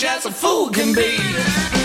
foolish as a fool can be.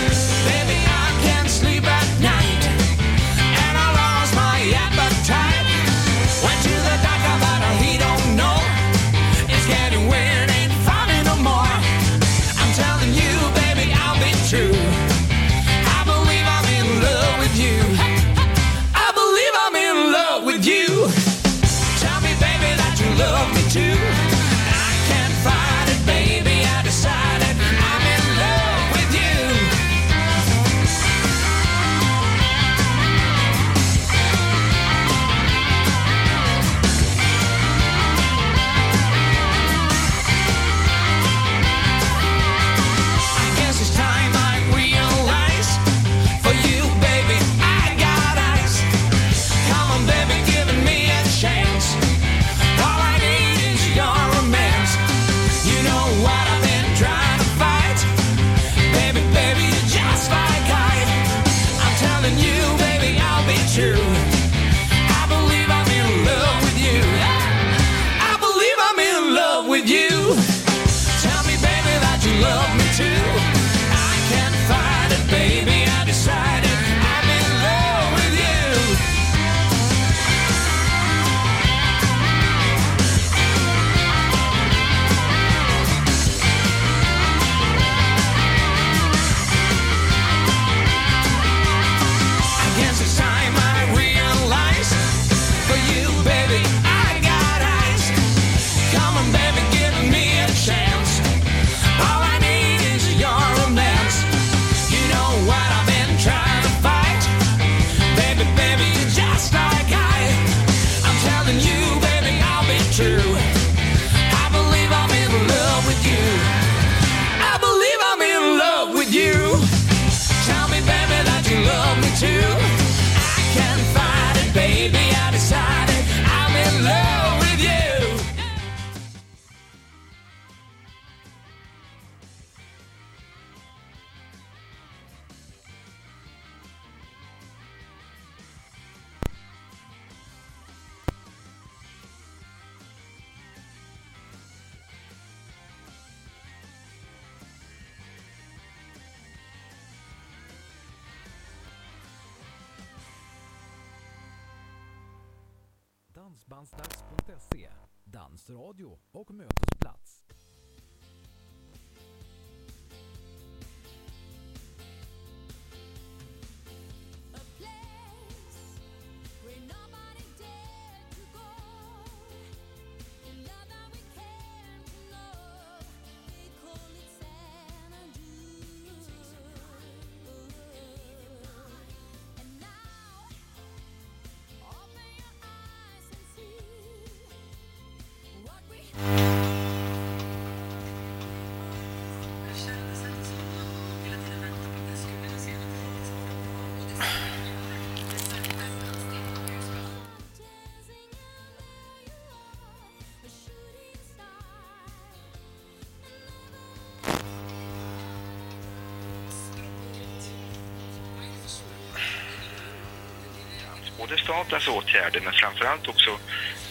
Statens åtgärder men framförallt också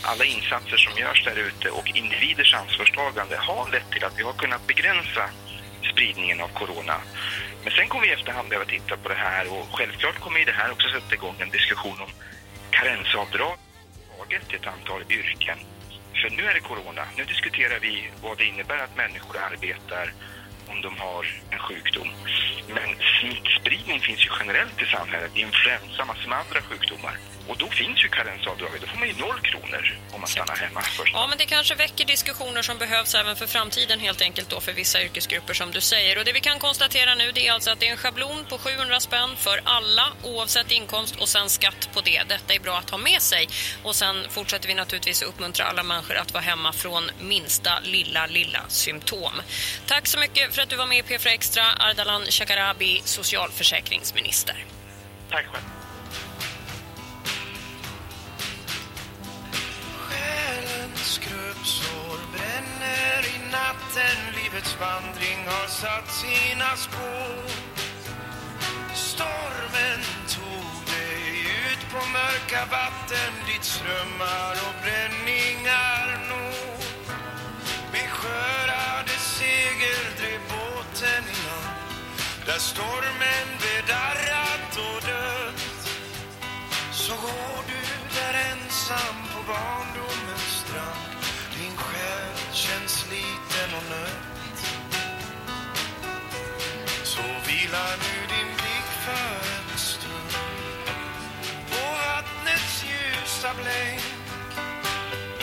alla insatser som görs där ute och individers ansvarstagande har lett till att vi har kunnat begränsa spridningen av corona. Men sen kommer vi i efterhand behöva titta på det här och självklart kommer ju det här också sätta igång en diskussion om karensavdrag till ett antal yrken. För nu är det corona. Nu diskuterar vi vad det innebär att människor arbetar om de har en sjukdom. Men smittspridning finns ju generellt i samhället, influensa, massor med andra sjukdomar. Och då finns ju karensavdraget. Då får man ju noll kronor om man stannar hemma först. Ja, men det kanske väcker diskussioner som behövs även för framtiden helt enkelt då för vissa yrkesgrupper som du säger. Och det vi kan konstatera nu det är alltså att det är en schablon på 700 spänn för alla oavsett inkomst och sen skatt på det. Detta är bra att ha med sig. Och sen fortsätter vi naturligtvis att uppmuntra alla människor att vara hemma från minsta lilla, lilla symptom. Tack så mycket för att du var med i P4 Extra, Ardalan Shekarabi, socialförsäkringsminister. Tack själv. Själens skrubbsår bränner i natten Livets vandring har satt sina spår Stormen tog dig ut på mörka vatten dit strömmar och bränningar når Med skörade segel där stormen bedarrat och dött. Så går du där ensam på barndomens strand. Din själ känns liten och nött. Så vila nu din blick för en stund. På vattnets ljusa blänk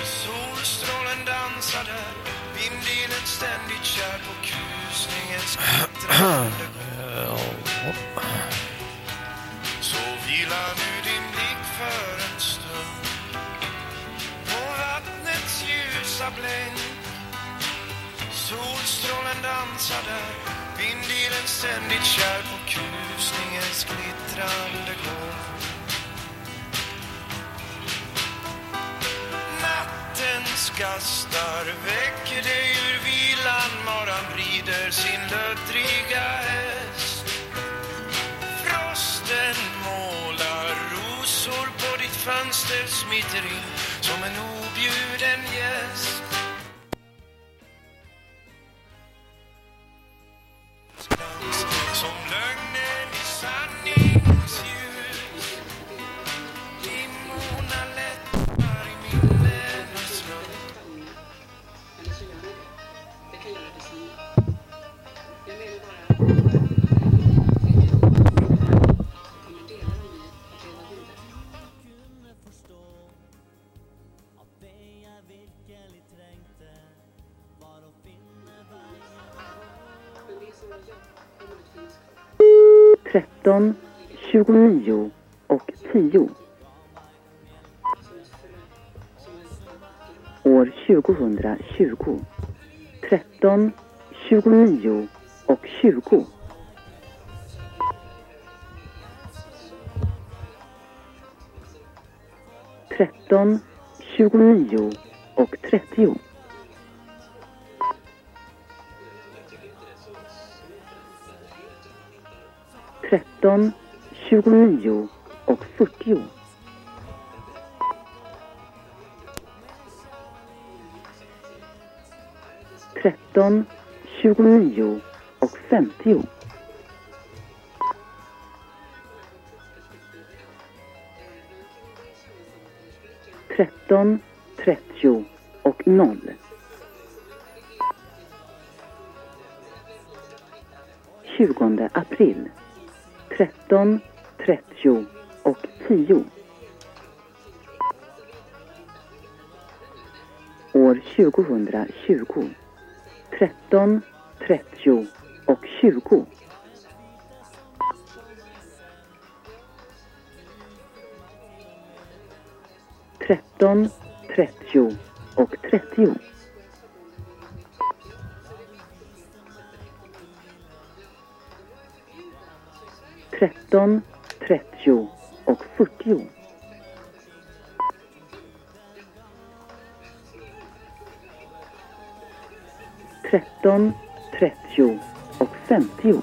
Solstrålen dansar där. Vinddelen ständigt kär på krusningens Så vila nu din blick för en stund På vattnets ljusa blänk Solstrålen dansar där vindilen ständigt kär på krusningens glittrande gång. Nattens gastar väcker dig ur vilan. Maran rider sin löddriga häst. Frosten målar rosor på ditt fönster. Smiter in som en objuden gäst. Som lögnen i sanning. 13, 29 och 10. År 2020. 13, 29 och 20. Tretton, tjugonio och trettio. Tretton, tjugonio och fyrtio. tretton, tjugonio och femtio. Tretton, trettio och noll. Tjugonde april. 13, 30 och 10. År 2020. 13, 30 och 20. Tretton, trettio och trettio. 13, 30 och 40. Tretton, trettio och femtio.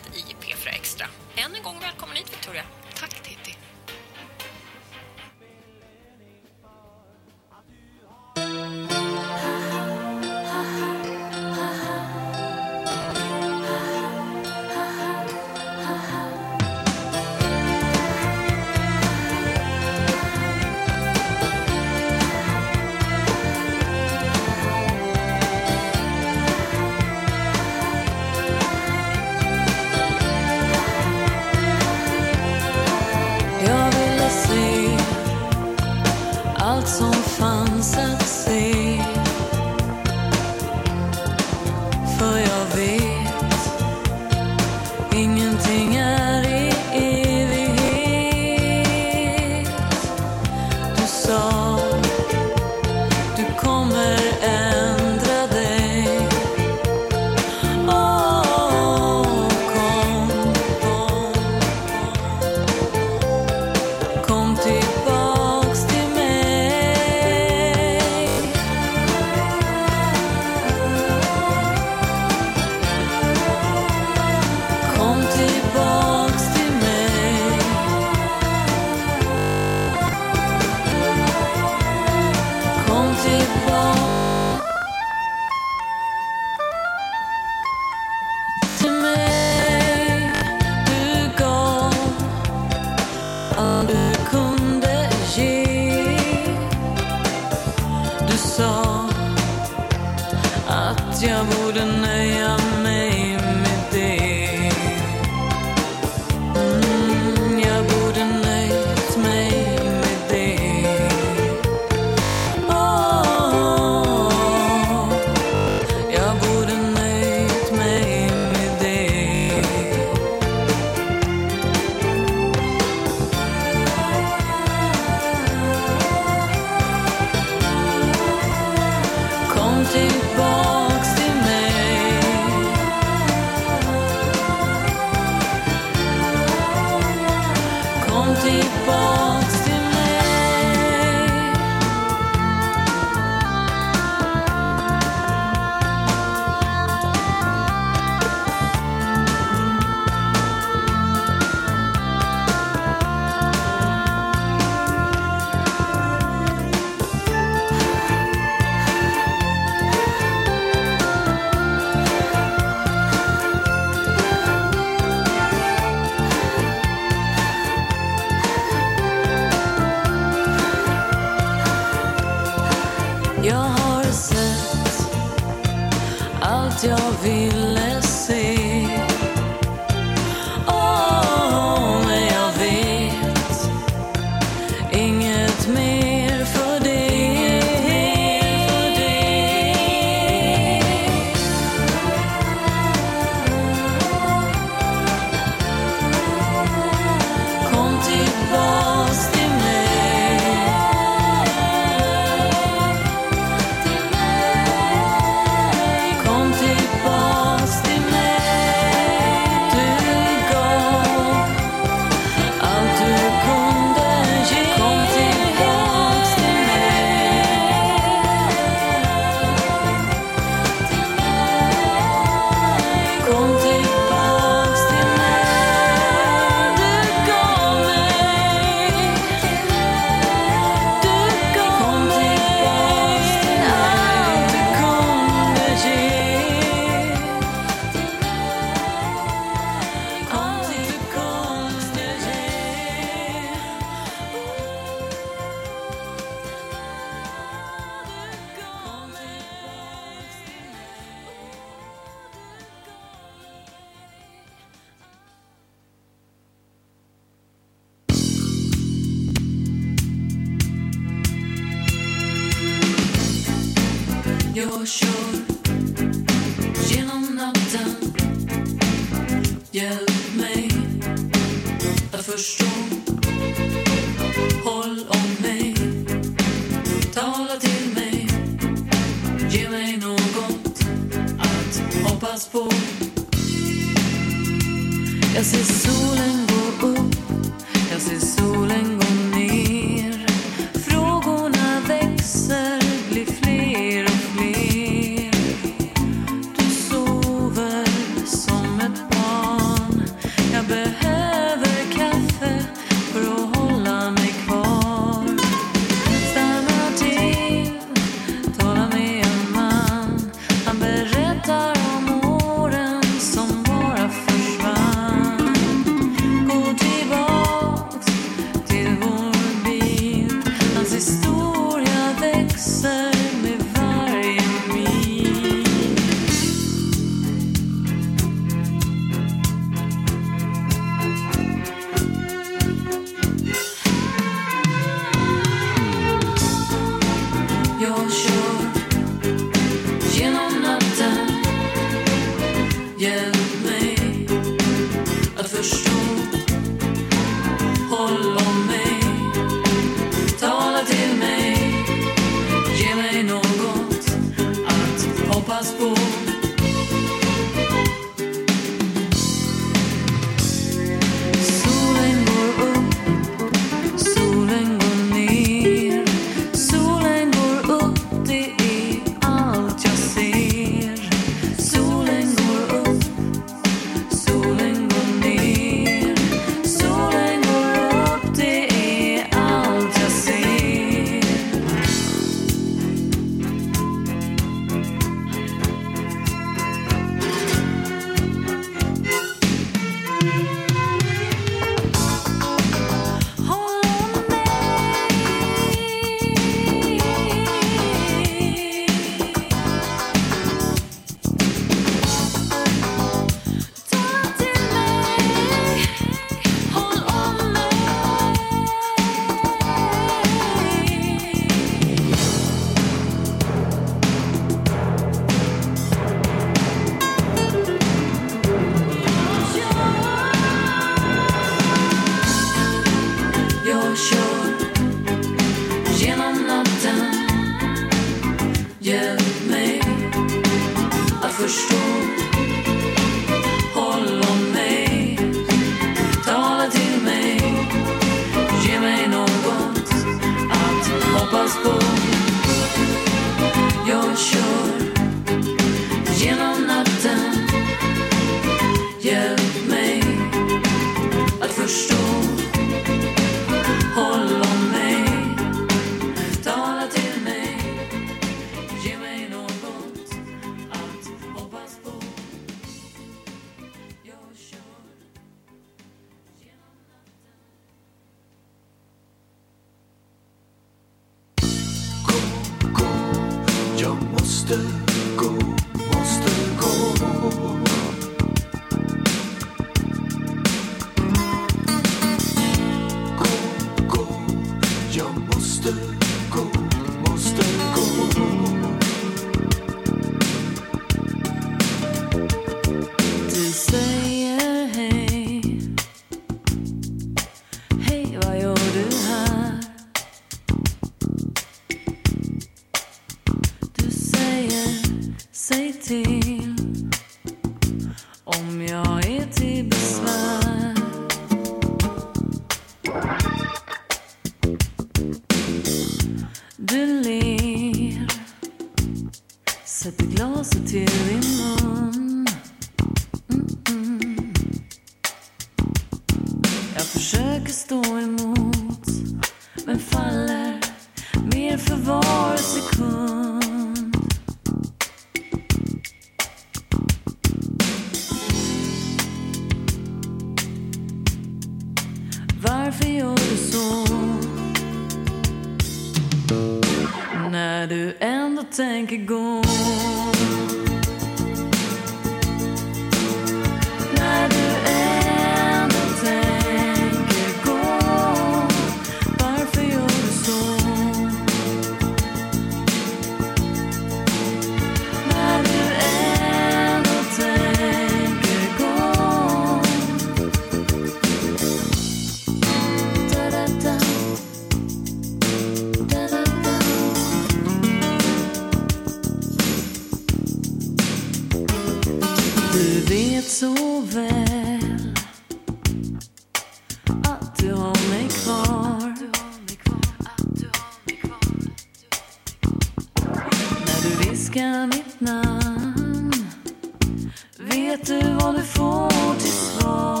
Vet du vad du får till svar.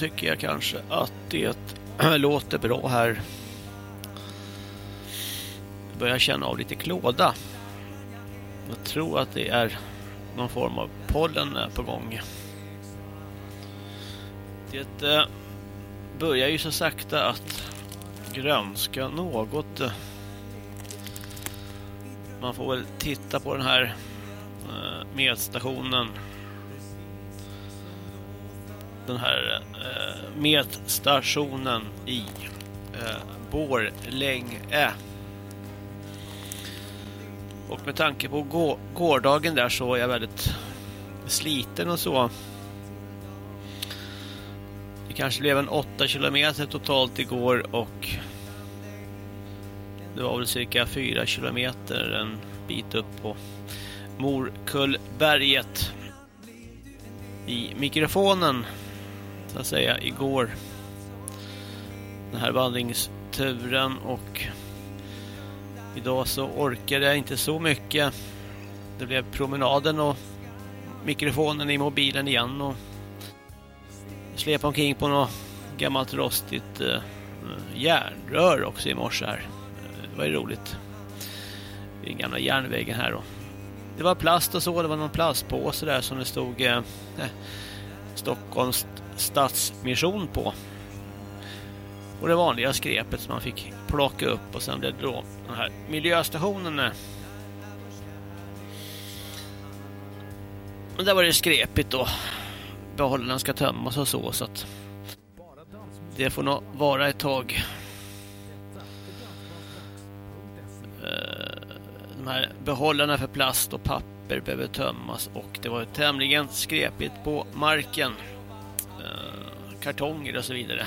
Tycker jag kanske att det låter bra här. Jag börjar känna av lite klåda. Jag tror att det är någon form av pollen på gång. Det eh, börjar ju så sakta att grönska något. Man får väl titta på den här eh, medstationen. Den här Metstationen mätstationen i eh, Borlänge. Och med tanke på gå gårdagen där så är jag väldigt sliten och så. Det kanske blev en 8 kilometer totalt igår och det var väl cirka 4 kilometer en bit upp på Morkullberget i mikrofonen så att säga igår. Den här vandringsturen och idag så orkade jag inte så mycket. Det blev promenaden och mikrofonen i mobilen igen och släpa omkring på något gammalt rostigt eh, järnrör också i morse här. Det var ju roligt. I den gamla järnvägen här då. Det var plast och så, det var någon plastpåse där som det stod eh, Stockholms stadsmission på. Och det vanliga skrepet som man fick plocka upp och sen blev det då den här miljöstationen. Men där var det skrepigt då. Behållaren ska tömmas och så så att det får nog vara ett tag. Eh, de här behållarna för plast och papper behöver tömmas och det var tämligen skrepigt på marken. Eh, Kartonger och så vidare.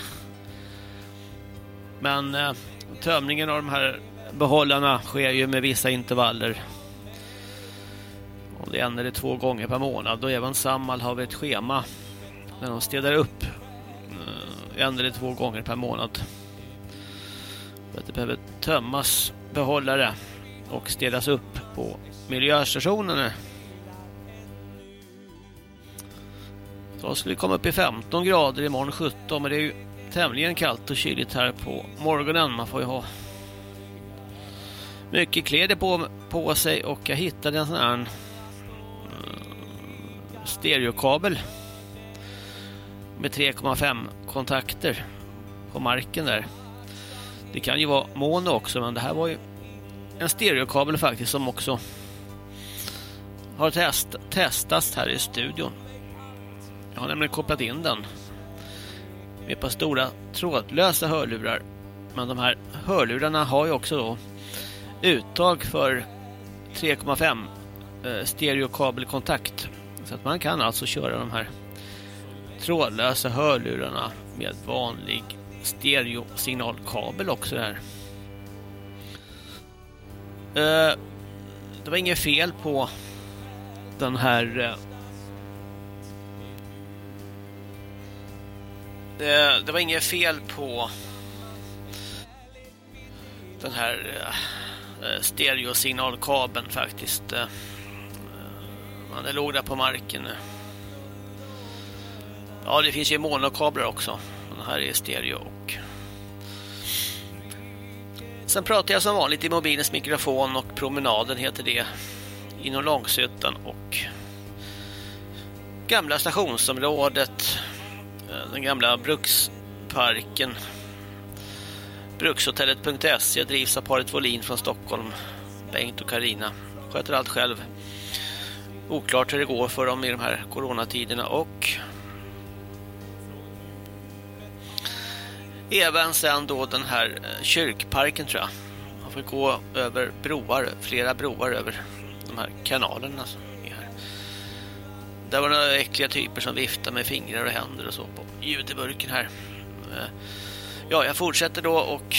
Men eh, tömningen av de här behållarna sker ju med vissa intervaller. Om det är en eller två gånger per månad och även Samhall har vi ett schema när de städar upp eh, en eller två gånger per månad. För att det behöver tömmas behållare och städas upp på miljöstationen. Då skulle vi komma upp i 15 grader imorgon 17 men det är ju tämligen kallt och kyligt här på morgonen. Man får ju ha mycket kläder på, på sig och jag hittade en sån här en stereokabel med 3,5 kontakter på marken där. Det kan ju vara mono också men det här var ju en stereokabel faktiskt som också har test, testats här i studion. Jag har nämligen kopplat in den med ett par stora trådlösa hörlurar. Men de här hörlurarna har ju också då uttag för 3,5 eh, stereokabelkontakt. Så att man kan alltså köra de här trådlösa hörlurarna med vanlig stereosignalkabel också där. Eh, det var inget fel på den här det, det var inget fel på den här eh, stereosignalkabeln faktiskt. Eh, Man det låg där på marken. Ja, det finns ju monokablar också. Den här är stereo och Sen pratar jag som vanligt i mobilens mikrofon och promenaden heter det inom Långsötan och gamla stationsområdet eh, den gamla bruksparken. Brukshotellet.se drivs av paret Volin från Stockholm. Bengt och Karina sköter allt själv. Oklart hur det går för dem i de här coronatiderna och även sen då den här eh, kyrkparken tror jag. Man får gå över broar, flera broar över de här kanalerna som är här. Där var några äckliga typer som viftar med fingrar och händer och så på ljudburken här. Eh, ja, jag fortsätter då och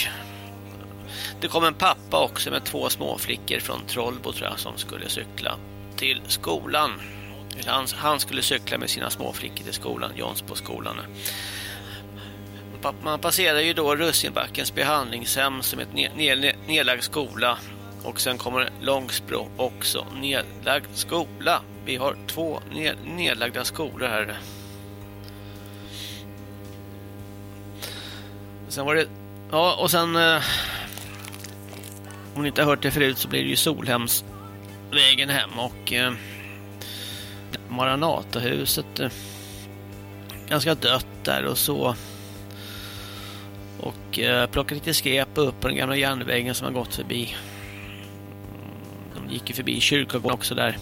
det kom en pappa också med två små flickor från Trollbo tror jag som skulle cykla till skolan. Han, han skulle cykla med sina små flickor till skolan, Jonsboskolan. Man passerar ju då Russinbackens behandlingshem som ett nedlagd skola och sen kommer Långsbro också nedlagd skola. Vi har två nedlagda skolor här. Sen var det ja och sen eh, om ni inte har hört det förut så blir det ju Solhemsvägen hem och eh, Maranatahuset eh, ganska dött där och så och eh, plockat lite skräp upp på den gamla järnvägen som har gått förbi. Gick ju förbi kyrkogården också där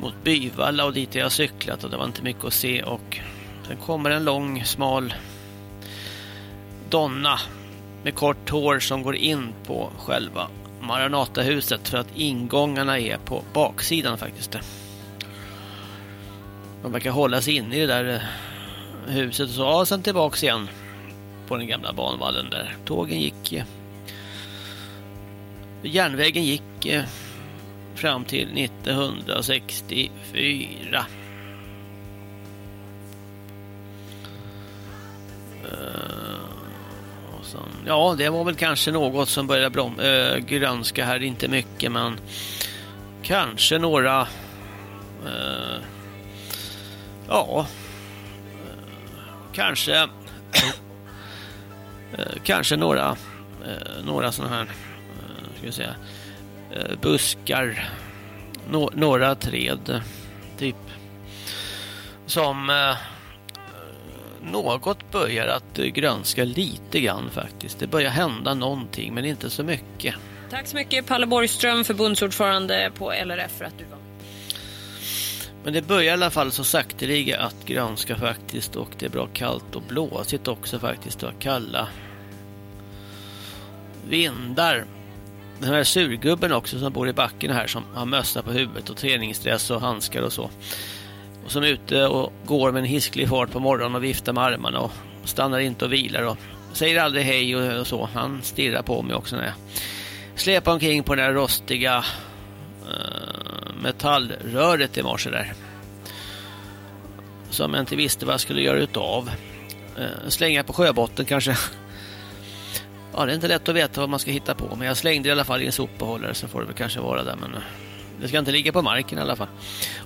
mot Byvalla och dit jag cyklat och det var inte mycket att se och sen kommer en lång smal donna med kort hår som går in på själva Maranatahuset för att ingångarna är på baksidan faktiskt. De verkar hålla sig inne i det där eh, huset och så ja, sen tillbaks igen på den gamla banvallen där tågen gick eh, järnvägen gick eh, fram till 1964 eh, sen, ja det var väl kanske något som började brom, äh, eh, grönska här inte mycket men kanske några äh, ja kanske kanske några några sådana här ska vi säga buskar no några träd typ som något börjar att grönska lite grann faktiskt. Det börjar hända någonting men inte så mycket. Tack så mycket Palle Borgström, förbundsordförande på LRF för att du var men det börjar i alla fall så sakteliga att grönska faktiskt och det är bra kallt och blåsigt också faktiskt och kalla vindar. Den här surgubben också som bor i backen här som har mössa på huvudet och träningsdress och handskar och så. Och som är ute och går med en hisklig fart på morgonen och viftar med armarna och stannar inte och vilar och säger aldrig hej och så. Han stirrar på mig också när jag släpar omkring på det där rostiga uh, metallröret i morse där. Som jag inte visste vad jag skulle göra utav. Uh, slänga på sjöbotten kanske. Ja, det är inte lätt att veta vad man ska hitta på. Men jag slängde i alla fall i en sopbehållare så får det väl kanske vara där. Men eh, det ska inte ligga på marken i alla fall.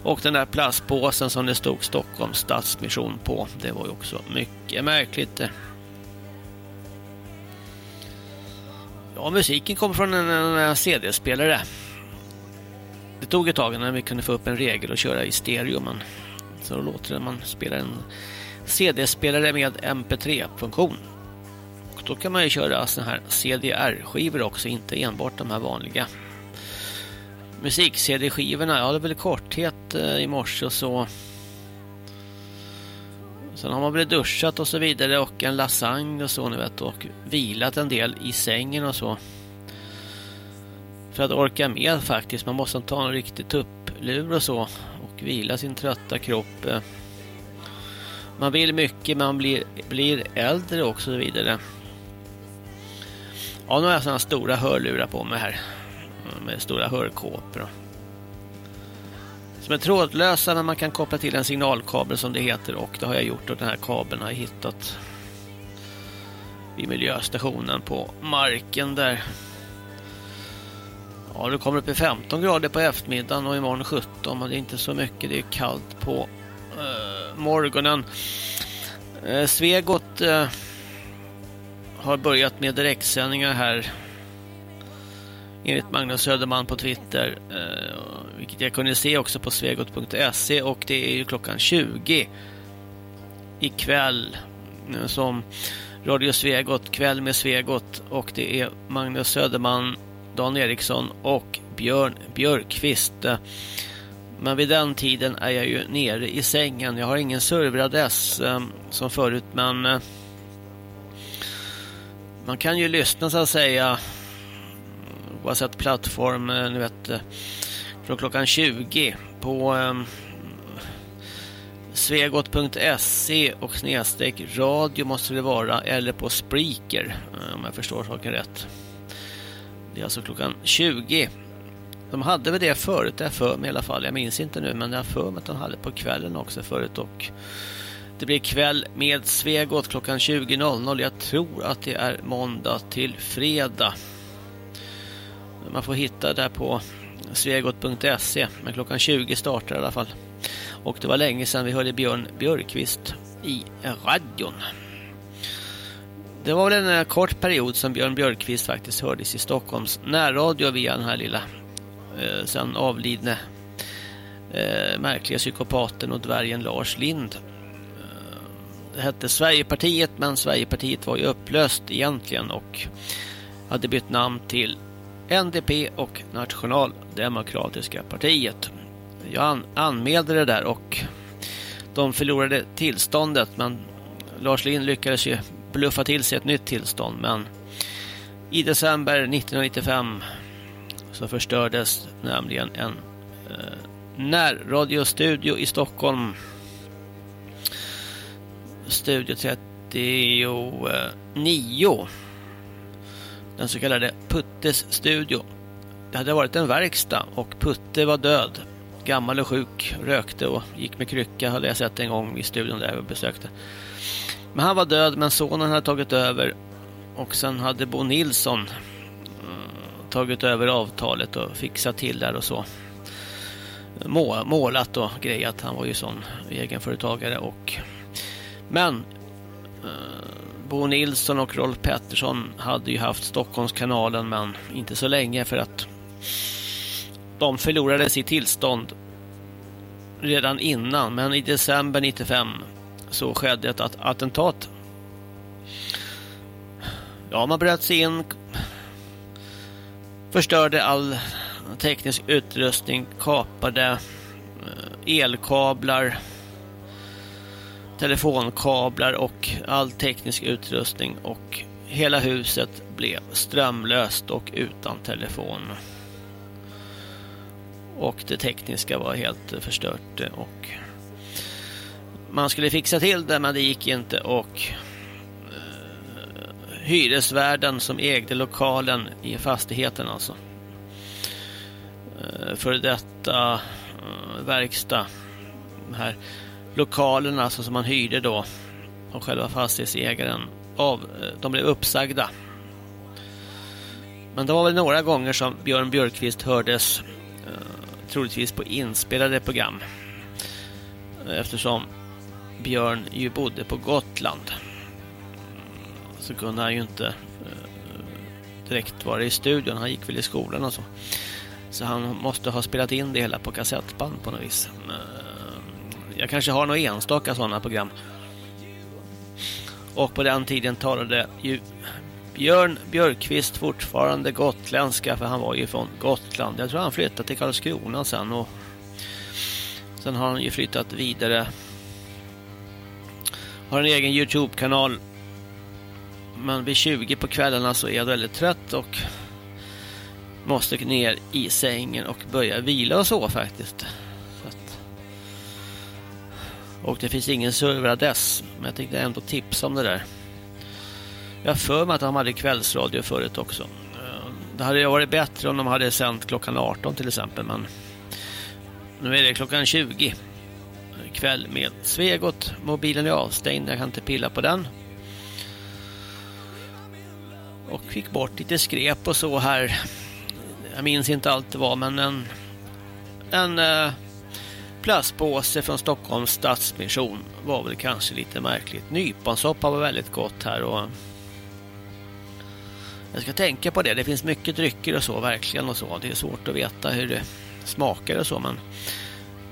Och den där plastpåsen som det stod Stockholms stadsmission på. Det var ju också mycket märkligt. Eh. Ja, musiken kom från en, en CD-spelare. Det tog ett tag när vi kunde få upp en regel och köra i stereo. Men så låter det när man spelar en CD-spelare med MP3-funktion. Och då kan man ju köra sådana här CDR-skivor också, inte enbart de här vanliga musik-CD-skivorna. Ja, det blev väl korthet eh, i morse och så. Sen har man väl duschat och så vidare och en lasagne och så ni vet och vilat en del i sängen och så. För att orka med faktiskt. Man måste ta en riktig tupplur och så och vila sin trötta kropp. Eh. Man vill mycket, man blir, blir äldre och så vidare. Ja, nu har jag sådana stora hörlurar på mig här. Mm, med stora hörkåpor. Som är trådlösa men man kan koppla till en signalkabel som det heter. Och det har jag gjort och den här kabeln har jag hittat. Vid miljöstationen på marken där. Ja, det kommer upp i 15 grader på eftermiddagen och imorgon 17. Men det är inte så mycket, det är kallt på uh, morgonen. Uh, Svegot... Uh, har börjat med direktsändningar här enligt Magnus Söderman på Twitter eh, vilket jag kunde se också på svegot.se och det är ju klockan 20 ikväll eh, som Radio Svegot, kväll med Svegot och det är Magnus Söderman, Dan Eriksson och Björn Björkqvist. Eh, men vid den tiden är jag ju nere i sängen. Jag har ingen serveradress eh, som förut men eh, man kan ju lyssna så att säga oavsett plattform, eh, ni vet eh, från klockan 20 på eh, svegot.se och snedstreck radio måste det vara eller på Spreaker eh, om jag förstår saken rätt. Det är alltså klockan 20. De hade väl det förut, där för mig i alla fall. Jag minns inte nu, men jag har för mig att de hade på kvällen också förut. Och det blir kväll med Svegot klockan 20.00. Jag tror att det är måndag till fredag. Man får hitta där på svegot.se, men klockan 20 startar i alla fall. Och det var länge sedan vi hörde Björn Björkqvist i radion. Det var väl en eh, kort period som Björn Björkqvist faktiskt hördes i Stockholms närradio via den här lilla eh, sen avlidne eh, märkliga psykopaten och dvärgen Lars Lind. Det hette Sverigepartiet men Sverigepartiet var ju upplöst egentligen och hade bytt namn till NDP och Nationaldemokratiska partiet. Jag an anmälde det där och de förlorade tillståndet men Lars Lind lyckades ju bluffa till sig ett nytt tillstånd men i december 1995 så förstördes nämligen en eh, närradiostudio i Stockholm. Studio 39. Eh, Den så kallade Puttes studio. Det hade varit en verkstad och Putte var död. Gammal och sjuk, rökte och gick med krycka hade jag sett en gång i studion där jag besökte. Men han var död men sonen hade tagit över och sen hade Bo Nilsson eh, tagit över avtalet och fixat till där och så. Målat och grejat. Han var ju sån egenföretagare och men eh, Bo Nilsson och Rolf Pettersson hade ju haft Stockholmskanalen men inte så länge för att de förlorade sitt tillstånd redan innan men i december 95 så skedde ett att attentat. Ja, man bröt sig in förstörde all teknisk utrustning, kapade eh, elkablar, telefonkablar och all teknisk utrustning och hela huset blev strömlöst och utan telefon. Och det tekniska var helt förstört och man skulle fixa till det men det gick inte och eh, hyresvärden som ägde lokalen i fastigheten alltså. Eh, För detta eh, verkstad. Här lokalerna alltså, som man hyrde då av själva fastighetsägaren av, eh, de blev uppsagda. Men det var väl några gånger som Björn Björkqvist hördes eh, troligtvis på inspelade program. Eh, eftersom Björn ju bodde på Gotland så kunde han ju inte eh, direkt vara i studion. Han gick väl i skolan och så. Så han måste ha spelat in det hela på kassettband på något vis. Jag kanske har några enstaka sådana program. Och på den tiden talade ju Björn Björkqvist fortfarande gotländska för han var ju från Gotland. Jag tror han flyttade till Karlskrona sen och sen har han ju flyttat vidare. Har en egen Youtube-kanal men vid 20 på kvällarna så är jag väldigt trött och måste ner i sängen och börja vila och så faktiskt. Och det finns ingen serveradress, men jag tänkte ändå tipsa om det där. Jag för mig att de hade kvällsradio förut också. Eh, det hade varit bättre om de hade sänt klockan 18 till exempel, men nu är det klockan 20 kväll med Svegot. Mobilen är avstängd, jag kan inte pilla på den och fick bort lite skrep och så här. Jag minns inte allt det var, men en, en eh, plastpåse från Stockholms stadsmission var väl kanske lite märkligt. Nyponsoppa var väldigt gott här och jag ska tänka på det. Det finns mycket drycker och så verkligen och så. Det är svårt att veta hur det smakar och så, men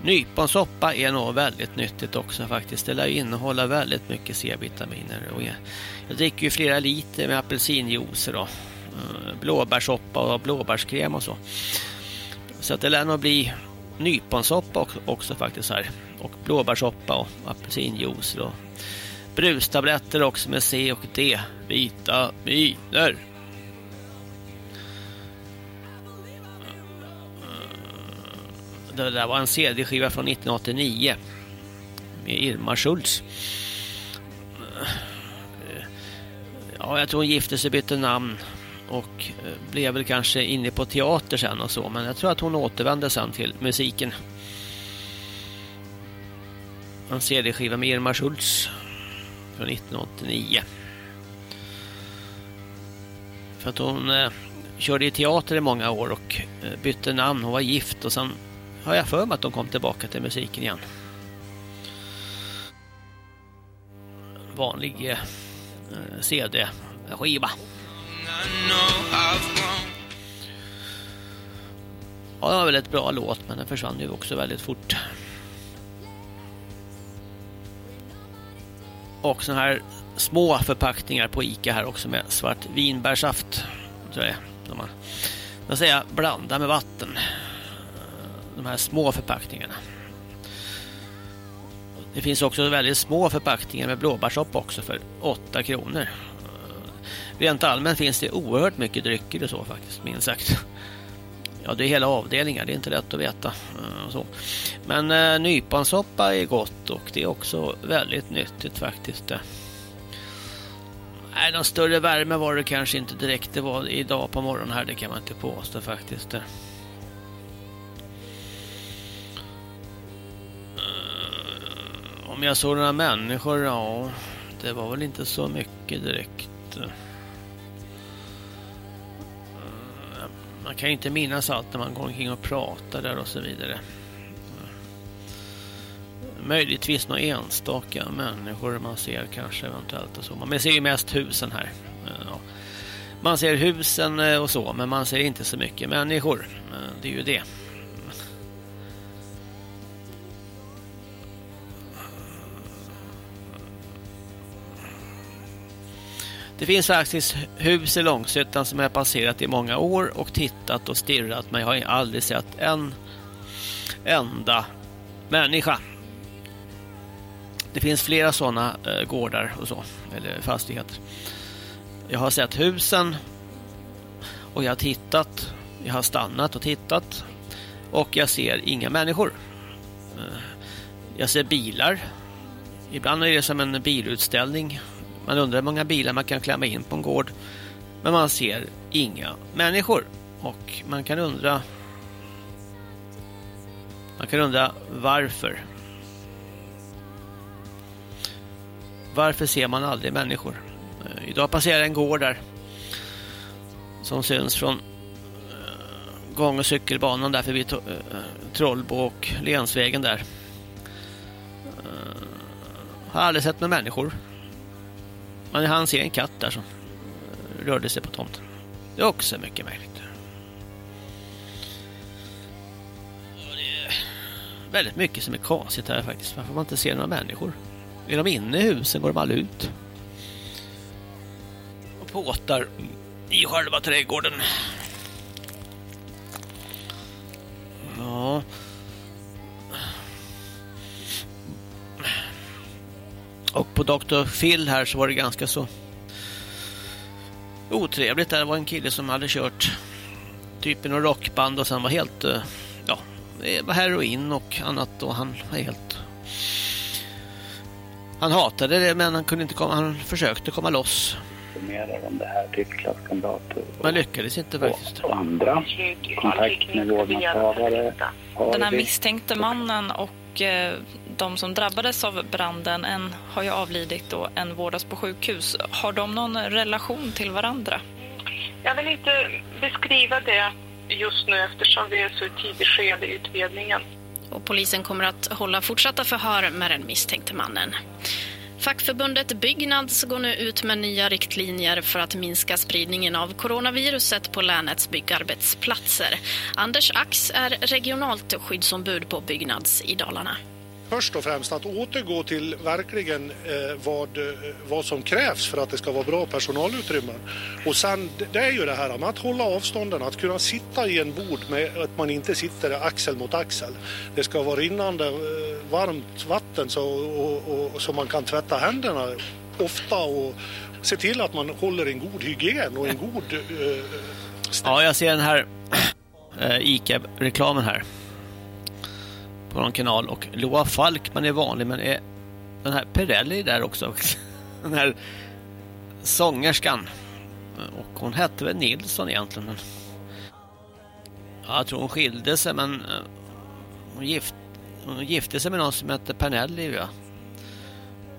Nyponsoppa är nog väldigt nyttigt också faktiskt. Det lär ju innehålla väldigt mycket C-vitaminer. Och jag, jag dricker ju flera liter med apelsinjuicer och eh, blåbärssoppa och blåbärskräm och så. Så att det lär nog bli nyponsoppa också, också faktiskt här. Och blåbärssoppa och apelsinjuice och brustabletter också med C och D. Vitaminer. Det där var en CD-skiva från 1989 med Irma Schultz. Ja, jag tror hon gifte sig, och bytte namn och eh, blev väl kanske inne på teater sen och så. Men jag tror att hon återvände sen till musiken. En CD-skiva med Irma Schultz från 1989. För att hon eh, körde i teater i många år och eh, bytte namn. Hon var gift och sen har jag för mig att de kom tillbaka till musiken igen. Vanlig eh, eh CD-skiva. Ja, det var väl ett bra låt men den försvann ju också väldigt fort. Och såna här små förpackningar på Ica här också med svart vinbärsaft. Tror jag det är. Man, man säger blanda med vatten. De här små förpackningarna. Det finns också väldigt små förpackningar med blåbärssoppa också för 8 kronor. Rent allmänt finns det oerhört mycket drycker och så faktiskt, minst sagt. Ja, det är hela avdelningar, det är inte lätt att veta. Eh, så. Men eh, nyponsoppa är gott och det är också väldigt nyttigt faktiskt. Eh. Nej, någon större värme var det kanske inte direkt. Det var idag på morgonen här, det kan man inte påstå faktiskt. Eh. Om jag såg några människor, ja, det var väl inte så mycket direkt. Man kan ju inte minnas allt när man går omkring och pratar där och så vidare. Möjligtvis några enstaka människor man ser kanske eventuellt och så. Man ser ju mest husen här. Ja. Man ser husen eh, och så, men man ser inte så mycket människor. Eh, det är ju det. Det finns faktiskt hus i Långshyttan som jag har passerat i många år och tittat och stirrat men jag har aldrig sett en enda människa. Det finns flera sådana eh, gårdar och så, eller fastigheter. Jag har sett husen och jag har tittat, jag har stannat och tittat och jag ser inga människor. Eh, jag ser bilar. Ibland är det som en bilutställning. Man undrar hur många bilar man kan klämma in på en gård. Men man ser inga människor. Och man kan undra man kan undra varför. Varför ser man aldrig människor? Eh, idag passerar en gård där som syns från eh, gång- och cykelbanan där förbi eh, Trollbo och Lensvägen där. Jag Har aldrig sett några människor. Men han ser en katt där som eh, rörde sig på tomten. Det är också mycket märkligt. Och det är väldigt mycket som är konstigt här faktiskt. Varför man inte ser några människor. Är de inne i husen går de aldrig ut. Och påtar i själva trädgården. Ja. Dr. Phil här så var det ganska så otrevligt. Det var en kille som hade kört typ någon rockband och sen var helt, eh, ja, var heroin och annat och han var helt... Han hatade det men han kunde inte komma, han försökte komma loss. om det här till klasskamrater Men lyckades inte faktiskt. och andra. Kontakt med vårdnadshavare Den här misstänkte mannen och eh, de som drabbades av branden, en har ju avlidit och en vårdas på sjukhus. Har de någon relation till varandra? Jag vill inte beskriva det just nu eftersom vi är så i tidigt skede i utredningen. Och polisen kommer att hålla fortsatta förhör med den misstänkte mannen. Fackförbundet Byggnads går nu ut med nya riktlinjer för att minska spridningen av coronaviruset på länets byggarbetsplatser. Anders Ax är regionalt skyddsombud på Byggnads i Dalarna. Först och främst att återgå till verkligen eh, vad, eh, vad som krävs för att det ska vara bra personalutrymmen. Och sen, det- är ju det här med att hålla avstånden, att kunna sitta i en bod med att man inte sitter axel mot axel. Det ska vara rinnande eh, varmt vatten så, och, och, och, så man kan tvätta händerna ofta och se till att man håller en god hygien och en god eh, eh Ja, jag ser den här eh, ICA-reklamen här. På någon kanal. Och Loa Falkman är vanlig, men är den här Perelli där också? Den här sångerskan. Och hon hette väl Nilsson egentligen. Men... Ja, jag tror hon skilde sig, men eh, hon, gift... hon gifte sig med någon som hette Pernelli, ja.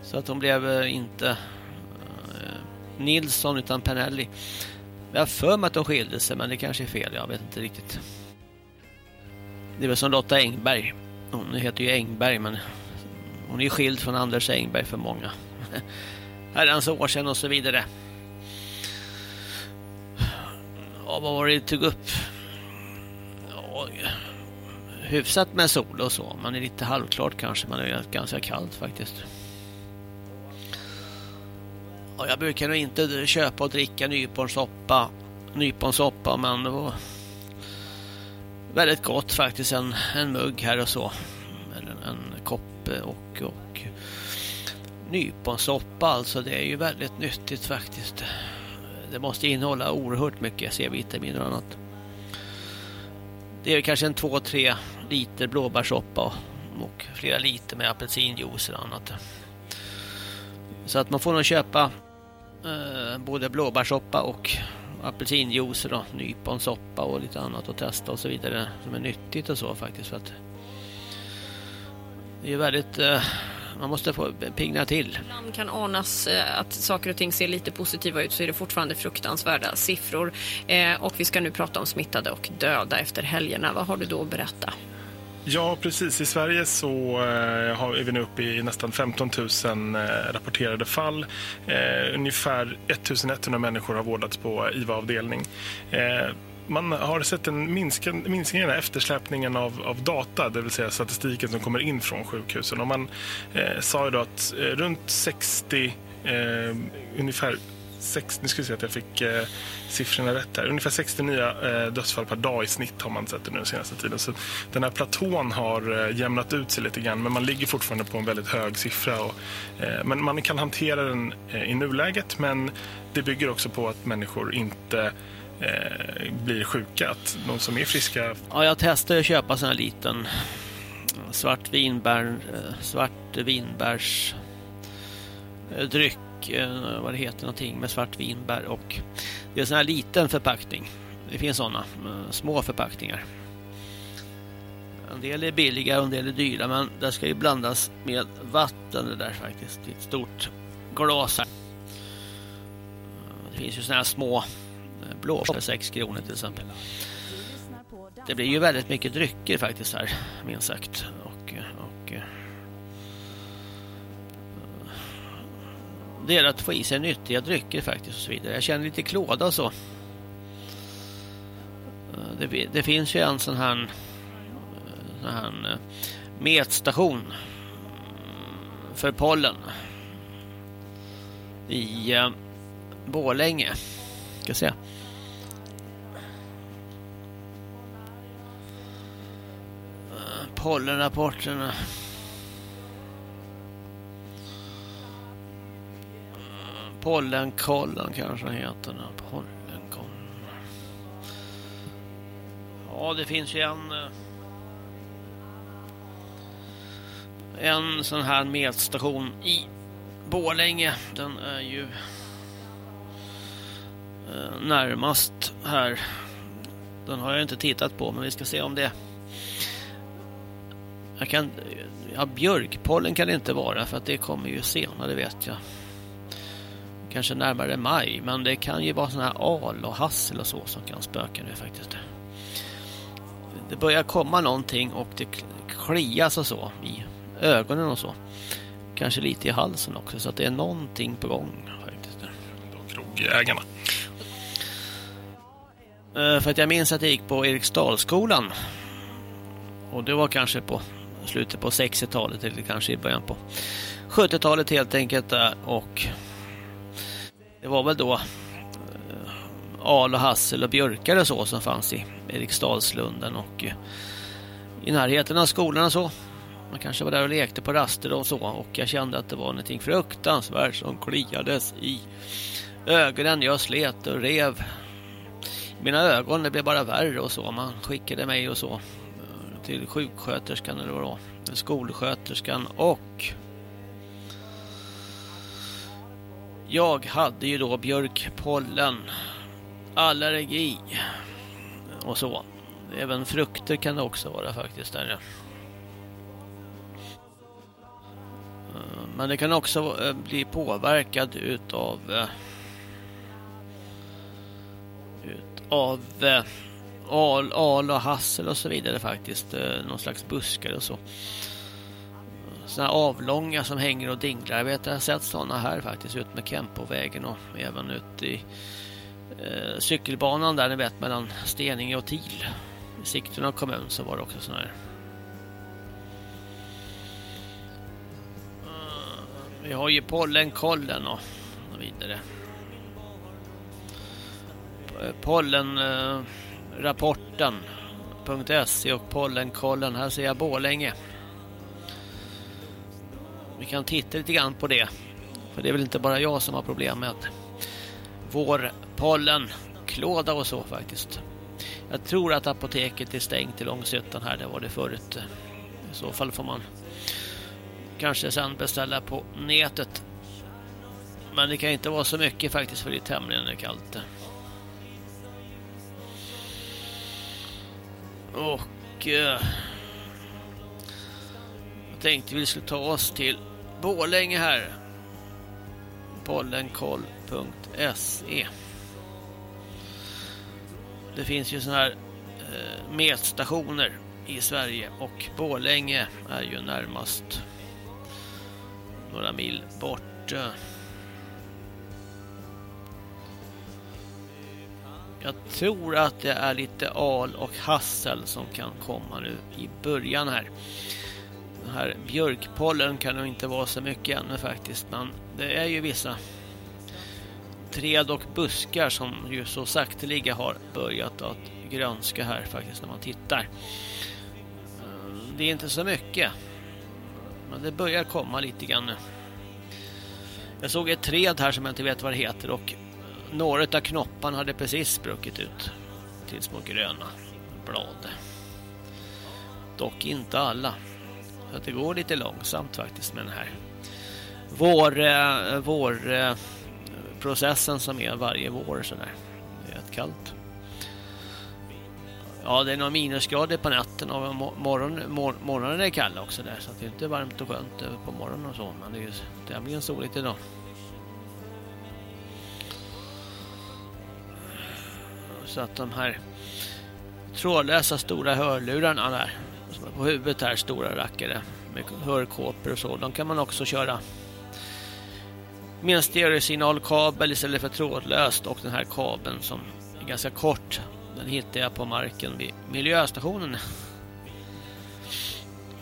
Så att hon blev eh, inte eh, Nilsson utan Pernelli. Jag har för mig att de skilde sig, men det kanske är fel. Jag vet inte riktigt. Det är väl som Lotta Engberg. Hon heter ju Engberg, men hon är ju skild från Anders Engberg för många. Herrans år sedan och så vidare. Ja, vad var det du tog upp? Ja, hyfsat med sol och så, men är lite halvklart kanske. Men det är ganska kallt faktiskt. Ja, jag brukar nog inte köpa och dricka nyponsoppa, nyponsoppa men det var väldigt gott faktiskt. En, en mugg här och så. Eller en kopp eh, och, och nyponsoppa alltså. Det är ju väldigt nyttigt faktiskt. Det måste innehålla oerhört mycket C-vitaminer och annat. Det är kanske en 2-3 liter blåbärssoppa och, och flera liter med apelsinjuice och annat. Så att man får nog köpa eh, både blåbärssoppa och apelsinjuice och nyponsoppa och lite annat att testa och så vidare som är nyttigt och så faktiskt för att det är väldigt eh, man måste få pigna till. Ibland kan anas eh, att saker och ting ser lite positiva ut så är det fortfarande fruktansvärda siffror. Eh, och vi ska nu prata om smittade och döda efter helgerna. Vad har du då att berätta? Ja, precis. I Sverige så eh, är vi nu uppe i nästan 15 000 eh, rapporterade fall. Eh, ungefär 1 100 människor har vårdats på IVA-avdelning. Man har sett en minskning, minskning i den här eftersläpningen av, av data, det vill säga statistiken som kommer in från sjukhusen. Och man eh, sa ju då att eh, runt 60, eh, ungefär sex, nu ska vi se att jag fick eh, siffrorna rätt här. Ungefär 60 nya eh, dödsfall per dag i snitt har man sett under nu den senaste tiden. Så den här platån har eh, jämnat ut sig lite grann men man ligger fortfarande på en väldigt hög siffra. Och, eh, men man kan hantera den eh, i nuläget men det bygger också på att människor inte eh, blir sjuka. Att de som är friska Ja, jag testade att köpa sån här liten eh, svart vinbär, eh, svart vinbärs eh, och eh, vad det heter någonting med svart vinbär och det är en sån här liten förpackning. Det finns såna eh, små förpackningar. En del är billiga och en del är dyra men det ska ju blandas med vatten det där faktiskt. Det är ett stort glas här. Eh, det finns ju såna här små eh, blå för 6 kronor till exempel. Det blir ju väldigt mycket drycker faktiskt här, minst sagt. Och, och, eh, det är att få i sig nyttiga drycker faktiskt och så vidare. Jag känner lite klåda och så. Eh, det, det finns ju en sån här, eh, sån här eh, metstation mm, för pollen i eh, Borlänge. Ska se. pollenrapporterna. Pollenkollen kanske den heter. den, Pollenkollen. Ja, det finns ju en... Eh, en sån här mätstation i Borlänge. Den är ju eh, närmast här. Den har jag inte tittat på, men vi ska se om det jag kan, ja, björkpollen kan det inte vara för att det kommer ju senare vet jag. Kanske närmare maj, men det kan ju vara sån här al och hassel och så som kan spöka nu faktiskt. Det börjar komma någonting och det klias och så i ögonen och så. kanske lite i halsen också. Så att det är någonting på gång faktiskt. Krogägarna. Eh, För att jag minns att jag gick på Eriksdalsskolan. Och det var kanske på slutet på 60-talet eller kanske i början på 70-talet helt enkelt. där. Och det var väl då eh, al och hassel och björkar och så som fanns i Eriksdalslunden och eh, i närheten av skolan och så. Man kanske var där och lekte på raster och så och jag kände att det var någonting fruktansvärt som kliades i ögonen. Jag slet och rev mina ögon. Det blev bara värre och så. Man skickade mig och så eh, till sjuksköterskan eller vad det var. Skolsköterskan och jag hade ju då björkpollen allergi och så. Även frukter kan det också vara faktiskt där. Ja. Men det kan också eh, bli påverkad utav eh, utav eh, al, al och hassel och så vidare faktiskt. Någon slags buskar och så. Såna här avlånga som hänger och dinglar. Jag vet jag har sett sådana här faktiskt ut med Kempovägen och även ut i eh, cykelbanan där ni vet mellan Steninge och Til. I Sigtuna kommun så var det också sådana här. Eh, Vi har ju pollenkollen och och vidare. Eh, Pollenrapporten.se eh, och pollenkollen. Här ser jag Bålänge. Vi kan titta lite grann på det. För det är väl inte bara jag som har problem med vår pollenklåda och så faktiskt. Jag tror att apoteket är stängt i Långshyttan här. Det var det förut. I så fall får man kanske sen beställa på nätet. Men det kan inte vara så mycket faktiskt för det är tämligen kallt. Och eh, jag tänkte vi skulle ta oss till Borlänge här. Pollenkoll.se Det finns ju sådana här eh, mätstationer i Sverige och Borlänge är ju närmast några mil bort. eh. Jag tror att det är lite al och hassel som kan komma nu i början här. Den här björkpollen kan nog inte vara så mycket ännu faktiskt. Men det är ju vissa träd och buskar som ju så sakteliga har börjat att grönska här faktiskt när man tittar. Eh, det är inte så mycket. Men det börjar komma lite grann nu. Jag såg ett träd här som jag inte vet vad det heter och några av knopparna hade precis spruckit ut till små gröna blad. Dock inte alla. Så att det går lite långsamt faktiskt med den här vår, eh, vår eh, processen som är varje vår sådär. Det är rätt kallt. Ja, det är några minusgrader på natten och morgon, mor, morgonen är kall också där så att det är inte varmt och skönt på morgonen och så men det är ju tämligen soligt idag. Så att de här trådlösa stora hörlurarna där som är på huvudet här, stora rackare med hörkåpor och så, de kan man också köra med en stereosignalkabel istället för trådlöst och den här kabeln som är ganska kort den hittade jag på marken vid miljöstationen.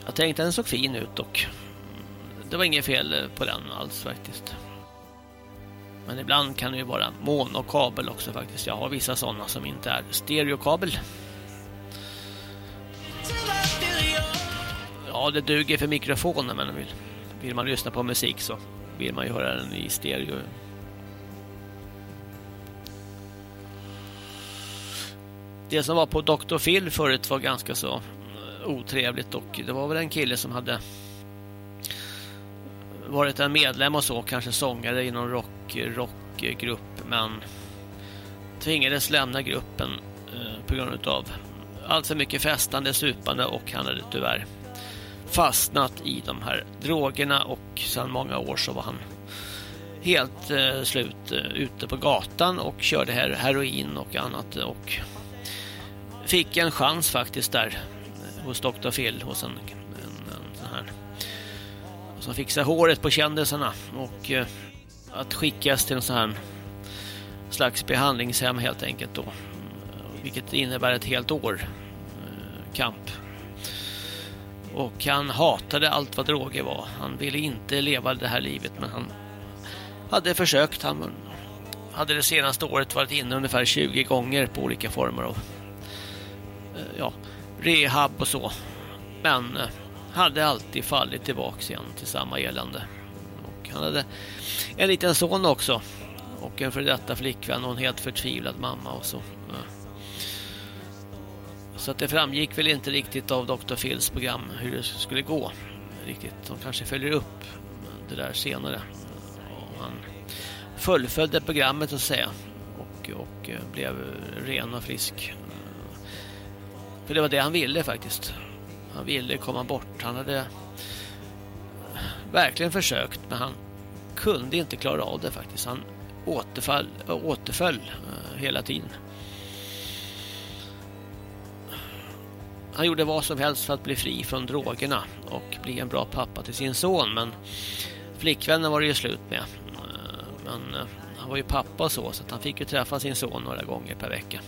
Jag tänkte den såg fin ut och det var inget fel på den alls faktiskt. Men ibland kan det ju vara monokabel också faktiskt. Jag har vissa sådana som inte är stereokabel. Ja, det duger för mikrofonen men vill, vill man lyssna på musik så vill man ju höra den i stereo. Det som var på Dr. Phil förut var ganska så eh, otrevligt och det var väl en kille som hade varit en medlem och så, kanske sångare i någon rock, rockgrupp men tvingades lämna gruppen eh, på grund av allt för mycket festande, supande och han hade tyvärr fastnat i de här drogerna och sedan många år så var han helt eh, slut eh, ute på gatan och körde här heroin och annat och fick en chans faktiskt där hos Dr. Phil hos en, en, en sån här som fixar håret på kändisarna och eh, att skickas till en sån här slags behandlingshem helt enkelt då. Vilket innebär ett helt år eh, kamp. Och han hatade allt vad droger var. Han ville inte leva det här livet men han hade försökt. Han hade det senaste året varit inne ungefär 20 gånger på olika former av eh, ja, rehab och så. Men eh, hade alltid fallit tillbaka igen till samma elände. Och han hade en liten son också. Och en för detta flickvän och en helt förtvivlad mamma och så. Så att det framgick väl inte riktigt av Dr. Phils program hur det skulle gå. Riktigt. De kanske följer upp det där senare. Och han fullföljde programmet att säga. Och, och eh, blev ren och frisk. För det var det han ville faktiskt. Han ville komma bort. Han hade verkligen försökt men han kunde inte klara av det faktiskt. Han återfall, återföll eh, hela tiden. Han gjorde vad som helst för att bli fri från drogerna och bli en bra pappa till sin son men flickvännen var det ju slut med. Men eh, han var ju pappa och så så att han fick ju träffa sin son några gånger per vecka.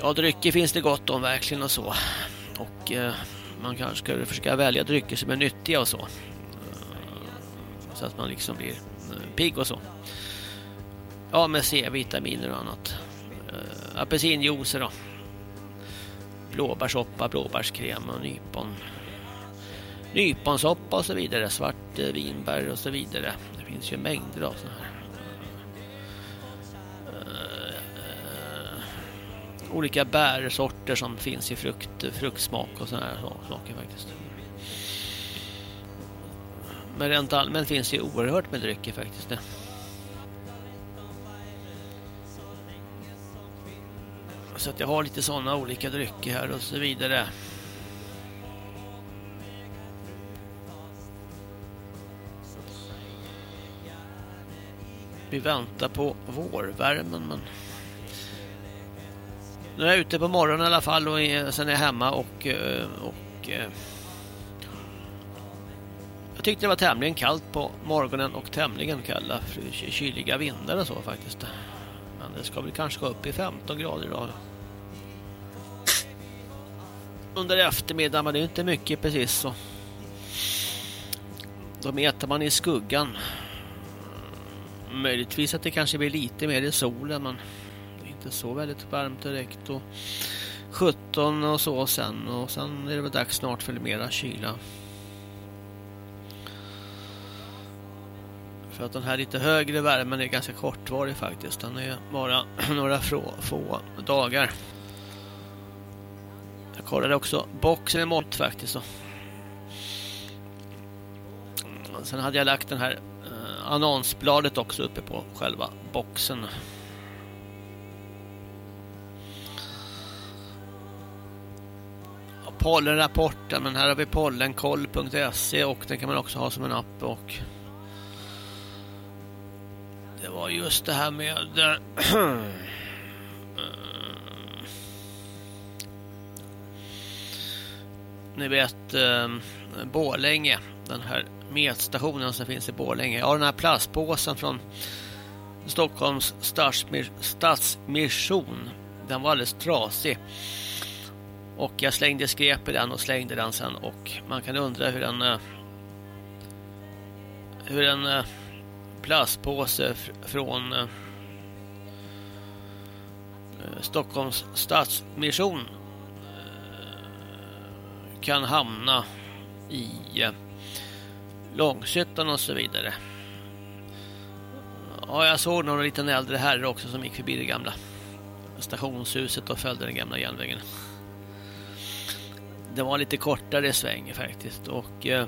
Ja, drycker finns det gott om verkligen och så. Och eh, man kanske ska försöka välja drycker som är nyttiga och så. Eh, så att man liksom blir eh, pigg och så. Ja, med C-vitaminer och annat. Apelsinjuicer då. Blåbärssoppa, blåbärskräm och nypon. Nyponsoppa och så vidare. Svart eh, vinbär och så vidare. Det finns ju mängder av sådana här. Eh, olika bärsorter som finns i frukt, fruktsmak och sådana här saker faktiskt. Men rent allmänt finns det oerhört med drycker faktiskt. Det. Så att jag har lite sådana olika drycker här och så vidare. Vi väntar på vårvärmen men nu är jag ute på morgonen i alla fall och sen är jag hemma och, eh, och eh, jag tyckte det var tämligen kallt på morgonen och tämligen kalla eh, kyliga vindar och så faktiskt. Men det ska väl kanske gå upp i 15 grader idag. Under eftermiddagen, men det är inte mycket precis så. Då mäter man i skuggan. Möjligtvis att det kanske blir lite mer i solen, men det är inte så väldigt varmt direkt och 17 och så sen och sen är det väl dags snart för mera kyla. För att den här lite högre värmen är ganska kortvarig faktiskt. Den är bara några få, få dagar. Jag kollade också boxen i mått faktiskt. Sen hade jag lagt den här eh, annonsbladet också uppe på själva boxen. pollenrapporten men här har vi pollenkoll.se och den kan man också ha som en app och det var just det här med ni vet eh, Borlänge den här metstationen som finns i Borlänge. Ja den här plastpåsen från Stockholms stadsmission. Den var alldeles trasig. Och jag slängde skräp i den och slängde den sen. Och man kan undra hur en eh, hur en eh, plastpåse från eh, Stockholms stadsmission kan hamna i eh, Långshyttan och så vidare. Ja, jag såg någon liten äldre herre också som gick förbi det gamla stationshuset och följde den gamla järnvägen det var lite kortare sväng faktiskt och eh,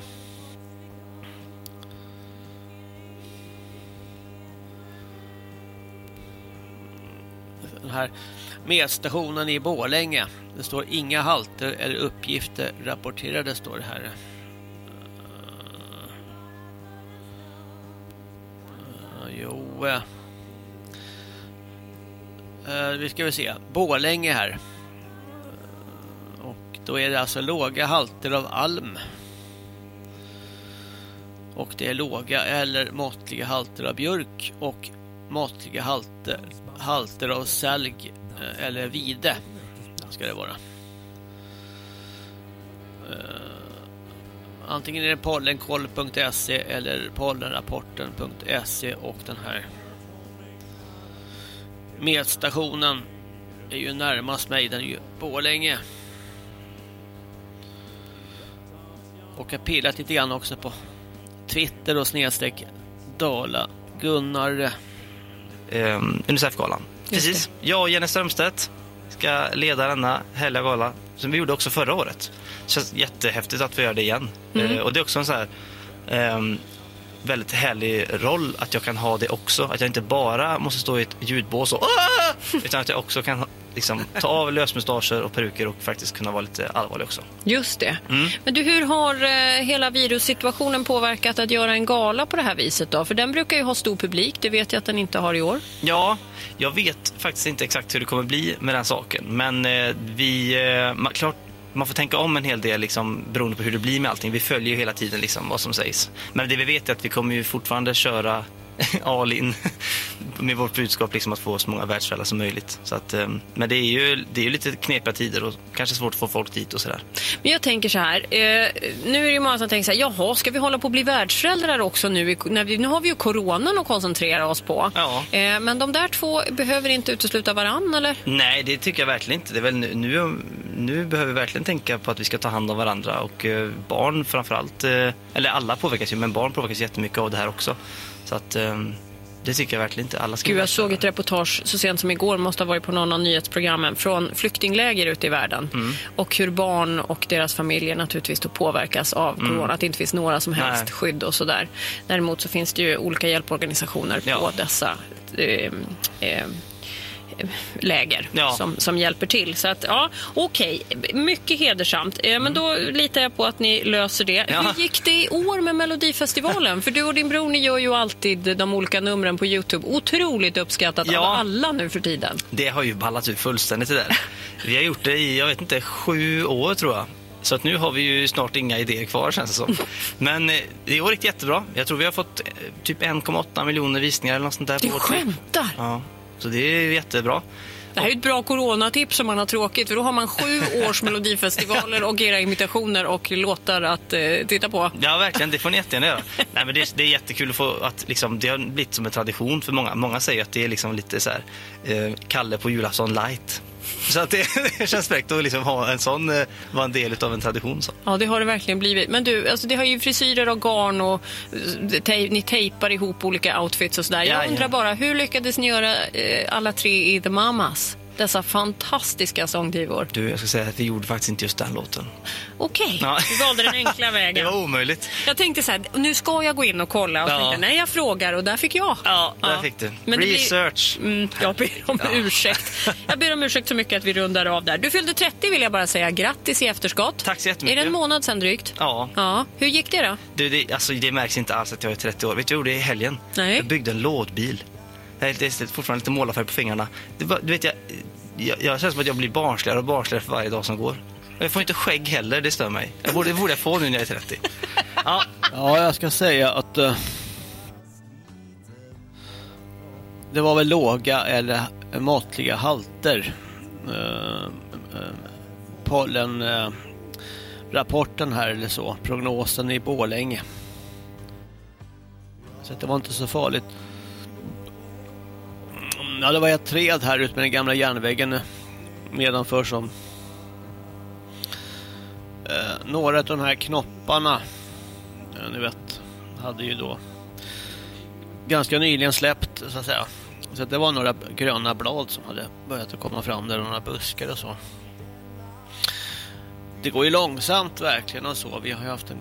den här medstationen i Bålänge det står inga halter eller uppgifter rapporterade står det här. Uh, jo uh, vi ska väl se. Bålänge här. Då är det alltså låga halter av alm. Och det är låga eller måttliga halter av björk och måttliga halter, halter av sälg. Eh, eller vide ska det vara. Eh, antingen är det pollenkoll.se eller pollenrapporten.se och den här medstationen är ju närmast mig, den är ju Borlänge. Och jag har pillat lite grann också på Twitter och snedstreck Dala Gunnar. um, ehm, Unicef-galan. Precis. Jag och Jenny Strömstedt ska leda denna härliga gala som vi gjorde också förra året. Det känns jättehäftigt att vi gör det igen. Mm. Eh, och det är också en så här ehm, väldigt härlig roll att jag kan ha det också. Att jag inte bara måste stå i ett ljudbås och "Åh!" utan att jag också kan liksom, ta av lösmustascher och peruker och faktiskt kunna vara lite allvarlig också. Just det. Mm. Men du, hur har eh, hela virussituationen påverkat att göra en gala på det här viset då? För den brukar ju ha stor publik, det vet jag att den inte har i år. Ja, jag vet faktiskt inte exakt hur det kommer bli med den saken. Men eh, vi, eh, klart, man får tänka om en hel del liksom, beroende på hur det blir med allting. Vi följer ju hela tiden liksom, vad som sägs. Men det vi vet är att vi kommer ju fortfarande köra all in med vårt budskap liksom, att få så många världsfällor som möjligt. Så att, eh, men det är ju det är ju lite knepiga tider och kanske svårt att få folk dit och sådär. Men jag tänker så här, eh, nu är det ju många som tänker så här, jaha, ska vi hålla på att bli världsföräldrar också nu? nu har vi ju coronan att koncentrera oss på. Ja. Eh, men de där två behöver inte utesluta varann, eller? Nej, det tycker jag verkligen inte. Det är väl nu, nu, nu behöver vi verkligen tänka på att vi ska ta hand om varandra och barn framförallt, eller alla påverkas ju, men barn påverkas jättemycket av det här också. Så att eh, det tycker jag verkligen inte. Alla ska Gud, jag såg ett reportage så sent som igår, måste ha varit på någon av nyhetsprogrammen, från flyktingläger ute i världen. Mm. Och hur barn och deras familjer naturligtvis då påverkas av Mm. corona. Att det inte finns några som helst Nej. skydd och sådär. Däremot så finns det ju olika hjälporganisationer på dessa eh, eh, läger Ja. som, som hjälper till. Så att, ja, okej. Mycket hedersamt. Eh, Men då litar jag på att ni löser det. Mm. Ja. Hur gick det i år med Melodifestivalen? För du och din bror, ni gör ju alltid de olika numren på Youtube. Otroligt uppskattat Ja. av alla nu för tiden. Det har ju ballat ut fullständigt det där. Vi har gjort det i, jag vet inte, sju år tror jag. Så att nu har vi ju snart inga idéer kvar känns det som. Men eh, det går riktigt jättebra. Jag tror vi har fått eh, typ 1,8 miljoner visningar eller något sånt där. Du skämtar? Ja, så det är jättebra. Det här är ett bra coronatips om man har tråkigt. För då har man sju års melodifestivaler och era imitationer och låtar att eh, titta på. Ja, verkligen. Det får ni jättegärna göra. Nej, men det, är, det är jättekul att få att liksom, det har blivit som en tradition för många. Många säger att det är liksom lite så här, eh, Kalle på julafton light. Så att det, det känns fräckt att liksom ha en sån, eh, vara en del av en tradition. Så. Ja, det har det verkligen blivit. Men du, alltså det har ju frisyrer och garn och eh, tej, ni tejpar ihop olika outfits och sådär. Jag Ja, ja. undrar bara, hur lyckades ni göra eh, alla tre i The Mamas? Dessa fantastiska sångdivor. Du, jag ska säga att vi gjorde faktiskt inte just den låten. Okej, Ja. du valde den enkla vägen. Det var omöjligt. Jag tänkte så här, nu ska jag gå in och kolla. Och Ja. tänkte, nej, jag frågar och där fick jag. Ja, där fick du. Men det blir- Research. Mm, jag ber om ursäkt. Jag ber om ursäkt så mycket att vi rundar av där. Du fyllde 30 vill jag bara säga. Grattis i efterskott. Tack så jättemycket. Är det en månad sen drygt? Ja. Ja. Hur gick det då? Du, det, alltså, det märks inte alls att jag är 30 år. Vet du vad jag gjorde i helgen? Nej. Jag byggde en lådbil. Jag är det är fortfarande lite målarfärg på fingrarna. Det du vet, jag, jag, jag känns som att jag blir barnsligare och barnsligare för varje dag som går. Jag får inte skägg heller, det stör mig. Jag borde, det borde jag få nu när jag är 30. Ja, Ja, jag ska säga att Uh, det var väl låga eller måttliga halter. Uh, pollen eh, rapporten här eller så, prognosen i Borlänge. Så det var inte så farligt. Mm, ja, det var ett träd här ute med den gamla järnvägen medanför nedanför som eh, några av de här knopparna eh, ni vet, hade ju då ganska nyligen släppt så att säga. Så att det var några gröna blad som hade börjat att komma fram där och några buskar och så. Det går ju långsamt verkligen och så. Vi har ju haft en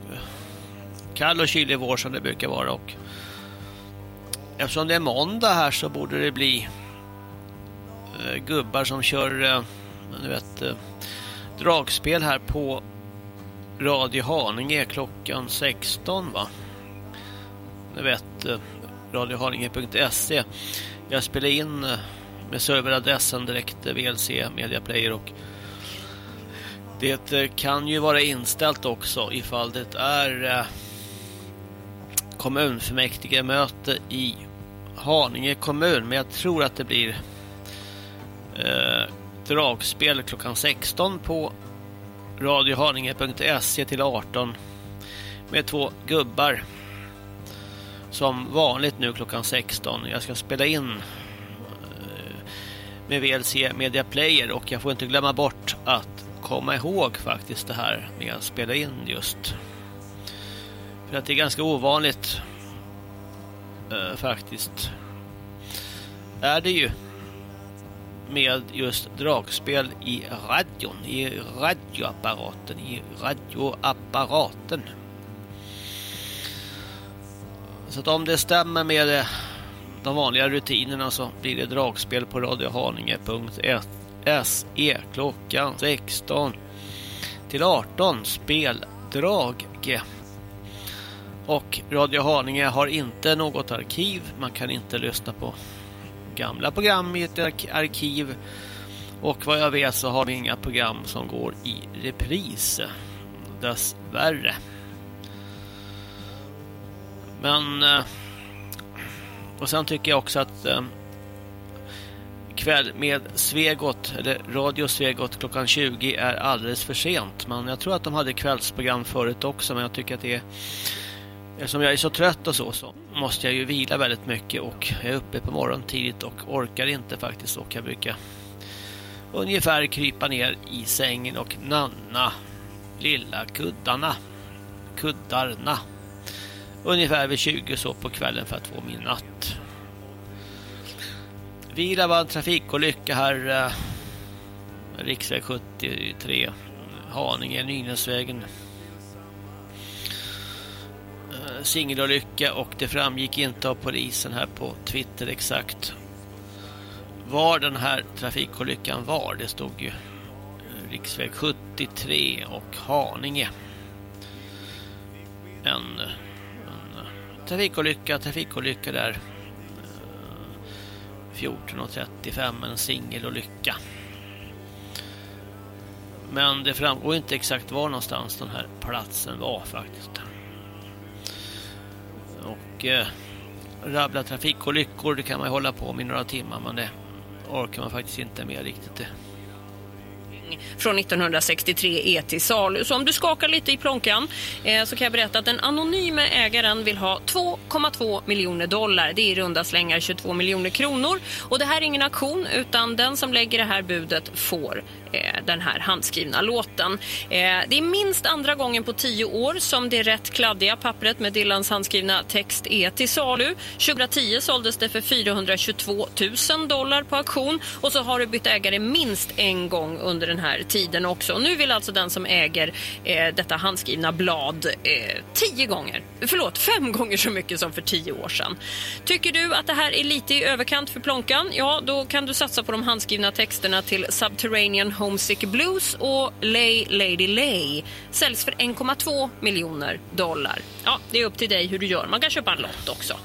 kall och kylig vår som det brukar vara och eftersom det är måndag här så borde det bli Eh, gubbar som kör eh, vet eh, dragspel här på Radio Haninge klockan 16 va? Ni vet eh, radiohaninge.se Jag spelar in eh, med serveradressen direkt eh, VLC Media Player och Det eh, kan ju vara inställt också ifall det är eh, kommunfullmäktige möte i Haninge kommun. Men jag tror att det blir eh, dragspel klockan 16 på radiohaninge.se till 18 med två gubbar som vanligt nu klockan 16. Jag ska spela in eh, med VLC Media Player och jag får inte glömma bort att komma ihåg faktiskt det här med att spela in just. För att det är ganska ovanligt eh, faktiskt. Är det ju med just dragspel i radion, i radioapparaten, i radioapparaten. Så att om det stämmer med eh, de vanliga rutinerna så blir det dragspel på radiohaninge.se klockan 16 till 18 speldrag. Och Radio Haninge har inte något arkiv. Man kan inte lyssna på gamla program i ett ark- arkiv. Och vad jag vet så har vi inga program som går i repris. Dessvärre. Men... Eh, och sen tycker jag också att eh, kväll med Svegot, eller Radio Svegot klockan 20 är alldeles för sent. Men jag tror att de hade kvällsprogram förut också, men jag tycker att det är Eftersom jag är så trött och så, så måste jag ju vila väldigt mycket och jag är uppe på morgonen tidigt och orkar inte faktiskt och jag brukar ungefär krypa ner i sängen och nanna lilla kuddarna, kuddarna ungefär vid 20 så på kvällen för att få min natt. Vila var en trafikolycka här eh, riksväg 73 Haninge, Nynäsvägen singelolycka och det framgick inte av polisen här på Twitter exakt var den här trafikolyckan var. Det stod ju eh, riksväg 73 och Haninge. En, en trafikolycka, trafikolycka där. Eh, 14.35, en singelolycka. Men det framgår inte exakt var någonstans den här platsen var faktiskt. Och eh, rabbla trafikolyckor, det kan man ju hålla på med i några timmar, men det orkar man faktiskt inte med riktigt. Det. från 1963 är e till salu. Så om du skakar lite i plånkan eh, så kan jag berätta att den anonyme ägaren vill ha 2,2 miljoner dollar. Det är i runda slängar 22 miljoner kronor. Och det här är ingen auktion utan den som lägger det här budet får Eh, den här handskrivna låten. Eh, det är minst andra gången på tio år som det rätt kladdiga pappret med Dylans handskrivna text är till salu. 2010 såldes det för 422 000 dollar på auktion och så har det bytt ägare minst en gång under den här tiden också. Nu vill alltså den som äger eh, detta handskrivna blad tio gånger, förlåt, fem gånger så mycket som för tio år sedan. Tycker du att det här är lite i överkant för plånkan? Ja, då kan du satsa på de handskrivna texterna till Subterranean Homesick Blues och Lay Lady Lay. Säljs för 1,2 miljoner dollar. Ja, det är upp till dig hur du gör. Man kan köpa en lott också.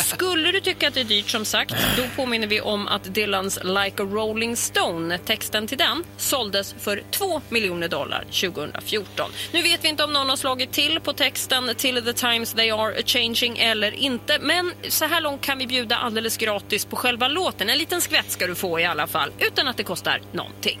Skulle du tycka att det är dyrt som sagt, då påminner vi om att Dylans Like a Rolling Stone, texten till den, såldes för 2 miljoner dollar 2014. Nu vet vi inte om någon har slagit till på texten till The Times They Are a Changing eller inte, men så här långt kan vi bjuda alldeles gratis på själva låten. En liten skvätt ska du få i alla fall, utan att det kostar någonting.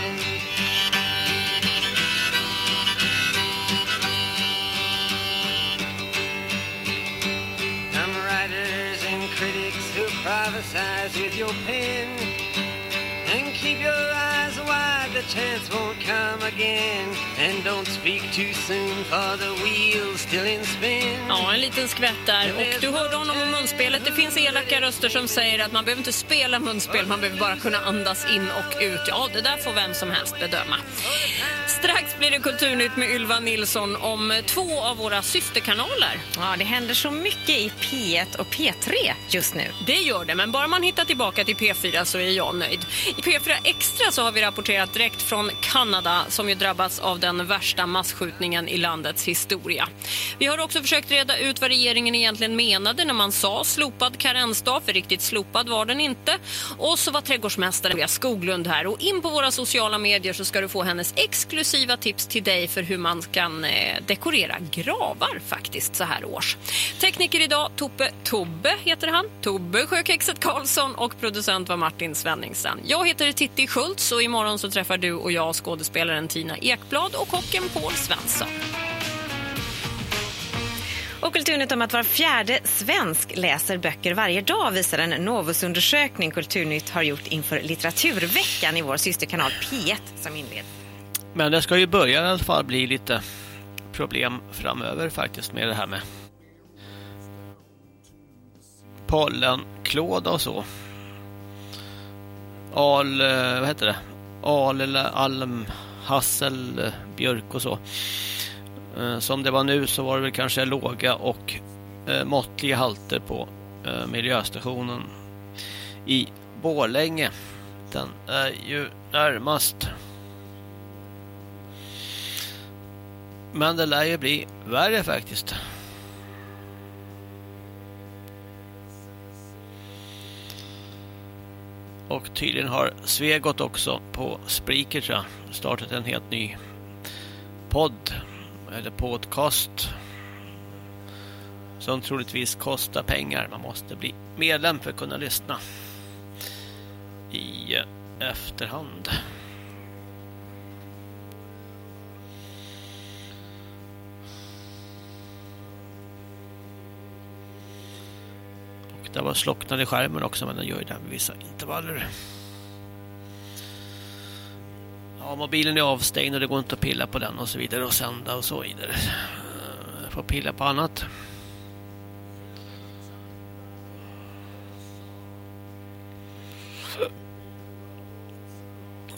Writers and critics who prophesize with your pen And keep your eyes wide, the chance won't come again. And don't speak too soon, for the wheel's still in spin. Ja, en liten skvätt där. Och du hörde honom om munspelet. Det finns elaka röster som säger att man behöver inte spela munspel, man behöver bara kunna andas in och ut. Ja, det där får vem som helst bedöma. Strax blir det Kulturnytt med Ylva Nilsson om två av våra systerkanaler. Ja, det händer så mycket i P1 och P3 just nu. Det gör det, men bara man hittar tillbaka till P4 så är jag nöjd. I P4 Extra så har vi rapporterat direkt från Kanada som ju drabbats av den värsta massskjutningen i landets historia. Vi har också försökt reda ut vad regeringen egentligen menade när man sa slopad karensdag, för riktigt slopad var den inte. Och så var trädgårdsmästaren Julia Skoglund här och in på våra sociala medier så ska du få hennes exklusiva tips till dig för hur man kan eh, dekorera gravar faktiskt så här års. Tekniker idag, Toppe Tobbe heter han, Tobbe Sjökexet Karlsson och producent var Martin Svenningsen. Jag heter Titti Schultz och imorgon så träffar du och jag skådespelaren Tina Ekblad och kocken Paul Svensson. Och Kulturnytt om att var fjärde svensk läser böcker varje dag visar en Novusundersökning Kulturnytt har gjort inför litteraturveckan i vår systerkanal P1 som inleds. Men det ska ju börja i alla fall bli lite problem framöver faktiskt med det här med pollenklåda och så. Al, eh, vad heter det? Al eller alm, hassel, eh, björk och så. Eh, som det var nu så var det väl kanske låga och måttliga halter på miljöstationen i Borlänge. Den är ju närmast. Men det lär ju bli värre faktiskt. Och tydligen har Svegot också på Spreaker tror jag, startat en helt ny podd eller podcast som troligtvis kostar pengar. Man måste bli medlem för att kunna lyssna i eh, efterhand. Det var slocknade skärmen också men den gör ju det med vissa intervaller. Ja, mobilen är avstängd och det går inte att pilla på den och så vidare och sända och så vidare. Eh, jag får pilla på annat.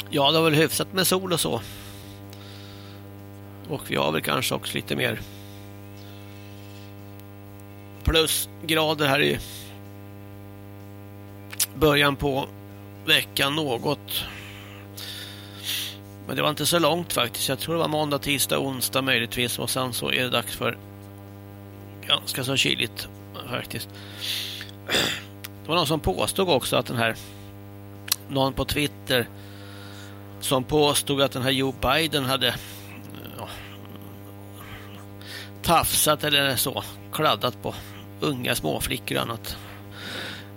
Ja, det var väl hyfsat med sol och så. Och vi har väl kanske också lite mer plusgrader här i början på veckan något. Men det var inte så långt faktiskt. Jag tror det var måndag, tisdag, onsdag möjligtvis. Och sen så är det dags för ganska så kyligt faktiskt. Det var någon som påstod också att den här någon på Twitter som påstod att den här Joe Biden hade ja, tafsat eller så, kladdat på unga småflickor och annat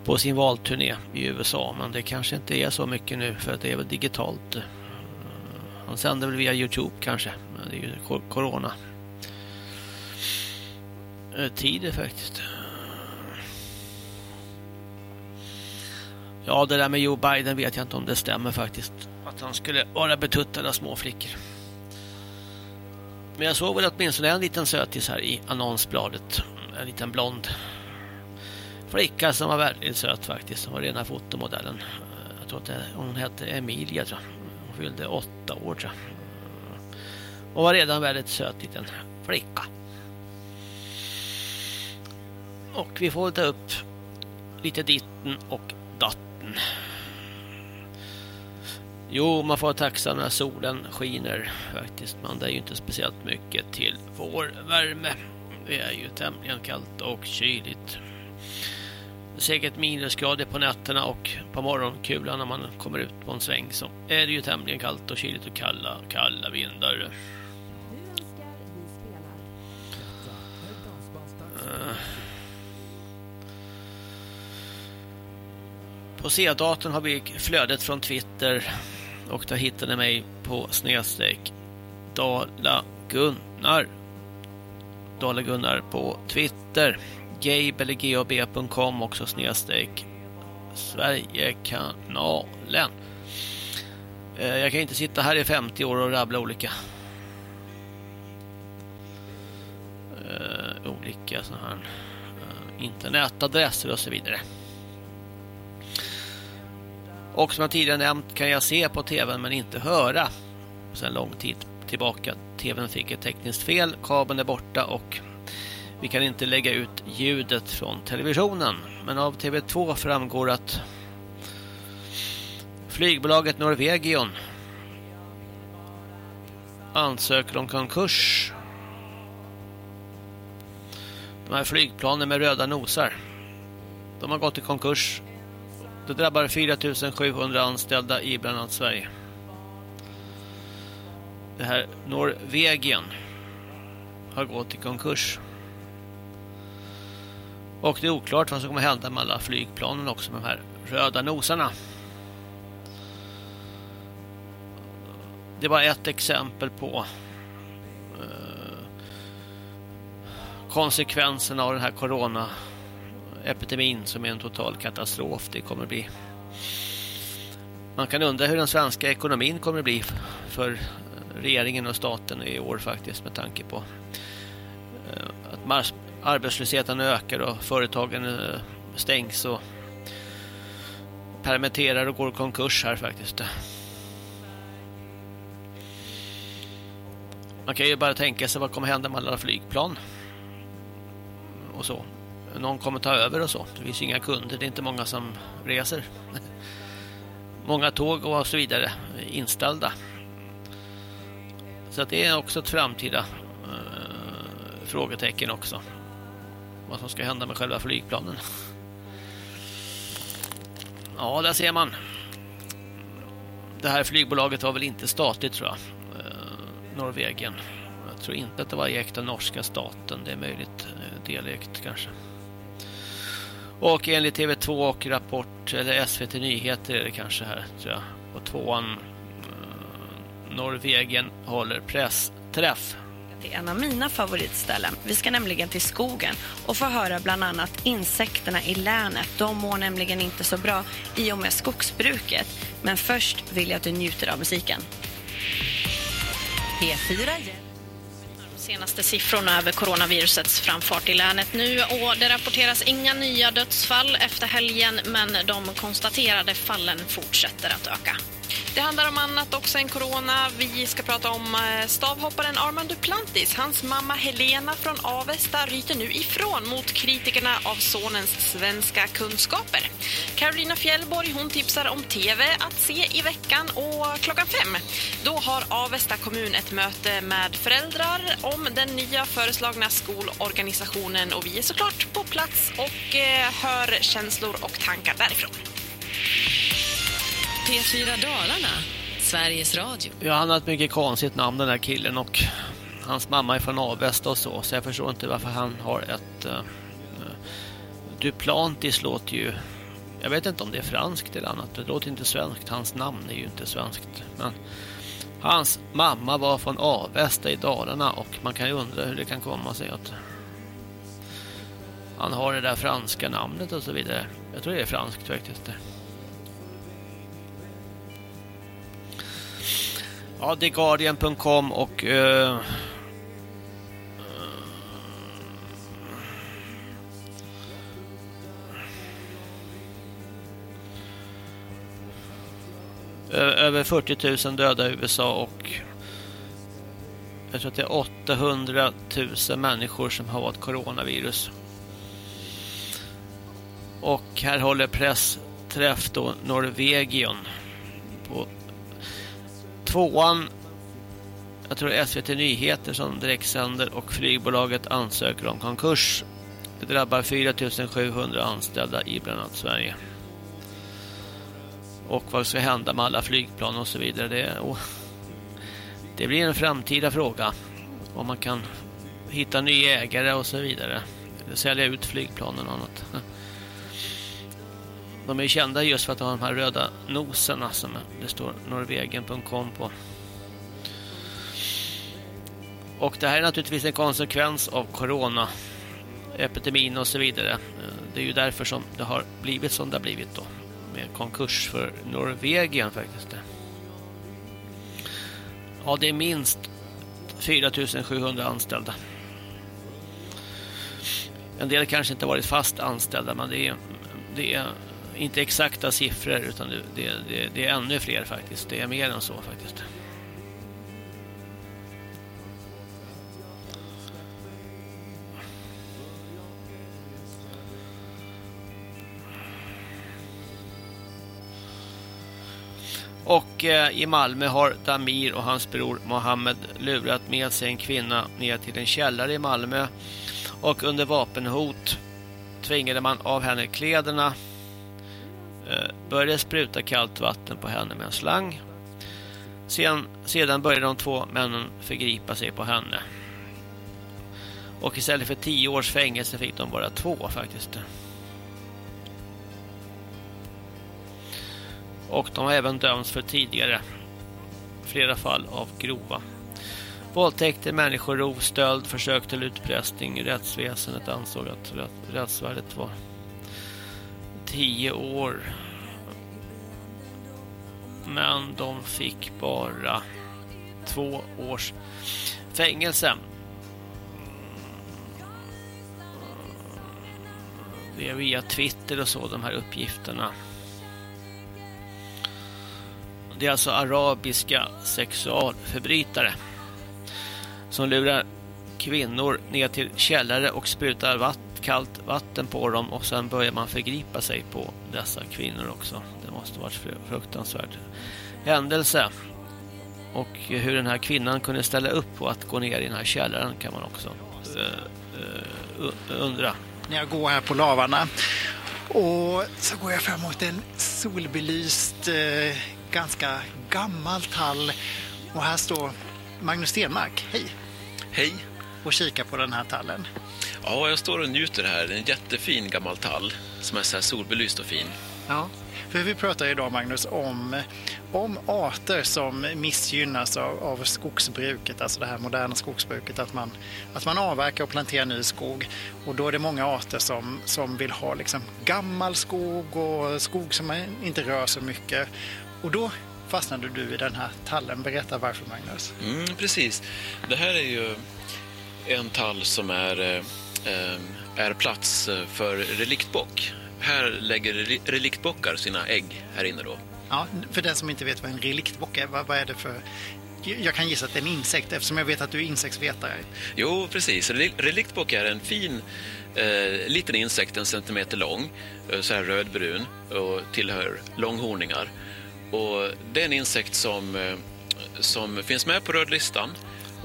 på sin valturné i USA. Men det kanske inte är så mycket nu för att det är väl digitalt. Han sänder väl via Youtube kanske. Men det är ju Corona-tider eh, faktiskt. Ja, det där med Joe Biden vet jag inte om det stämmer faktiskt. Att han skulle vara betuttad av småflickor. Men jag såg väl åtminstone en liten sötis här i annonsbladet. En liten blond flicka som var väldigt söt faktiskt. Hon var rena fotomodellen. Jag tror att det, hon hette Emilia tror jag. Hon fyllde åtta år tror jag. Hon var redan väldigt söt liten flicka. Och vi får ta upp lite ditten och datten. Jo, man får vara tacksam när solen skiner faktiskt. Men det är ju inte speciellt mycket till vår värme. Det är ju tämligen kallt och kyligt. Säkert minusgrader på nätterna och på morgonkulan när man kommer ut på en sväng så är det ju tämligen kallt och kyligt och kalla, kalla vindar. Eh. På C-datorn har vi flödet från Twitter och där hittade ni mig på snedstreck Dala Gunnar. Dala Gunnar på Twitter. Gabe eller gab.com också snedstreck Sverigekanalen. Eh, jag kan inte sitta här i 50 år och rabbla olika eh, olika sådana här eh, internetadresser och så vidare. Och som jag tidigare nämnt kan jag se på tvn men inte höra. Sedan lång tid tillbaka. Tvn fick ett tekniskt fel, kabeln är borta och vi kan inte lägga ut ljudet från televisionen. Men av TV2 framgår att flygbolaget Norwegion ansöker om konkurs. De här flygplanen med röda nosar. De har gått i konkurs. Det drabbar 4700 anställda i bland annat Sverige. Det här Norwegian har gått i konkurs. Och det är oklart vad som kommer hända med alla flygplanen också med de här röda nosarna. Det var ett exempel på eh, konsekvenserna av den här coronaepidemin som är en total katastrof. Det kommer bli man kan undra hur den svenska ekonomin kommer att bli för regeringen och staten i år faktiskt med tanke på eh, att arbetslösheten ökar och företagen eh, stängs och permitterar och går i konkurs här faktiskt. Man kan ju bara tänka sig vad kommer hända med alla flygplan och så. Någon kommer ta över och så. Det finns inga kunder, det är inte många som reser. Många tåg och så vidare inställda. Så att det är också ett framtida eh, frågetecken också. Vad som ska hända med själva flygplanen. Ja, där ser man. Det här flygbolaget var väl inte statligt tror jag. Eh, Jag tror inte att det var ägt av norska staten. Det är möjligt. Eh, delägt kanske. Och enligt TV2 och Rapport eller SVT Nyheter är det kanske här tror jag. Och tvåan eh, håller pressträff till en av mina favoritställen. Vi ska nämligen till skogen och få höra bland annat insekterna i länet. De mår nämligen inte så bra i och med skogsbruket. Men först vill jag att du njuter av musiken. P4 senaste siffrorna över coronavirusets framfart i länet nu och det rapporteras inga nya dödsfall efter helgen men de konstaterade fallen fortsätter att öka. Det handlar om annat också än corona. Vi ska prata om eh, stavhopparen Armand Duplantis. Hans mamma Helena från Avesta ryter nu ifrån mot kritikerna av sonens svenska kunskaper. Carolina Fjällborg hon tipsar om TV att se i veckan och klockan fem då har Avesta kommun ett möte med föräldrar om den nya föreslagna skolorganisationen och vi är såklart på plats och eh, hör känslor och tankar därifrån. P4 Dalarna, Sveriges Radio. Ja, han har ett mycket konstigt namn den här killen och hans mamma är från Avesta och så. Så jag förstår inte varför han har ett... Uh, Duplantis låter ju... Jag vet inte om det är franskt eller annat. Det låter inte svenskt. Hans namn är ju inte svenskt. Men hans mamma var från Avesta i Dalarna och man kan ju undra hur det kan komma sig att han har det där franska namnet och så vidare. Jag tror det är franskt faktiskt. Ja, det är Guardian.com och uh, över 40 000 döda i USA och jag tror att det är 800 000 människor som har varit coronavirus. Och här håller pressträff då Norwegian tvåan jag tror SVT Nyheter som direktsänder och flygbolaget ansöker om konkurs. Det drabbar 4700 anställda i bland annat Sverige. Och vad ska hända med alla flygplan och så vidare. Det, oh, det blir en framtida fråga. Om man kan hitta nya ägare och så vidare. Sälja ut flygplanen och annat. De är kända just för att ha de här röda noserna som det står norvegen.com på. Och det här är naturligtvis en konsekvens av corona epidemin och så vidare. Det är ju därför som det har blivit som det har blivit då. med konkurs för Norvegien faktiskt. Ja, det är minst 4700 anställda. En del kanske inte varit fast anställda men det är, det är inte exakta siffror utan det, det, det, det är ännu fler faktiskt. Det är mer än så faktiskt. Och eh, i Malmö har Damir och hans bror Mohammed lurat med sig en kvinna ner till en källare i Malmö och under vapenhot tvingade man av henne kläderna Eh, började spruta kallt vatten på henne med en slang. Sen, sedan började de två männen förgripa sig på henne. Och istället för tio års fängelse fick de bara två faktiskt. Och de har även dömts för tidigare flera fall av grova våldtäkter, människorov, stöld, försök till utpressning. Rättsväsendet ansåg att rättsvärdet var tio år. Men de fick bara två års fängelse. Det är via Twitter och så de här uppgifterna. Det är alltså arabiska sexualförbrytare som lurar kvinnor ner till källare och sprutar vatten vatt, kallt vatten på dem och sen börjar man förgripa sig på dessa kvinnor också. Det måste varit fruktansvärd händelse. Och hur den här kvinnan kunde ställa upp på att gå ner i den här källaren kan man också uh, uh, undra. När jag går här på lavarna och så går jag fram mot en solbelyst, eh, ganska gammal tall och här står Magnus Stenmark. Hej! Hej! Och kikar på den här tallen. Ja, jag står och njuter här. Det är en jättefin gammal tall som är så här solbelyst och fin. Ja, för vi pratar idag Magnus om, om arter som missgynnas av, av skogsbruket, alltså det här moderna skogsbruket, att man, att man avverkar och planterar ny skog. Och då är det många arter som, som vill ha liksom gammal skog och skog som inte rör så mycket. Och då fastnade du i den här tallen. Berätta varför Magnus. Mm, precis. Det här är ju en tall som är, eh, är plats för reliktbock. Här lägger reliktbockar sina ägg här inne då. Ja, för den som inte vet vad en reliktbock är, vad, vad är det för... Jag kan gissa att det är en insekt eftersom jag vet att du är insektsvetare. Jo, precis. Reliktbock är en fin eh, liten insekt, en centimeter lång, så här rödbrun och tillhör långhorningar. Och det är en insekt som, eh, som finns med på rödlistan.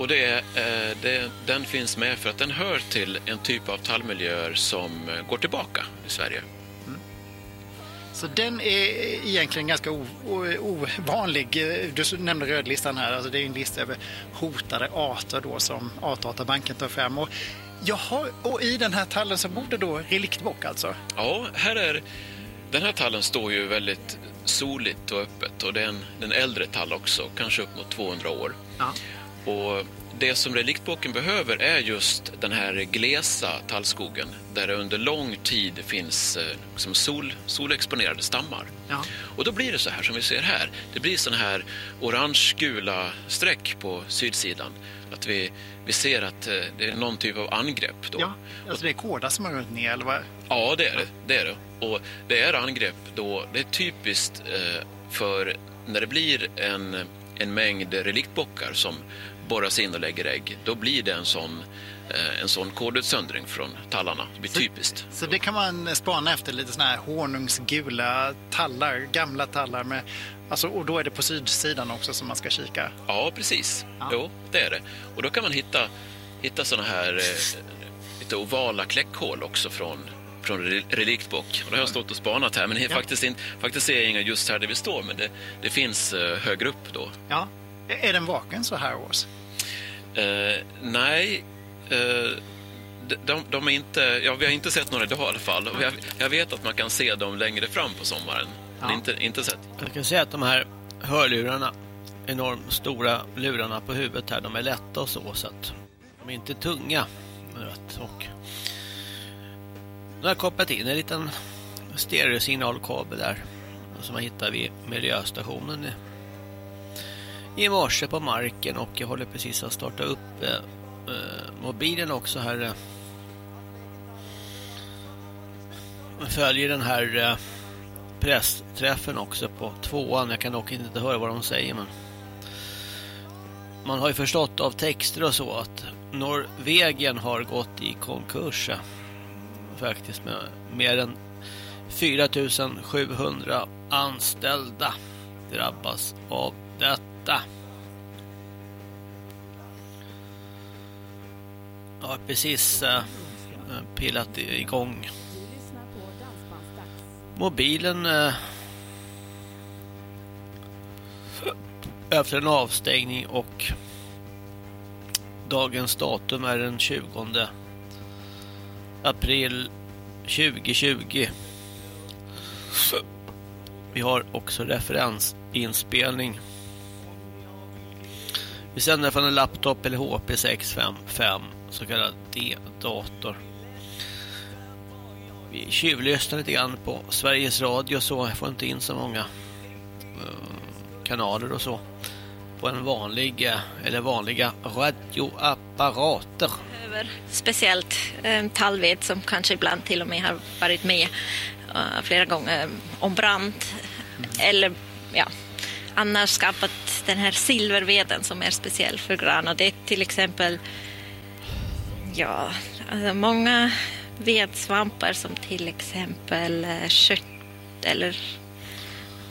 Och det eh, det, den finns med för att den hör till en typ av tallmiljöer som eh, går tillbaka i Sverige. Mm. Så den är egentligen ganska ovanlig. Du nämnde rödlistan här, alltså det är en lista över hotade arter då som Artdatabanken tar fram. Och, jaha, och i den här tallen så bor det då reliktbock alltså? Ja, här är, den här tallen står ju väldigt soligt och öppet och det är en, en äldre tall också, kanske upp mot 200 år. Ja. Och det som reliktboken behöver är just den här glesa tallskogen där det under lång tid finns eh, som sol, solexponerade stammar. Ja. Och då blir det så här som vi ser här. Det blir såna här orange-gula streck på sydsidan. Att vi, vi ser att eh, det är någon typ av angrepp. Då. Ja, alltså det är kåda som har runt ner eller vad? Ja, det är det. det, är det. Och det är angrepp då, det är typiskt eh, för när det blir en, en mängd reliktbockar som borras in och lägger ägg, då blir det en sån, eh, en sån kodutsöndring från tallarna. Det blir typiskt. Så det kan man spana efter, lite såna här honungsgula tallar, gamla tallar med Alltså, och då är det på sydsidan också som man ska kika? Ja, precis. Ja. Jo, det är det. Och då kan man hitta, hitta såna här eh, lite ovala kläckhål också från, från reliktbock. Och då har jag stått och spanat här, men ja. faktiskt, in, faktiskt jag inga just här där vi står, men det, det finns eh, högre upp då. Ja. Är den vaken så här års? Eh, nej, eh, de, de, är inte, ja, vi har inte sett några idag i alla fall. Jag, jag vet att man kan se dem längre fram på sommaren. Ja. Men inte, inte sett. Jag kan säga att de här hörlurarna, enormt stora lurarna på huvudet här, de är lätta och så, så att de är inte tunga. Och nu har jag kopplat in en liten stereosignalkabel där som jag hittade vid miljöstationen i, morse på marken och jag håller precis att starta upp eh, eh, mobilen också här. Eh. Jag följer den här eh, pressträffen också på tvåan. Jag kan dock inte höra vad de säger men man har ju förstått av texter och så att Norvegen har gått i konkurs eh, faktiskt med mer än 4700 anställda drabbas av detta. Jag har precis eh, eh pillat igång mobilen eh, efter en avstängning och dagens datum är den 20 april 2020. Vi har också referensinspelning. Vi sänder från en laptop eller HP 655 så kallad D-dator. Vi tjuvlyssnar lite grann på Sveriges Radio så jag får inte in så många eh, kanaler och så på en vanlig eh, eller vanliga radioapparater. speciellt eh, tallved som kanske ibland till och med har varit med eh, flera gånger om brand. Eller ja, annars skapat den här silverveden som är speciell för gran. Och det är till exempel ja, alltså många vedsvampar som till exempel eh, kött eller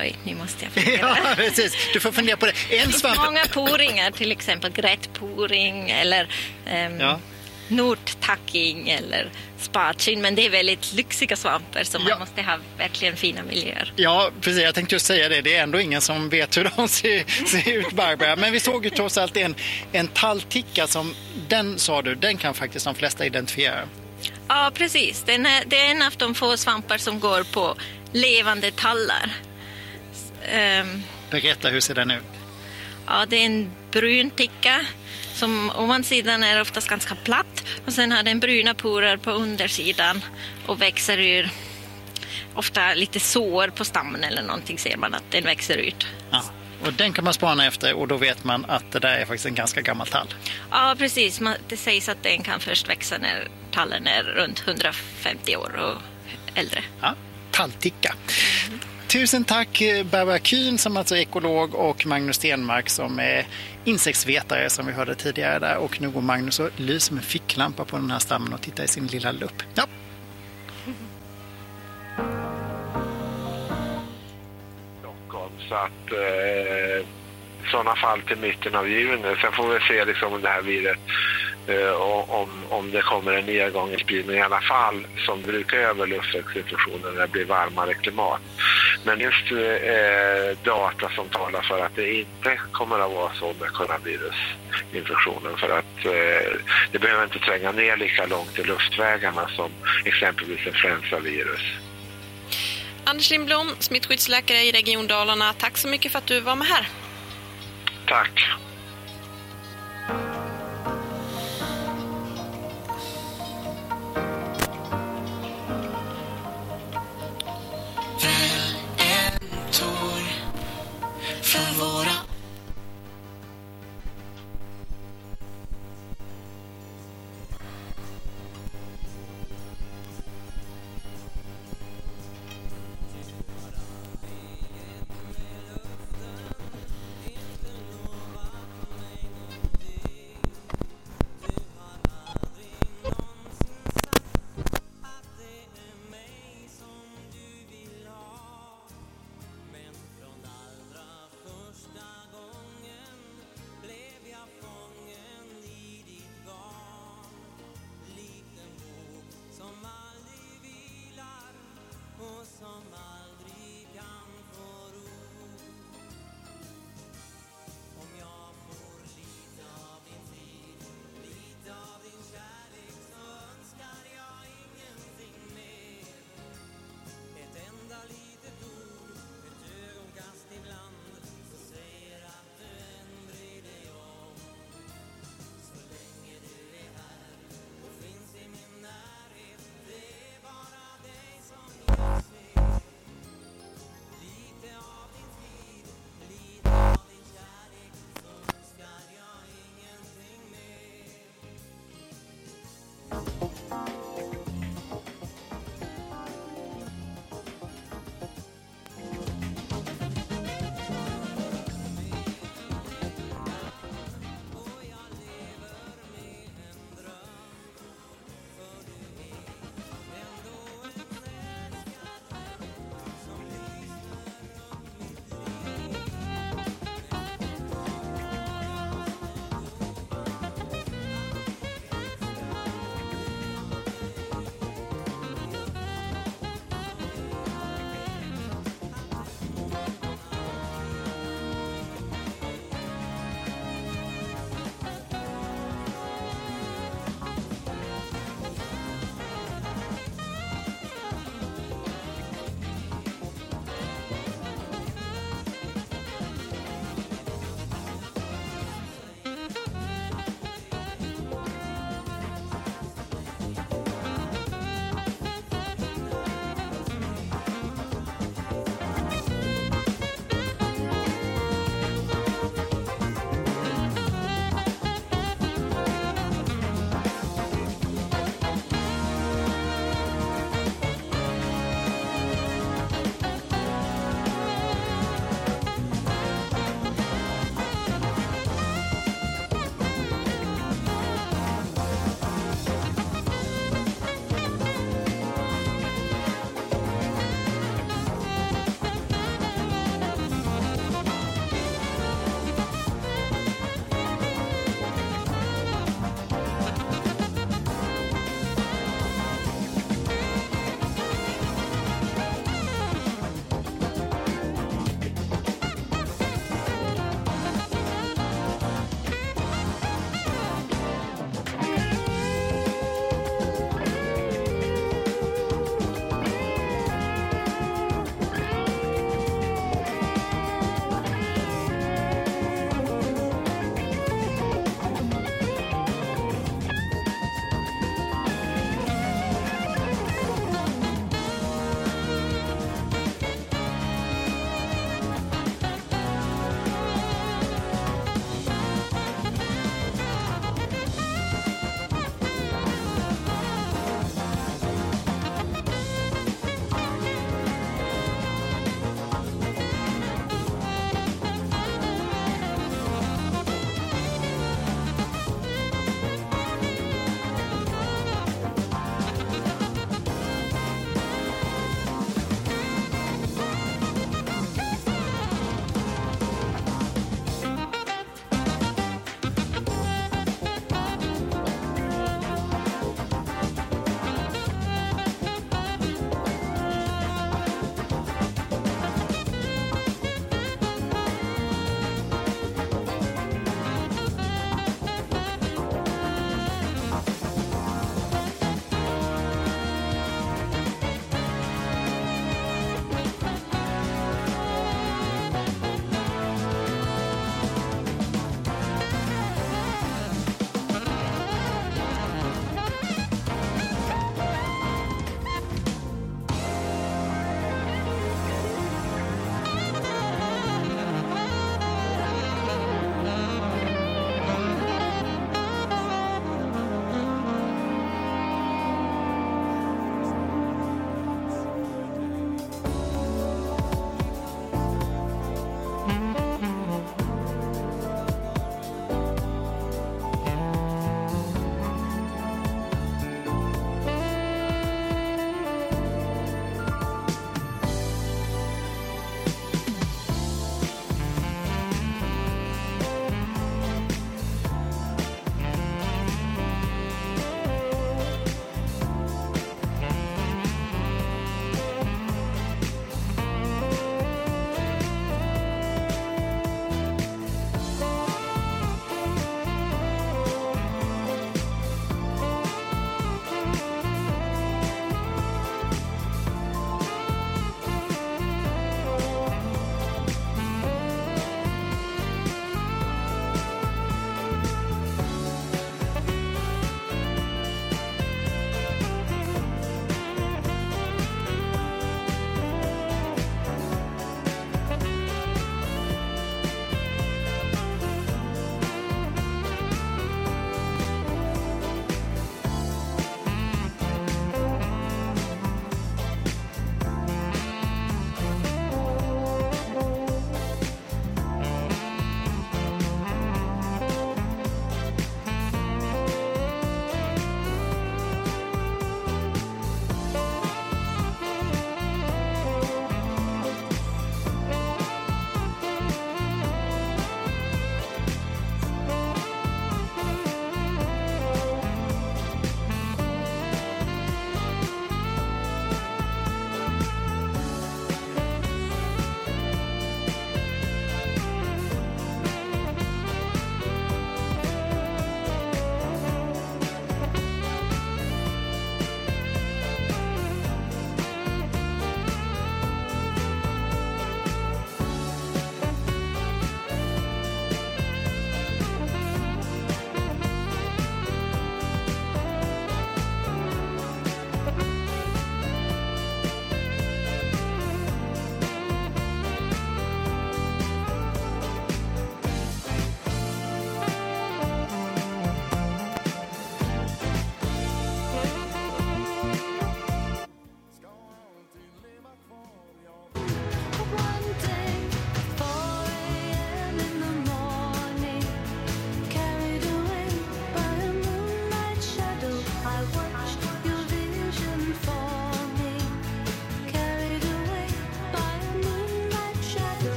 Oj, nu måste jag fundera. Ja, precis. Du får fundera på det. En svamp... Många poringar, till exempel grättporing eller um, Ja. Nordtacking eller spartsin. Men det är väldigt lyxiga svampar som man måste ha verkligen fina miljöer. Ja, precis. Jag tänkte just säga det. Det är ändå ingen som vet hur de ser, ser ut, Barbara. Men vi såg ju trots allt en, en tallticka som, den sa du, den kan faktiskt de flesta identifiera. Ja, precis. Den är, det är en av de få svampar som går på levande tallar. Ehm, Berätta, hur ser den ut? Ja, det är en brun ticka som ovansidan är oftast ganska platt och sen har den bruna porer på undersidan och växer ur ofta lite sår på stammen eller någonting ser man att den växer ut. Ja. Och den kan man spana efter och då vet man att det där är faktiskt en ganska gammal tall. Ja, precis. Det sägs att den kan först växa när tallen är runt 150 år och äldre. Ja, tallticka. Tusen tack eh, Barbara Kühn som alltså är ekolog och Magnus Stenmark som är insektsvetare som vi hörde tidigare där. Och nu går Magnus och lyser med ficklampa på den här stammen och tittar i sin lilla lupp. Ja. Stockholm. Så att eh, sådana fall till mitten av juni. Sen får vi se liksom om det här blir ett, eh, om, om det kommer en nedgång i spridning i alla fall som brukar över luftvägsinfektioner när det blir varmare klimat. Men just eh, data som talar för att det inte kommer att vara så med coronavirusinfektionen för att eh, det behöver inte tränga ner lika långt i luftvägarna som exempelvis influensavirus. Anders Lindblom, smittskyddsläkare i Region Dalarna. Tack så mycket för att du var med här. Tack. Fäll en tår från våra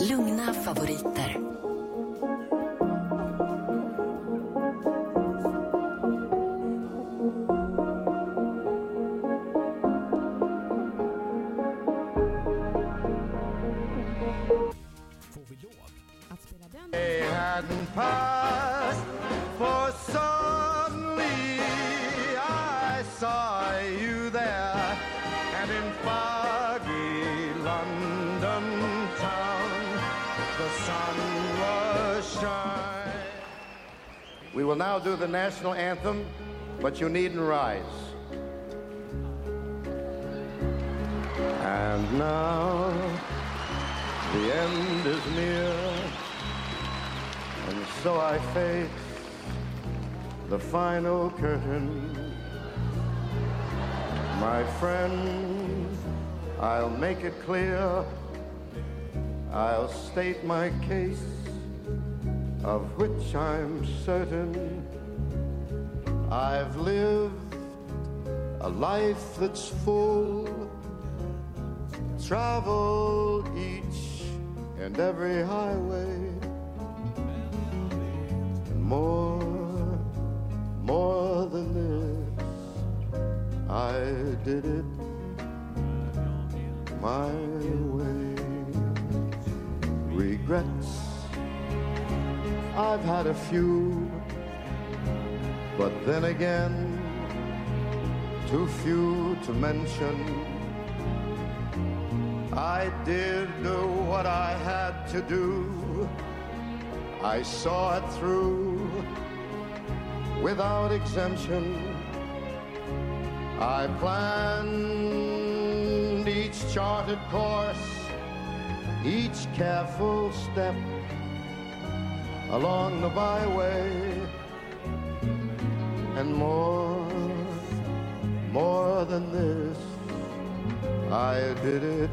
Lugna favoriter. Will now do the national anthem, but you needn't rise. And now the end is near, and so I face the final curtain. My friend, I'll make it clear, I'll state my case, of which I'm certain. I've lived a life that's full traveled each and every highway few but then again too few to mention I did do what I had to do. I saw it through without exemption. I planned each charted course, each careful step along the byway, and more, more than this, I did it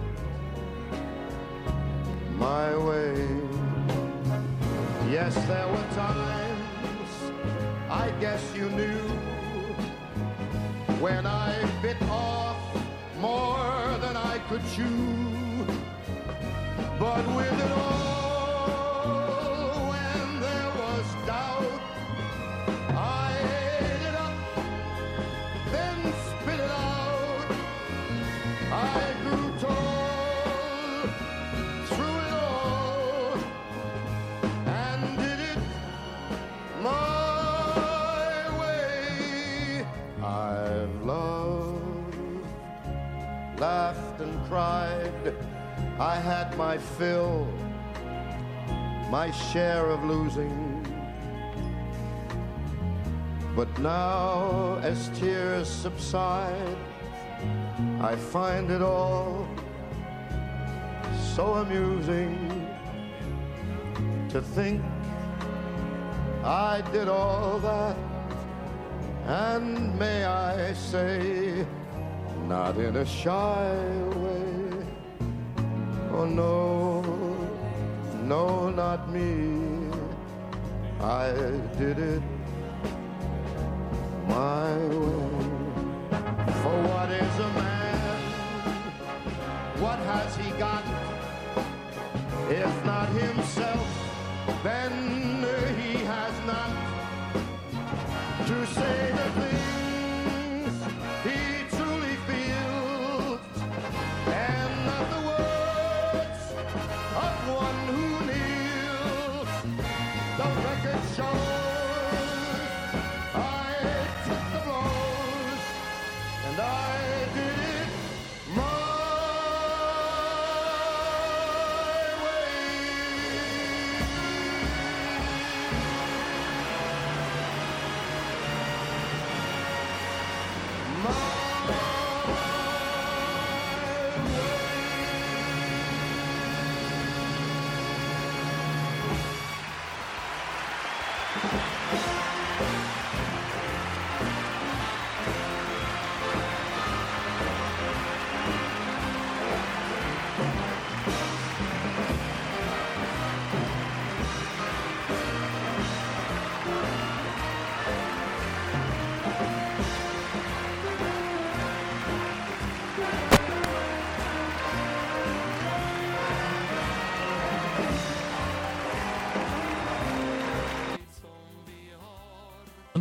my way. Yes, there were times, I guess you knew, when I bit off more than I could chew. But with it all, I had my fill, my share of losing. But now, as tears subside, I find it all so amusing to think I did all that, and may I say, not in a shy way. No, no, not me. I did it my way. For what is a man? What has he got? If not himself, then he has not to say the things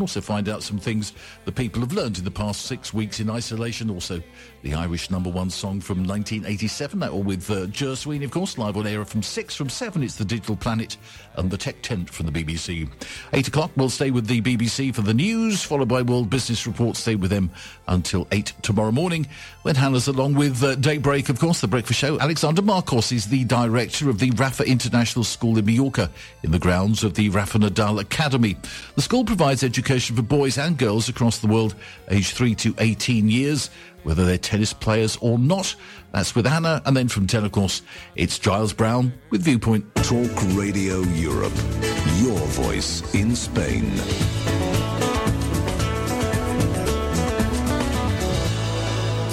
and also find out some things the people have learned in the past six weeks in isolation. Also, the Irish number one song from 1987, that all with uh, of course, live on air from six. From seven, it's the Digital Planet and the Tech Tent from the BBC. Eight o'clock, we'll stay with the BBC for the news, followed by World Business Report. Stay with them until eight tomorrow morning. When Hannah's along with uh, Daybreak, of course, the breakfast show. Alexander Marcos is the director of the Rafa International School in Mallorca, in the grounds of the Rafa Nadal Academy. The school provides education for boys and girls across the world, aged 3 to 18 years, whether they're tennis players or not. That's with Anna, and then from 10, of course, it's Giles Brown with Viewpoint. Talk Radio Europe, your voice in Spain.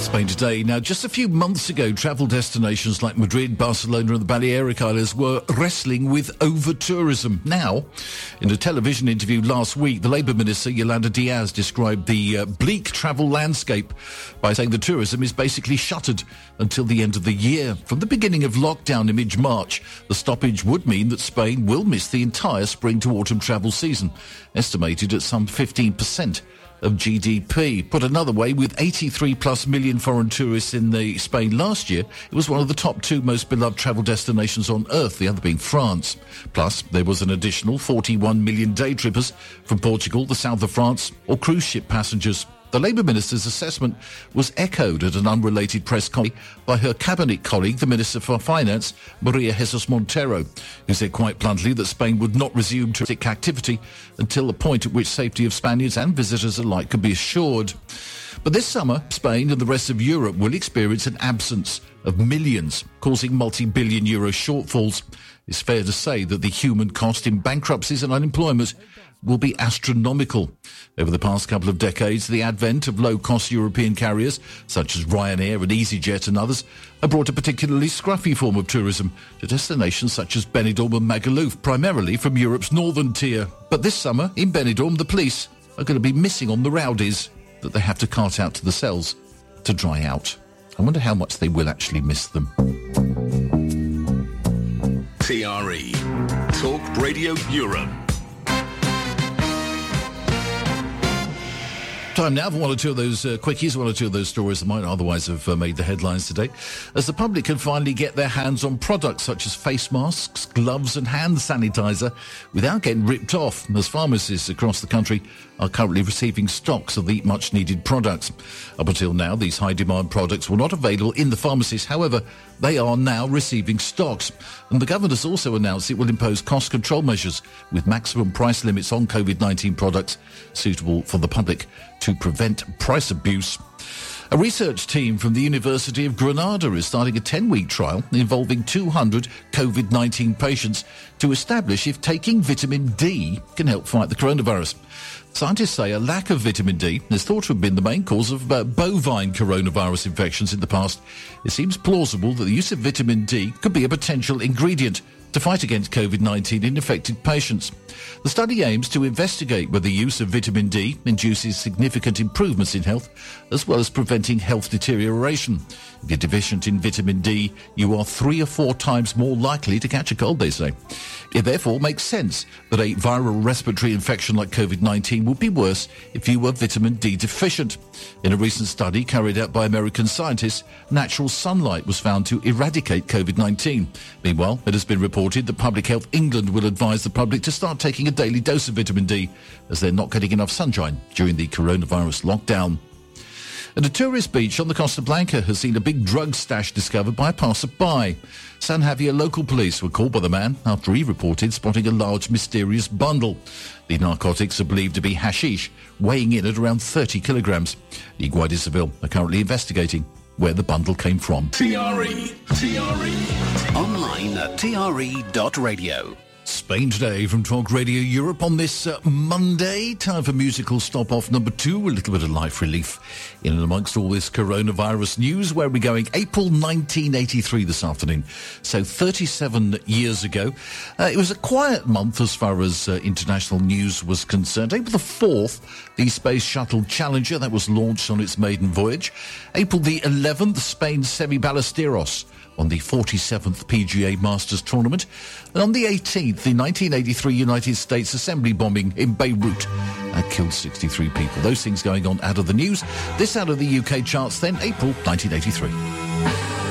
Spain today. Now, just a few months ago, travel destinations like Madrid, Barcelona, and the Balearic Islands were wrestling with over tourism. Now, in a television interview last week, the Labour Minister Yolanda Diaz described the uh, bleak travel landscape by saying the tourism is basically shuttered until the end of the year. From the beginning of lockdown in mid March, the stoppage would mean that Spain will miss the entire spring to autumn travel season, estimated at some 15% of GDP. Put another way, with 83 plus million foreign tourists in the Spain last year, it was one of the top two most beloved travel destinations on earth, the other being France. Plus, there was an additional 41 million day trippers from Portugal, the south of France, or cruise ship passengers. The Labour Minister's assessment was echoed at an unrelated press conference by her cabinet colleague, the Minister for Finance, Maria Jesus Montero, who said quite bluntly that Spain would not resume touristic activity until the point at which safety of Spaniards and visitors alike could be assured. But this summer, Spain and the rest of Europe will experience an absence of millions, causing multi-billion euro shortfalls. It's fair to say that the human cost in bankruptcies and unemployment will be astronomical. Over the past couple of decades, the advent of low-cost European carriers, such as Ryanair and EasyJet and others, have brought a particularly scruffy form of tourism to destinations such as Benidorm and Magaluf, primarily from Europe's northern tier. But this summer, in Benidorm, the police are going to be missing on the rowdies that they have to cart out to the cells to dry out. I wonder how much they will actually miss them. TRE. Talk Radio Europe. Time now for one or two of those uh, quickies, one or two of those stories that might otherwise have uh, made the headlines today. As the public can finally get their hands on products such as face masks, gloves, and hand sanitizer without getting ripped off, as pharmacists across the country are currently receiving stocks of the much needed products. Up until now, these high demand products were not available in the pharmacies. However, they are now receiving stocks. And the government has also announced it will impose cost control measures with maximum price limits on COVID-19 products suitable for the public to prevent price abuse. A research team from the University of Granada is starting a 10-week trial involving 200 COVID-19 patients to establish if taking vitamin D can help fight the coronavirus. Scientists say a lack of vitamin D is thought to have been the main cause of uh, bovine coronavirus infections in the past. It seems plausible that the use of vitamin D could be a potential ingredient to fight against COVID-19 in infected patients. The study aims to investigate whether the use of vitamin D induces significant improvements in health, as well as preventing health deterioration. If you're deficient in vitamin D, you are three or four times more likely to catch a cold, they say. It therefore makes sense that a viral respiratory infection like COVID-19 would be worse if you were vitamin D deficient. In a recent study carried out by American scientists, natural sunlight was found to eradicate COVID-19. Meanwhile, it has been reported that Public Health England will advise the public to start taking a daily dose of vitamin D as they're not getting enough sunshine during the coronavirus lockdown. And a tourist beach on the Costa Blanca has seen a big drug stash discovered by a passerby. San Javier local police were called by the man after he reported spotting a large mysterious bundle. The narcotics are believed to be hashish, weighing in at around 30 kilograms. The Guardia Civil are currently investigating where the bundle came from. TRE. TRE. Online at TRE.radio. Spain today from Talk Radio Europe on this uh, Monday. Time for musical stop off number two. A little bit of life relief in and amongst all this coronavirus news. Where are we going? April 1983 this afternoon. So 37 years ago. Uh, it was a quiet month as far as uh, international news was concerned. April the 4th, the Space Shuttle Challenger that was launched on its maiden voyage. April the 11th, Spain's Semi Ballesteros on the 47th PGA Masters tournament. And on the 18th, the 1983 United States Assembly bombing in Beirut that killed 63 people. Those things going on out of the news. This out of the UK charts then, April 1983.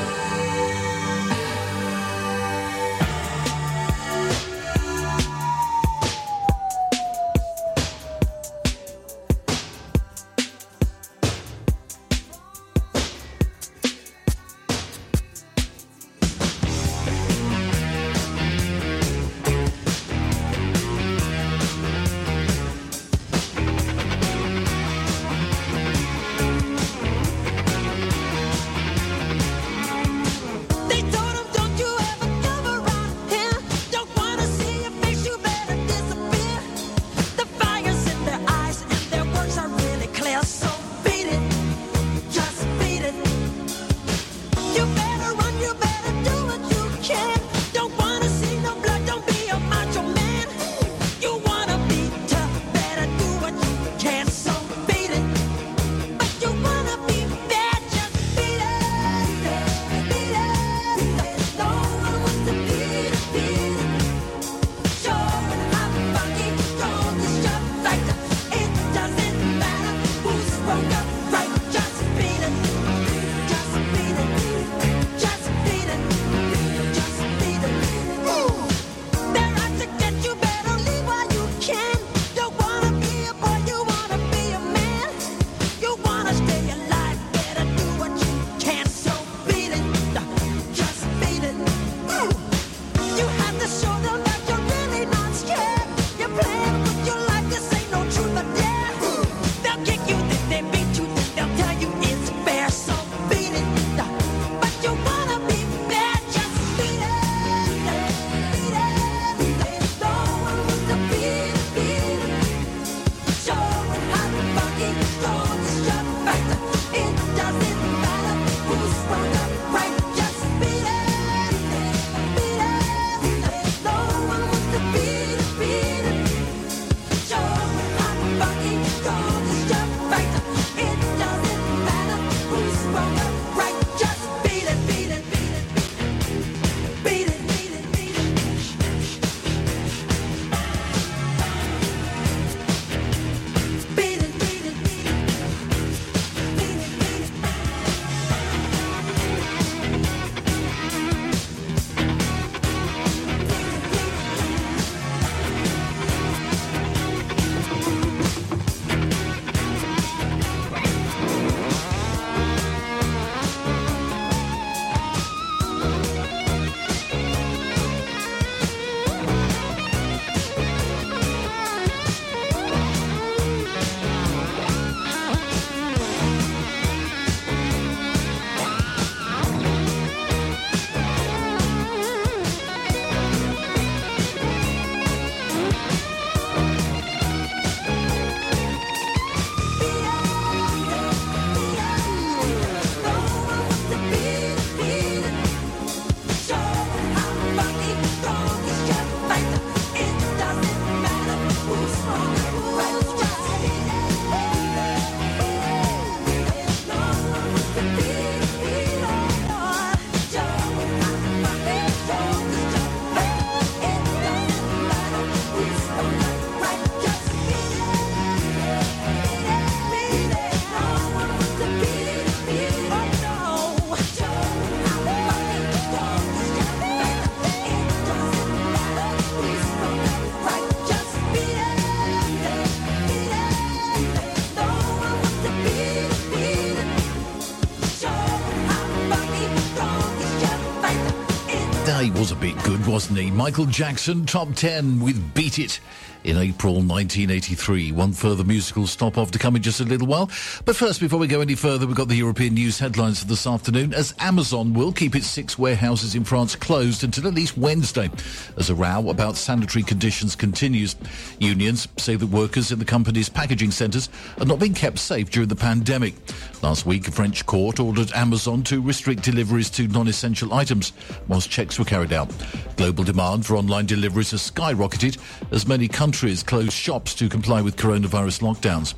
Wasn't he? Michael Jackson, top 10 with Beat It in April 1983. One further musical stop off to come in just a little while. But first, before we go any further, we've got the European news headlines for this afternoon as Amazon will keep its six warehouses in France closed until at least Wednesday as a row about sanitary conditions continues. Unions say that workers in the company's packaging centres are not being kept safe during the pandemic. Last week, a French court ordered Amazon to restrict deliveries to non-essential items whilst checks were carried out. Global demand for online deliveries has skyrocketed as many countries close shops to comply with coronavirus lockdowns.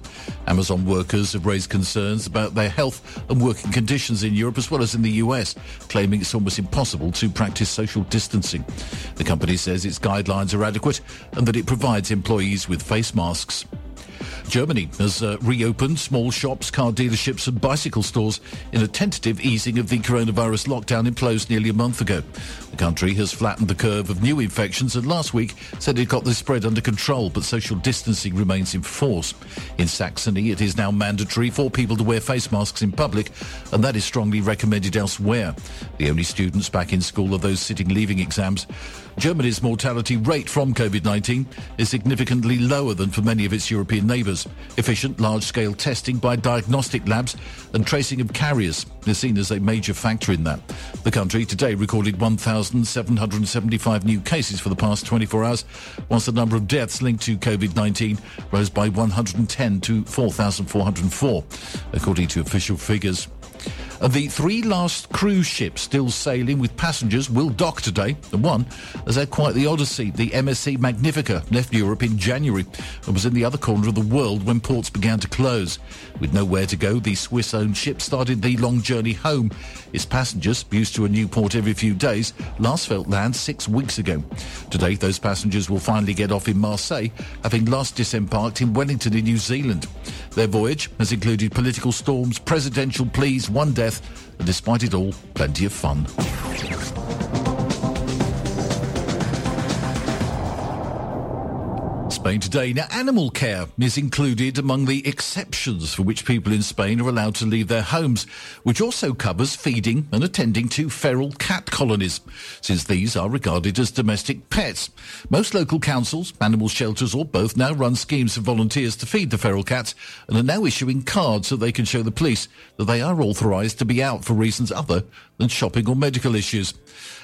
Amazon workers have raised concerns about their health and working conditions in Europe as well as in the US, claiming it's almost impossible to practice social distancing. The company says its guidelines are adequate and that it provides employees with face masks. Germany has uh, reopened small shops, car dealerships and bicycle stores in a tentative easing of the coronavirus lockdown imposed nearly a month ago. The country has flattened the curve of new infections and last week said it got the spread under control, but social distancing remains in force. In Saxony, it is now mandatory for people to wear face masks in public, and that is strongly recommended elsewhere. The only students back in school are those sitting leaving exams. Germany's mortality rate from COVID-19 is significantly lower than for many of its European neighbours. Efficient large-scale testing by diagnostic labs and tracing of carriers is seen as a major factor in that. The country today recorded 1,775 new cases for the past 24 hours, whilst the number of deaths linked to COVID-19 rose by 110 to 4,404, according to official figures. The three last cruise ships still sailing with passengers will dock today. The one has had quite the odyssey. The MSC Magnifica left Europe in January and was in the other corner of the world when ports began to close. With nowhere to go, the Swiss-owned ship started the long journey home. Its passengers, used to a new port every few days, last felt land six weeks ago. Today, those passengers will finally get off in Marseille, having last disembarked in Wellington in New Zealand. Their voyage has included political storms, presidential pleas, one death, and despite it all, plenty of fun. Spain today. Now, animal care is included among the exceptions for which people in Spain are allowed to leave their homes, which also covers feeding and attending to feral cat colonies, since these are regarded as domestic pets. Most local councils, animal shelters, or both now run schemes for volunteers to feed the feral cats and are now issuing cards so they can show the police that they are authorised to be out for reasons other than shopping or medical issues.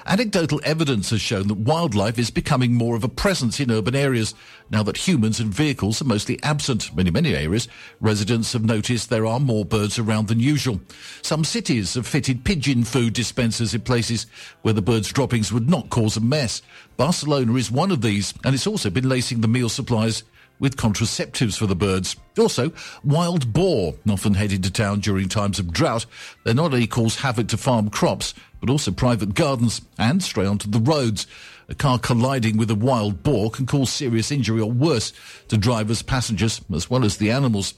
Anecdotal evidence has shown that wildlife is becoming more of a presence in urban areas now that humans and vehicles are mostly absent. In many areas, residents have noticed there are more birds around than usual. Some cities have fitted pigeon food dispensers in places where the birds' droppings would not cause a mess. Barcelona is one of these, and it's also been lacing the meal supplies with contraceptives for the birds. Also, wild boar often head into town during times of drought. They not only cause havoc to farm crops, but also private gardens and stray onto the roads. A car colliding with a wild boar can cause serious injury or worse to drivers, passengers, as well as the animals,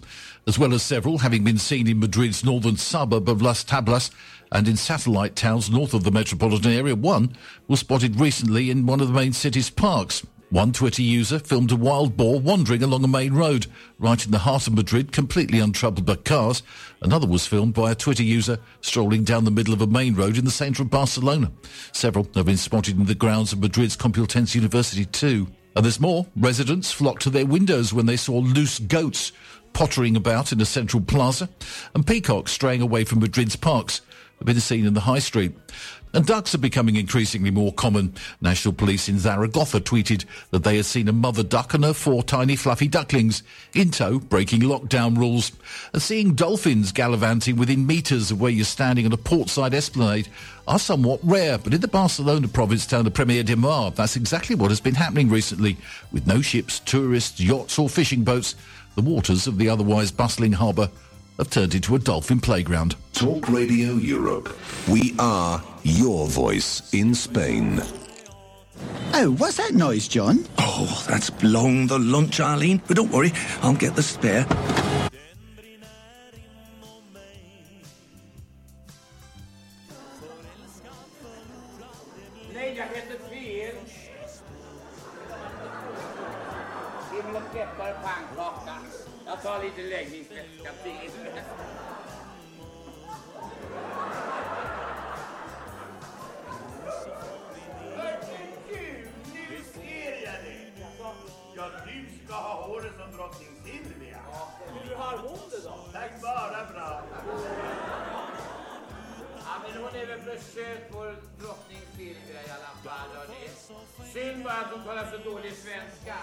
as well as several having been seen in Madrid's northern suburb of Las Tablas and in satellite towns north of the metropolitan area. One was spotted recently in one of the main city's parks. One Twitter user filmed a wild boar wandering along a main road, right in the heart of Madrid, completely untroubled by cars. Another was filmed by a Twitter user strolling down the middle of a main road in the centre of Barcelona. Several have been spotted in the grounds of Madrid's Complutense University too. And there's more. Residents flocked to their windows when they saw loose goats pottering about in a central plaza and peacocks straying away from Madrid's parks have been seen in the high street. And ducks are becoming increasingly more common. National Police in Zaragoza tweeted that they had seen a mother duck and her four tiny fluffy ducklings in tow, breaking lockdown rules. And seeing dolphins gallivanting within metres of where you're standing on a portside esplanade are somewhat rare, but in the Barcelona province town of Premier de Mar, that's exactly what has been happening recently. With no ships, tourists, yachts or fishing boats, the waters of the otherwise bustling harbour have turned into a dolphin playground. Talk Radio Europe. We are your voice in Spain. Oh, what's that noise, John? Oh, that's blowing the lunch, Arlene. But don't worry, I'll get the spare. Att hon talar så dålig svenska.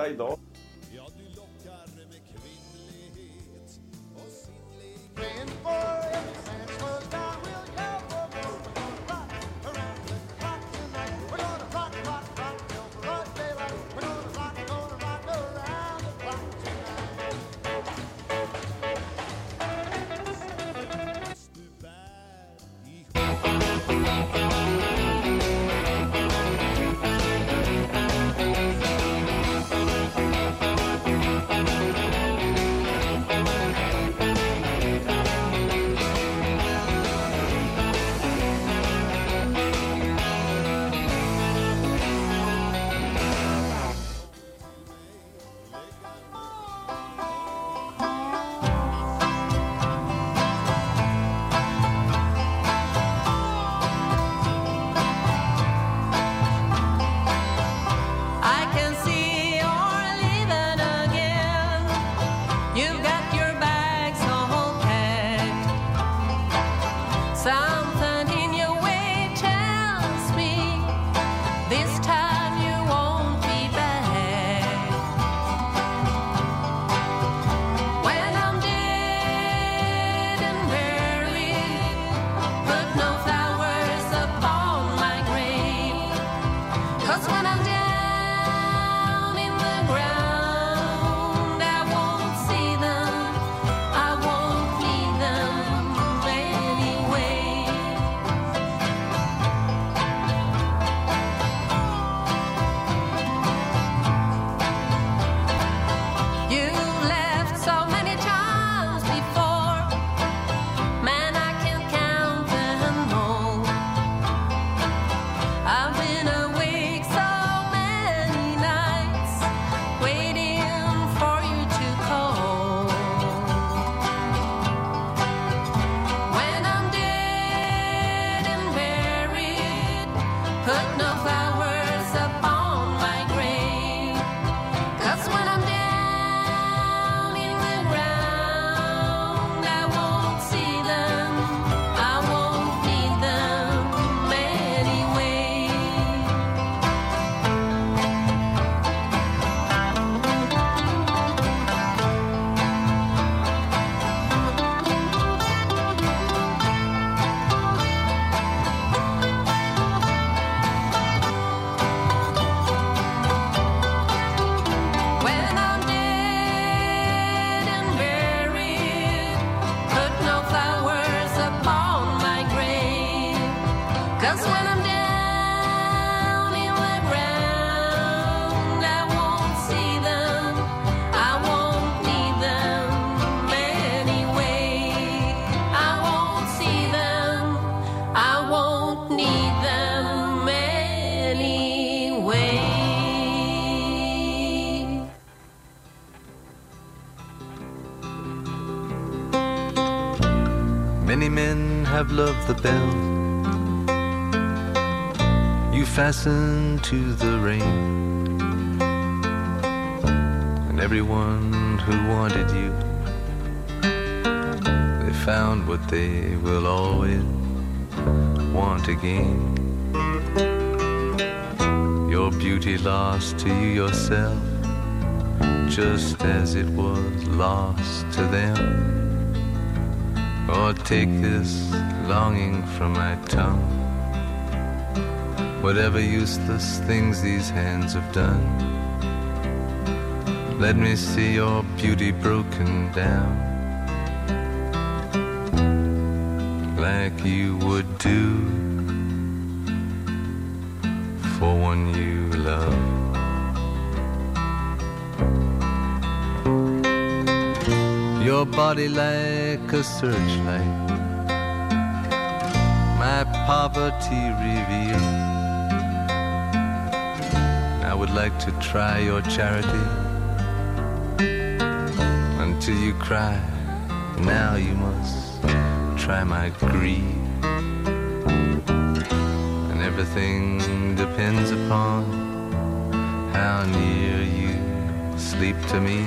したいぞ。Men the bell. you fastened to the rain. And everyone who wanted you, they found what they will always want again. Your beauty lost to you yourself, just as it was lost to them. Or take this longing from my tongue. Whatever useless things these hands have done, let me see your beauty broken down. Like you would do for one you love. Your body like a searchlight, poverty revealed. I would like to try your charity until you cry. Now you must try my greed. And everything depends upon how near you sleep to me.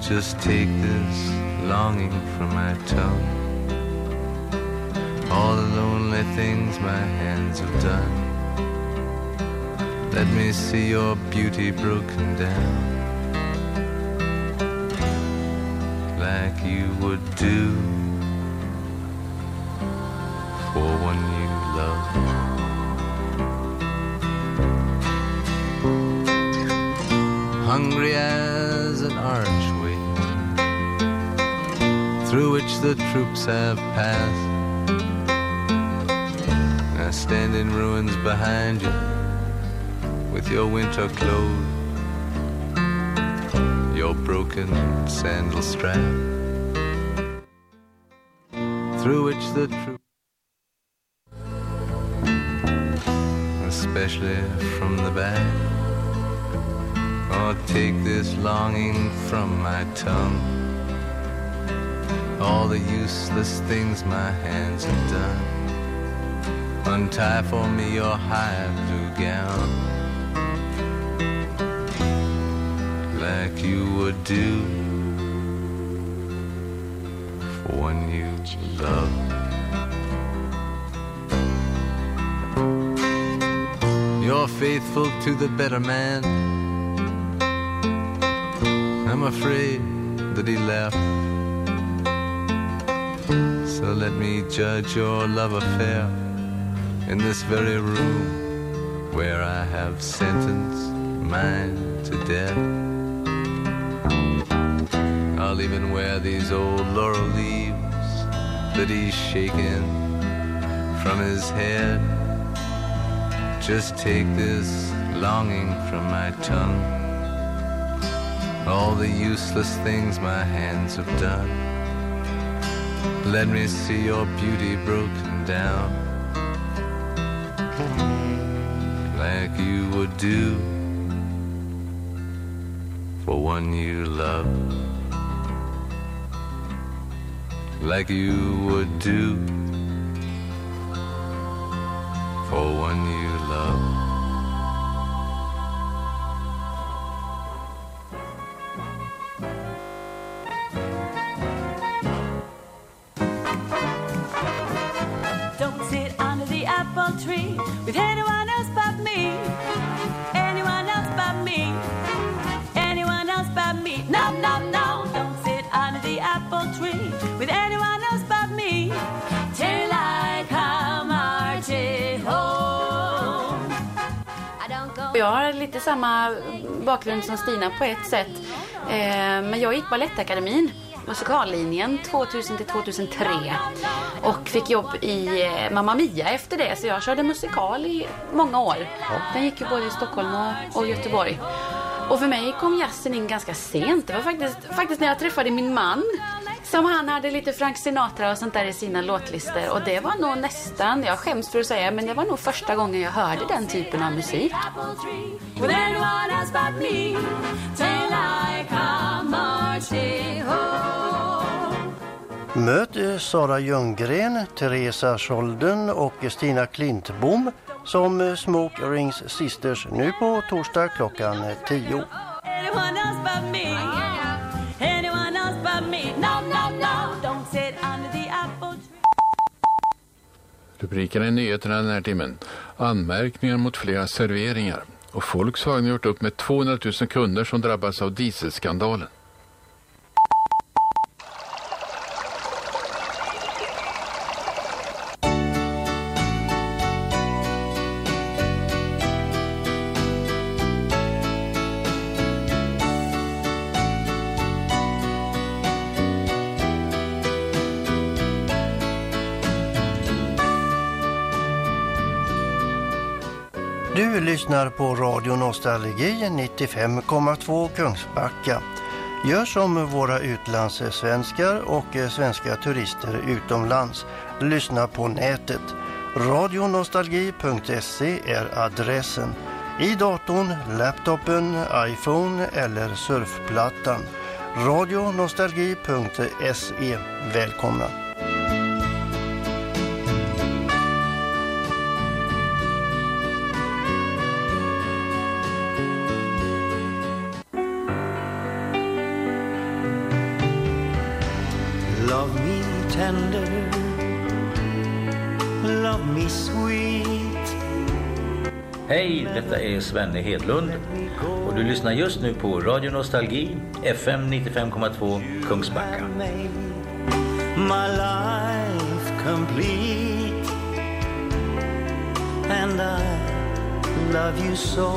Just take this longing from my tongue. Things my hands have done. Let me see your beauty broken down. Like you would do for one you love. Hungry as an archway through which the troops have passed. Behind you with your winter clothes, your broken sandal strap, through which the truth, especially from the back, or take this longing from my tongue. All the useless things my hands have done. Untie for me your high blue gown. like you would do for one you love. You're faithful to the better man. I'm afraid that he left. So let me judge your love affair in this very room where I have sentenced mine to death. I'll even wear these old laurel leaves that he's shaken from his head. Just take this longing from my tongue. All the useless things my hands have done. Let me see your beauty broken down. You would do for one you love like you would do for one you love. Bakgrund som Stina på ett sätt. Eh, men jag gick Balettakademin, musikallinjen 2000 till 2003. Och fick jobb i eh, Mamma Mia efter det. Så jag körde musikal i många år. Den gick ju både i Stockholm och, och Göteborg. Och för mig kom jazzen in ganska sent. Det var faktiskt, faktiskt när jag träffade min man. Som han hade lite Frank Sinatra och sånt där i sina låtlistor. Och det var nog nästan, jag skäms för att säga, men det var nog första gången jag hörde den typen av musik. Möt Sara Ljunggren, Teresa Scholden och Stina Klintbom som Smoke Rings Sisters nu på torsdag klockan eh, 10. Rubrikerna i nyheterna den här timmen. Anmärkningar mot flera serveringar. Och Volkswagen har gjort upp med 200 000 kunder som drabbas av dieselskandalen. Lyssnar på Radio Nostalgi 95,2 Kungsbacka. Gör som våra utlandssvenskar och svenska turister utomlands. Lyssna på nätet. Radionostalgi.se är adressen. I datorn, laptopen, iPhone eller surfplattan. Radionostalgi.se. Välkomna! Hej, detta är Svenne Hedlund och du lyssnar just nu på Radio Nostalgi FM 95,2 Kungsbacka. My life complete, and I love you so.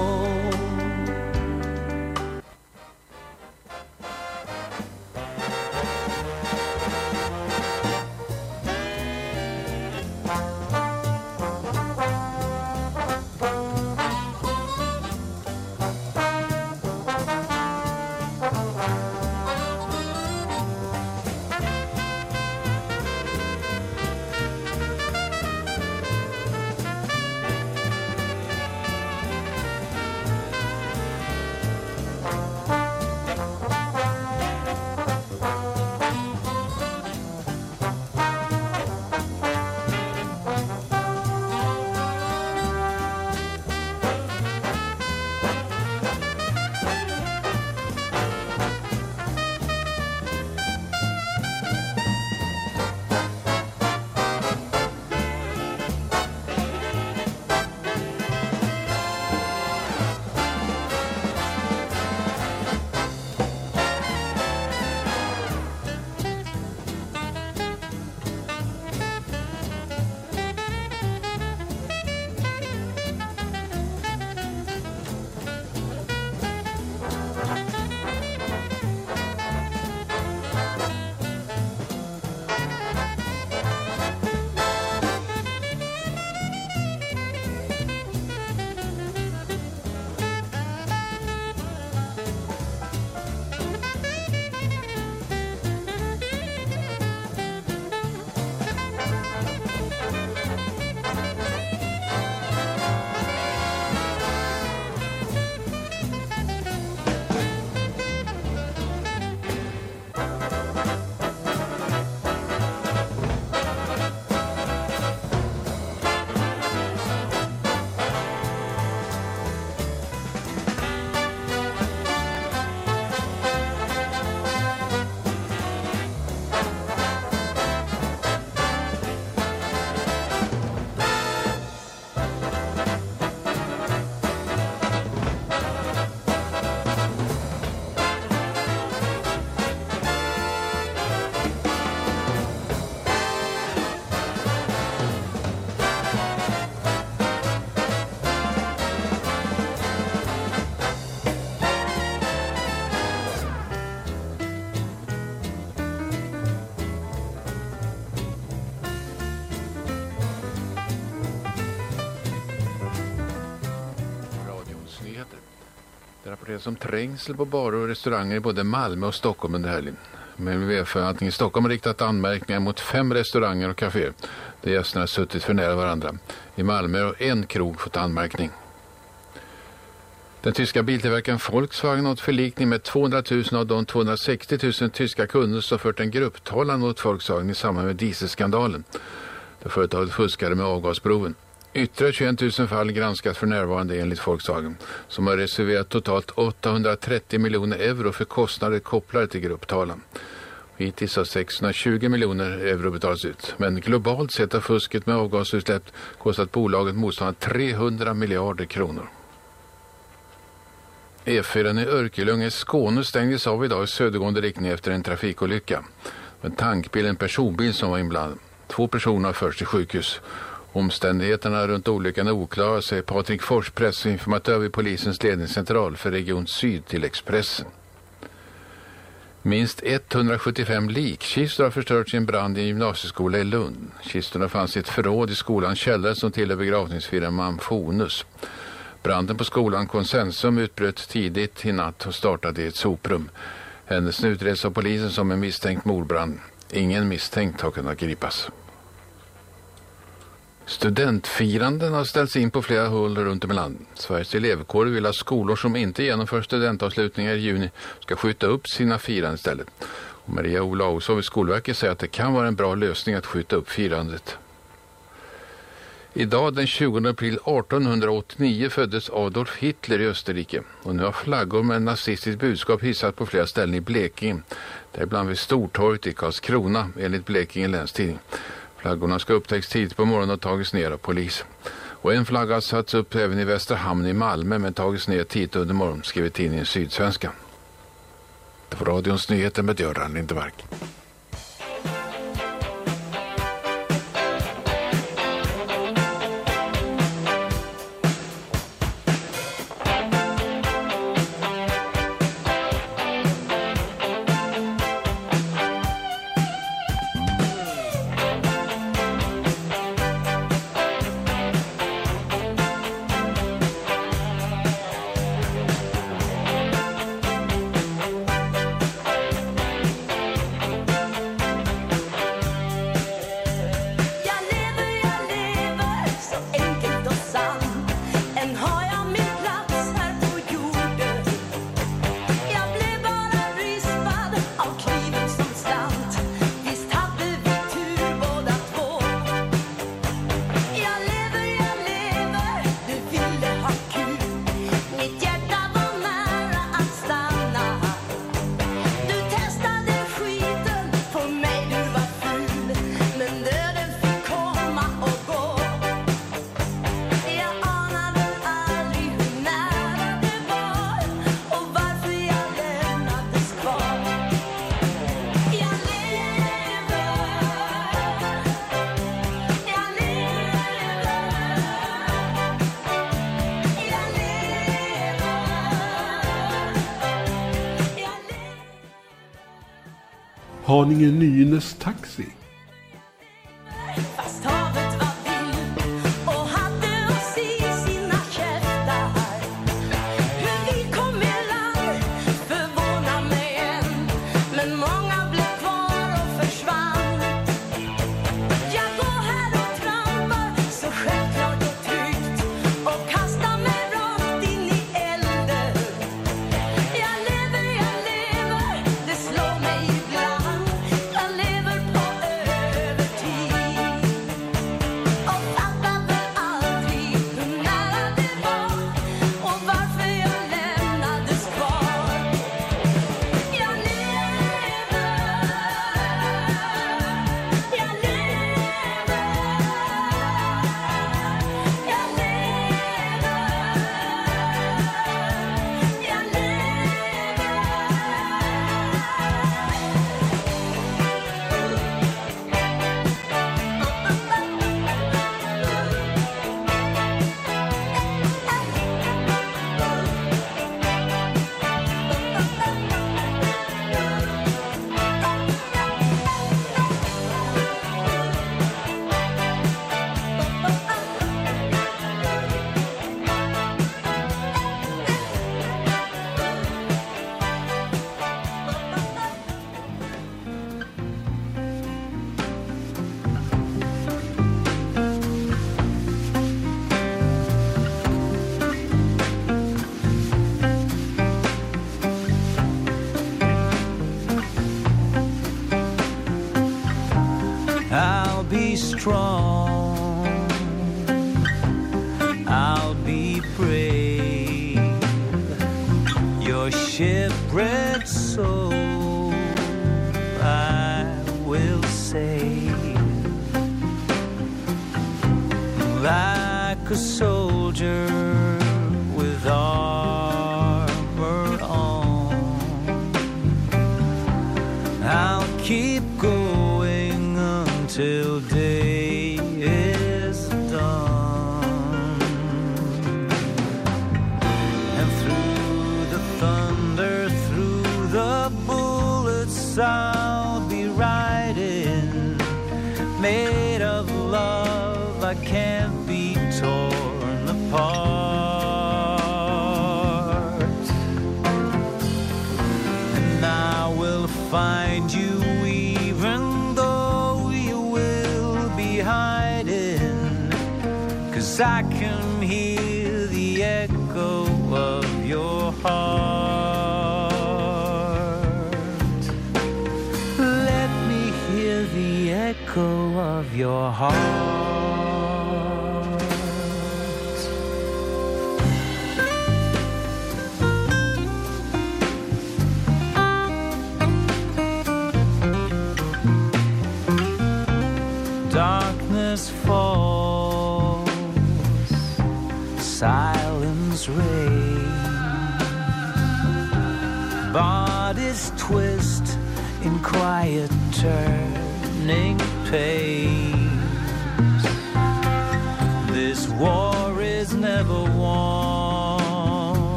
Det rapporteras om trängsel på barer och restauranger i både Malmö och Stockholm under helgen. Men VF-förvaltningen i Stockholm har riktat anmärkningar mot fem restauranger och kaféer där gästerna suttit för nära varandra. I Malmö har en krog fått anmärkning. Den tyska biltillverkaren Volkswagen har nått förlikning med 200 000 av de 260 000 tyska kunder som fört en grupptalan mot Volkswagen i samband med dieselskandalen. Där företaget fuskade med avgasproven. Ytterligare 21 000 fall granskas för närvarande enligt Volkswagen som har reserverat totalt 830 miljoner euro för kostnader kopplade till grupptalan. Hittills har 620 miljoner euro betalats ut. Men globalt sett har fusket med avgasutsläpp kostat bolaget motsvarande 300 miljarder kronor. E4 i Örkelljunga i Skåne stängdes av idag i södergående riktning efter en trafikolycka. En tankbil, en personbil som var inblandad. Två personer har förts till sjukhus. Omständigheterna runt olyckan är oklara, säger Patrik Fors, pressinformatör vid polisens ledningscentral för Region Syd till Expressen. Minst 175 likkistor har förstörts i en brand i en gymnasieskola i Lund. Kistorna fanns i ett förråd i skolans källare som tillhör begravningsfirman Fonus. Branden på skolan Konsensum utbröt tidigt i natt och startade i ett soprum. Händelsen utreds av polisen som en misstänkt mordbrand. Ingen misstänkt har kunnat gripas. Studentfiranden har ställts in på flera håll runt om i landet. Sveriges elevkår vill att skolor som inte genomför studentavslutningar i juni ska skjuta upp sina firanden istället. Och Maria Olausson vid Skolverket säger att det kan vara en bra lösning att skjuta upp firandet. Idag den 20 april 1889 föddes Adolf Hitler i Österrike och nu har flaggor med nazistiskt budskap hissat på flera ställen i Blekinge. Däribland vid Stortorget i Karlskrona enligt Blekinge länstidning. Flaggorna ska upptäcks tidigt på morgonen och tagits ner av polis. Och en flagga har satts upp även i Västerhamn i Malmö men tagits ner tidigt under morgonen, skriver tidningen Sydsvenska. Det var radions nyheter med Göran Lindemark.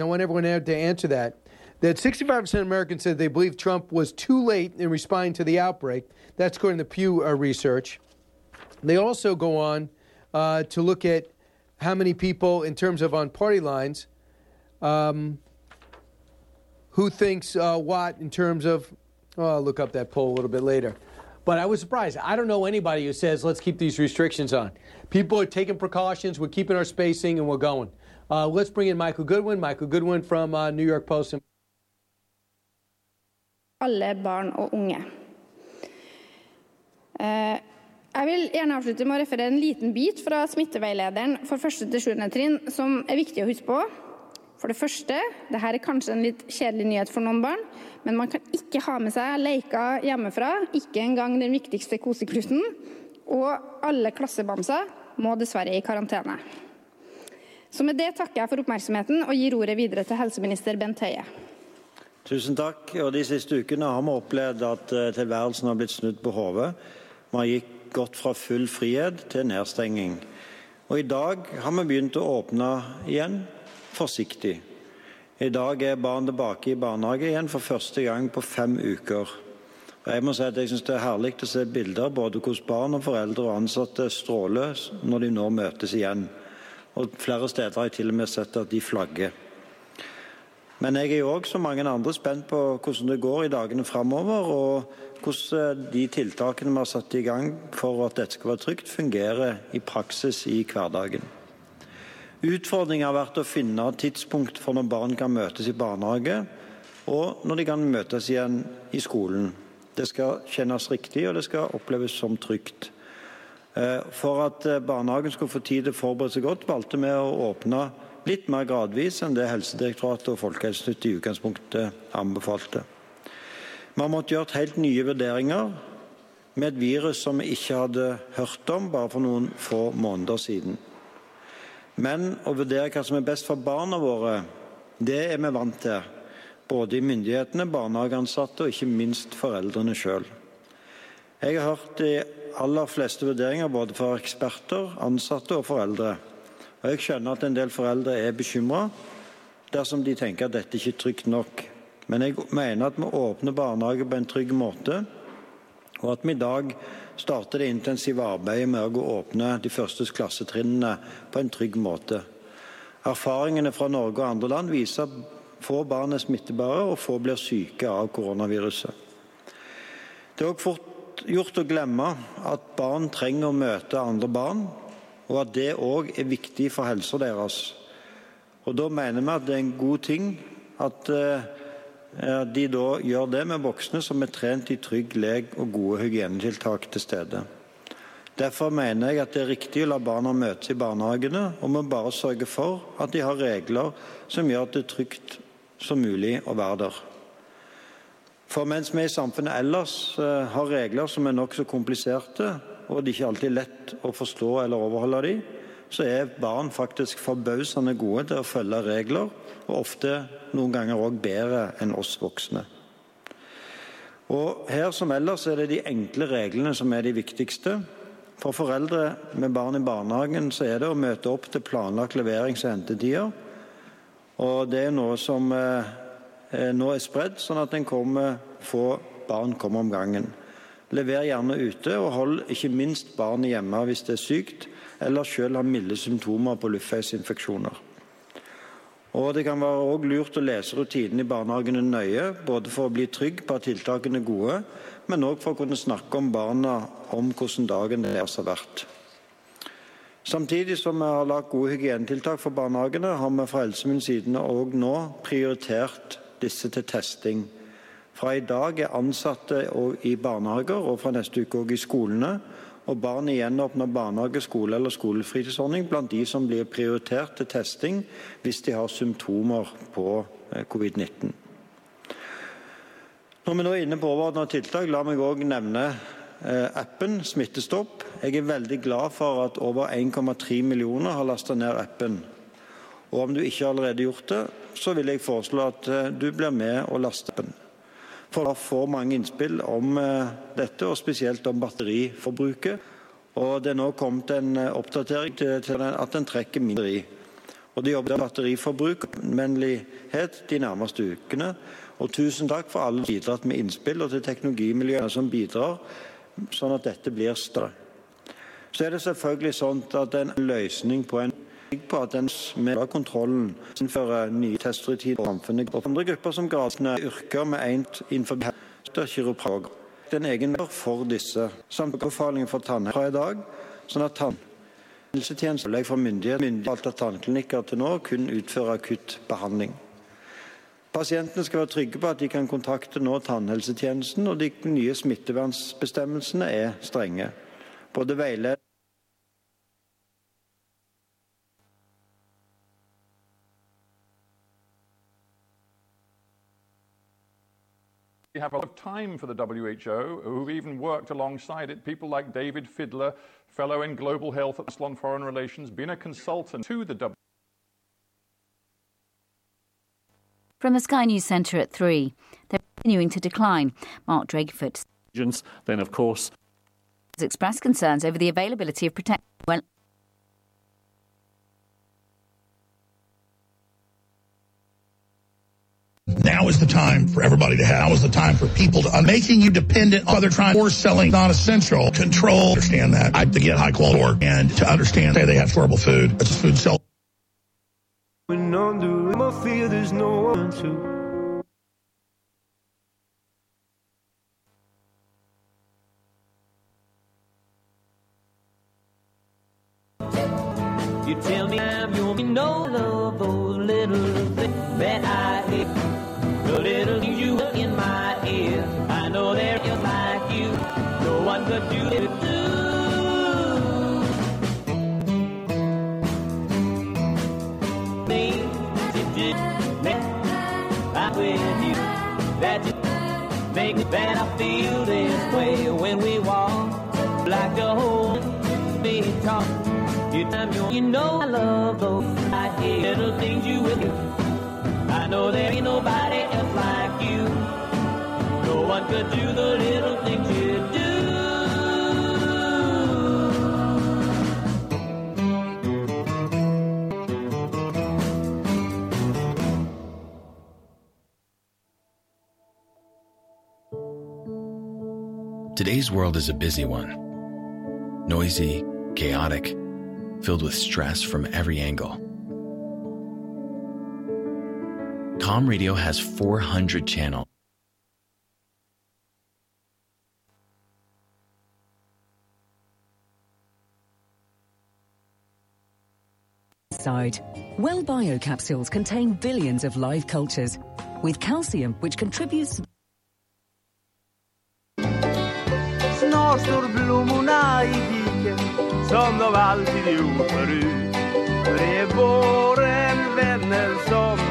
I want everyone to answer that. That 65% of Americans said they believe Trump was too late in responding to the outbreak. That's according to Pew uh, Research. They also go on uh, to look at how many people, in terms of on party lines, um, who thinks uh, what in terms of. Oh, I'll look up that poll a little bit later. But I was surprised. I don't know anybody who says, let's keep these restrictions on. People are taking precautions, we're keeping our spacing, and we're going. Uh, let's bring in Michael Goodwin. Michael Goodwin from uh, New York Post. alle barn og unge. Uh, Jeg vil gjerne avslutte med å referere en liten bit fra smitteveilederen for 1. til 7. trinn som er viktig å huske på. For det første, det her er kanskje en litt kjedelig nyhet for noen barn, men man kan ikke ha med seg leker hjemmefra, ikke engang den viktigste kosekluten. og alle klassebamser må dessverre i karantene. Så med det tackar jag för uppmärksamheten och ger ordet vidare till hälsominister Bent Høie. Tusen tack. Och De siste ukene har vi opplevd att eh, tilværelsen har blivit snudd på hodet. Vi har gikk gått från full frihet till nedstängning. Och idag har vi begynt å åpne igjen, forsiktig. I dag barn tillbaka i barnehage igen för första gången på fem uker. Jag måste säga att jag syns Det är härligt att se bilder både hos barn, och föräldrar och ansatte stråler när de nu möts igen. Og Flere steder har jeg til og med sett at de flagger. Men jeg er jo òg, som mange andre, spent på hvordan det går i dagene framover, og hvordan eh, de tiltakene vi har satt i gang for at dette skal være trygt, fungerer i praksis i hverdagen. Utfordringen har vært å finne tidspunkt for når barn kan møtes i barnehage, og når de kan møtes igjen i skolen. Det skal kjennes riktig, og det skal oppleves som trygt. Eh, for at eh, barnehagen skulle få tid til å forberede seg godt, valgte vi å åpne litt mer gradvis enn det Helsedirektoratet og Folkehelseinstituttet i utgangspunktet anbefalte. Vi har måttet gjøre helt nye vurderinger med et virus som vi ikke hadde hørt om bare for noen få måneder siden. Men å vurdere hva som er best for barna våre, det er vi vant til. Både i myndighetene, barnehageansatte og ikke minst foreldrene sjøl. Jeg har hørt i aller fleste vurderinger både fra eksperter, ansatte og foreldre. Og jeg skjønner at en del foreldre er bekymra dersom de tenker at dette ikke er trygt nok. Men jeg mener at vi åpner barnehager på en trygg måte, og at vi i dag starter det intensive arbeidet med å åpne de første klassetrinnene på en trygg måte. Erfaringene fra Norge og andre land viser at få barn er smittebare, og få blir syke av koronaviruset. Det er også fort gjort å glemme at barn trenger å møte andre barn, og at det òg er viktig for helsa deres. Og Da mener vi at det er en god ting eh, at de da gjør det med voksne som er trent i trygg lek og gode hygienetiltak til stede. Derfor mener jeg at det er riktig å la barna møtes i barnehagene, og må bare sørge for at de har regler som gjør at det er trygt som mulig å være der. For mens vi i samfunnet ellers eh, har regler som er nokså kompliserte, og det er ikke alltid lett å forstå eller overholde de, så er barn faktisk forbausende gode til å følge regler, og ofte noen ganger òg bedre enn oss voksne. Og Her som ellers er det de enkle reglene som er de viktigste. For foreldre med barn i barnehagen så er det å møte opp til planlagt leverings- og hentetider. Og det er noe som eh, Eh, nå er spredd, sånn at en kommer, få barn kommer om gangen. Lever gjerne ute, og hold ikke minst barnet hjemme hvis det er sykt, eller selv har milde symptomer på luftveisinfeksjoner. Og Det kan være også lurt å lese rutinene i barnehagene nøye, både for å bli trygg på at tiltakene er gode, men òg for å kunne snakke om barna om hvordan dagen deres har vært. Samtidig som vi har lagt gode hygienetiltak for barnehagene, har vi fra helsemyndighetene òg nå prioritert disse til testing. Fra i dag er ansatte i barnehager, og fra neste uke òg i skolene, og barn i gjenåpna barnehage, skole eller skolefritidsordning blant de som blir prioritert til testing hvis de har symptomer på eh, covid-19. Når vi nå er inne på overordna tiltak, la meg òg nevne eh, appen Smittestopp. Jeg er veldig glad for at over 1,3 millioner har lasta ned appen. Og om du ikke allerede har gjort det, så vil jeg foreslå at eh, du blir med og laster den. For det får mange innspill om eh, dette, og spesielt om batteriforbruket. Og Det er nå kommet en eh, oppdatering til, at den trekker mindre i. Og det jobber med batteriforbruk vennlighet de nærmeste ukene. Og tusen takk for alle som har bidratt med innspill, og til teknologimiljøene som bidrar, sånn at dette blir større. Så er det selvfølgelig sånn at en løsning på en på at den med kontrollen innfører nye tester i tid samfunnet. Og andre grupper som gradene yrker med eint innenfor helse kiropraktor. En egen mer for disse. Samt befaling for tannhelse fra i dag, sånn at tannhelsetjenesten fra myndighet myndighet at tannklinikker til nå kun utfører akutt behandling. Pasientene skal være trygge på at de kan kontakte nå tannhelsetjenesten, og de nye smittevernbestemmelsene er strenge. Både veileder We have a lot of time for the WHO, who've even worked alongside it. People like David Fidler, fellow in global health at Salon Foreign Relations, been a consultant to the WHO. From the Sky News Centre at 3, they're continuing to decline. Mark Drakeford Then, of course, has expressed concerns over the availability of protection. Well, Now is the time for everybody to have. Now is the time for people to, uh, making you dependent on other trying or selling non-essential control. Understand that. I, to get high quality work and to understand, say they have storable food. It's food sell. When under my fear, there's no one to. You tell me I'm your no love those little things that I hear. The little things you put in my ear. I know they're like you. No one could do it. I'm with you. That just make me that feel this way when we walk like a whole big talk. You time you, you know I love those I hear little things you will do. Know there ain't nobody else like you. No one could do the little things you do. Today's world is a busy one. Noisy, chaotic, filled with stress from every angle. Com Radio has 400 channels. Side. Well Bio capsules contain billions of live cultures with calcium, which contributes. Snart står blommorna i diken som de alltid gjort förut. Det är våren vänner som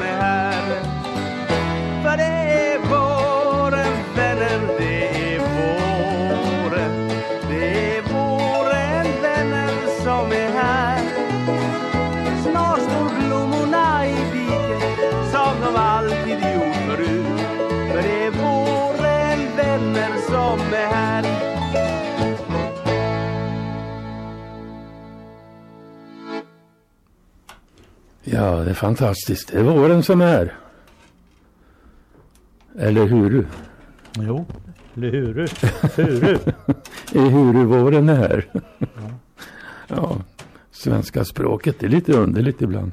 Ja, det är fantastiskt. Det är våren som är. Eller huru? Jo, eller huru. Huru. är huru våren är här. ja, svenska språket är lite underligt ibland.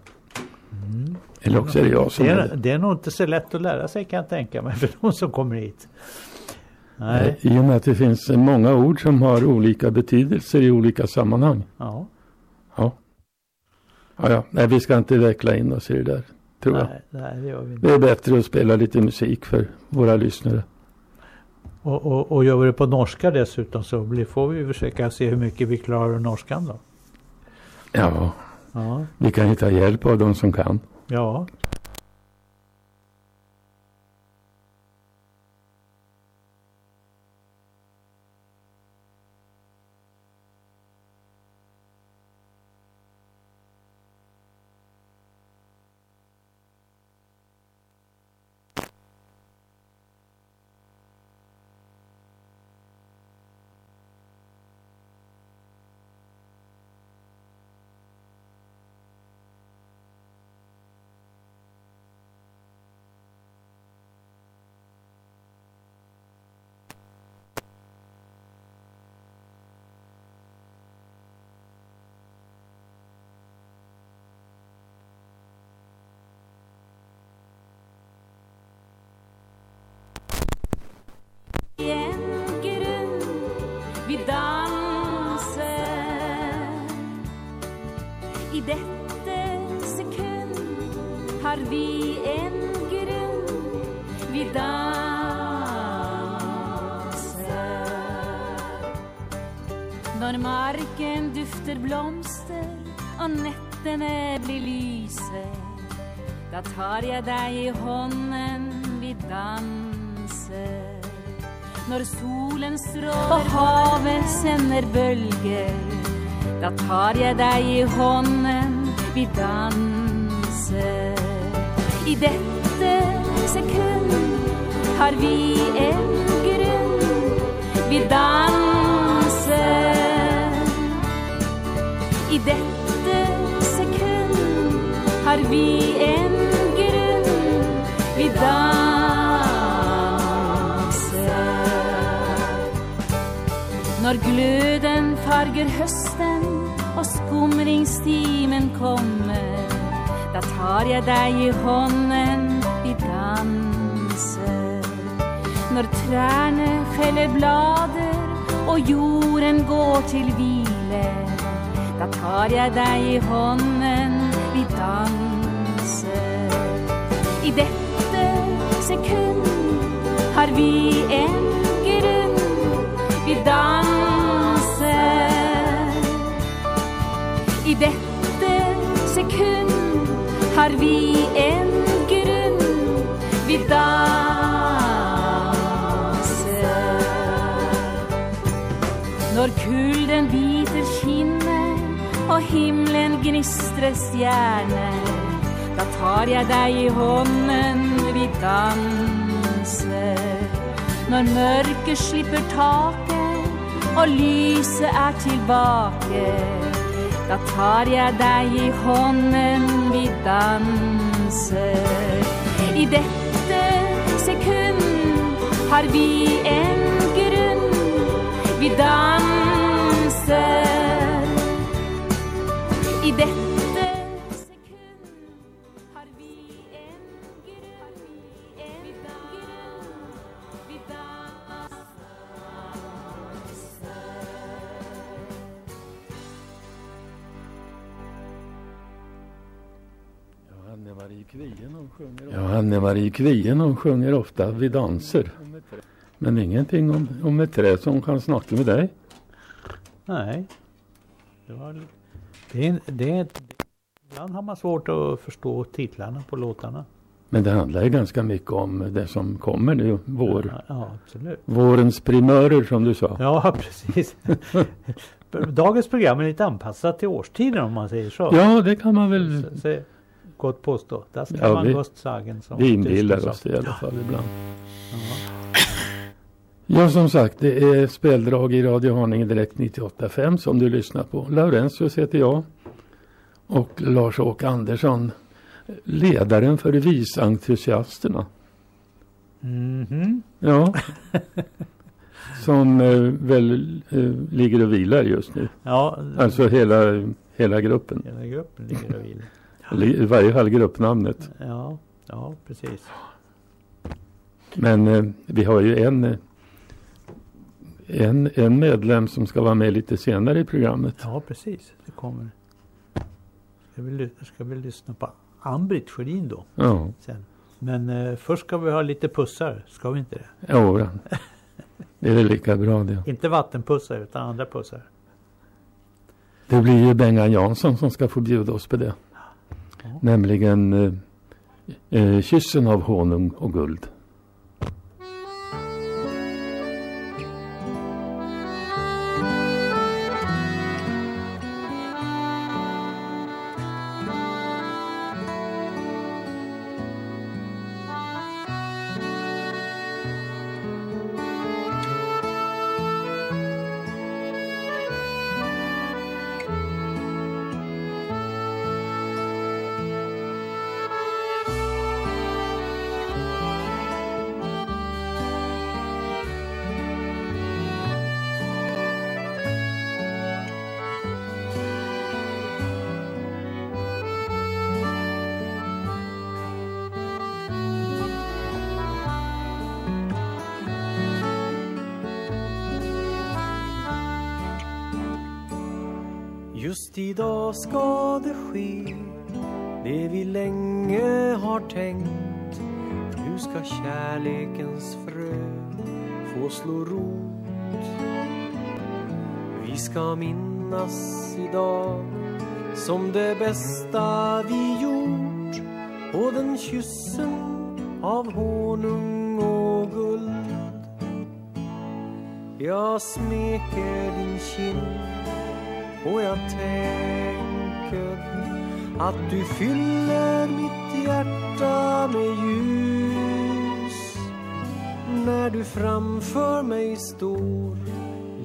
Eller också är det jag som det är är, det. det är nog inte så lätt att lära sig kan jag tänka mig för de som kommer hit. Nej. I och med att det finns många ord som har olika betydelser i olika sammanhang. Ja. Ja. Ja, ja. Nej, vi ska inte veckla in oss i det där, tror jag. Nej, nej, det gör vi inte. Det är bättre att spela lite musik för våra lyssnare. Och, och, och gör vi det på norska dessutom så blir, får vi försöka se hur mycket vi klarar norskan då. Ja, Ja. vi kan ju ta hjälp av de som kan. Ja. Jeg deg i hånden, vi danser. Når solen stråler og havet sender bølger, da tar jeg deg i hånden, vi danser. I dette sekund har vi en grunn, vi danser. I dette sekund har vi en Når glöden farger hösten och skumringstimen kommer, då tar jag dig i hånden, vi dansen. När träne fäller blader och jorden går till vile Då tar jag dig i hånden, vi dansen. I detta sekund har vi en grund vi danser. I dette sekund har vi en grunn, vi danser. Når kulden biter kinnet og himmelen gnistrer stjerner, da tar jeg deg i hånden, vi danser. Når mørket slipper taket og lyset er tilbake, da tar jeg deg i hånden, vi danser. I dette sekund har vi en grunn, vi danser. Sjunger Ja, Anne-Marie Kvien hon sjunger ofta vid danser. Men ingenting om, om ett träd som kan snacka med dig. Nej. Det var, det är, det är, ibland har man svårt att förstå titlarna på låtarna. Men det handlar ju ganska mycket om det som kommer nu, vår. Ja, absolut. Vårens primörer som du sa. Ja, precis. Dagens program är lite anpassat till årstiden om man säger så. Ja, det kan man väl. Så, så, gott påstå. Det ska Ja, man gott sagen. som Vi inbillar oss i alla fall ibland. Ja. Ja, som sagt, det är speldrag i Radio Haninge Direkt 98.5 som du lyssnar på. Laurentius heter jag. Och Lars-Åke Andersson, ledaren för visentusiasterna. Mhm. Ja. som eh, väl eh, ligger och vilar just nu. Ja. Alltså hela, hela gruppen. Hela gruppen ligger och vilar. I varje fall gruppnamnet. Ja, ja precis. Men eh, vi har ju en, en, en medlem som ska vara med lite senare i programmet. Ja, precis. Det kommer. Ska vi, ska vi lyssna på Ann-Britt Sjödin då? Ja. Sen. Men eh, först ska vi ha lite pussar. Ska vi inte det? Jo, då. det är väl lika bra det. Inte vattenpussar utan andra pussar. Det blir ju Bengan Jansson som ska få bjuda oss på det. Nämligen eh, eh, Kyssen av honung och guld. Att du fyller mitt hjärta med ljus. När du framför mig står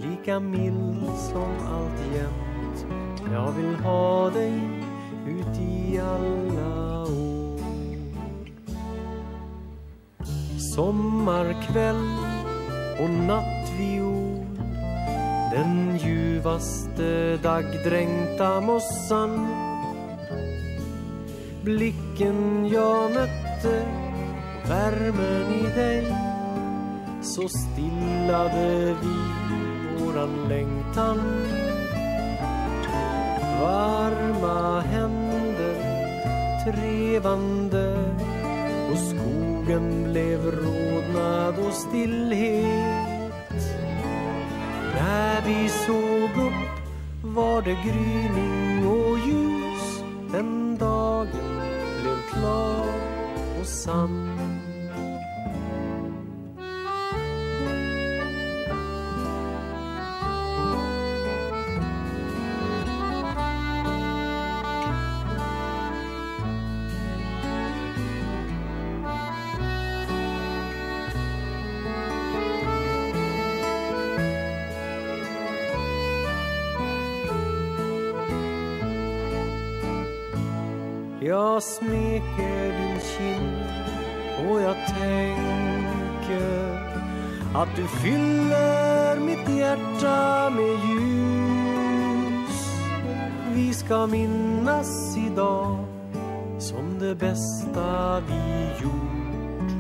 lika mild som alltjämt. Jag vill ha dig ut i alla år. Sommarkväll och nattviol den ljuvaste daggdränkta mossan. Blicken jag mötte och värmen i dig. Så stillade vi våran längtan. Varma händer trevande och skogen blev rodnad och stillhet. När vi såg upp var det gryning och ljus Den dagen blev klar och Jag smeker din kind och jag tänker att du fyller mitt hjärta med ljus. Vi ska minnas idag som det bästa vi gjort.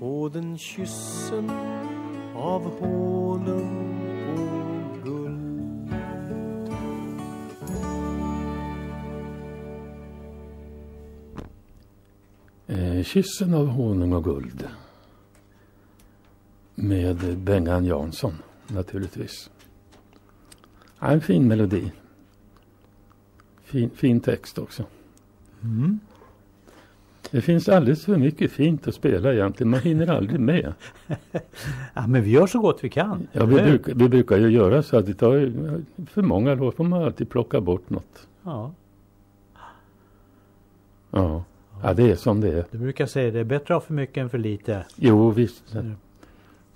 Och den kyssen av honung kyssen av honung och guld. Med Bengan Jansson naturligtvis. Ja, en fin melodi. Fin, fin text också. Mm. Det finns alldeles för mycket fint att spela egentligen. Man hinner aldrig med. Ja, men vi gör så gott vi kan. Ja, vi, brukar, vi brukar ju göra så att det tar för många låtar får man alltid plocka bort något. Ja. Ja, ja det är som det är. Du brukar säga det är bättre att ha för mycket än för lite. Jo, visst.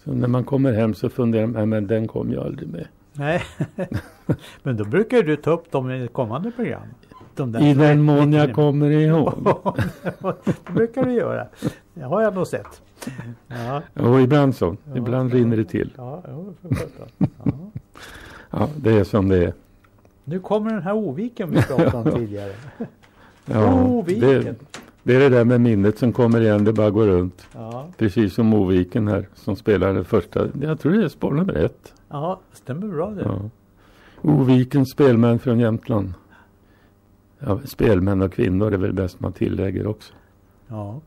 Så när man kommer hem så funderar man, "Nej, men den kom ju aldrig med. Nej, men då brukar du ta upp dem i kommande program. De I den mån jag kommer ihåg. det brukar du göra. Det har jag nog sett. Ja, Och ibland så. Ibland ja. rinner det till. ja, ja. Ja, det är som det är. Nu kommer den här Oviken vi pratade om tidigare. Ja, Oviken. det, det är det där med minnet som kommer igen. Det bara går runt. Ja. Precis som Oviken här som spelar den första. Jag tror det är spår nummer ett. Ja, stämmer bra det. Ja. Ovikens spelmän från Jämtland. Ja, spelmän och kvinnor är väl bäst man tillägger också. Ja.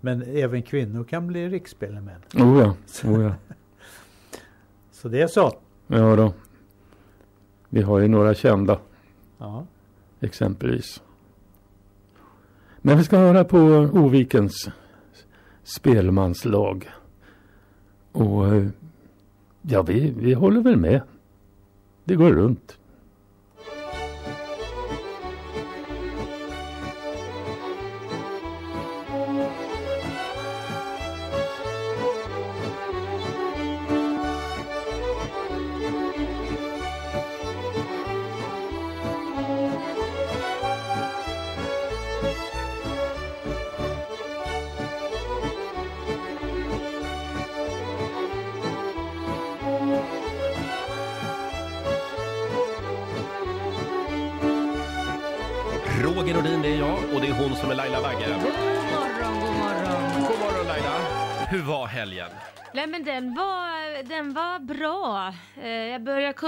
Men även kvinnor kan bli riksspelmän. Oh ja, oh ja. Så det är så. Ja då. Vi har ju några kända Ja. exempelvis. Men vi ska höra på Ovikens spelmanslag. Och eh, ja, vi, vi håller väl med. Det går runt.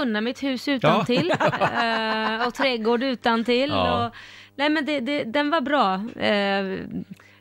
Kunna mitt hus utan till eh, och trädgård utan till. Och, nej men det, det, den var bra.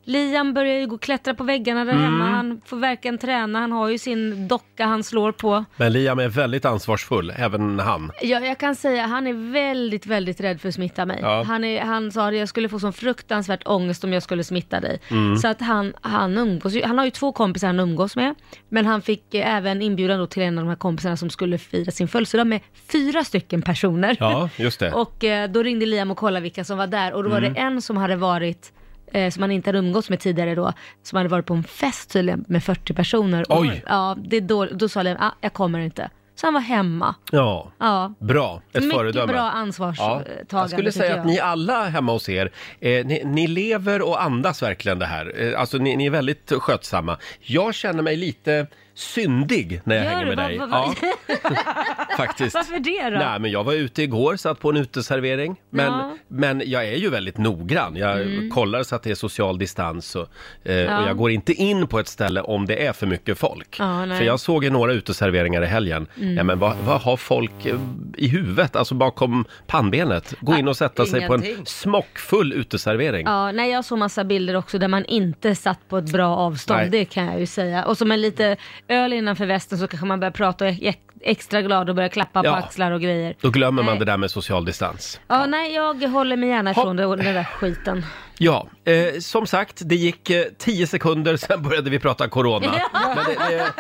Liam börjar ju gå och klättra på väggarna där Mm. hemma. Han får verkligen träna. Han har ju sin docka han slår på. Men Liam är väldigt ansvarsfull, även han. Ja, jag kan säga han är väldigt, väldigt rädd för att smitta mig. Ja. Han, är, han sa att jag skulle få sån fruktansvärt ångest om jag skulle smitta dig. Mm. Så att han, han umgås ju, han har ju två kompisar han umgås med. Men han fick eh, även inbjudan då till en av de här kompisarna som skulle fira sin födelsedag med fyra stycken personer. Ja, just det. och eh, då ringde Liam och kollade vilka som var där och då var Mm. det en som hade varit eh, som han inte hade umgåtts med tidigare då, som hade varit på en fest tydligen med 40 personer. Och, Oj. Ja, det är då, då sa Liam, ah, jag kommer inte. Så han var hemma. Ja, Ja. bra. Ett Mycket föredöme. bra ansvarstagande, Jag skulle tycker säga jag. att ni alla hemma hos er, eh, ni, ni lever och andas verkligen det här. Eh, alltså ni, ni är väldigt skötsamma. Jag känner mig lite syndig när jag Gör hänger du? med Vad- dig. vad- Ja, faktiskt. Varför det då? Nej, men jag var ute igår, satt på en uteservering. Men, Ja. men jag är ju väldigt noggrann. Jag Mm. kollar så att det är social distans och, eh, Ja. och jag går inte in på ett ställe om det är för mycket folk. Ja, nej. för jag såg ju några uteserveringar i helgen. Mm. Ja, men vad, vad har folk eh, i huvudet, alltså bakom pannbenet? Gå in och sätta sig på en ingenting. smockfull uteservering. Ja, nej, jag såg massa bilder också där man inte satt på ett bra avstånd, Nej. det kan jag ju säga. Och som en lite öl innanför västen så kanske man börjar prata och är ex- extra glad och börjar klappa Ja. på axlar och grejer. Då glömmer man Nej. det där med social distans. Ja, nej, jag håller mig gärna ifrån det, den där skiten. Ja, eh, som sagt, det gick eh, tio sekunder, sen började vi prata corona. Ja. Men det, det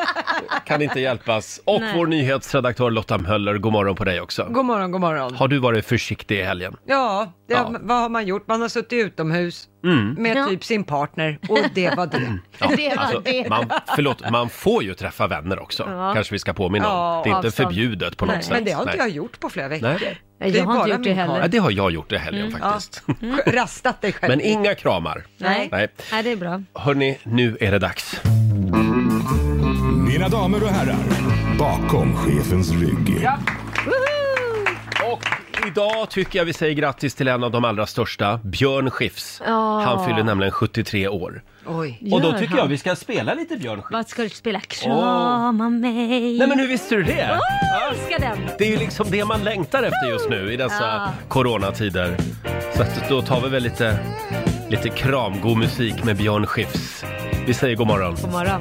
kan inte hjälpas. Och Nej. vår nyhetsredaktör Lotta Möller, god morgon på dig också. God morgon, god morgon. Har du varit försiktig i helgen? Ja, det, Ja. vad har man gjort? Man har suttit utomhus Mm. med Ja. typ sin partner och det var det. Ja, Det var alltså, det. man, förlåt, man får ju träffa vänner också. Ja. Kanske vi ska påminna om. Ja, det är inte avstånd. förbjudet på något Nej, sätt. Men det har inte Nej. jag gjort på flera veckor. Nej. Jag Det har inte gjort det heller. Ja, det har jag gjort i helgen Mm. faktiskt. Ja. Rastat dig själv. Men inga kramar. Nej. Nej. nej, det är bra. Hörni, nu är det dags. Mina damer och herrar, bakom chefens rygg. Och idag tycker jag vi säger grattis till en av de allra största, Björn Skifs. Ja. Han fyller nämligen 73 år. Oj. Och då Gör tycker han? jag vi ska spela lite Björn Skifs. Vad ska du spela? Krama mig. Nej men hur visste du det? Åh, jag älskar den! Det är ju liksom det man längtar efter just nu i dessa Ja. coronatider. Så att då tar vi väl lite, lite kramgod musik med Björn Skifs. Vi säger god morgon. God morgon.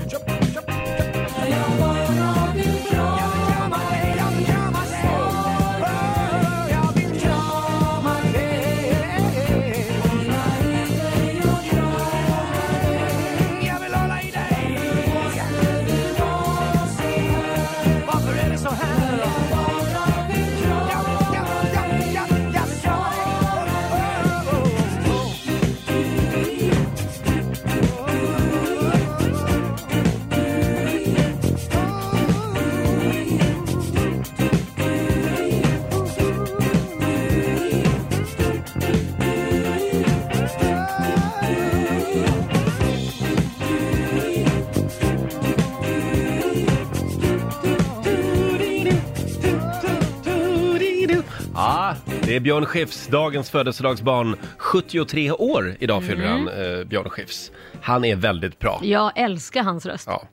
Det är Björn Skifs, dagens födelsedagsbarn. 73 år idag fyller Mm. han, eh, Björn Skifs. Han är väldigt bra. Jag älskar hans röst. Ja.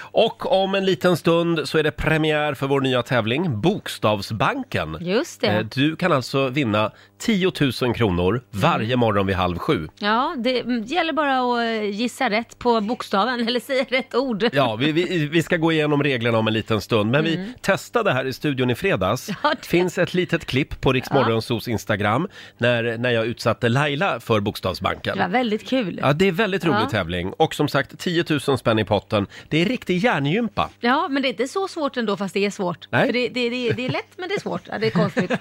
Och om en liten stund så är det premiär för vår nya tävling, Bokstavsbanken. Just det. Eh, Du kan alltså vinna 10 000 kronor varje morgon vid halv sju. Ja, det gäller bara att eh, gissa rätt på bokstaven eller säga rätt ord. Ja, vi, vi, vi ska gå igenom reglerna om en liten stund, men vi Mm. testade här i studion i fredags. Ja, det- finns ett litet klipp på Riksmorgonsos Instagram när, när jag utsatte Laila för Bokstavsbanken. Det var väldigt kul. Ja, det är väldigt rolig Ja. Tävling. Och som sagt, 10 000 spänn i potten. Det är riktig hjärngympa. Ja, men det är inte så svårt ändå fast det är svårt. Nej. För det, det, det, det är lätt men det är svårt. Ja, det är konstigt.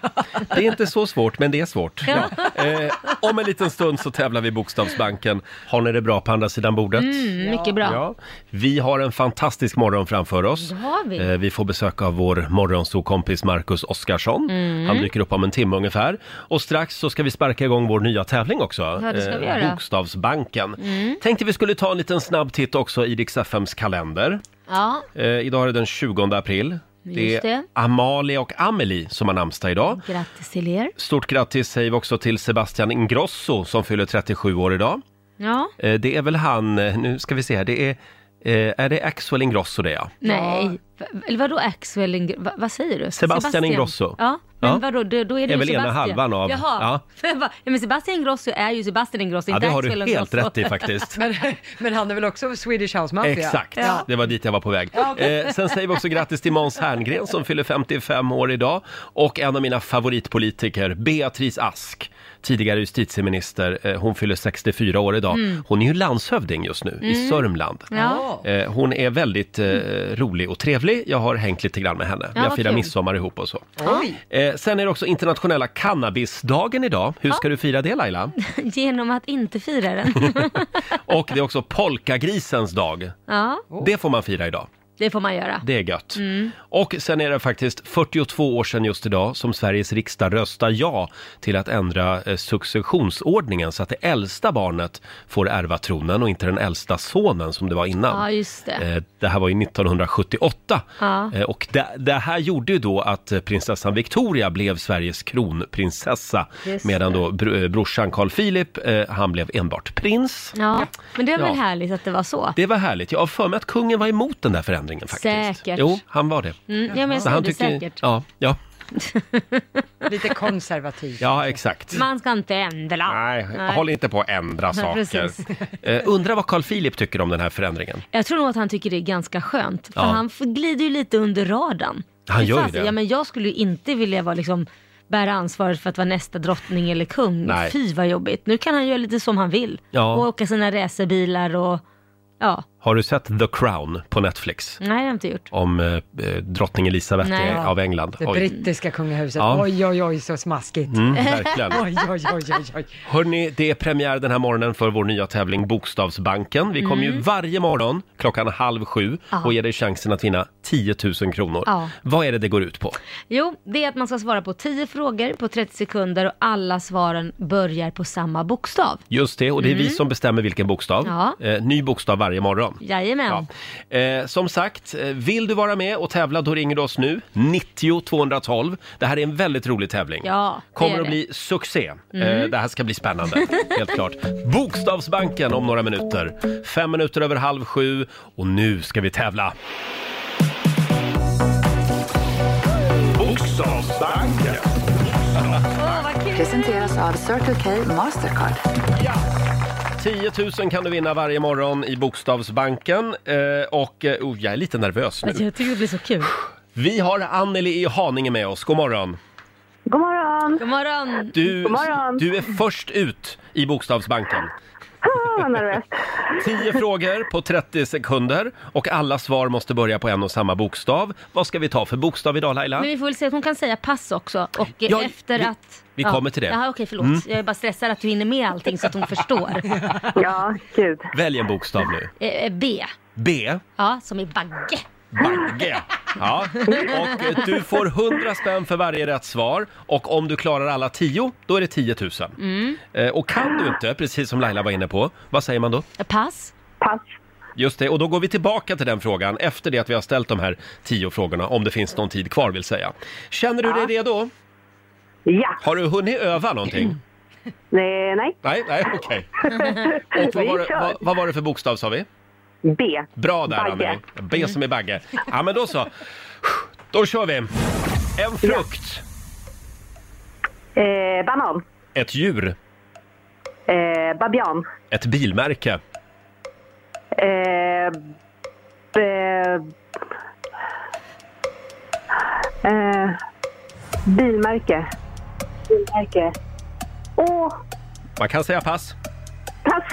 Det är inte så svårt, men det är svårt. Ja. Eh, om en liten stund så tävlar vi i Bokstavsbanken. Har ni det bra på andra sidan bordet? Mm, mycket bra. Ja. Vi har en fantastisk morgon framför oss. Det har vi. Eh, Vi får besök av vår morgonsokompis Marcus Oskarsson. Mm. Han dyker upp om en timme ungefär. Och strax så ska vi sparka igång vår nya tävling också. Ja, det ska vi Eh, göra. Bokstavsbanken. Mm. Tänkte vi skulle ta en liten snabb titt också i Rix FMs kalender. Ja, Eh, idag är det den 20 april. Det Just är det. Amalia och Amelie som har namnsdag idag. grattis till er. Stort grattis säger vi också till Sebastian Ingrosso som fyller 37 år idag. Ja, Eh, Det är väl han, eh, nu ska vi se här, det är Eh, är det Axel Ingrosso det ja? Nej, eller vadå Axel Ingr- va, Vad säger du? Sebastian Ingrosso. Ja, men Ja. vadå, då, då är det Är ju väl ena Sebastian. halvan av- Jaha, ja. men Sebastian Ingrosso är ju Sebastian Ingrosso, Ja, inte det har du Axel helt Ingrosso. rätt i faktiskt. Men, men han är väl också Swedish House Mafia? Exakt, Ja. det var dit jag var på väg. Eh, sen säger vi också grattis till Måns Herngren som fyller 55 år idag. Och en av mina favoritpolitiker, Beatrice Ask, tidigare justitieminister. Eh, hon fyller 64 år idag. Mm. Hon är ju landshövding just nu i Mm. Sörmland. Ja. Eh, hon är väldigt eh, rolig och trevlig. Jag har hängt lite grann med henne. Ja, vad firat kul. midsommar ihop och så. Eh, sen är det också internationella cannabisdagen idag. Hur ska du fira det Laila? Genom att inte fira den. Och det är också polkagrisens dag. ja, Det får man fira idag. Det får man göra. Det är gött. Mm. Och sen är det faktiskt 42 år sedan just idag som Sveriges riksdag röstar ja till att ändra eh, successionsordningen så att det äldsta barnet får ärva tronen och inte den äldsta sonen som det var innan. Ja, just det. Eh, Det här var ju 1978 Ja. Eh, och det, det här gjorde ju då att eh, prinsessan Victoria blev Sveriges kronprinsessa Just medan då br- eh, brorsan Carl Philip, eh, han blev enbart prins. Ja, men det är väl Ja. härligt att det var så. Det var härligt. Jag har för mig att kungen var emot den där förändringen faktiskt. Säkert. Jo, han var det. Mm, ja, men jag Så han tycker- säkert. Ja, ja, Lite konservativ. ja, exakt. Man ska inte ändra. Nej, håll inte på att ändra Nej, saker. precis. Eh, undrar vad Carl Philip tycker om den här förändringen. Jag tror nog att han tycker det är ganska skönt. För Ja. han f- glider ju lite under radarn. Han Fy gör ju fasen, det. Ja, men jag skulle ju inte vilja vara liksom bära ansvaret för att vara nästa drottning eller kung. Nej. Fy vad jobbigt. Nu kan han göra lite som han vill. Ja. Och åka sina racerbilar och ja, Har du sett The Crown på Netflix? nej det har jag inte gjort. Om eh, drottning Elisabeth Nej. i- av England. Det Oj. brittiska kungahuset. Ja. Oj, oj, oj, så smaskigt. Mm, verkligen. oj, oj, oj, oj, oj. Hörni, det är premiär den här morgonen för vår nya tävling Bokstavsbanken. Vi kommer ju Mm. varje morgon klockan halv sju Ja. och ger dig chansen att vinna 10 000 kronor. Ja. Vad är det det går ut på? Jo, det är att man ska svara på 10 frågor på 30 sekunder och alla svaren börjar på samma bokstav. Just det, och det är vi Mm. som bestämmer vilken bokstav. Ja. Eh, ny bokstav varje morgon. Jajamän. Ja. Eh, som sagt, eh, vill du vara med och tävla då ringer du oss nu, 90 212. Det här är en väldigt rolig tävling. Ja, det Kommer är att det. bli succé. Mm. Eh, det här ska bli spännande, helt klart. Bokstavsbanken om några minuter. Fem minuter över halv sju och nu ska vi tävla. Bokstavsbanken. Presenteras av Circle K Mastercard. 10 000 kan du vinna varje morgon i Bokstavsbanken. Eh, och eh, oh, jag är lite nervös nu. Jag tycker det blir så kul. Vi har Anneli i Haninge med oss. God morgon. God morgon! God morgon! Du, God morgon! du är först ut i Bokstavsbanken. Ah, nervöst. 10 frågor på 30 sekunder och alla svar måste börja på en och samma bokstav. Vad ska vi ta för bokstav idag Laila? Men vi får väl se att hon kan säga pass också. Och eh, Ja, efter vi- att... vi kommer till det. Jaha, okej, förlåt. Mm. Jag är bara stressad att du hinner med allting så att hon förstår. Ja, gud. Välj en bokstav nu. Eh, B. B. Ja, som i bagge. Bagge. Ja. Och eh, du får 100 spänn för varje rätt svar. Och om du klarar alla 10, då är det 10 000. Mm. Eh, Och kan du inte, precis som Laila var inne på, vad säger man då? Pass. Pass. Just det, och då går vi tillbaka till den frågan efter det att vi har ställt de här 10 frågorna, om det finns någon tid kvar vill säga. Känner du dig redo? Ja. Har du hunnit öva någonting? Nej, nej. Nej, nej, okej. Och vad Vi var, det, kör. vad, vad var det för bokstav sa vi? B. Bra där Bagge. Anneli. B som är bagge. Ja men då så. Då kör vi. En frukt. Eh, banan. Ett djur. Eh, babian. Ett bilmärke. Eh, b, eh, bilmärke. Bilmärke. Åh, Man kan säga pass. pass.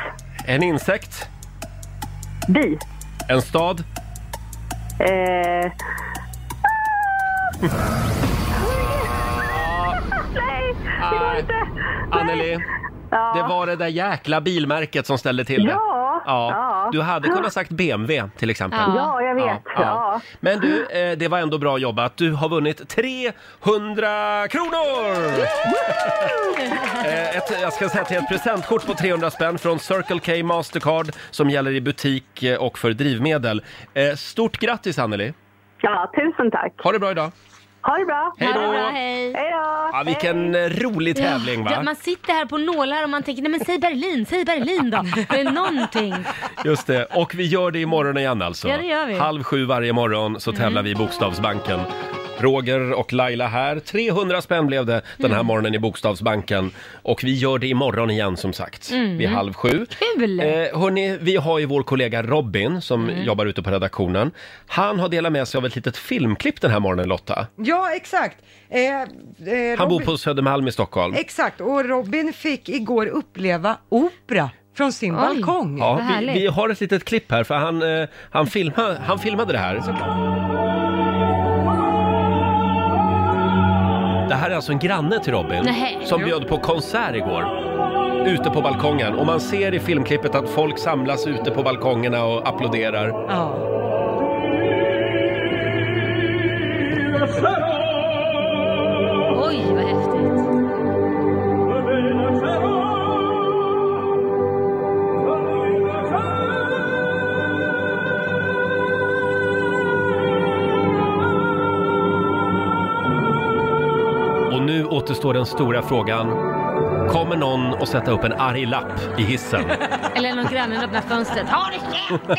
En insekt. Bi. En stad. Eh, nej, det går inte. Anneli. Ja. Det var det där jäkla bilmärket som ställde till det. Ja, ja. Du hade kunnat sagt BMW till exempel. Ja, jag vet. Ja. Men du, eh, det var ändå bra jobbat. Du har vunnit 300 kronor! Eh, ett, jag ska säga till ett presentkort på 300 spänn från Circle K Mastercard som gäller i butik eh, och för drivmedel. Eh, Stort grattis Anneli! Ja, tusen tack. Ha det bra idag! Ha det bra. Hej då. Hej. Hej då. Ja, vilken eh, rolig tävling Ja, va? man sitter här på nålar och man tänker, nej men säg Berlin, säg Berlin då. Det är någonting. Just det, och vi gör det imorgon igen alltså. Ja, det gör vi. Halv sju varje morgon så tävlar Mm. vi i Bokstavsbanken. Roger och Laila här. 300 spänn blev det den här Mm. morgonen i Bokstavsbanken. Och vi gör det imorgon igen som sagt, Mm. vid halv sju. Kul! Eh, hörni, vi har ju vår kollega Robin som Mm. jobbar ute på redaktionen. Han har delat med sig av ett litet filmklipp den här morgonen Lotta. Ja, exakt. Eh, eh, Han bor Robin- på Södermalm i Stockholm. Exakt, och Robin fick igår uppleva opera från sin balkong. Ja, vi, vi har ett litet klipp här för han, eh, han, filma, han filmade det här. Det här är alltså en granne till Robin Nej. som bjöd på konsert igår. Ute på balkongen och man ser i filmklippet att folk samlas ute på balkongerna och applåderar. Ja. Oj, vad häftigt. Återstår den stora frågan. Kommer någon att sätta upp en arg lapp i hissen? Eller någon grannen öppnar fönstret. Har du käften?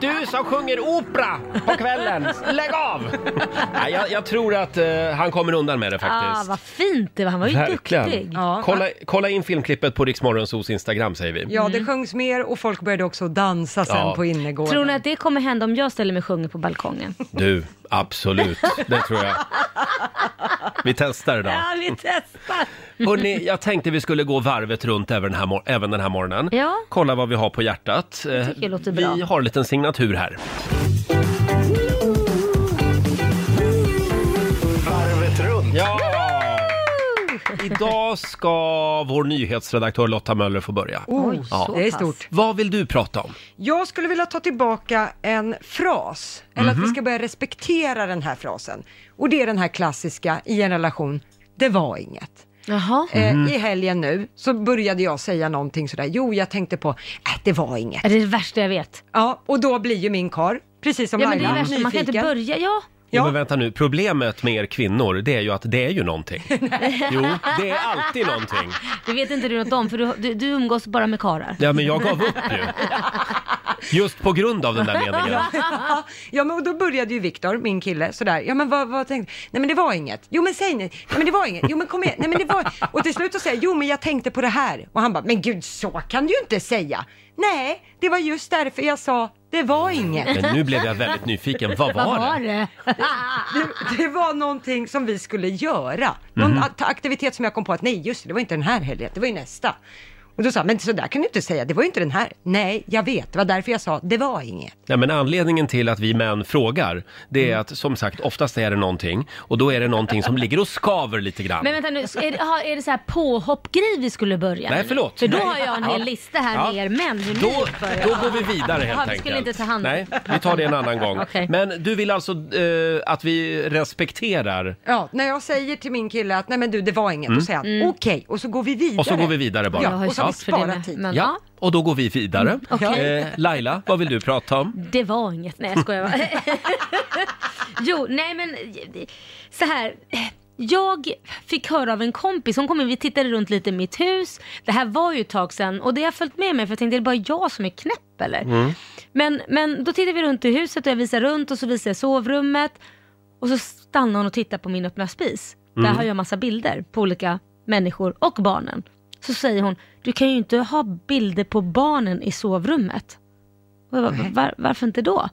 Du som sjunger opera på kvällen, lägg av! Nej, jag, jag tror att eh, han kommer undan med det Ah, faktiskt. vad fint det var. Han var ju Verkligen. duktig. Kolla, kolla in filmklippet på Riksmorgonsos Instagram säger vi. Ja, det sjöngs mer och folk började också dansa sen Ja. på innergården. Tror ni att det kommer hända om jag ställer mig och sjunger på balkongen? Du, absolut. Det tror jag. Vi testar idag. Ja, vi testar. Hörrni, jag tänkte vi skulle gå varvet runt även den här, mor- även den här morgonen. Ja. Kolla vad vi har på hjärtat. Eh, tycker jag låter bra. Vi har en liten signatur här. Idag ska vår nyhetsredaktör Lotta Möller få börja. Oj, det är stort. Vad vill du prata om? Jag skulle vilja ta tillbaka en fras, eller att Mhm. vi ska börja respektera den här frasen. Och det är den här klassiska i en relation, det var inget. Jaha. Eh, Mhm. I helgen nu så började jag säga någonting sådär, jo jag tänkte på, äh, det var inget. Det är det värsta jag vet. Ja, och då blir ju min kar, precis som Ja, men det är Laila, det värsta. Man kan inte nyfiken. börja. Ja. Jo, men vänta nu, problemet med er kvinnor, det är ju att det är ju någonting. Jo, det är alltid någonting. Det vet inte du något om, för du, du, du umgås bara med karar. Ja, men jag gav upp ju. Just på grund av den där meningen. Ja, ja, men då började ju Viktor, min kille, sådär, ja men vad, vad tänkte Nej men det var inget. Jo men säg nej. Nej men det var inget. Jo men kom igen. Nej men det var... Och till slut så säger jag, jo men jag tänkte på det här. Och han bara, men gud så kan du ju inte säga. Nej, det var just därför jag sa, det var inget. Men nu blev jag väldigt nyfiken. Vad var det? det? Det, det var någonting som vi skulle göra. Någon Mhm. a- aktivitet som jag kom på att nej just det, det var inte den här helgen, det var ju nästa. Och då sa men så där kan du inte säga, det var ju inte den här. Nej, jag vet, det var därför jag sa, det var inget. Ja, men anledningen till att vi män frågar, det Mm. är att som sagt oftast är det någonting och då är det någonting som ligger och skaver lite grann. Men vänta nu, är det, har- är det så här påhoppgrej vi skulle börja Nej, med? förlåt. För då Nej. har jag en hel Ja. lista här Ja. med er män, hur Då, då går vi vidare helt vi enkelt. skulle inte ta hand om Nej, vi tar det en annan gång. Okej. Men du vill alltså eh, att vi respekterar Ja, när jag säger till min kille att nej men du det var inget, Mm. då säger han Mm. okej och så går vi vidare. och så går vi vidare bara. Ja, och så svårt för det med, tid. men- Ja, och då går vi vidare. Mm, okej. Eh, Laila, vad vill du prata om? Det var inget, nej jag skojar bara. Jo, nej men så här. Jag fick höra av en kompis, hon kom in, vi tittade runt lite i mitt hus. Det här var ju ett tag sedan och det har följt med mig för jag tänkte, är det bara jag som är knäpp eller? Mm. Men, men då tittade vi runt i huset och jag visade runt och så visade jag sovrummet. Och så stannade hon och tittade på min öppna spis. Där Mm. har jag massa bilder på olika människor och barnen. Så säger hon, du kan ju inte ha bilder på barnen i sovrummet. Och jag bara, var, varför inte då?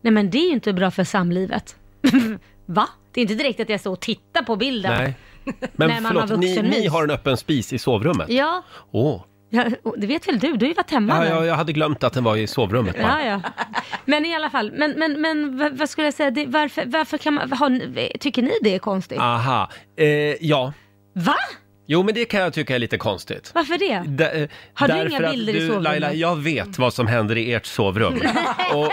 Nej men det är ju inte bra för samlivet. Va? Det är inte direkt att jag står och tittar på bilden. Nej. Men När man har förlåt, ni, vuxenmys. ni har en öppen spis i sovrummet? Ja, Åh. ja, och det vet väl du? Du har ju varit hemma Ja, nu. ja, jag hade glömt att den var i sovrummet bara. Ja, ja. Men i alla fall, men, men, men vad, vad skulle jag säga, det, varför, varför kan man, har, ni- tycker ni det är konstigt? Aha, eh, ja. Va? Jo, men det kan jag tycka är lite konstigt. Varför det? Da, eh, Har du inga bilder i sovrummet? Laila, jag vet vad som händer i ert sovrum. Och,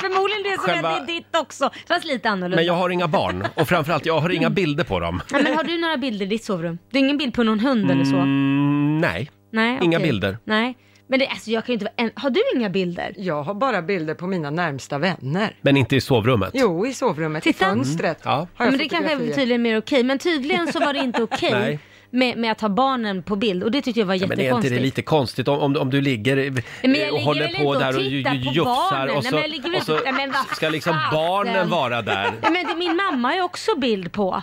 Förmodligen det som Själva- hände i ditt också, fast lite annorlunda. men jag har inga barn och framförallt, jag har inga bilder på dem. Ja, men har du några bilder i ditt sovrum? Det är ingen bild på någon hund eller så? Mm, nej, Nej, inga okej. bilder. Nej. Men det, alltså, jag kan ju inte vara en... Har du inga bilder? Jag har bara bilder på mina närmsta vänner. Men inte i sovrummet? Jo, i sovrummet, i fönstret. Ja. Har jag men det kanske är fotografier. tydligen mer okej. Men tydligen så var det inte okej Nej. Med, med att ha barnen på bild. Och det tyckte jag var Ja, men är inte jättekonstigt. det lite konstigt om, om, om du ligger eh, jag och ligger håller på och där och jufsar och Nej, så, ligger väl och så Nej, ska liksom barnen vara där. Nej, men det, min mamma har ju också bild på.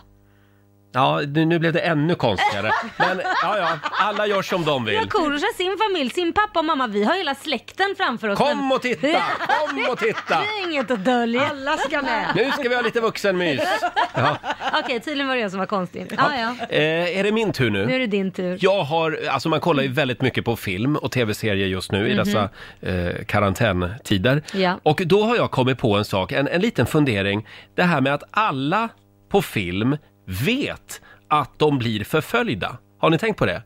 Ja, nu, nu blev det ännu konstigare. Men ja, ja, alla gör som de vill. Ja, Korosh har sin familj, sin pappa och mamma. Vi har hela släkten framför oss. Kom och titta, kom och titta. Det är inget att dölja. Alla ska med. Nu ska vi ha lite vuxenmys. Ja. Okej, tydligen var det jag som var konstig. Ja, ja. Eh, är det min tur nu? Nu är det din tur. Jag har, alltså man kollar ju väldigt mycket på film och tv-serier just nu i Mhm. dessa eh, karantäntider. Ja. Och då har jag kommit på en sak, en, en liten fundering. Det här med att alla på film vet att de blir förföljda. Har ni tänkt på det?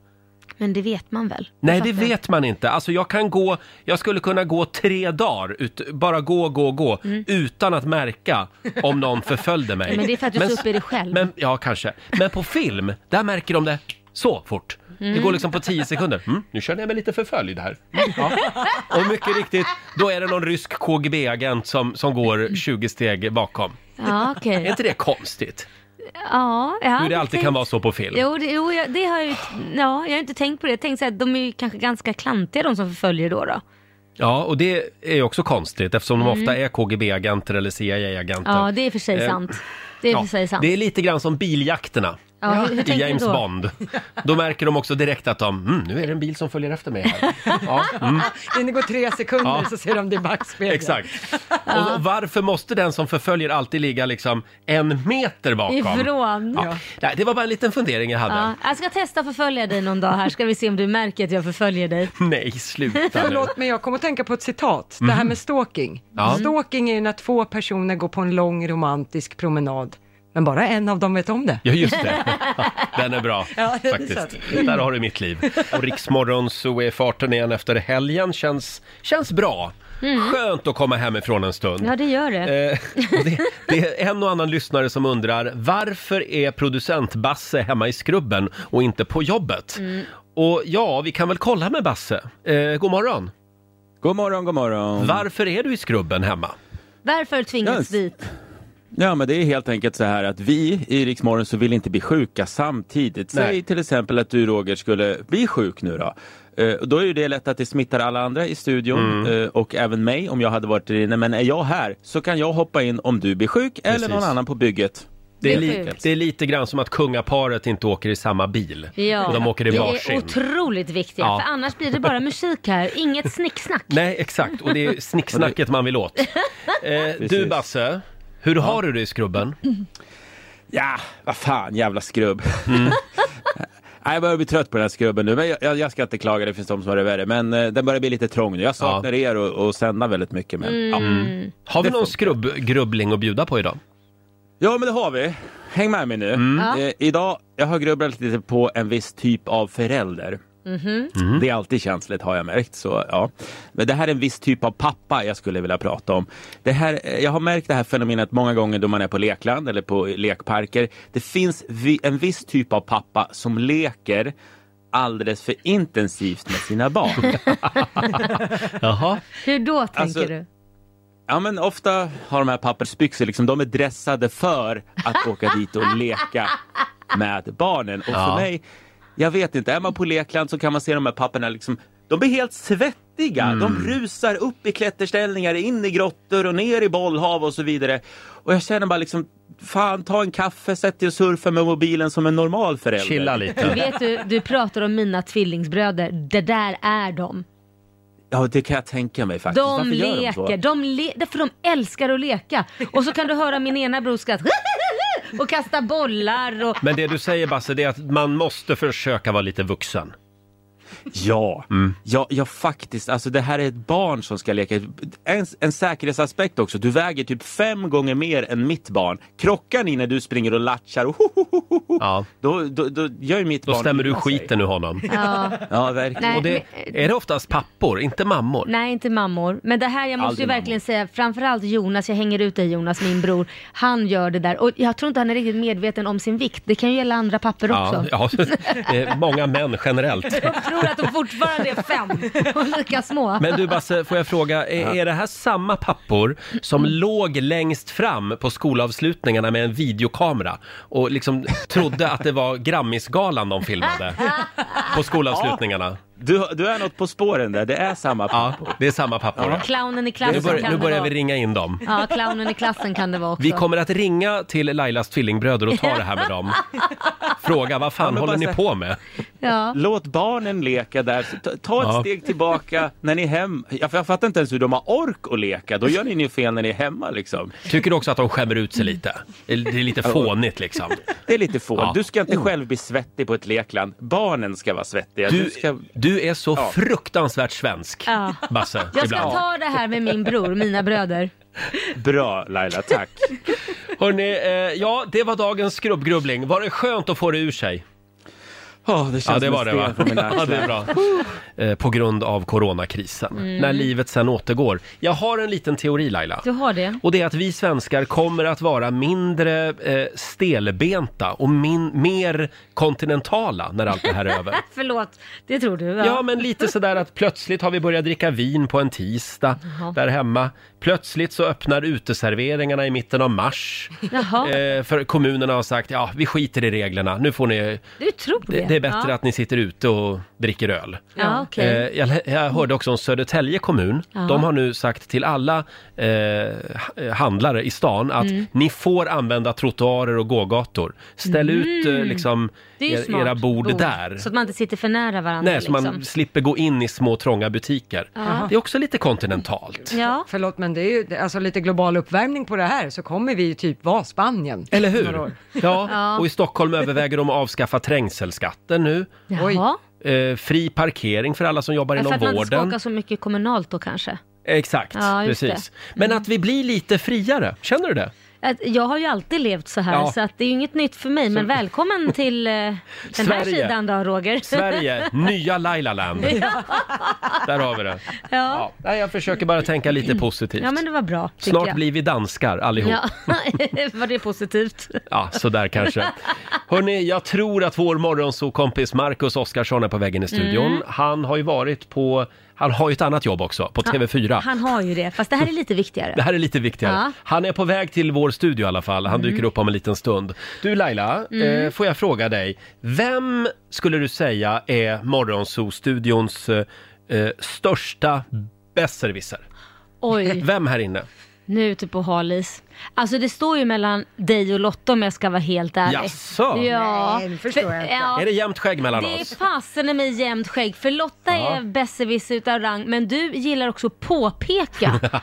Men det vet man väl? Nej, det vet man inte. Alltså jag kan gå, jag skulle kunna gå tre dagar, ut, bara gå, gå, gå, utan att märka om någon förföljde mig. Men det är för att du så uppe i dig själv. Men, ja, kanske. Men på film, där märker de det så fort. Det Mm. går liksom på tio sekunder. Mm, nu känner jag mig lite förföljd här. Mm, ja. Och mycket riktigt, då är det någon rysk KGB-agent som, som går 20 steg bakom. Ja, okej. Är inte det konstigt? Ja, jag Hur det alltid tänkt... kan vara så på film. Jo, det, jo jag, det har jag ju... Ja, jag har inte tänkt på det. Jag tänkte så här, de är ju kanske ganska klantiga de som förföljer då. då. Ja, och det är ju också konstigt eftersom de Mm. ofta är KGB-agenter eller CIA-agenter. Ja, det är för sig Eh, sant. Det är för sig sant. Det är lite grann som biljakterna. Ja, hur- hur I tänker du James då? Bond. Då märker de också direkt att de, mm, nu är det en bil som följer efter mig här. Ja, mm, det går tre sekunder Ja. så ser de det i backspegeln. exakt. Och, och varför måste den som förföljer alltid ligga liksom en meter bakom? Ifrån. Ja. Nej, det var bara en liten fundering jag hade. Ja, jag ska testa att förfölja dig någon dag här, ska vi se om du märker att jag förföljer dig. Nej, sluta nu. Förlåt, men jag kommer att tänka på ett citat. Det här Mhm. med stalking. Ja. Stalking är ju när två personer går på en lång romantisk promenad, men bara en av dem vet om det. Ja, just det. Den är bra, Ja, det är faktiskt. sant. Där har du mitt liv. Och Riksmorgon så är farten igen efter helgen. Känns, känns bra. Mm. Skönt att komma hemifrån en stund. Ja, det gör det. Eh, och det, det är en och annan lyssnare som undrar varför är producent Basse hemma i skrubben och inte på jobbet? Mm. Och ja, vi kan väl kolla med Basse. Eh, god morgon. God morgon, god morgon. Varför är du i skrubben hemma? Varför tvingas Yes. dit? Ja, men det är helt enkelt så här att vi i Rix Morgon så vill inte bli sjuka samtidigt. Nej. Säg till exempel att du Roger skulle bli sjuk nu då. Eh, då är ju det lätt att det smittar alla andra i studion Mm. eh, och även mig om jag hade varit där inne. Men är jag här så kan jag hoppa in om du blir sjuk eller Precis. någon annan på bygget. Det är, Det är li- sjukt. det är lite grann som att kungaparet inte åker i samma bil. Ja, Och de åker i det varsin. är otroligt viktigt, Ja. för annars blir det bara musik här, inget snicksnack. Nej, exakt. Och det är snicksnacket man vill åt. Eh, du Basse, hur har du det i skrubben? Ja, vad fan, jävla skrubb. Mm. Nej, jag börjar bli trött på den här skrubben nu, men jag, jag, jag ska inte klaga, det finns de som har det värre. Men eh, den börjar bli lite trång nu. Jag saknar er och, och sända väldigt mycket. Men, ja. Mm. Har vi någon skrubbgrubbling att bjuda på idag? Ja, men det har vi. Häng med mig nu. Ja. Eh, idag, jag har grubblat lite på en viss typ av förälder. Mhm. Det är alltid känsligt har jag märkt. Så, ja. Men det här är en viss typ av pappa jag skulle vilja prata om. Det här, eh, jag har märkt det här fenomenet många gånger då man är på lekland eller på lekparker. Det finns vi, en viss typ av pappa som leker alldeles för intensivt med sina barn. Jaha. Hur då tänker Alltså, du? Ja men ofta har de här pappersbyxor liksom, de är dressade för att åka dit och leka med barnen. Och Ja. för mig, jag vet inte, är man på lekland så kan man se de här papperna liksom, de blir helt svettiga. Mm. De rusar upp i klätterställningar, in i grottor och ner i bollhav och så vidare. Och jag känner bara liksom, fan ta en kaffe, sätt dig och surfa med mobilen som en normal förälder. Chilla lite. Vet du, du pratar om mina tvillingsbröder, det där är de. Ja det kan jag tänka mig faktiskt. De Varför gör de så? leker, de le därför de älskar att leka. Och så kan du höra min ena bror skratta och kasta bollar och... Men det du säger Basse, det är att man måste försöka vara lite vuxen. Ja, ja, ja faktiskt. Alltså det här är ett barn som ska leka. En, en säkerhetsaspekt också. Du väger typ fem gånger mer än mitt barn. Krockar ni när du springer och latchar och ho, ho, ho, ho, ho, Ja. då, då, då gör ju mitt Då barn stämmer du illa sig. skiten ur honom. Ja. Ja, verkligen. Nej, Och det, är det oftast pappor, inte mammor? Nej, inte mammor. Men det här, jag måste Aldrig ju verkligen säga, framförallt Jonas, jag hänger ut dig Jonas, min bror, han gör det där. Och jag tror inte han är riktigt medveten om sin vikt. Det kan ju gälla andra papper också. Ja, många män generellt. Tror att de fortfarande är fem och lika små. Men du Basse, får jag fråga, är, är det här samma pappor som Mm. låg längst fram på skolavslutningarna med en videokamera och liksom trodde att det var Grammisgalan de filmade på skolavslutningarna? Du, du är något på spåren där, det är samma Ja, det är samma pappor. Clownen i Nu, klassen bör, kan nu det börjar vara. vi ringa in dem. Ja, clownen i klassen kan det vara också. Vi kommer att ringa till Lailas tvillingbröder och ta det här med dem. Fråga, vad fan men håller bara ni så på med? Ja. Låt barnen leka där. Ta, ta ett Ja. steg tillbaka när ni är hem. Jag, jag fattar inte ens hur de har ork att leka. Då gör ni ju fel när ni är hemma liksom. Tycker du också att de skämmer ut sig lite? Det är lite fånigt liksom. Det är lite fånigt. Ja. Du ska inte själv bli svettig på ett lekland. Barnen ska vara svettiga. Du, ska... du är så Ja. fruktansvärt svensk, Ja. Basse. Jag ska ibland. ta det här med min bror, mina bröder. Bra Laila, tack. Hörrni, eh, ja, det var dagens skrubbgrubbling. Var det skönt att få det ur sig? Oh, det känns ja, det var det va? sten på mina Ja, det är bra. Eh, på grund av coronakrisen. Mm. När livet sen återgår. Jag har en liten teori Laila. Du har det? Och det är att vi svenskar kommer att vara mindre eh, stelbenta och min, mer kontinentala när allt det här är över. Förlåt, det tror du? Ja. men lite sådär att plötsligt har vi börjat dricka vin på en tisdag Jaha. där hemma. Plötsligt så öppnar uteserveringarna i mitten av mars. Jaha. Eh, för kommunerna har sagt, ja vi skiter i reglerna, nu får ni... Du tror det? Det, det är bättre ja. att ni sitter ute och dricker öl. Ja, okej. Eh, jag, jag hörde också om Södertälje kommun. Ja. De har nu sagt till alla eh, ha- handlare i stan att Mm. ni får använda trottoarer och gågator. Ställ ut eh, Mm. liksom Det är ju smart. era bord, där. Så att man inte sitter för nära varandra. Nej, så liksom. man slipper gå in i små trånga butiker. Ja. Det är också lite kontinentalt. Ja. Förlåt, men det är ju alltså lite global uppvärmning på det här så kommer vi ju typ vara Spanien. Eller hur? Ja, Ja. och i Stockholm överväger de att avskaffa trängselskatten nu. Jaha. Eh, fri parkering för alla som jobbar För inom att man inte ska vården. åka så mycket kommunalt då kanske. Exakt, Ja, precis. det. Men att vi blir lite friare, känner du det? Jag har ju alltid levt så här Ja. så att det är inget nytt för mig. Men välkommen till eh, den här Sverige. sidan då Roger. Sverige, nya Lailaland. Där har vi det. Ja. Nej, jag försöker bara tänka lite positivt. ja men det var bra Snart jag. blir vi danskar allihop. Ja, var det positivt? Ja, sådär kanske. Hörni, jag tror att vår morgonsokompis Marcus Oskarsson är på vägen i studion. Mm. Han har ju varit på, han har ju ett annat jobb också, på TV4. Han har ju det, fast det här är lite viktigare. Det här är lite viktigare. Ja. Han är på väg till vår studio i alla fall. Han Mm. dyker upp om en liten stund. Du Laila, Mm. eh, får jag fråga dig. Vem skulle du säga är Morgonzoo-studions eh, eh, största besserwisser? Oj, Vem här inne? nu är jag ute på halis. Alltså det står ju mellan dig och Lotta om jag ska vara helt ärlig. Jaså? Ja. Nej, det förstår För- jag inte. ja, Är det jämnt skägg mellan Det oss? är fasen i mig jämnt skägg, för Lotta Ja. är besserwisser utav rang, men du gillar också att påpeka.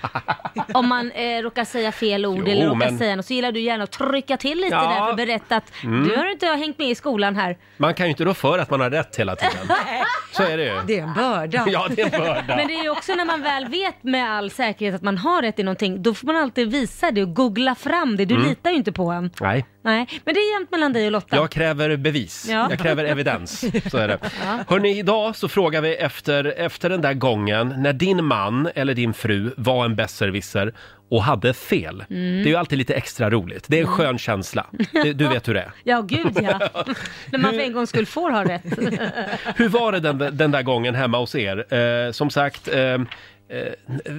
Om man eh, råkar säga fel ord Jo, eller råkar men- säga något så gillar du gärna att trycka till lite Ja. där för att berätta att Mm. du har inte hängt med i skolan här. Man kan ju inte rå för att man har rätt hela tiden. Så är det ju. Det är en börda. Ja, det är en börda. Men det är ju också när man väl vet med all säkerhet att man har rätt i någonting, då får man alltid visa det och googla fram det. Du Mm. litar ju inte på en. Nej, Nej, men det är jämnt mellan dig och Lotta. jag kräver bevis. Ja. Jag kräver evidens. Så är det. Ja. Hörni, idag så frågar vi efter, efter den där gången när din man eller din fru var en besserwisser och hade fel. Mm. Det är ju alltid lite extra roligt. Det är en skön känsla. Du vet hur det är. Ja, gud ja. när man för en gångs skull får ha rätt. Hur var det den, den där gången hemma hos er? Eh, som sagt, eh, eh,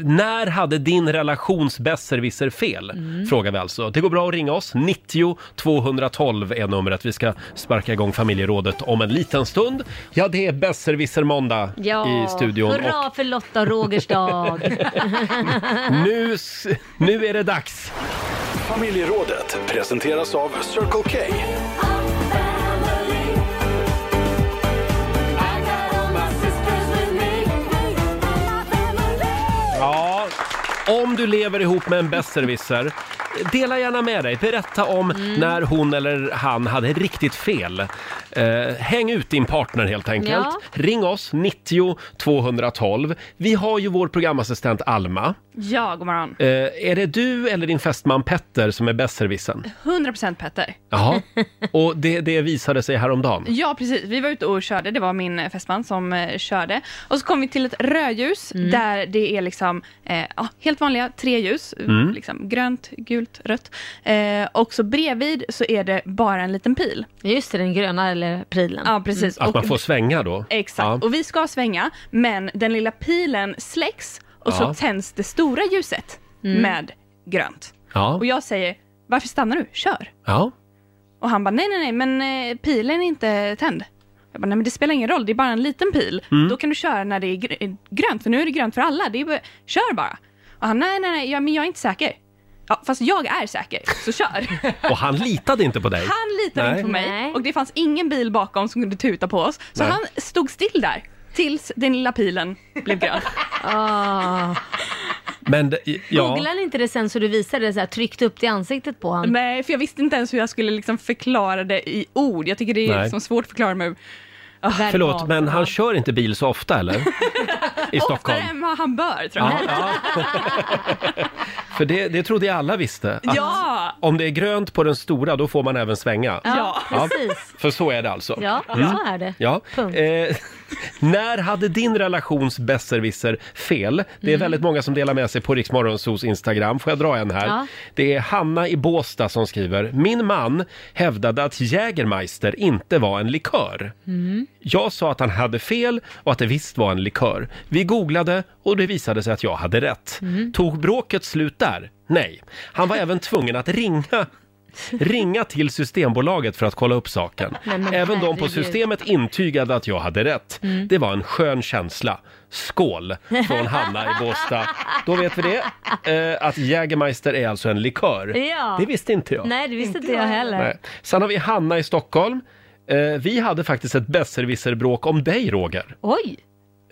när hade din relationsbesserwisser fel? Mm. Frågar vi alltså. Det går bra att ringa oss. 90 212 är numret. Vi ska sparka igång familjerådet om en liten stund. Ja, det är besserwisser måndag Ja, i studion. hurra för Lotta och Rogers dag. Och nu, s- nu är det dags. Familjerådet presenteras av Circle K. Ja, om du lever ihop med en besserwisser, dela gärna med dig. Berätta om Mm. när hon eller han hade riktigt fel. Eh, häng ut din partner helt enkelt. Ja. Ring oss, 90 212. Vi har ju vår programassistent Alma Ja, god morgon. Eh, är det du eller din fästman Petter som är besserwissern? 100% Petter. Jaha, och det, det visade sig häromdagen. Ja, precis. Vi var ute och körde. Det var min eh, fästman som eh, körde. Och så kom vi till ett rödljus där det är liksom eh, ja, helt vanliga tre ljus. Mm. Liksom grönt, gult, rött. Eh, och så bredvid så är det bara en liten pil. Just det, den gröna eller pilen. Ja, precis. Att man Och- får svänga då? Exakt. Ja. Och vi ska svänga, men den lilla pilen släcks och så Ja. tänds det stora ljuset Mm. med grönt. Ja. Och jag säger, varför stannar du? Kör! Ja. Och han bara, nej, nej, nej, men eh, pilen är inte tänd. Jag bara, nej men det spelar ingen roll, det är bara en liten pil. Mm. Då kan du köra när det är eh, grönt, för nu är det grönt för alla. Det är bara, kör bara. Och han, nej, nej, nej, ja, men jag är inte säker. Ja, fast jag är säker, så kör. Och han litade inte på dig? Han litade Nej. inte på mig och det fanns ingen bil bakom som kunde tuta på oss. Så Nej. han stod still där tills den lilla pilen blev grön. Ah. Men det- ja. Googlade ni inte det sen så du visade det så här, tryckte upp det i ansiktet på honom? Nej, för jag visste inte ens hur jag skulle liksom förklara det i ord. Jag tycker det är Nej. liksom svårt att förklara med Förlåt, men han kör inte bil så ofta eller? I Stockholm? Oftare än vad han bör, tror jag. Ja, För det, det trodde jag alla visste. Att Ja. Om det är grönt på den stora, då får man även svänga. Ja, precis. För så är det alltså. Ja, Mm. så är det. Ja. Punkt. Eh, när hade din relations besserwisser fel? Det är Mm. väldigt många som delar med sig på Riksmorgonsos Instagram. Får jag dra en här? Ja. Det är Hanna i Båstad som skriver. Min man hävdade att Jägermeister inte var en likör. Mm. Jag sa att han hade fel och att det visst var en likör. Vi googlade och det visade sig att jag hade rätt. Mm. Tog bråket slut där? Nej. Han var även tvungen att ringa Ringa till Systembolaget för att kolla upp saken. Nej, men Även de på herregud. systemet intygade att jag hade rätt. Mm. Det var en skön känsla. Skål från Hanna i Båstad. Då vet vi det. Eh, att Jägermeister är alltså en likör. Ja. Det visste inte jag. Nej, det visste inte jag heller. Nej. Sen har vi Hanna i Stockholm. Eh, vi hade faktiskt ett besserwisserbråk om dig, Roger. Oj!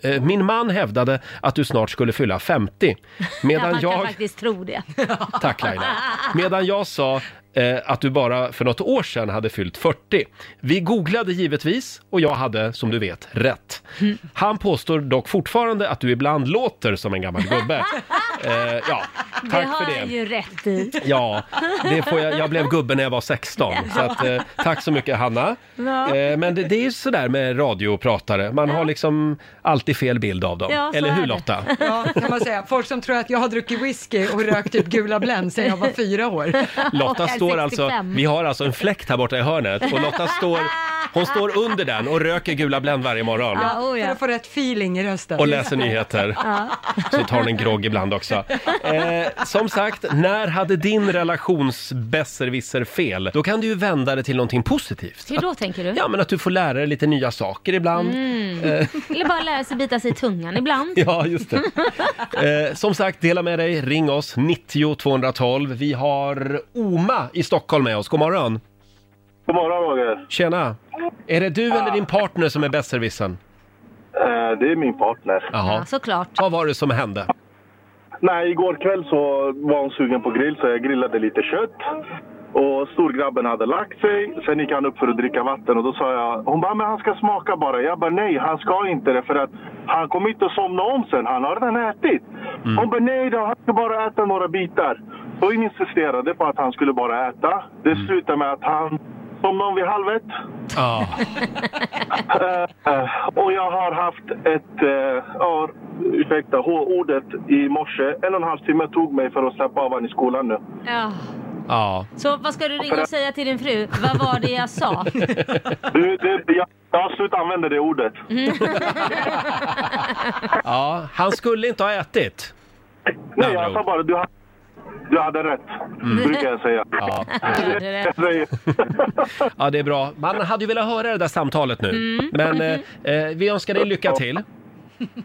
Eh, min man hävdade att du snart skulle fylla 50. Medan man kan jag... faktiskt tro det. Tack Laila. Medan jag sa att du bara för något år sedan hade fyllt 40. Vi googlade givetvis och jag hade, som du vet, rätt. Han påstår dock fortfarande att du ibland låter som en gammal gubbe. Eh, ja, det tack har för han det. ju rätt i. Ja, det får jag, jag blev gubbe när jag var 16. Så att, eh, tack så mycket Hanna. Ja. Eh, men det, det är ju sådär med radiopratare. Man har liksom alltid fel bild av dem. Ja, så Eller är hur det. Lotta? Ja, kan man säga. Folk som tror att jag har druckit whisky och rökt typ gula Blend sedan jag var fyra år. Lotta står alltså, vi har alltså en fläkt här borta i hörnet och Lotta står, hon står under den och röker gula Blend varje morgon. Ja, för att få rätt feeling i rösten. Och läser nyheter. Så tar hon en grogg ibland också. Eh, som sagt, när hade din relations besserwisser fel? Då kan du ju vända det till någonting positivt. Hur då tänker du? Ja, men att du får lära dig lite nya saker ibland. Mm. Eh, Eller bara lära sig bita sig i tungan ibland. Ja, just det. Eh, som sagt, dela med dig. Ring oss, 90 212. Vi har Oma i Stockholm med oss. God morgon. God morgon Roger. Tjena. Är det du eller din partner som är besserwissern? Eh, Det är min partner. Jaha. såklart. Vad var det som hände? Nej, igår kväll så var hon sugen på grill så jag grillade lite kött. Och storgrabben hade lagt sig. Sen gick han upp för att dricka vatten och då sa jag... Hon bara, men han ska smaka bara. Jag bara, nej han ska inte det för att han kommer inte att somna om sen. Han har redan ätit. Hon bara, nej då, han ska bara äta några bitar. Så hon insisterade på att han skulle bara äta. Det slutade med att han somnade om vid halv ett. Ja. Eh, och jag har haft ett, uh, ja, ursäkta H-ordet i morse. En och en halv timme tog mig för att släppa av honom i skolan nu. Ja. Ja. Så vad ska du ringa och säga till din fru? Vad var det jag sa? Du, det, jag, jag har slutat använda det ordet. Ja, han skulle inte ha ätit. Nej, jag sa bara du, ha- du hade rätt. Brukar jag säga. Ja. Ja, det är bra. Man hade ju velat höra det där samtalet nu. Mm. Men eh, eh, vi önskar dig lycka till.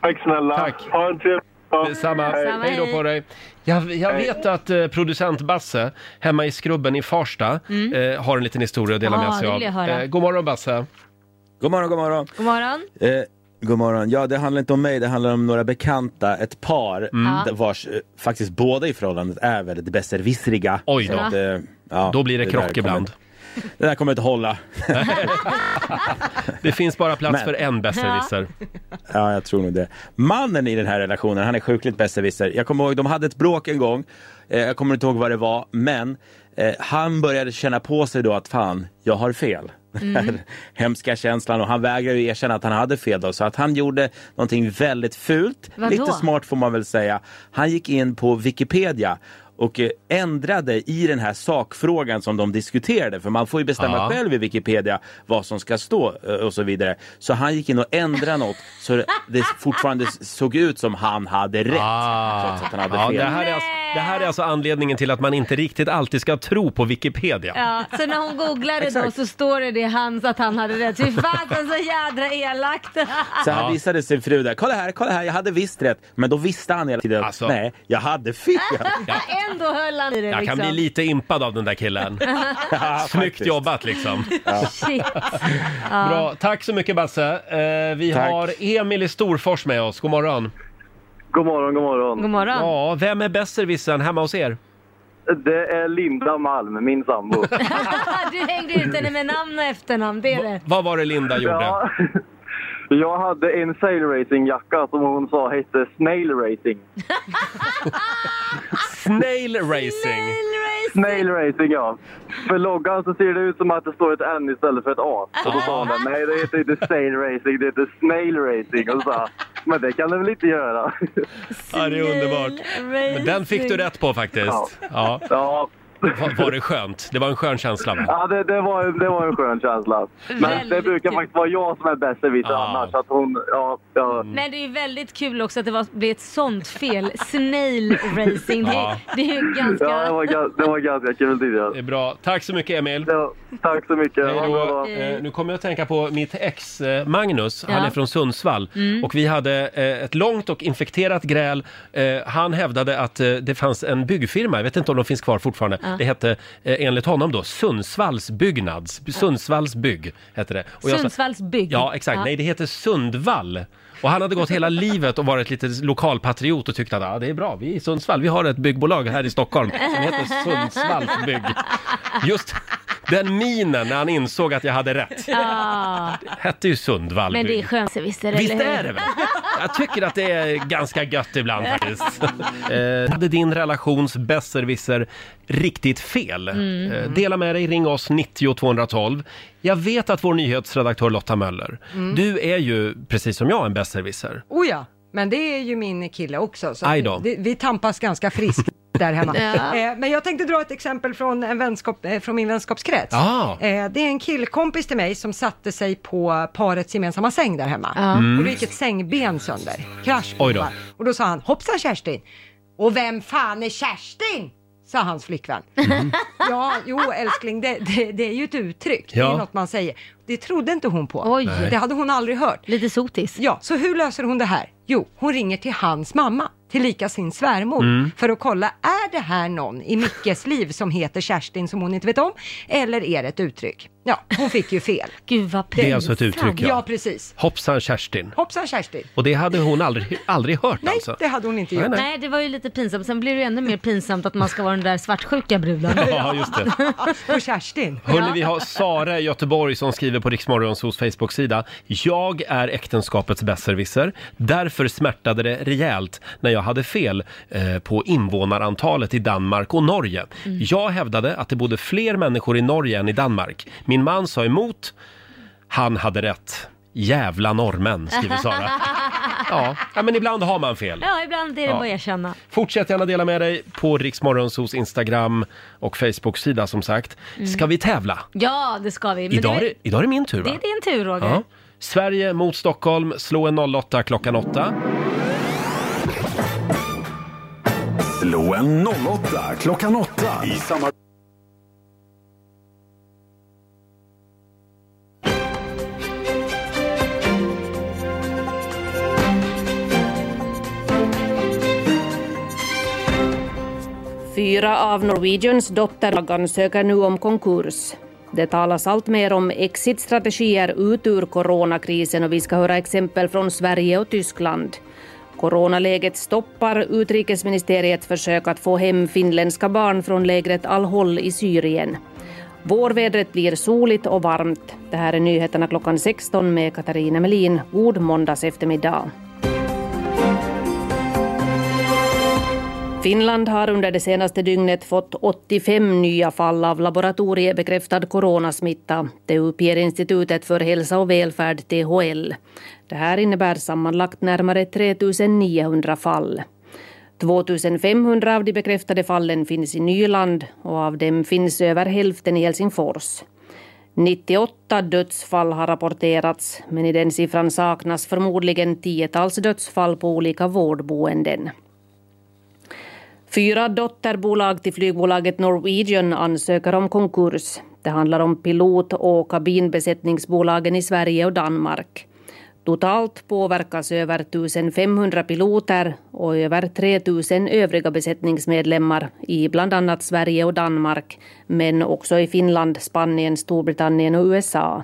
Tack snälla. Tack. Ha en trevlig. Detsamma. Hej. Hej då på dig. Jag, jag vet att eh, producent Basse hemma i Skrubben i Farsta Mm. eh, har en liten historia att dela Ja, med sig det av. vill jag höra. Eh, god morgon Basse. God morgon, god morgon. God morgon. Eh, god morgon. Ja, det handlar inte om mig, det handlar om några bekanta, ett par Mm. vars eh, faktiskt båda i förhållandet är väldigt besserwissriga. Oj då. Att, eh, ja, Då blir det där krock kommer- ibland. det där kommer inte hålla. Det finns bara plats Men- för en besserwisser. Ja, jag tror nog det. Mannen i den här relationen, han är sjukligt besserwisser. Jag kommer ihåg, de hade ett bråk en gång. Eh, jag kommer inte ihåg vad det var, men eh, han började känna på sig då att fan, jag har fel. Den här Mm. hemska känslan och han vägrade ju erkänna att han hade fel då. Så att han gjorde någonting väldigt fult. Vadå? Lite smart får man väl säga. Han gick in på Wikipedia och eh, ändrade i den här sakfrågan som de diskuterade. För man får ju bestämma Ja. själv i Wikipedia vad som ska stå eh, och så vidare. Så han gick in och ändrade något så det- fortfarande såg ut som han hade rätt. Trots att han hade Ah. Ja, fel. det, här är alltså, det här är alltså anledningen till att man inte riktigt alltid ska tro på Wikipedia. Ja, så när hon googlade då så står det det hans att han hade rätt. Fy fasen så jädra elakt. Så han visade sin fru där, kolla här, kolla här, jag hade visst rätt. Men då visste han hela tiden, Alltså- nej, jag hade fel. Ändå höll han i det Jag liksom. kan bli lite impad av den där killen. Snyggt jobbat liksom. Shit. Ja. Bra, tack så mycket Basse. Eh, vi Tack. har Emil i Storfors med oss. God morgon. God morgon, god morgon. God morgon. Ja, vem är besserwissern hemma hos er? Det är Linda Malm, min sambo. du hängde ut henne med namn och efternamn, det är det. Vad var det Linda gjorde? Ja. Jag hade en sail racing-jacka som hon sa hette Snail Racing. Snail Racing. Snail Racing, ja. För loggan så ser det ut som att det står ett N istället för ett A. Och då sa hon nej det heter inte Sail Racing, det heter Snail Racing. Och så sa men det kan det väl inte göra? Ja, det är underbart. Men den fick du rätt på faktiskt. Ja. Ja. Var, var det skönt? Det var en skön känsla va? Ja, det, det, var, det var en skön känsla. Men det Väldigt brukar kul. faktiskt vara jag som är besserwisser annars. Att hon, ja, ja. Men det är ju väldigt kul också att det var, blev ett sånt fel. Snail racing. Det, Ja. det är ju ganska... Ja, det var, ga- det var ganska kul tidigare. Det är bra. Tack så mycket Emil. tack så mycket. Hej Ha då. bra. Eh, nu kommer jag att tänka på mitt ex eh, Magnus. Han Ja. är från Sundsvall. Mm. Och vi hade eh, ett långt och infekterat gräl. Eh, han hävdade att eh, det fanns en byggfirma, jag vet inte om de finns kvar fortfarande. Ja. Det hette eh, enligt honom då Sundsvalls byggnads. Sundsvalls bygg hette det. Och jag sa- Sundsvalls bygg. Ja, exakt. Nej, det heter Sundvall. Och han hade gått hela livet och varit lite lokalpatriot och tyckte att ah, det är bra, vi är i Sundsvall, vi har ett byggbolag här i Stockholm som heter Sundsvalls bygg. Just den minen när han insåg att jag hade rätt. Ja. hette ju Sundvall Men det är bygg. skönt, visst är det? Visst eller hur? är det väl? Jag tycker att det är ganska gött ibland faktiskt. Eh, hade din relations besserwisser riktigt fel? Mm. Eh, dela med dig, ring oss 90 212. Jag vet att vår nyhetsredaktör Lotta Möller, Mm. du är ju precis som jag en besserwisser. Oh ja, men det är ju min kille också. Så Aj då. Vi, vi tampas ganska friskt där hemma. Ja. Eh, men jag tänkte dra ett exempel från, en vänskap, eh, från min vänskapskrets. Ah. Eh, det är en killkompis till mig som satte sig på parets gemensamma säng där hemma. Ja. Mm. Och då gick ett sängben sönder. Krasch. Då. Och då sa han, hoppsan Kerstin. Och vem fan är Kerstin? Sa hans flickvän. ja, jo älskling, det, det, det är ju ett uttryck. Det är Ja. något man säger. Det trodde inte hon på. Oj. Det hade hon aldrig hört. Lite sotis. Ja, så hur löser hon det här? Jo, hon ringer till hans mamma, tillika sin svärmor, Mm. för att kolla, är det här någon i Mickes liv som heter Kerstin som hon inte vet om? Eller är det ett uttryck? Ja, hon fick ju fel. Gud vad Det är alltså ett uttryck ja. Ja, precis. Hoppsan Kerstin. Hoppsan Kerstin. Och det hade hon aldrig, aldrig hört Nej, alltså? det hade hon inte Nej, gjort. nej. Nej, det var ju lite pinsamt. Sen blir det ju ännu mer pinsamt att man ska vara den där svartsjuka bruden. Ja, just det. Och Kerstin. Hörrni, vi har Sara i Göteborg som skriver på Riksmorgonsos Facebook-sida. Jag är äktenskapets besserwisser. Därför smärtade det rejält när jag hade fel eh, på invånarantalet i Danmark och Norge. Mm. Jag hävdade att det bodde fler människor i Norge än i Danmark. Min man sa emot. Han hade rätt. Jävla norrmän, skriver Sara. Ja, ja men ibland har man fel. Ja, ibland är det Ja. bara att erkänna. Fortsätt gärna dela med dig på Riksmorgonsos Instagram och Facebook-sida som sagt. Mm. Ska vi tävla? Ja, det ska vi. Men Idag är, det, det, idag är det min tur det va? är din tur Roger. Ja. Sverige mot Stockholm, slå en 08 klockan 8. Slå en 08 klockan 8 i samma... Fyra av Norwegians dotterbolag ansöker nu om konkurs. Det talas allt mer om exitstrategier ut ur coronakrisen och vi ska höra exempel från Sverige och Tyskland. Coronaläget stoppar utrikesministeriets försök att få hem finländska barn från lägret Al-Hol i Syrien. Vårvädret blir soligt och varmt. Det här är nyheterna klockan 16 med Katarina Melin. God måndags eftermiddag. Finland har under det senaste dygnet fått 85 nya fall av laboratoriebekräftad coronasmitta. Det uppger Institutet för hälsa och välfärd, THL. Det här innebär sammanlagt närmare 3 900 fall. 2 500 av de bekräftade fallen finns i Nyland och av dem finns över hälften i Helsingfors. 98 dödsfall har rapporterats, men i den siffran saknas förmodligen tiotals dödsfall på olika vårdboenden. Fyra dotterbolag till flygbolaget Norwegian ansöker om konkurs. Det handlar om pilot och kabinbesättningsbolagen i Sverige och Danmark. Totalt påverkas över 1500 piloter och över 3000 övriga besättningsmedlemmar i bland annat Sverige och Danmark, men också i Finland, Spanien, Storbritannien och USA.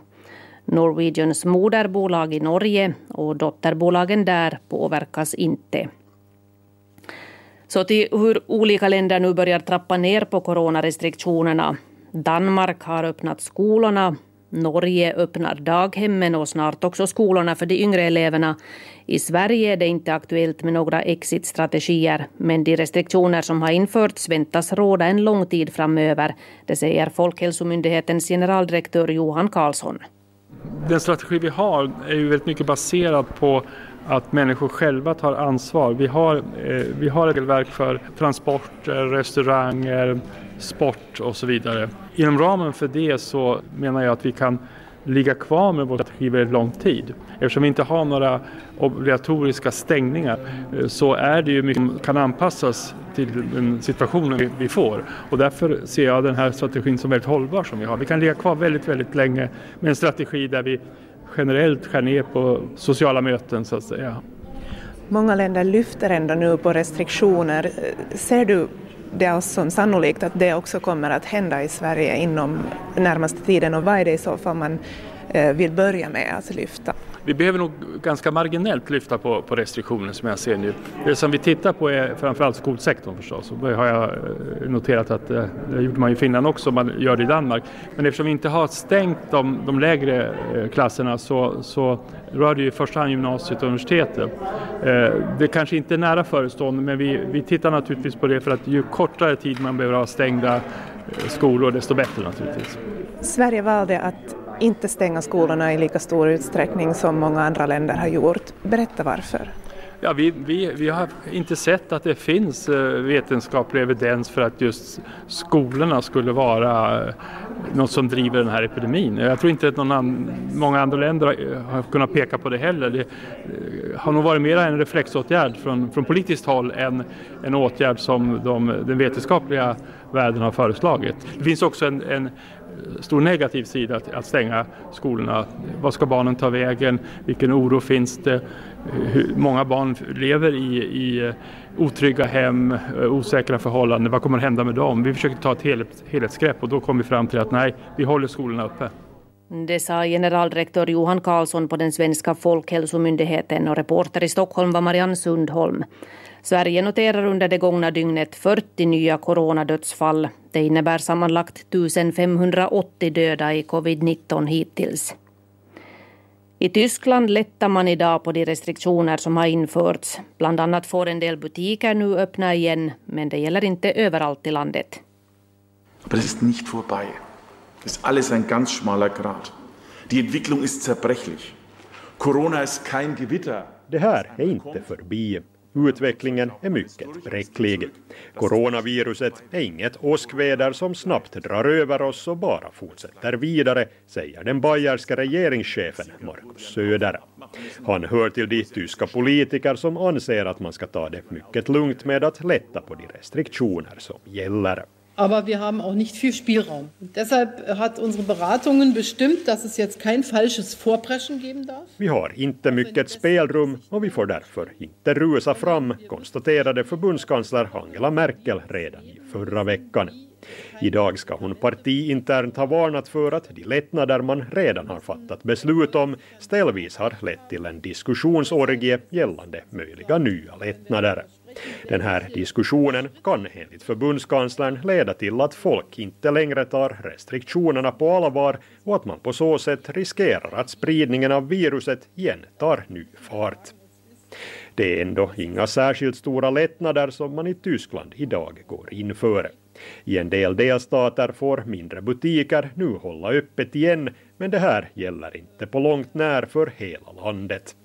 Norwegians moderbolag i Norge och dotterbolagen där påverkas inte. Så till hur olika länder nu börjar trappa ner på coronarestriktionerna. Danmark har öppnat skolorna, Norge öppnar daghemmen och snart också skolorna för de yngre eleverna. I Sverige är det inte aktuellt med några exitstrategier, men de restriktioner som har införts väntas råda en lång tid framöver. Det säger Folkhälsomyndighetens generaldirektör Johan Karlsson. Den strategi vi har är ju väldigt mycket baserad på att människor själva tar ansvar. Vi har, eh, vi har ett regelverk för transporter, restauranger, sport och så vidare. Inom ramen för det så menar jag att vi kan ligga kvar med vår strategi väldigt lång tid. Eftersom vi inte har några obligatoriska stängningar eh, så är det ju mycket som kan anpassas till den situationen vi- vi får. Och därför ser jag den här strategin som väldigt hållbar som vi har. Vi kan ligga kvar väldigt, väldigt länge med en strategi där vi generellt skär ner på sociala möten så att säga. Många länder lyfter ändå nu på restriktioner. Ser du det som sannolikt att det också kommer att hända i Sverige inom närmaste tiden och vad är det i så fall man eh, vill börja med att lyfta? Vi behöver nog ganska marginellt lyfta på, på restriktioner som jag ser nu. Det som vi tittar på är framförallt skolsektorn förstås. Och det har jag eh, noterat att eh, det gjorde man i Finland också, man gör det i Danmark. Men eftersom vi inte har stängt de, de lägre eh, klasserna så, så rör det ju i första hand gymnasiet och universitetet. Det kanske inte är nära förestående men vi, vi tittar naturligtvis på det för att ju kortare tid man behöver ha stängda skolor desto bättre naturligtvis. Sverige valde att inte stänga skolorna i lika stor utsträckning som många andra länder har gjort. Berätta varför. Ja, vi, vi, vi har inte sett att det finns eh, vetenskaplig evidens för att just skolorna skulle vara eh, något som driver den här epidemin. Jag tror inte att någon an, många andra länder eh, har, kunnat peka på det heller. Det har nog varit mer en reflexåtgärd från, från politiskt håll än en åtgärd som de, den vetenskapliga världen har föreslagit. Det finns också en, en stor negativ sida att, att stänga skolorna. Vad ska barnen ta vägen? Vilken oro finns det? Hur många barn lever i, i eh, otrygga hem, eh, osäkra förhållanden. Vad kommer att hända med dem? Vi försöker ta ett helhetsgrepp och då kom vi fram till att nej, vi håller skolorna uppe. Det sa generaldirektör Johan Karlsson på den svenska folkhälsomyndigheten och reporter i Stockholm var Marianne Sundholm. Sverige noterar under det gångna dygnet 40 nya coronadödsfall. Det innebär sammanlagt 1580 döda i covid-19 hittills. I Tyskland lättar man idag på de restriktioner som har införts. Bland annat får en del butiker nu öppna igen, men det gäller inte överallt i landet. Aber das ist nicht vorbei. Das ist alles ein ganz schmaler Grat. Die Entwicklung ist zerbrechlich. Corona ist kein Gewitter. Det här är inte förbi. Utvecklingen är mycket bräcklig. Coronaviruset är inget åskväder som snabbt drar över oss och bara fortsätter vidare, säger den bayerska regeringschefen Markus Söder. Han hör till de tyska politiker som anser att man ska ta det mycket lugnt med att lätta på de restriktioner som gäller. Aber wir haben auch nicht viel Spielraum. Und deshalb hat unsere Beratungen bestimmt, dass es jetzt kein falsches Vorpreschen geben darf. Vi har inte mycket spelrum och vi får därför inte rusa fram, konstaterade förbundskansler Angela Merkel redan i förra veckan. Idag ska hon partiinternt ha varnat för att de lättnader man redan har fattat beslut om ställvis har lett till en diskussionsorgie gällande möjliga nya lättnader. Den här diskussionen kan enligt förbundskanslern leda till att folk inte längre tar restriktionerna på allvar och att man på så sätt riskerar att spridningen av viruset igen tar ny fart. Det är ändå inga särskilt stora lättnader som man i Tyskland idag går inför. I en del delstater får mindre butiker nu hålla öppet igen, men det här gäller inte på långt när för hela landet.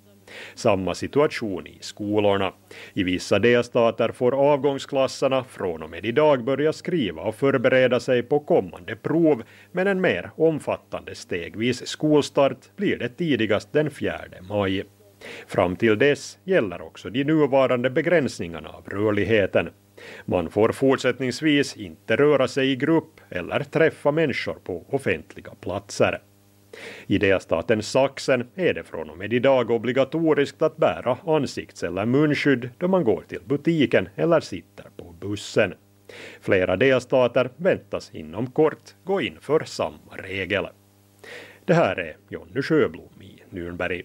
Samma situation i skolorna. I vissa delstater får avgångsklasserna från och med idag börja skriva och förbereda sig på kommande prov, men en mer omfattande stegvis skolstart blir det tidigast den 4 maj. Fram till dess gäller också de nuvarande begränsningarna av rörligheten. Man får fortsättningsvis inte röra sig i grupp eller träffa människor på offentliga platser. I delstaten Sachsen är det från och med idag obligatoriskt att bära ansikts eller munskydd då man går till butiken eller sitter på bussen. Flera delstater väntas inom kort gå in för samma regel. Det här är Jonny Sjöblom i Nürnberg.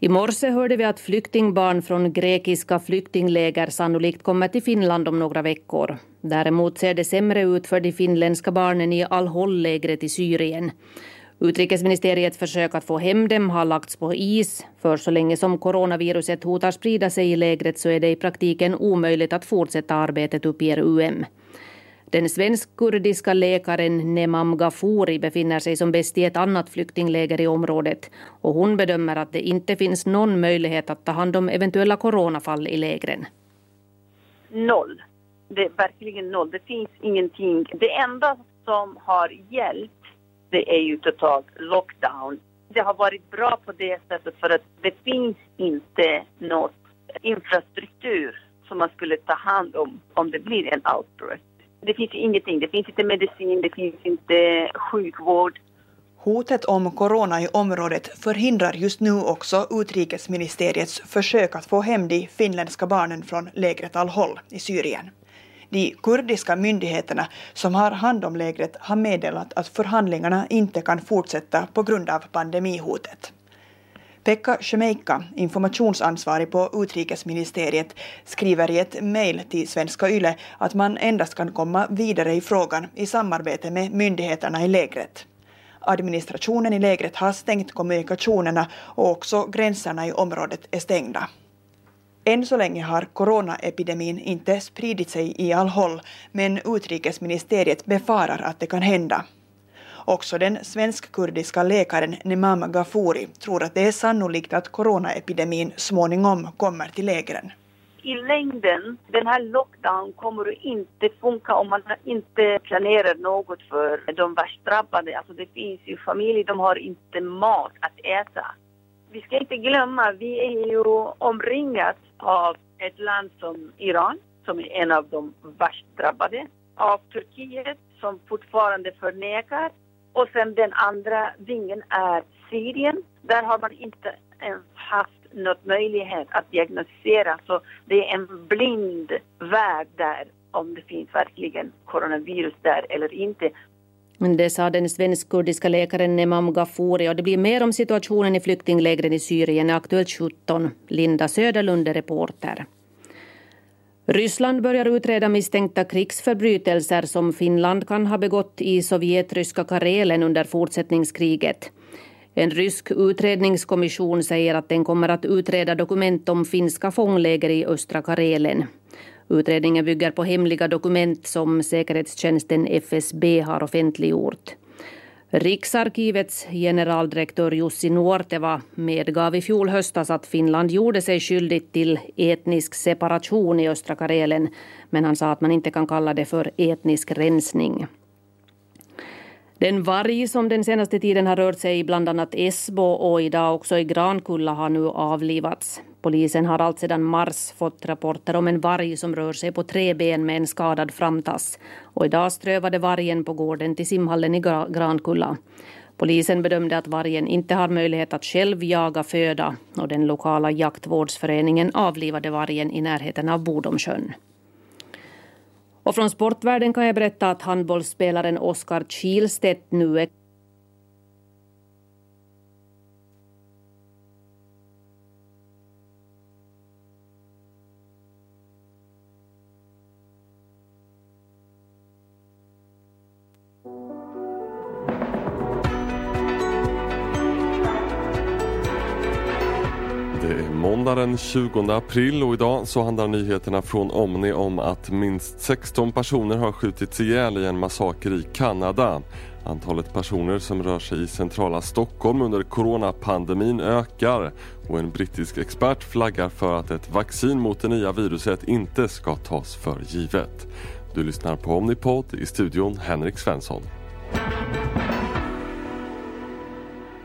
I morse hörde vi att flyktingbarn från grekiska flyktingläger sannolikt kommer till Finland om några veckor. Däremot ser det sämre ut för de finländska barnen i Al-Hol-lägret i Syrien. Utrikesministeriets försök att få hem dem har lagts på is. För så länge som coronaviruset hotar sprida sig i lägret så är det i praktiken omöjligt att fortsätta arbetet, uppger UM. Den svensk-kurdiska läkaren Nemam Ghafouri befinner sig som bäst i ett annat flyktingläger i området och hon bedömer att det inte finns någon möjlighet att ta hand om eventuella coronafall i lägren. Noll. Det är verkligen noll. Det finns ingenting. Det enda som har hjälpt det är ju totalt lockdown. Det har varit bra på det sättet för att det finns inte något infrastruktur som man skulle ta hand om om det blir en outbreak. Det finns ingenting. Det finns inte medicin, det finns inte sjukvård. Hotet om corona i området förhindrar just nu också utrikesministeriets försök att få hem de finländska barnen från lägret Al-Hol i Syrien. De kurdiska myndigheterna som har hand om lägret har meddelat att förhandlingarna inte kan fortsätta på grund av pandemihotet. Pekka Shemeika, informationsansvarig på utrikesministeriet, skriver i ett mejl till Svenska Yle att man endast kan komma vidare i frågan i samarbete med myndigheterna i lägret. Administrationen i lägret har stängt kommunikationerna och också gränserna i området är stängda. Än så länge har coronaepidemin inte spridit sig i all håll, men utrikesministeriet befarar att det kan hända. Också den svensk-kurdiska läkaren Nemam Ghafouri tror att det är sannolikt att coronaepidemin småningom kommer till lägren. I längden, den här lockdown kommer att inte funka om man inte planerar något för de värst drabbade. Alltså det finns ju familjer, de har inte mat att äta. Vi ska inte glömma, vi är ju omringat av ett land som Iran, som är en av de värst drabbade, av Turkiet som fortfarande förnekar och sen den andra vingen är Syrien. Där har man inte ens haft något möjlighet att diagnostisera så det är en blind värld där om det finns verkligen coronavirus där eller inte. Det sa den svensk-kurdiska läkaren Nemam Ghafouri och det blir mer om situationen i flyktinglägren i Syrien i Aktuellt 17. Linda Söderlund är reporter. Ryssland börjar utreda misstänkta krigsförbrytelser som Finland kan ha begått i sovjetryska Karelen under fortsättningskriget. En rysk utredningskommission säger att den kommer att utreda dokument om finska fångläger i östra Karelen. Utredningen bygger på hemliga dokument som säkerhetstjänsten FSB har offentliggjort. Riksarkivets generaldirektör Jussi Nuorteva medgav i fjol höstas att Finland gjorde sig skyldigt till etnisk separation i östra Karelen men han sa att man inte kan kalla det för etnisk rensning. Den varg som den senaste tiden har rört sig i bland annat Esbo och idag också i Grankulla har nu avlivats. Polisen har alltsedan mars fått rapporter om en varg som rör sig på tre ben med en skadad framtass. Och idag strövade vargen på gården till simhallen i Grankulla. Polisen bedömde att vargen inte har möjlighet att själv jaga föda och den lokala jaktvårdsföreningen avlivade vargen i närheten av Bodomsjön. Och från sportvärlden kan jag berätta att handbollsspelaren Oskar Kihlstedt nu är måndag den 20 april och idag så handlar nyheterna från Omni om att minst 16 personer har skjutits ihjäl i en massaker i Kanada. Antalet personer som rör sig i centrala Stockholm under coronapandemin ökar och en brittisk expert flaggar för att ett vaccin mot det nya viruset inte ska tas för givet. Du lyssnar på Omnipod i studion Henrik Svensson.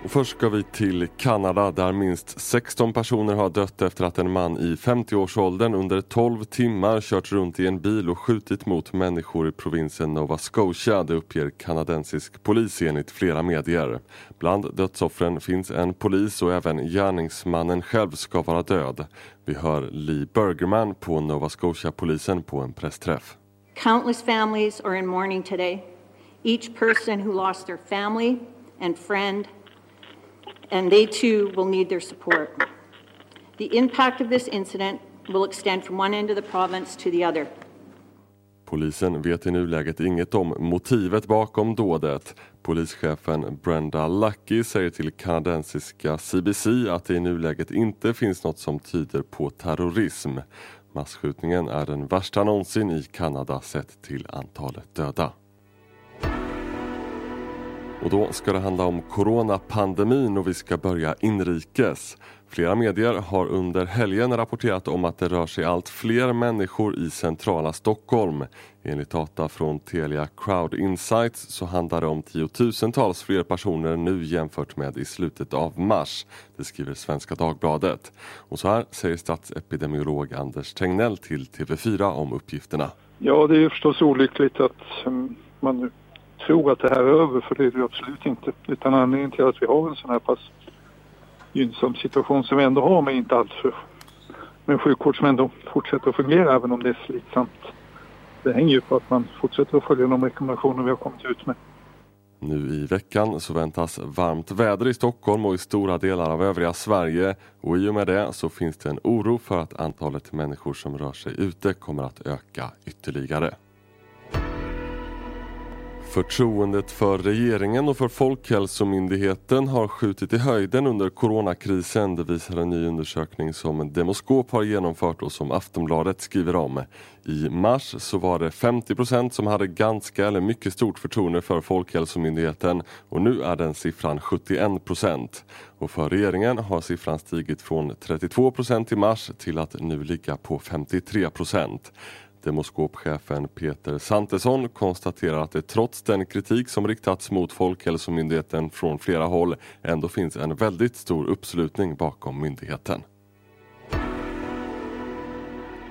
Och först ska vi till Kanada där minst 16 personer har dött efter att en man i 50-årsåldern under 12 timmar kört runt i en bil och skjutit mot människor i provinsen Nova Scotia. Det uppger kanadensisk polis enligt flera medier. Bland dödsoffren finns en polis och även gärningsmannen själv ska vara död. Vi hör Lee Bergerman på Nova Scotia-polisen på en pressträff. Countless families are in mourning today. Each person who lost their family and friend, and they too will need their support. The impact of this incident will extend from one end of the province to the other. Polisen vet i nuläget inget om motivet bakom dådet. Polischefen Brenda Lucky säger till kanadensiska CBC att det i nuläget inte finns något som tyder på terrorism. Massskjutningen är den värsta någonsin i Kanada sett till antalet döda. Och då ska det handla om coronapandemin och vi ska börja inrikes. Flera medier har under helgen rapporterat om att det rör sig allt fler människor i centrala Stockholm. Enligt data från Telia Crowd Insights så handlar det om tiotusentals fler personer nu jämfört med i slutet av mars. Det skriver Svenska Dagbladet. Och så här säger statsepidemiolog Anders Tegnell till TV4 om uppgifterna. Ja, det är ju förstås olyckligt att mm, man nu tror att det här är över, för det är det absolut inte. Utan anledningen till att vi har en sån här pass gynnsam situation som vi ändå har med inte alltför med sjukvård som ändå fortsätter att fungera även om det är slitsamt. Det hänger ju på att man fortsätter att följa de rekommendationer vi har kommit ut med. Nu i veckan så väntas varmt väder i Stockholm och i stora delar av övriga Sverige och i och med det så finns det en oro för att antalet människor som rör sig ute kommer att öka ytterligare. Förtroendet för regeringen och för Folkhälsomyndigheten har skjutit i höjden under coronakrisen. Det visar en ny undersökning som Demoskop har genomfört och som Aftonbladet skriver om. I mars så var det 50% som hade ganska eller mycket stort förtroende för Folkhälsomyndigheten och nu är den siffran 71 Och för regeringen har siffran stigit från 32% i mars till att nu ligga på 53 Demoskopchefen Peter Santesson konstaterar att det trots den kritik som riktats mot Folkhälsomyndigheten från flera håll ändå finns en väldigt stor uppslutning bakom myndigheten.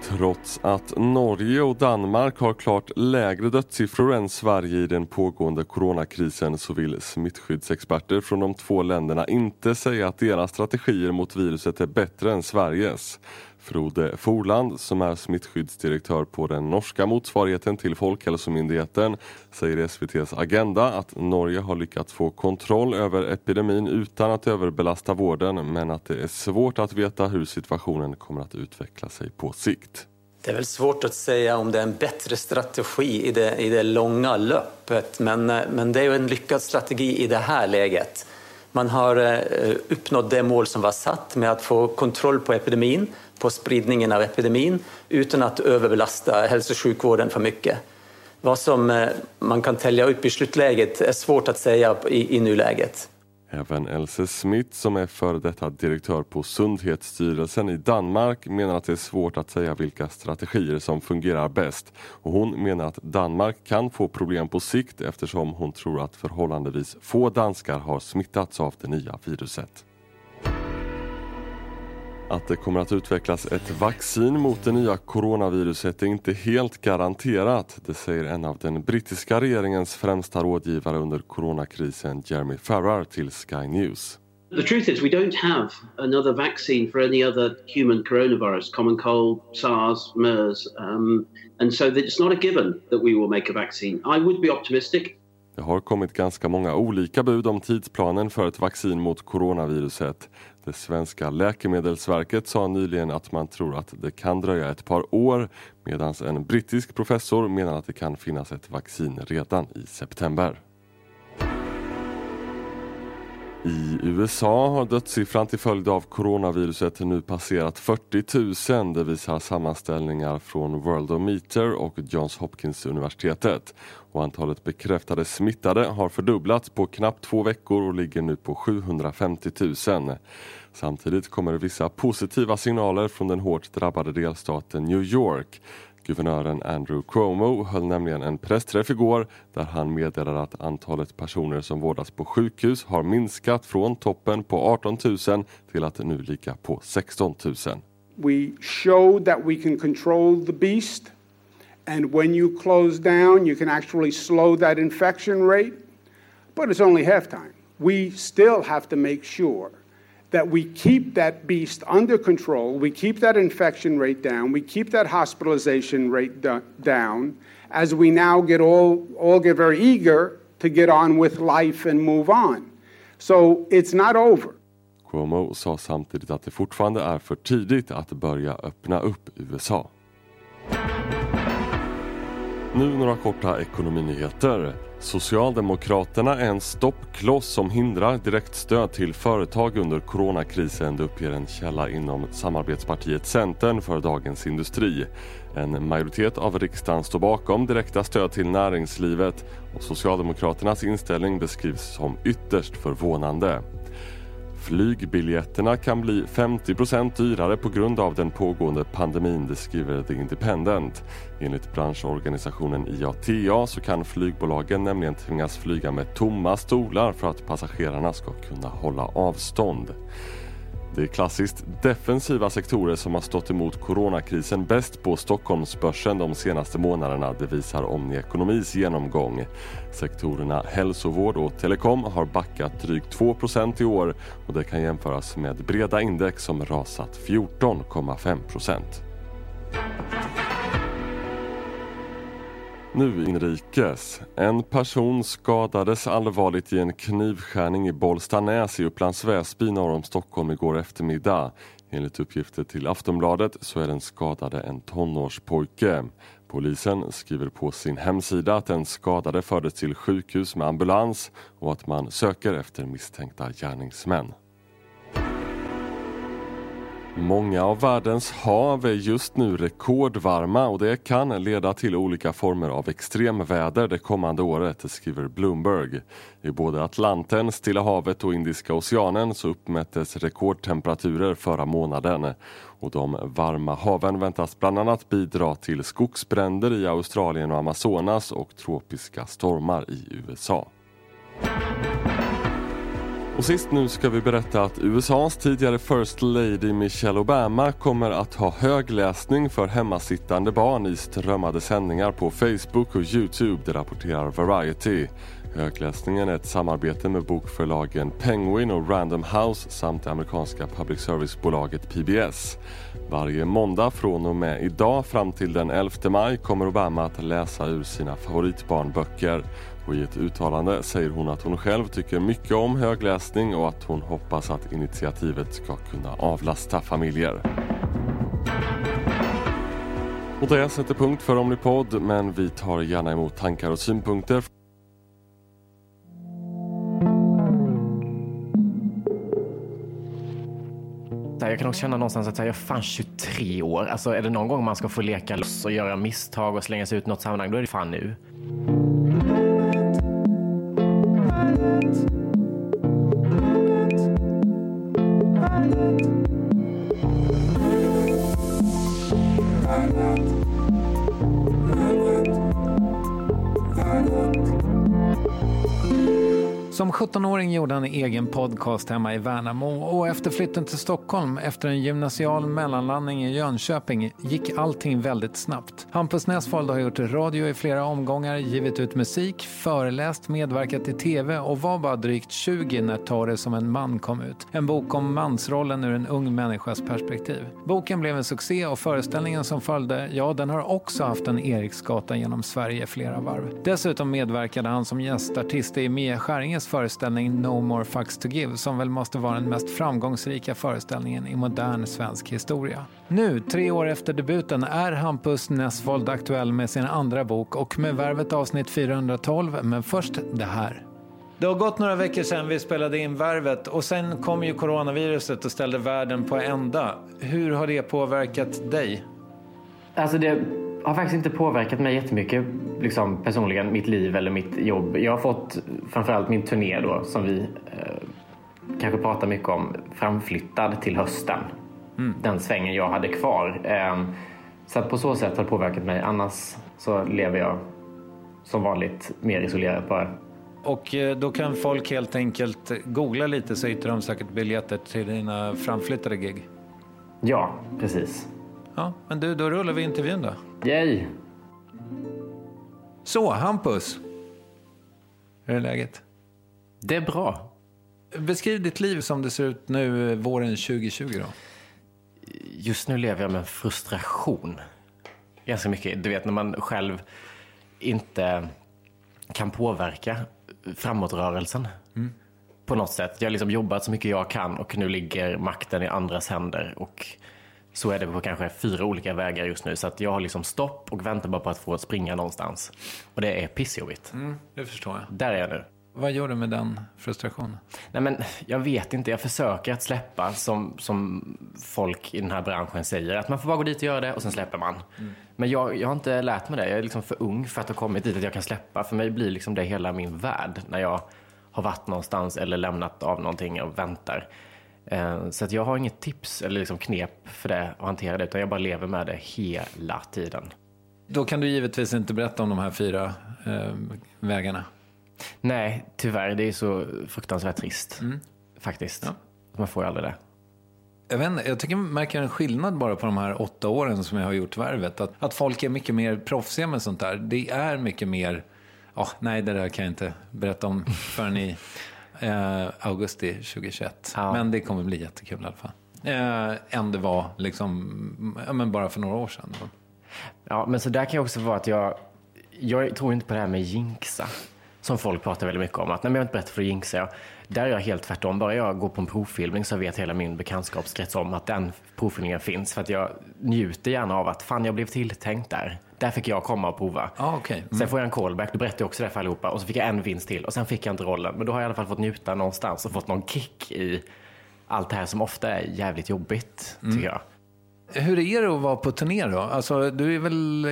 Trots att Norge och Danmark har klart lägre dödssiffror än Sverige i den pågående coronakrisen så vill smittskyddsexperter från de två länderna inte säga att deras strategier mot viruset är bättre än Sveriges. Frode Forland som är smittskyddsdirektör på den norska motsvarigheten till Folkhälsomyndigheten säger i SVTs Agenda att Norge har lyckats få kontroll över epidemin utan att överbelasta vården men att det är svårt att veta hur situationen kommer att utveckla sig på sikt. Det är väl svårt att säga om det är en bättre strategi i det, i det långa löpet men, men det är ju en lyckad strategi i det här läget. Man har eh, uppnått det mål som var satt med att få kontroll på epidemin på spridningen av epidemin utan att överbelasta hälso och sjukvården för mycket. Vad som eh, man kan tälja upp i slutläget är svårt att säga i, i nuläget. Även Else Smith som är före detta direktör på Sundhetsstyrelsen i Danmark menar att det är svårt att säga vilka strategier som fungerar bäst. Och hon menar att Danmark kan få problem på sikt eftersom hon tror att förhållandevis få danskar har smittats av det nya viruset. Att det kommer att utvecklas ett vaccin mot det nya coronaviruset är inte helt garanterat. Det säger en av den brittiska regeringens främsta rådgivare under coronakrisen, Jeremy Farrar, till Sky News. The truth is, we don't have another vaccine for any other human coronavirus, common cold, SARS, MERS, um, and so it's not a given that we will make a vaccine. I would be optimistic. Det har kommit ganska många olika bud om tidsplanen för ett vaccin mot coronaviruset. Det svenska läkemedelsverket sa nyligen att man tror att det kan dröja ett par år medan en brittisk professor menar att det kan finnas ett vaccin redan i september. I USA har dödssiffran till följd av coronaviruset nu passerat 40 000. Det visar sammanställningar från Worldometer och Johns Hopkins universitetet. Och antalet bekräftade smittade har fördubblats på knappt två veckor och ligger nu på 750 000. Samtidigt kommer vissa positiva signaler från den hårt drabbade delstaten New York. Guvernören Andrew Cuomo höll nämligen en pressträff igår där han meddelade att antalet personer som vårdas på sjukhus har minskat från toppen på 18 000 till att nu ligga på 16 000. We showed that we can control the beast, and when you close down, you can actually slow that infection rate. But it's only halftime. We still have to make sure that we keep that beast under control, we keep that infection rate down, we keep that hospitalization rate do- down, as we now get all, all get very eager to get on with life and move on. So it's not over. Cuomo sa samtidigt att det fortfarande är för tidigt att börja öppna upp USA. Nu några korta ekonominyheter. Socialdemokraterna är en stoppkloss som hindrar direktstöd till företag under coronakrisen, det uppger en källa inom samarbetspartiet Centern för Dagens Industri. En majoritet av riksdagen står bakom direkta stöd till näringslivet och Socialdemokraternas inställning beskrivs som ytterst förvånande. Flygbiljetterna kan bli 50% dyrare på grund av den pågående pandemin, det skriver The Independent. Enligt branschorganisationen IATA så kan flygbolagen nämligen tvingas flyga med tomma stolar för att passagerarna ska kunna hålla avstånd. Det är klassiskt defensiva sektorer som har stått emot coronakrisen bäst på Stockholmsbörsen de senaste månaderna, det visar Omni Ekonomis genomgång. Sektorerna hälsovård och telekom har backat drygt 2% i år och det kan jämföras med breda index som rasat 14,5 nu inrikes. En person skadades allvarligt i en knivskärning i Bollstanäs i Upplands Väsby norr om Stockholm igår eftermiddag. Enligt uppgifter till Aftonbladet så är den skadade en tonårspojke. Polisen skriver på sin hemsida att den skadade fördes till sjukhus med ambulans och att man söker efter misstänkta gärningsmän. Många av världens hav är just nu rekordvarma och det kan leda till olika former av extremväder det kommande året, skriver Bloomberg. I både Atlanten, Stilla havet och Indiska oceanen så uppmättes rekordtemperaturer förra månaden. Och de varma haven väntas bland annat bidra till skogsbränder i Australien och Amazonas och tropiska stormar i USA. Och sist nu ska vi berätta att USAs tidigare First Lady Michelle Obama kommer att ha högläsning för hemmasittande barn i strömmade sändningar på Facebook och Youtube, det rapporterar Variety. Högläsningen är ett samarbete med bokförlagen Penguin och Random House samt det amerikanska public service-bolaget PBS. Varje måndag från och med idag fram till den 11 maj kommer Obama att läsa ur sina favoritbarnböcker. Och I ett uttalande säger hon att hon själv tycker mycket om högläsning och att hon hoppas att initiativet ska kunna avlasta familjer. Och det sätter punkt för Omnipod, men vi tar gärna emot tankar och synpunkter. Jag kan också känna någonstans att jag är fan 23 år. Alltså är det någon gång man ska få leka loss och göra misstag och slänga sig ut i något sammanhang, då är det fan nu. Thank you. Som 17-åring gjorde han en egen podcast hemma i Värnamo och efter flytten till Stockholm efter en gymnasial mellanlandning i Jönköping gick allting väldigt snabbt. Hampus Nessvold har gjort radio i flera omgångar, givit ut musik, föreläst, medverkat i tv och var bara drygt 20 när Ta det som en man kom ut. En bok om mansrollen ur en ung människas perspektiv. Boken blev en succé och föreställningen som följde, ja den har också haft en Eriksgata genom Sverige flera varv. Dessutom medverkade han som gästartist i Mia Skäringes föreställning No More Fucks To Give som väl måste vara den mest framgångsrika föreställningen i modern svensk historia. Nu, tre år efter debuten, är Hampus Nessvold aktuell med sin andra bok och med Värvet avsnitt 412, men först det här. Det har gått några veckor sedan vi spelade in Värvet och sen kom ju coronaviruset och ställde världen på ända. Hur har det påverkat dig? Alltså det har faktiskt inte påverkat mig jättemycket liksom, personligen, mitt liv eller mitt jobb. Jag har fått framförallt min turné då som vi eh, kanske pratar mycket om framflyttad till hösten. Den svängen jag hade kvar. Eh, så att på så sätt har det påverkat mig. Annars så lever jag som vanligt mer isolerat bara. Och eh, då kan folk helt enkelt googla lite så hittar de säkert biljetter till dina framflyttade gig. Ja, precis. Ja, men du, då rullar vi intervjun då. Yay! Så, Hampus. Hur är läget? Det är bra. Beskriv ditt liv som det ser ut nu våren 2020 då. Just nu lever jag med en frustration. Ganska mycket. Du vet när man själv inte kan påverka framåtrörelsen. På något sätt. Jag har liksom jobbat så mycket jag kan och nu ligger makten i andras händer. Och så är det på kanske fyra olika vägar just nu. Så att jag har liksom stopp och väntar bara på att få springa någonstans. Och det är pissjobbigt. Mm, det förstår jag. Där är jag nu. Vad gör du med den frustrationen? Nej, men jag vet inte. Jag försöker att släppa som, som folk i den här branschen säger. Att man får bara gå dit och göra det och sen släpper man. Men jag, jag har inte lärt mig det. Jag är liksom för ung för att ha kommit dit att jag kan släppa. För mig blir liksom det hela min värld när jag har varit någonstans eller lämnat av någonting och väntar. Eh, Så att jag har inget tips eller liksom knep för det att hantera det. Utan jag bara lever med det hela tiden. Då kan du givetvis inte berätta om de här fyra eh, vägarna. Nej, tyvärr. Det är så fruktansvärt trist. Mm. Faktiskt. Man får ju aldrig det. Jag, vet inte, jag tycker jag märker en skillnad bara på de här åtta åren som jag har gjort Värvet. Att, att folk är mycket mer proffsiga med sånt där. Det är mycket mer, ja, nej det där kan jag inte berätta om förrän i eh, augusti 2021. Men det kommer bli jättekul i alla fall. Eh, än det var liksom, ja, men bara för några år sedan. Ja, men så där kan jag också vara att jag, jag tror inte på det här med jinxa. Som folk pratar väldigt mycket om. Att nej, men jag är inte beredd för att jinxa. Jag. Där är jag helt tvärtom. Bara jag går på en provfilmning så vet hela min bekantskapskrets om att den provfilmningen finns. För att jag njuter gärna av att fan, jag blev tilltänkt där. Där fick jag komma och prova. Ah, okay. mm. Sen får jag en callback, då berättar jag också det för allihopa. Och så fick jag en vinst till och sen fick jag inte rollen. Men då har jag i alla fall fått njuta någonstans och fått någon kick i allt det här som ofta är jävligt jobbigt, tycker jag. Hur är det att vara på turné då? Alltså, du är väl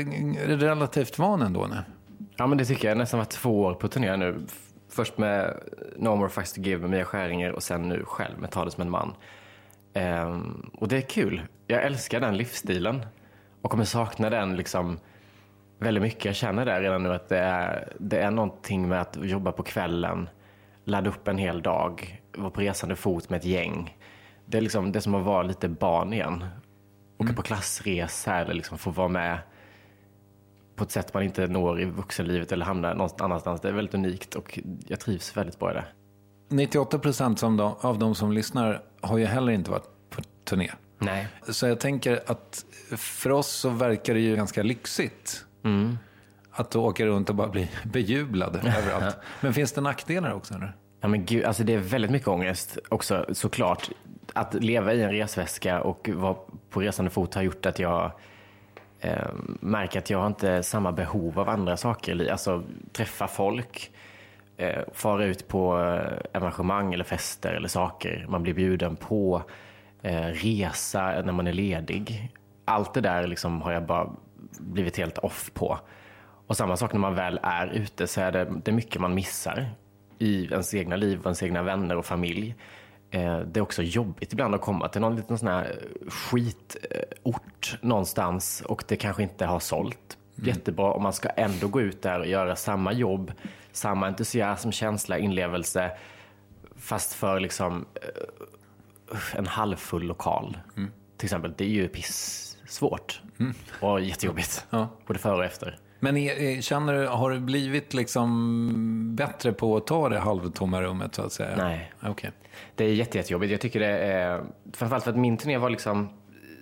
relativt van ändå nu? Ja, men det tycker jag. Jag nästan varit två år på turné nu. Först med No More Fucks To Give med Mia Skäringer och sen nu själv med Ta det som en man. Ehm, och det är kul. Jag älskar den livsstilen och kommer sakna den liksom väldigt mycket. Jag känner det redan nu att det är, det är någonting med att jobba på kvällen, ladda upp en hel dag, vara på resande fot med ett gäng. Det är liksom det är som att vara lite barn igen. Åka på klassresa eller liksom få vara med på ett sätt man inte når i vuxenlivet eller hamnar någon annanstans. Det är väldigt unikt och jag trivs väldigt bra i det. 98 procent av de som lyssnar har ju heller inte varit på turné. Nej. Så jag tänker att för oss så verkar det ju ganska lyxigt. Mm. Att åka runt och bara bli bejublad överallt. Men finns det nackdelar också? Eller? Ja, men gud, alltså det är väldigt mycket ångest också såklart. Att leva i en resväska och vara på resande fot har gjort att jag eh, märker att jag har inte samma behov av andra saker. Alltså träffa folk, eh, fara ut på eh, arrangemang eller fester eller saker man blir bjuden på, eh, resa när man är ledig. Allt det där liksom har jag bara blivit helt off på. Och samma sak när man väl är ute så är det, det är mycket man missar i ens egna liv, ens egna vänner och familj. Eh, det är också jobbigt ibland att komma till någon liten sån här skitort någonstans och det kanske inte har sålt jättebra och man ska ändå gå ut där och göra samma jobb, samma entusiasm, känsla, inlevelse fast för liksom eh, en halvfull lokal. Till exempel, det är ju pissvårt och jättejobbigt. Både före och efter. Men är- är- känner du, har du blivit liksom bättre på att ta det halvtomma rummet så att säga? Nej. Okej. Det är jätte, jättejobbigt. Jag tycker det är, framförallt för att min turné var liksom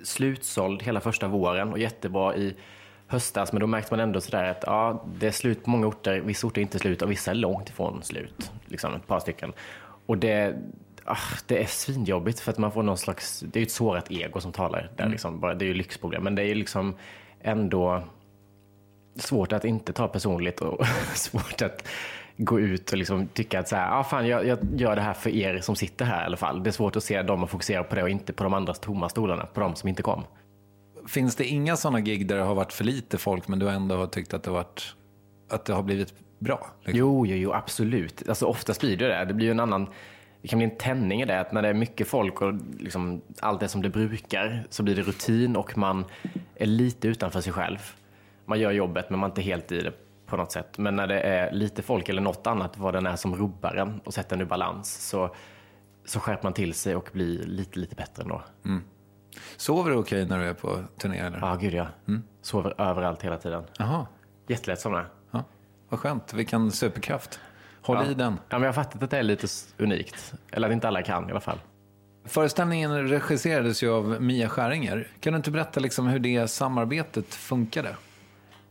slutsåld hela första våren och jättebra i höstas. Men då märkte man ändå sådär att ja, det är slut på många orter. Vissa orter är inte slut och vissa är långt ifrån slut. Liksom ett par stycken. Och det, ah, det är svinjobbigt för att man får någon slags, det är ju ett sårat ego som talar. Där liksom, bara, det är ju lyxproblem. Men det är ju liksom ändå svårt att inte ta personligt och svårt att gå ut och liksom tycka att så här, ah, fan, jag, jag gör det här för er som sitter här i alla fall. Det är svårt att se dem och fokusera på det och inte på de andras tomma stolarna, på de som inte kom. Finns det inga sådana gig där det har varit för lite folk men du ändå har tyckt att det varit, att det har blivit bra? Liksom? Jo, jo, jo, absolut. Alltså, oftast blir det det. Det blir ju en annan... Det kan bli en tändning i det, att när det är mycket folk och liksom allt är som det brukar så blir det rutin och man är lite utanför sig själv. Man gör jobbet men man är inte helt i det på något sätt. Men när det är lite folk eller något annat, vad den är som rubbar en och sätter en ur balans, så, så skärper man till sig och blir lite, lite bättre ändå. Mm. Sover du okej när du är på turné? Eller? Ja, gud ja. Sover överallt hela tiden. Jaha. Jättelätt somna. Ja. Vad skönt, vilken superkraft. Håll ja. i den. Ja, men jag har fattat att det är lite unikt. Eller att inte alla kan i alla fall. Föreställningen regisserades ju av Mia Skäringer. Kan du inte berätta liksom hur det samarbetet funkade?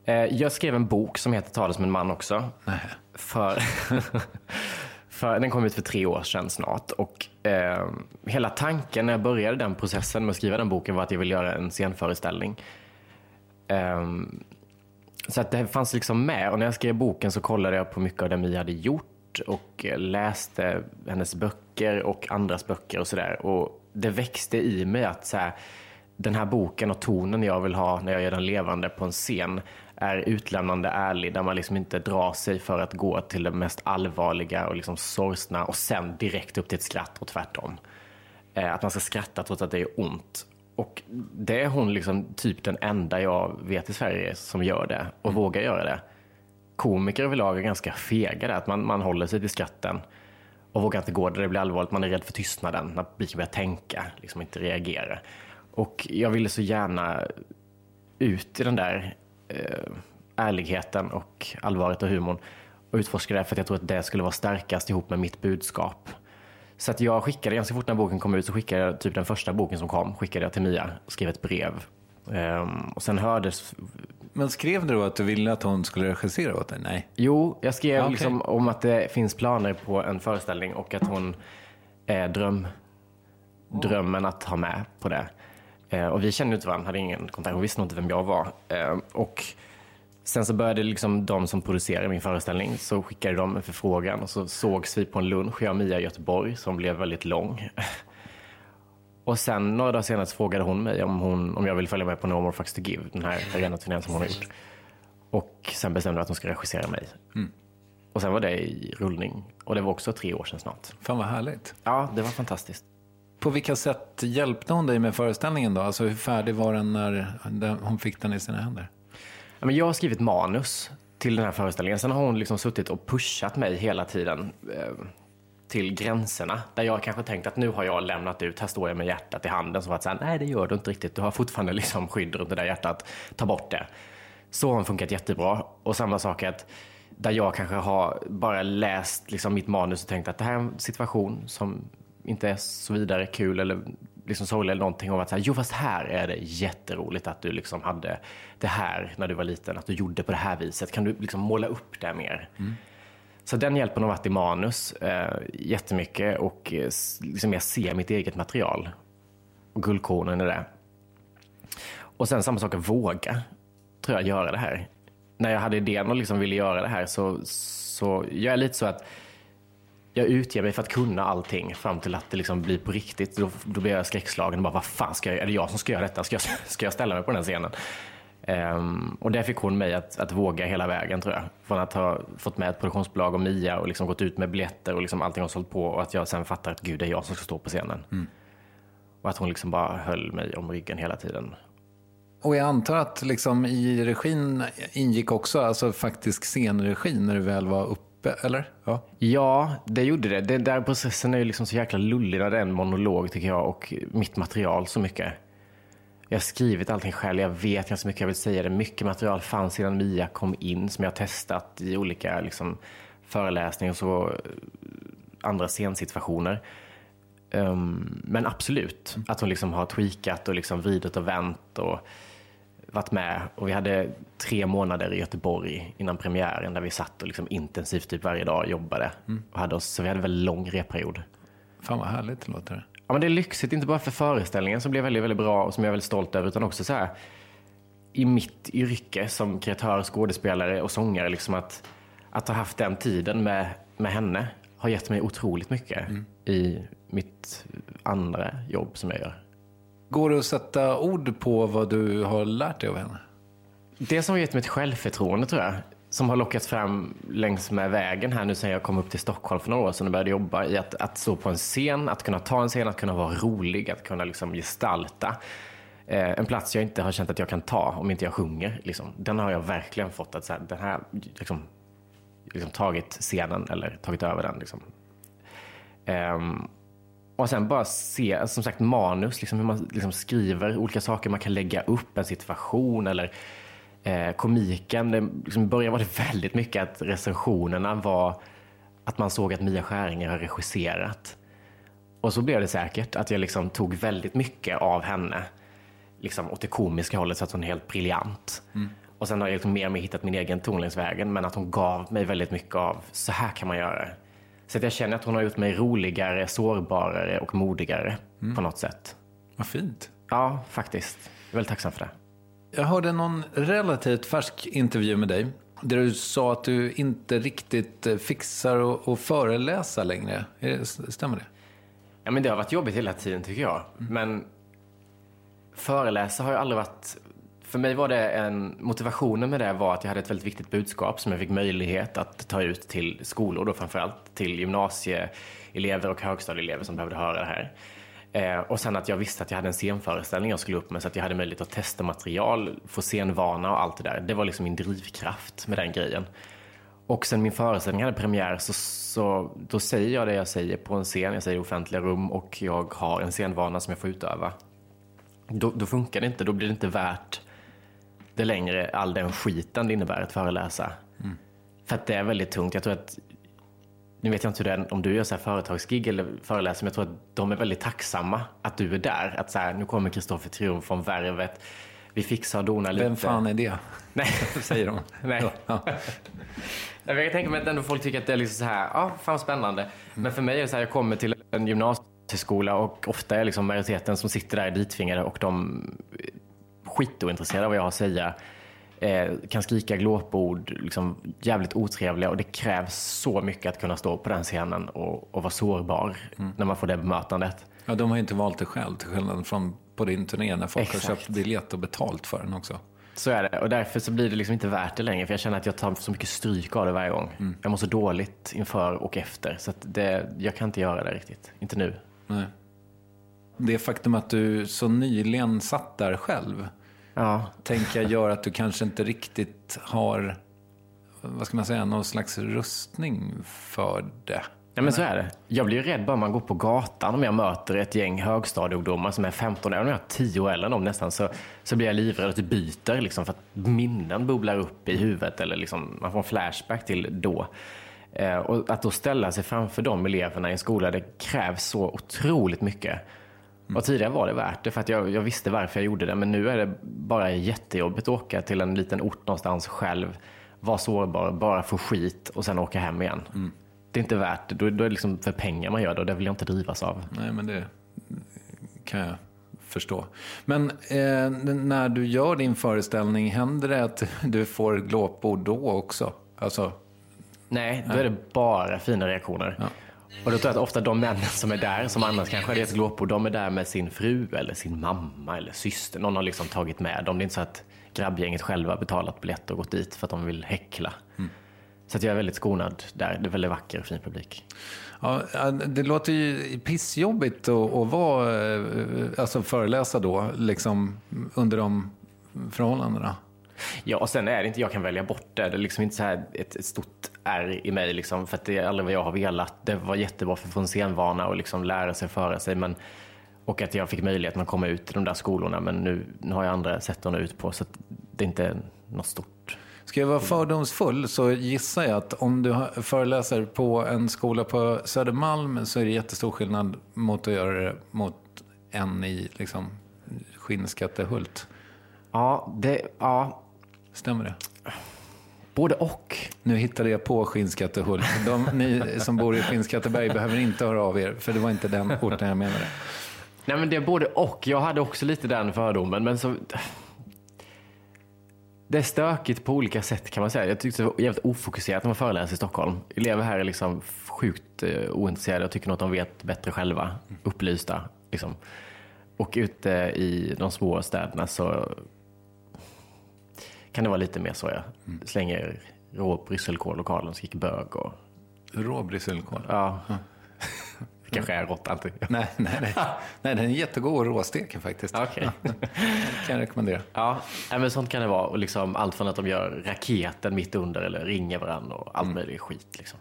Eh, Jag skrev en bok som heter Tala som en man också. Nej. För, för, den kom ut för tre år sedan snart. Och, eh, hela tanken när jag började den processen med att skriva den boken var att jag ville göra en scenföreställning. Eh, så att det fanns liksom med. Och när jag skrev boken så kollade jag på mycket av det Mia hade gjort och läste hennes böcker och andras böcker och sådär. Och det växte i mig att så här, den här boken och tonen jag vill ha när jag gör den levande på en scen är utlämnande ärlig, där man liksom inte drar sig för att gå till det mest allvarliga och liksom sorgsna och sen direkt upp till ett skratt och tvärtom. Eh, att man ska skratta trots att det är ont. Och det är hon liksom typ den enda jag vet i Sverige som gör det och vågar göra det. Komiker överlag är ganska fega där, att man, man håller sig till skratten och vågar inte gå där det blir allvarligt. Man är rädd för tystnaden, när publiken börjar tänka, liksom inte reagera. Och jag ville så gärna ut i den där eh, ärligheten och allvaret och humorn och utforska det för att jag tror att det skulle vara starkast ihop med mitt budskap. Så att jag skickade, ganska fort när boken kom ut så skickade jag typ den första boken som kom, skickade jag till Mia och skrev ett brev. Ehm, och sen hördes... Men skrev du då att du ville att hon skulle regissera åt dig? Nej. Jo, jag skrev Ja, okej. liksom om att det finns planer på en föreställning och att hon är dröm, drömmen att ha med på det. Eh, och vi kände inte varandra, hade ingen kontakt, hon visste nog inte vem jag var. Eh, och sen så började liksom de som producerade min föreställning, så skickade de en förfrågan och så sågs vi på en lunch, jag och Mia i Göteborg, som blev väldigt lång. Och sen några dagar senare så frågade hon mig om, hon, om jag ville följa med på No More Fucks To Give, den här arenaturnén som hon har gjort. Och sen bestämde jag att hon ska regissera mig. Mm. Och sen var det i rullning. Och det var också tre år sedan snart. Fan vad härligt. Ja, det var fantastiskt. På vilka sätt hjälpte hon dig med föreställningen då? Alltså hur färdig var den när hon fick den i sina händer? Men jag har skrivit manus till den här föreställningen. Sen har hon liksom suttit och pushat mig hela tiden eh, till gränserna. Där jag kanske tänkt att nu har jag lämnat ut, här står jag med hjärtat i handen. Så att säga, nej det gör du inte riktigt. Du har fortfarande liksom skydd runt det där hjärtat. Ta bort det. Så har hon funkat jättebra. Och samma sak att där jag kanske har bara läst liksom mitt manus och tänkt att det här är en situation som inte är så vidare kul eller liksom sorglig eller någonting. om att så här, jo fast här är det jätteroligt att du liksom hade det här när du var liten, att du gjorde på det här viset. Kan du liksom måla upp det mer? Så den hjälpen har varit i manus eh, jättemycket och eh, liksom jag ser mitt eget material. Och guldkornen i det. Och sen samma sak att våga, tror jag, göra det här. När jag hade idén och liksom ville göra det här så, så jag är lite så att jag utger mig för att kunna allting fram till att det liksom blir på riktigt. Då, då blir jag skräckslagen och bara, vad fan, ska jag, är det jag som ska göra detta? Ska jag, ska jag ställa mig på den här scenen? Ehm, och där fick hon mig att, att våga hela vägen tror jag. Från att ha fått med ett produktionsbolag och Mia och liksom gått ut med biljetter och liksom allting har sålt på och att jag sen fattar att gud, det är jag som ska stå på scenen. Mm. Och att hon liksom bara höll mig om ryggen hela tiden. Och jag antar att liksom i regin ingick också alltså faktisk scenregi när du väl var uppe, Typ, eller? Ja. Ja, det gjorde det. Den där processen är ju liksom så jäkla lullig när det är en monolog tycker jag och mitt material så mycket. Jag har skrivit allting själv, jag vet ganska mycket jag vill säga det. Mycket material fanns innan Mia kom in som jag har testat i olika liksom, föreläsningar och så, eh, andra scensituationer. Um, men absolut, att hon liksom har tweakat och liksom vridit och vänt och varit med. Och vi hade tre månader i Göteborg innan premiären där vi satt och liksom intensivt typ varje dag jobbade. Och hade oss, så vi hade en väldigt lång reperiod. Fan vad härligt det låter. Ja, men det är lyxigt, inte bara för föreställningen som blev väldigt, väldigt bra och som jag är väldigt stolt över, utan också så här i mitt yrke som kreatör, skådespelare och sångare, liksom att, att ha haft den tiden med, med henne har gett mig otroligt mycket i mitt andra jobb som jag gör. Går det att sätta ord på vad du har lärt dig av henne? Det som har gett mig ett självförtroende tror jag, som har lockats fram längs med vägen här nu sen jag kom upp till Stockholm för några år sedan och började jobba i att, att stå på en scen, att kunna ta en scen, att kunna vara rolig, att kunna liksom gestalta. Eh, en plats jag inte har känt att jag kan ta om inte jag sjunger. Liksom. Den har jag verkligen fått att så här, den här, liksom, liksom tagit scenen eller tagit över den. Liksom. Ehm, och sen bara se, som sagt manus, liksom hur man liksom skriver olika saker man kan lägga upp, en situation eller eh, komiken. Det, liksom, I början var det väldigt mycket att recensionerna var att man såg att Mia Skäringer har regisserat. Och så blev det säkert, att jag liksom tog väldigt mycket av henne liksom åt det komiska hållet så att hon är helt briljant. Mm. Och sen har jag liksom mer och mer hittat min egen ton längs vägen, men att hon gav mig väldigt mycket av så här kan man göra. Så att jag känner att hon har gjort mig roligare, sårbarare och modigare Mm. på något sätt. Vad fint. Ja, faktiskt. Jag är väldigt tacksam för det. Jag hörde någon relativt färsk intervju med dig. Där du sa att du inte riktigt eh, fixar att- föreläsa längre. Det- Stämmer det? Ja, men det har varit jobbigt hela tiden tycker jag. Men föreläsa har ju aldrig varit... För mig var det en... Motivationen med det var att jag hade ett väldigt viktigt budskap som jag fick möjlighet att ta ut till skolor, då framförallt till gymnasieelever och högstadieelever som behövde höra det här. Eh, och sen att jag visste att jag hade en scenföreställning jag skulle upp med så att jag hade möjlighet att testa material, få scenvana och allt det där. Det var liksom min drivkraft med den grejen. Och sen min föreställning hade premiär så, så då säger jag det jag säger på en scen, jag säger i offentliga rum och jag har en scenvana som jag får utöva. Då, då funkar det inte, då blir det inte värt det längre, all den skiten det innebär att föreläsa. Mm. För att det är väldigt tungt. Jag tror att, nu vet jag inte hur det är om du gör så här företagsgig eller föreläser, men jag tror att de är väldigt tacksamma att du är där. Att så här, nu kommer Kristoffer Triumf från Värvet, vi fixar och donar lite. Vem fan är det? Nej. Säger de. Nej. Jag kan tänka mig att ändå folk tycker att det är liksom så här, ja, fan spännande. Men för mig är det så här, jag kommer till en gymnasieskola och ofta är liksom majoriteten som sitter där dittvingade och de skitointresserade av vad jag har att säga. Eh, kan skrika glåpord, liksom jävligt otrevliga och det krävs så mycket att kunna stå på den scenen och, och vara sårbar när man får det bemötandet. Ja, de har ju inte valt det själv, till skillnad från på din turné när folk Exakt. har köpt biljett och betalt för den också. Så är det och därför så blir det liksom inte värt det längre för jag känner att jag tar så mycket stryk av det varje gång. Jag mår så dåligt inför och efter så det, jag kan inte göra det riktigt. Inte nu. Nej. Det faktum att du så nyligen satt där själv, ja. tänker jag gör att du kanske inte riktigt har, vad ska man säga, någon slags rustning för det. Ja men så är det. Jag blir ju rädd bara man går på gatan om jag möter ett gäng högstadieungdomar som är 15 år, om jag är 10 år eller dem nästan, så, så blir jag livrädd att det byter liksom för att minnen bubblar upp i huvudet eller liksom, man får en flashback till då. Eh, och att då ställa sig framför de eleverna i en skola, det krävs så otroligt mycket. Och tidigare var det värt det för att jag, jag visste varför jag gjorde det, men nu är det bara jättejobbigt att åka till en liten ort någonstans själv, vara sårbar, bara få skit och sen åka hem igen. Det är inte värt det. Då, då är det liksom för pengar man gör det och det vill jag inte drivas av. Nej, men det kan jag förstå. Men eh, när du gör din föreställning, händer det att du får glåpord då också? Alltså, Nej, då är det bara fina reaktioner. Och då tror jag att ofta de männen som är där, som annars kanske hade gett glåpord, de är där med sin fru eller sin mamma eller syster. Någon har liksom tagit med dem. Det är inte så att grabbgänget själva betalat biljetter och gått dit för att de vill häckla. Så att jag är väldigt skonad där. Det är väldigt vacker och fin publik. ja, det låter ju pissjobbigt att, att vara, eh, alltså föreläsa då, liksom under de förhållandena. Ja, och sen är det inte, jag kan välja bort det. Det är liksom inte så här ett, ett stort R i mig, liksom, för att det är aldrig vad jag har velat. Det var jättebra för att få en scenvana och liksom lära sig föra sig. Men, och att jag fick möjligheten att komma ut till de där skolorna. Men nu, nu har jag andra sätt att nå ut på, så att det är inte något stort. Ska jag vara fördomsfull så gissar jag att om du föreläser på en skola på Södermalm så är det jättestor skillnad mot att göra det mot en i liksom, Skinnskattehult. Ja, det, ja. Stämmer det? Både och. Nu hittade jag på Skinnskattehult. De, ni som bor i Skinnskatteberg behöver inte höra av er, för det var inte den orten jag menade. Nej men det är både och. Jag hade också lite den fördomen men så... det är stökigt på olika sätt kan man säga. Jag tyckte det var jävligt ofokuserat när man föreläser i Stockholm. Elever här är liksom sjukt eh, ointresserade och tycker nog att de vet bättre själva. Upplysta. Liksom. Och ute i de små städerna så kan det vara lite mer så. Jag slänger rå brysselkål och skriker bög. Och... Rå brysselkål? Ja. Det kanske är rått alltid. Nej, nej, nej. nej, den är jättegod råsteken faktiskt. Det kan jag rekommendera. Ja, men sånt kan det vara. Och liksom allt från att de gör raketen mitt under eller ringer varandra och allt möjligt skit. Liksom.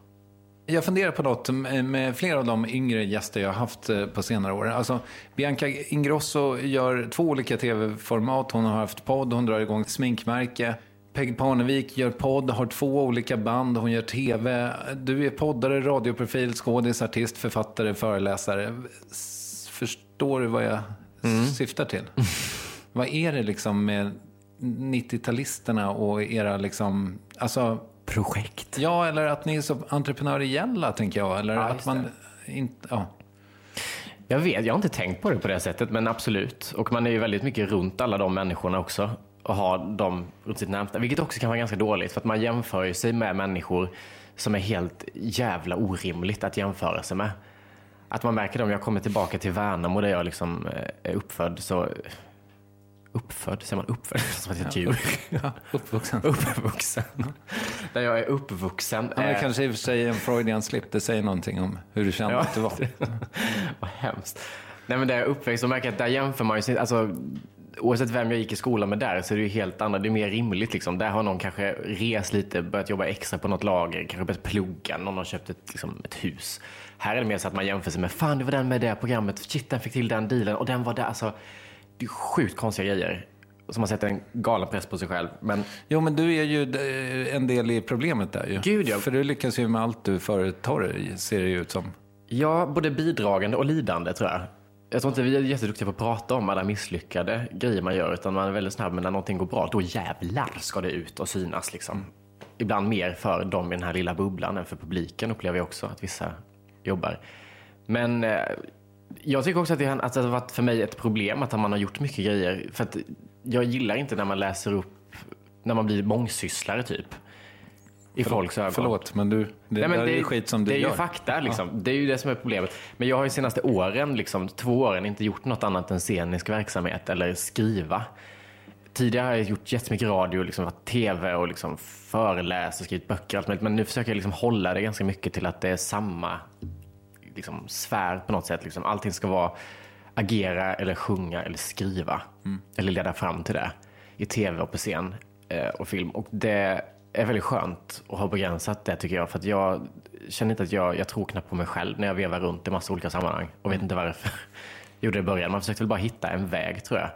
Jag funderar på något med flera av de yngre gäster jag har haft eh, på senare år. Alltså, Bianca Ingrosso gör två olika tv-format. Hon har haft podd, hon drar igång sminkmärke. Peg Parnevik gör podd, har två olika band, hon gör tv. Du är poddare, radioprofil, skådis, artist, författare, föreläsare. Förstår du vad jag syftar till? vad är det liksom med 90-talisterna och era liksom, alltså... Projekt? Ja, eller att ni är så entreprenöriella, tänker jag. Eller Ja, att man inte, ja. Jag vet, jag har inte tänkt på det på det sättet, men absolut. Och man är ju väldigt mycket runt alla de människorna också och har dem runt sitt närmsta, vilket också kan vara ganska dåligt för att man jämför ju sig med människor som är helt jävla orimligt att jämföra sig med. Att man märker det om jag kommer tillbaka till Värnamo där jag liksom eh, är uppfödd så Uppfödd? Säger man uppfödd? Som att jag är ett djur. Ja, uppvuxen. uppvuxen. Där jag är uppvuxen. Ja, men det Eh, kanske i och för sig är en Freudian slip. Det säger någonting om hur du kände Ja. att du var. Vad hemskt. Nej men där jag är uppväxt så märker jag att där jämför man ju sin, alltså oavsett vem jag gick i skolan med där så är det ju helt andra, det är mer rimligt liksom. Där har någon kanske rest lite, börjat jobba extra på något lager, kanske börjat plugga, någon har köpt ett, liksom, ett hus. Här är det mer så att man jämför sig med, fan det var den med det programmet, shit den fick till den dealen och den var där, alltså sjukt konstiga grejer. Som man sätter en galen press på sig själv. Men Jo, men du är ju eh, en del i problemet där ju. Gud, ja. För du lyckas ju med allt du företar dig, ser det ju ut som. Ja, både bidragande och lidande tror jag. Jag tror inte vi är jätteduktiga på att prata om alla misslyckade grejer man gör, utan man är väldigt snabb, men när någonting går bra, då jävlar ska det ut och synas liksom. Ibland mer för dem i den här lilla bubblan än för publiken upplever jag också att vissa jobbar. Men eh, jag tycker också att det, har- att det har varit för mig ett problem att man har gjort mycket grejer. För att jag gillar inte när man läser upp, när man blir mångsysslare typ. I Förlåt- folks ögon. Förlåt, men du, det Nej, men där är ju skit som du det är gör. ju fakta liksom. Det är ju det som är problemet. Men jag har ju senaste åren, liksom, två åren, inte gjort något annat än scenisk verksamhet eller skriva. Tidigare har jag gjort jättemycket radio, liksom, tv och liksom, föreläst och skrivit böcker och allt möjligt. Men nu försöker jag liksom hålla det ganska mycket till att det är samma liksom, sfär på något sätt. Liksom. Allting ska vara agera eller sjunga eller skriva. Eller leda fram till det. I tv och på scen eh, och film. Och det är väldigt skönt att ha begränsat det tycker jag. För att jag känner inte att jag, jag tror knappt på mig själv när jag vevar runt i massa olika sammanhang. Och vet inte varför. Jag gjorde det i början. Man försökte väl bara hitta en väg tror jag.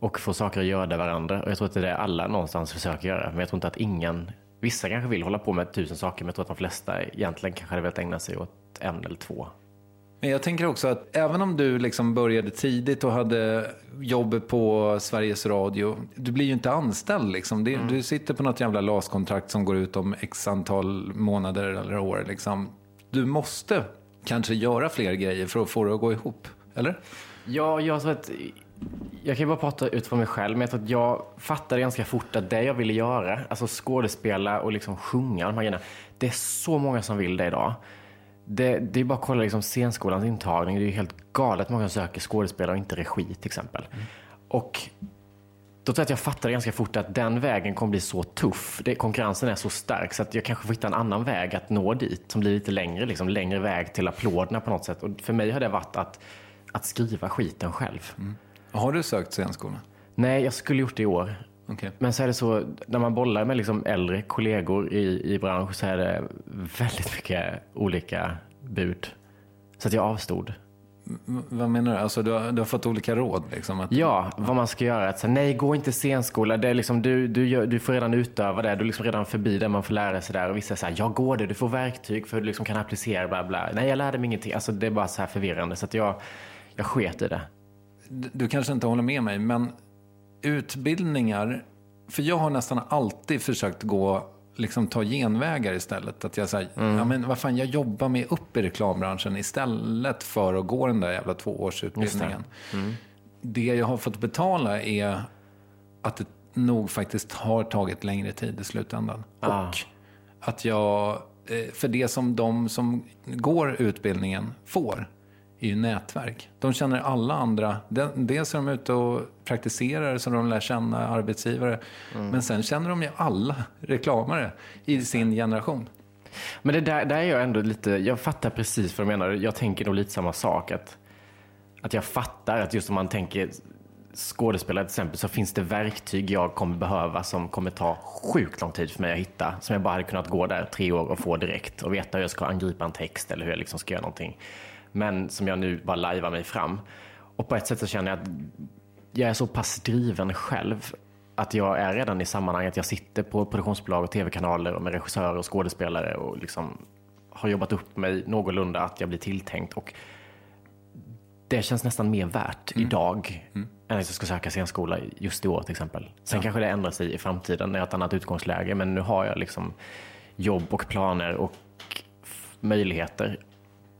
Och få saker att göra varandra. Och jag tror att det är det alla någonstans försöker göra. Men jag tror inte att ingen, vissa kanske vill hålla på med tusen saker. Men jag tror att de flesta egentligen kanske hade velat ägna sig åt en eller två. Men jag tänker också att även om du liksom började tidigt och hade jobb på Sveriges Radio, du blir ju inte anställd liksom. Det, Mm. Du sitter på något jävla LAS-kontrakt som går ut om x antal månader eller år liksom. Du måste kanske göra fler grejer för att få det att gå ihop, eller? Ja, jag tror att... Jag kan ju bara prata utifrån mig själv, men jag tror att jag fattade ganska fort att det jag ville göra, alltså skådespela och liksom sjunga, de här grejerna, det är så många som vill det idag. Det, det är bara att kolla liksom scenskolans intagning, det är ju helt galet många som söker skådespelare och inte regi till exempel. Och då tror jag att jag fattade ganska fort att den vägen kommer bli så tuff. Det, konkurrensen är så stark så att jag kanske får hitta en annan väg att nå dit som blir lite längre, liksom längre väg till applåderna på något sätt. Och för mig har det varit att, att skriva skiten själv. Har du sökt scenskolan? Nej, jag skulle gjort det i år. Okej. Men så är det så, när man bollar med liksom äldre kollegor i, i bransch så är det väldigt mycket olika bud. Så att jag avstod. V- vad menar du? Alltså du har, du har fått olika råd liksom? Att... Ja, vad man ska göra. Att säga, nej, gå inte scenskola. Det är liksom, du, du, gör, du får redan utöva det. Du är liksom redan förbi det man får lära sig där. Och vissa säger, ja går det, du får verktyg för att du liksom kan applicera bla bla. Nej, jag lärde mig ingenting. Alltså det är bara så här förvirrande. Så att jag, jag sket i det. Du du kanske inte håller med mig, men utbildningar, för jag har nästan alltid försökt gå, liksom ta genvägar istället. Att jag säger, Mm. ja men vad fan, jag jobbar mig upp i reklambranschen istället för att gå den där jävla tvåårsutbildningen. Mm. Det jag har fått betala är att det, nog faktiskt har tagit längre tid i slutändan. Ah. Och att jag, eh, för det som de som går utbildningen får, är ju nätverk. De känner alla andra. De- Dels är de ute och praktiserar så de lär känna arbetsgivare. Mm. Men sen känner de ju alla reklamare i sin generation. Men det där, där är jag ändå lite, jag fattar precis vad du menar. Jag tänker nog lite samma sak. Att, att jag fattar att just om man tänker skådespelare till exempel så finns det verktyg jag kommer behöva som kommer ta sjukt lång tid för mig att hitta. Som jag bara hade kunnat gå där tre år och få direkt och veta hur jag ska angripa en text eller hur jag liksom ska göra någonting. Men som jag nu bara lajvar mig fram. Och på ett sätt så känner jag att jag är så pass driven själv att jag är redan i sammanhanget. Jag sitter på produktionsbolag och tv-kanaler och med regissörer och skådespelare och liksom har jobbat upp mig någorlunda att jag blir tilltänkt. Och det känns nästan mer värt idag än att jag ska söka scenskola just i år till exempel. Sen Ja. kanske det ändrar sig i framtiden när jag har ett annat utgångsläge. Men nu har jag liksom jobb och planer och möjligheter.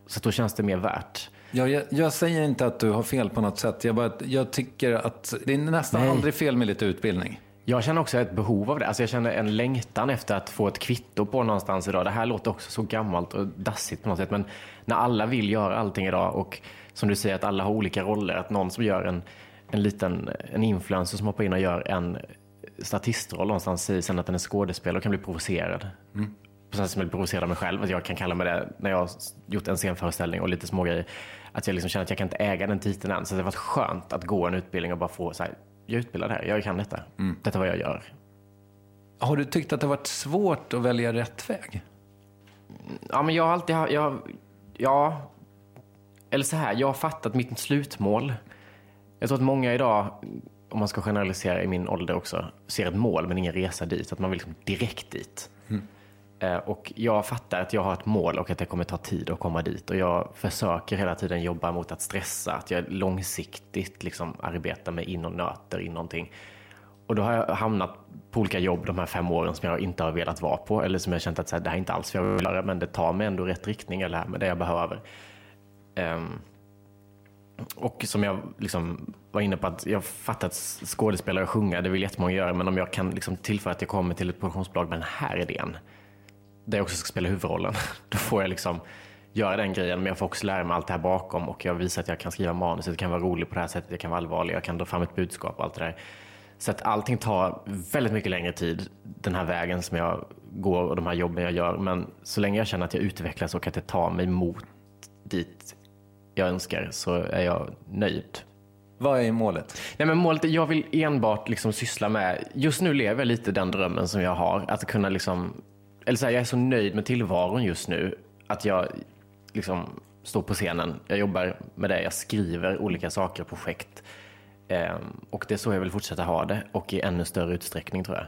Så då känns det mer värt. Ja, jag, jag säger inte att du har fel på något sätt. Jag, bara, jag tycker att det är nästan Nej. aldrig fel med lite utbildning. Jag känner också ett behov av det. Alltså jag känner en längtan efter att få ett kvitto på någonstans idag. Det här låter också så gammalt och dassigt på något sätt. Men när alla vill göra allting idag och som du säger att alla har olika roller. Att någon som gör en, en liten en influencer som hoppar in och gör en statistroll någonstans säger sen att den är skådespelare och kan bli provocerad. Mm. På sätt som jag av mig själv. Att jag kan kalla mig det när jag har gjort en scenföreställning och lite smågrejer. Att jag liksom känner att jag kan inte äga den titeln än. Så det har varit skönt att gå en utbildning och bara få så här, jag är utbildad här, jag kan detta. Mm. Detta är vad jag gör. Har du tyckt att det har varit svårt att välja rätt väg? Ja, men jag har alltid ha- jag, ja, eller så här, jag har fattat mitt slutmål. Jag tror att många idag, om man ska generalisera i min ålder också, ser ett mål men ingen resa dit. Att man vill liksom direkt dit. Eh, och jag fattar att jag har ett mål och att det kommer ta tid att komma dit. Och jag försöker hela tiden jobba mot att stressa, att jag långsiktigt liksom arbetar mig in och nöter in någonting. Och då har jag hamnat på olika jobb de här fem åren som jag inte har velat vara på. Eller som jag känt att så här, det här är inte alls vad jag vill göra, men det tar mig ändå i rätt riktning. Eller med det jag behöver. Um, och som jag liksom var inne på, att jag fattar att skådespelare och sjunga, det vill jättemånga göra. Men om jag kan liksom tillföra att jag kommer till ett produktionsbolag med den här idén. Där jag också ska spela huvudrollen. Då får jag liksom göra den grejen. Men jag får också lära mig allt det här bakom. Och jag visar att jag kan skriva manus. Jag kan vara rolig på det här sättet. Jag kan vara allvarlig. Jag kan dra fram ett budskap och allt det där. Så att allting tar väldigt mycket längre tid. Den här vägen som jag går och de här jobben jag gör. Men så länge jag känner att jag utvecklas och att det tar mig mot dit jag önskar så är jag nöjd. Vad är målet? Nej, men målet är, jag vill enbart liksom syssla med, just nu lever jag lite den drömmen som jag har. Att kunna liksom, eller så här, jag är så nöjd med tillvaron just nu att jag liksom står på scenen, jag jobbar med det, jag skriver olika saker, projekt. Ehm, och det är så jag vill fortsätta ha det och i ännu större utsträckning tror jag.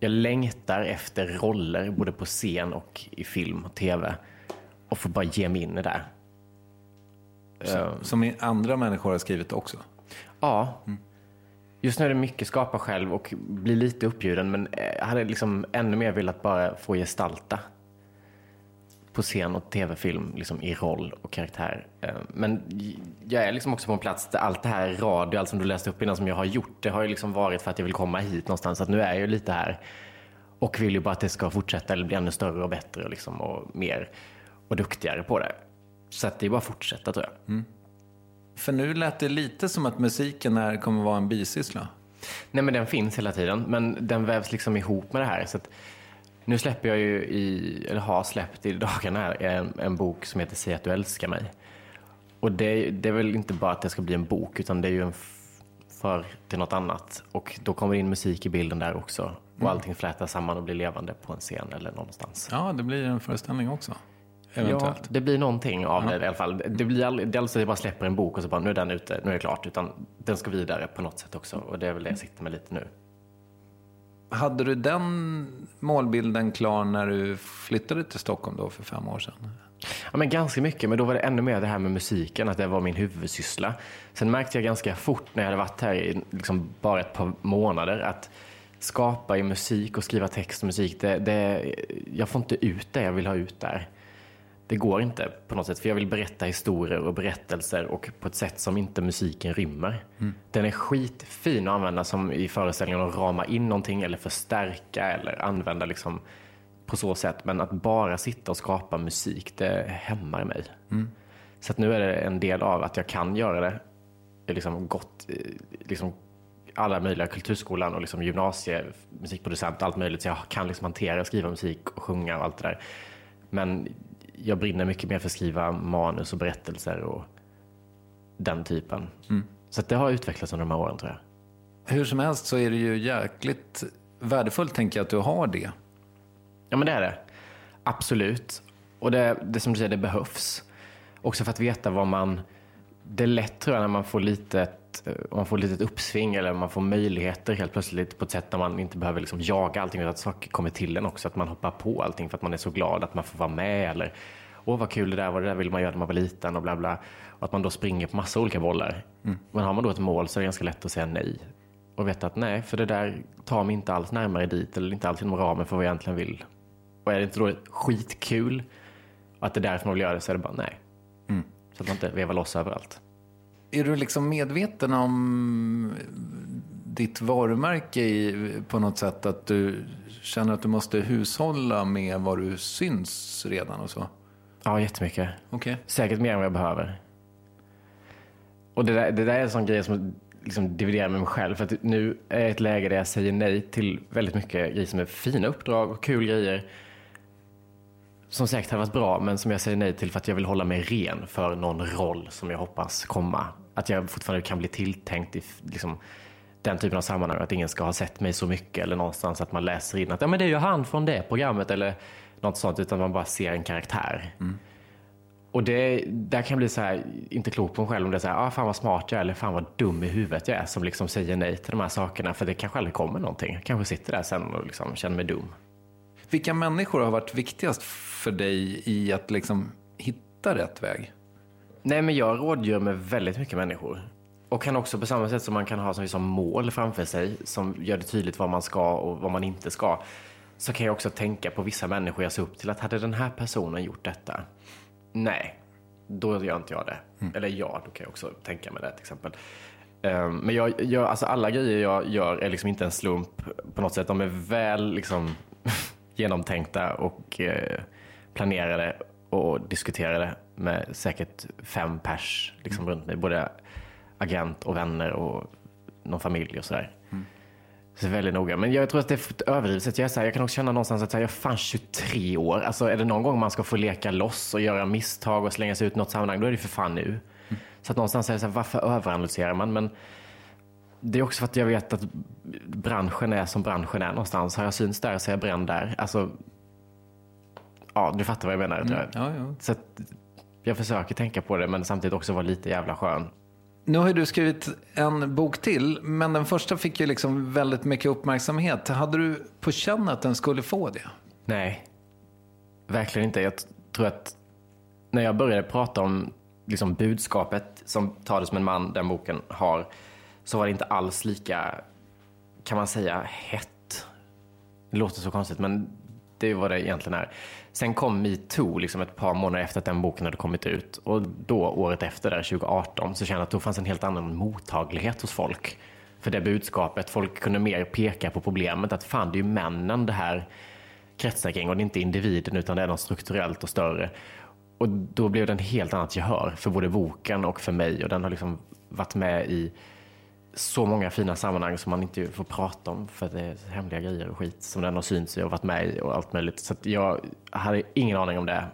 Jag längtar efter roller både på scen och i film och tv och får bara ge mig in i det. Som, som i andra människor har skrivit också? Ja. Just nu är det mycket skapa själv och bli lite uppbjuden men jag hade liksom ännu mer velat bara få gestalta på scen och tv-film liksom i roll och karaktär. Eh, men jag är liksom också på en plats där allt det här radio, allt som du läste upp innan som jag har gjort, det har ju liksom varit för att jag vill komma hit någonstans. Så att nu är jag ju lite här och vill ju bara att det ska fortsätta eller bli ännu större och bättre och, liksom, och mer och duktigare på det. Så att det är bara att fortsätta tror jag. Mm. För nu lät det lite som att musiken här kommer vara en bisyssla. Nej men den finns hela tiden, men den vävs liksom ihop med det här. Så att nu släpper jag ju i, eller har släppt i dagarna här, en, en bok som heter Säg att du älskar mig. Och det, det är väl inte bara att det ska bli en bok, utan det är ju en för till något annat. Och då kommer det in musik i bilden där också. Och Mm. allting flätas samman och blir levande på en scen eller någonstans. Ja, det blir en föreställning också. Ja, Eventuellt. det blir någonting av Ja. det i alla fall. Det blir aldrig, alltså att jag bara släpper en bok och så bara, nu är den ute, nu är det klart. Utan den ska vidare på något sätt också. Och det är väl det jag sitter med lite nu. Hade du den målbilden klar när du flyttade till Stockholm då för fem år sedan? Ja, men ganska mycket, men då var det ännu mer det här med musiken, att det var min huvudsyssla. Sen märkte jag ganska fort när jag hade varit här i liksom bara ett par månader att skapa i musik och skriva text och musik, det, det, jag får inte ut det jag vill ha ut där. Det går inte på något sätt, för jag vill berätta historier och berättelser och på ett sätt som inte musiken rymmer. Mm. Den är skitfin att använda som i föreställningen att rama in någonting eller förstärka eller använda liksom på så sätt. Men att bara sitta och skapa musik, det hämmar mig. Mm. Så nu är det en del av att jag kan göra det. Har liksom gått eh, liksom alla möjliga kulturskolan och liksom gymnasie, musikproducent och allt möjligt. Så jag kan liksom hantera, skriva musik och sjunga och allt det där. Men jag brinner mycket mer för att skriva manus och berättelser och den typen. Mm. Så det har utvecklats under de här åren tror jag. Hur som helst så är det ju jäkligt värdefullt tänker jag att du har det. Ja men det är det. Absolut. Och det, det som du säger, det behövs. Också för att veta vad man... Det är lätt tror jag när man får litet, eh, man får litet uppsving eller man får möjligheter helt plötsligt på ett sätt där man inte behöver liksom jaga allting utan att saker kommer till en också. Att man hoppar på allting för att man är så glad att man får vara med eller åh vad kul det där var, det där ville man göra när man var liten och bla bla. Och att man då springer på massa olika bollar. Mm. Men har man då ett mål så är det ganska lätt att säga nej. Och veta att nej, för det där tar mig inte alls närmare dit eller inte alls inom ramen för vad jag egentligen vill. Och är det inte då skitkul att det är därför man vill göra det så är det bara nej. Mm. Så att man inte vevar loss överallt. Är du liksom medveten om ditt varumärke i, på något sätt? Att du känner att du måste hushålla med var du syns redan och så? Ja, jättemycket. Okej. Säkert mer än vad jag behöver. Och det där, det där är en sån grej som liksom dividerar med mig själv. För att nu är jag i ett läge där jag säger nej till väldigt mycket grejer som är fina uppdrag och kul grejer. Som säkert hade varit bra, men som jag säger nej till för att jag vill hålla mig ren för någon roll som jag hoppas komma. Att jag fortfarande kan bli tilltänkt i liksom, den typen av sammanhang. Att ingen ska ha sett mig så mycket eller någonstans att man läser in att ja, men det är ju han från det programmet eller något sånt. Utan man bara ser en karaktär. Och det, där kan jag bli så här, inte klok på mig själv om det är så här, ah, fan vad smart jag är eller fan vad dum i huvudet jag är som liksom säger nej till de här sakerna. För det kanske aldrig kommer någonting. Jag kanske sitter där sen och liksom känner mig dum. Vilka människor har varit viktigast för dig i att liksom hitta rätt väg? Nej, men jag rådgör med väldigt mycket människor. Och kan också på samma sätt som man kan ha som, liksom mål framför sig som gör det tydligt vad man ska och vad man inte ska. Så kan jag också tänka på vissa människor jag ser upp till att hade den här personen gjort detta? Nej, då gör inte jag det. Eller ja, då kan jag också tänka mig det till exempel. Ehm, Men jag, jag, alltså alla grejer jag gör är liksom inte en slump på något sätt. De är väl liksom genomtänkta och eh, planerade och diskuterade med säkert fem pers liksom runt mig. Både agent och vänner och någon familj och sådär. Så väldigt noga. Men jag tror att det är överdrivet. Jag, är så här, jag kan också känna någonstans att jag är fan 23 år. Alltså är det någon gång man ska få leka loss och göra misstag och slänga sig ut i något sammanhang, då är det för fan nu. Så att någonstans är det så här, varför överanalyserar man? Men det är också för att jag vet att branschen är som branschen är någonstans. Har jag syns där så är jag bränd där. Alltså, ja, du fattar vad jag menar. jag. Ja, ja. Så jag försöker tänka på det, men samtidigt också vara lite jävla skön. Nu har du skrivit en bok till, men den första fick ju liksom väldigt mycket uppmärksamhet. Hade du på känn att den skulle få det? Nej, verkligen inte. Jag tror att när jag började prata om liksom budskapet som Tales med en man, den boken har, så var det inte alls lika, kan man säga, hett. Det låter så konstigt, men det är vad det egentligen är. Sen kom metoo liksom ett par månader efter att den boken hade kommit ut. Och då, året efter, där, 2018, så kände jag att då fanns en helt annan mottaglighet hos folk. För det budskapet. Folk kunde mer peka på problemet. Att fan, det är ju männen det här kretsar kring. Och det är inte individen, utan det är något strukturellt och större. Och då blev det en helt annat gehör för både boken och för mig. Och den har liksom varit med i så många fina sammanhang som man inte får prata om för att det är hemliga grejer och skit som den har synts i och varit med i och allt möjligt. Så jag hade ingen aning om det.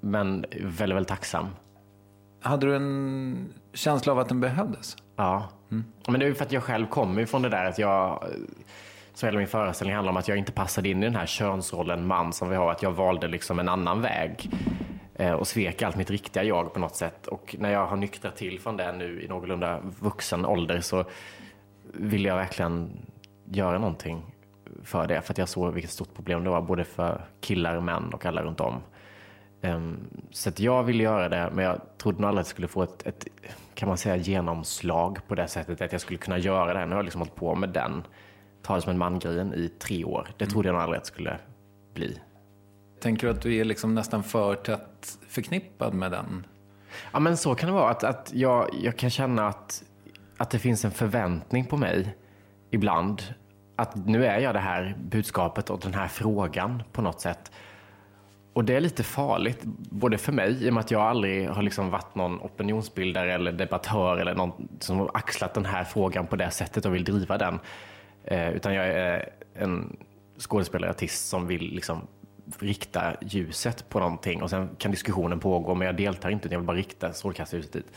Men väldigt, väldigt tacksam. Hade du en känsla av att den behövdes? Ja. Men det är ju för att jag själv kommer ju från det där att jag, så hela min föreställning handlar om att jag inte passade in i den här könsrollen man som vi har, att jag valde liksom en annan väg Eh, och svek allt mitt riktiga jag på något sätt. Och när jag har nyktrat till från det nu i någorlunda vuxen ålder så vill jag verkligen göra någonting för det. För att jag såg vilket stort problem det var både för killar, män och alla runt om. Ehm, så att jag ville göra det, men jag trodde nog aldrig att jag skulle få ett, ett, kan man säga, genomslag på det sättet att jag skulle kunna göra det. Nu har jag liksom hållit på med den, ta det som en man-grejen i tre år. Det trodde jag nog aldrig att det skulle bli. Tänker du att du är liksom nästan för tätt förknippad med den? Ja, men så kan det vara. Att, att jag, jag kan känna att, att det finns en förväntning på mig ibland. Att nu är jag det här budskapet och den här frågan på något sätt. Och det är lite farligt, både för mig, i och med att jag aldrig har liksom varit någon opinionsbildare eller debattör eller någon som har axlat den här frågan på det sättet och vill driva den. Eh, utan jag är en skådespelare, artist som vill liksom rikta ljuset på någonting och sen kan diskussionen pågå men jag deltar inte, jag vill bara rikta strålkastarljuset dit.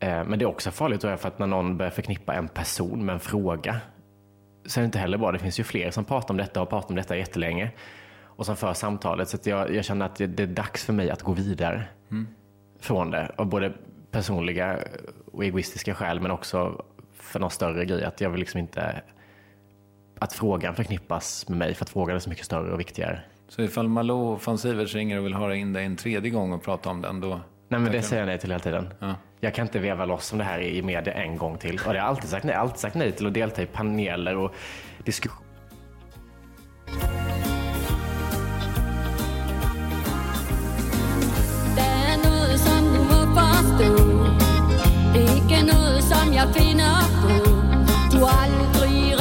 Eh, men det är också farligt tror jag, för att när någon börjar förknippa en person med en fråga så är det inte heller bra. Det finns ju fler som pratar om detta och pratat om detta jättelänge och som för samtalet. Så jag, jag känner att det, det är dags för mig att gå vidare Mm. från det. Av både personliga och egoistiska skäl men också för någon större grej. Att jag vill liksom inte att frågan förknippas med mig för att frågan är så mycket större och viktigare. Så ifall Malou von Sivers ringer och vill höra in dig en tredje gång och prata om den, då... Nej men det säger jag nej till hela tiden. Ja. Jag kan inte veva loss om det här i media en gång till. Och det har jag alltid sagt nej. Jag alltid sagt nej till att delta i paneler och diskussioner. Er jeg finder på Du aldrig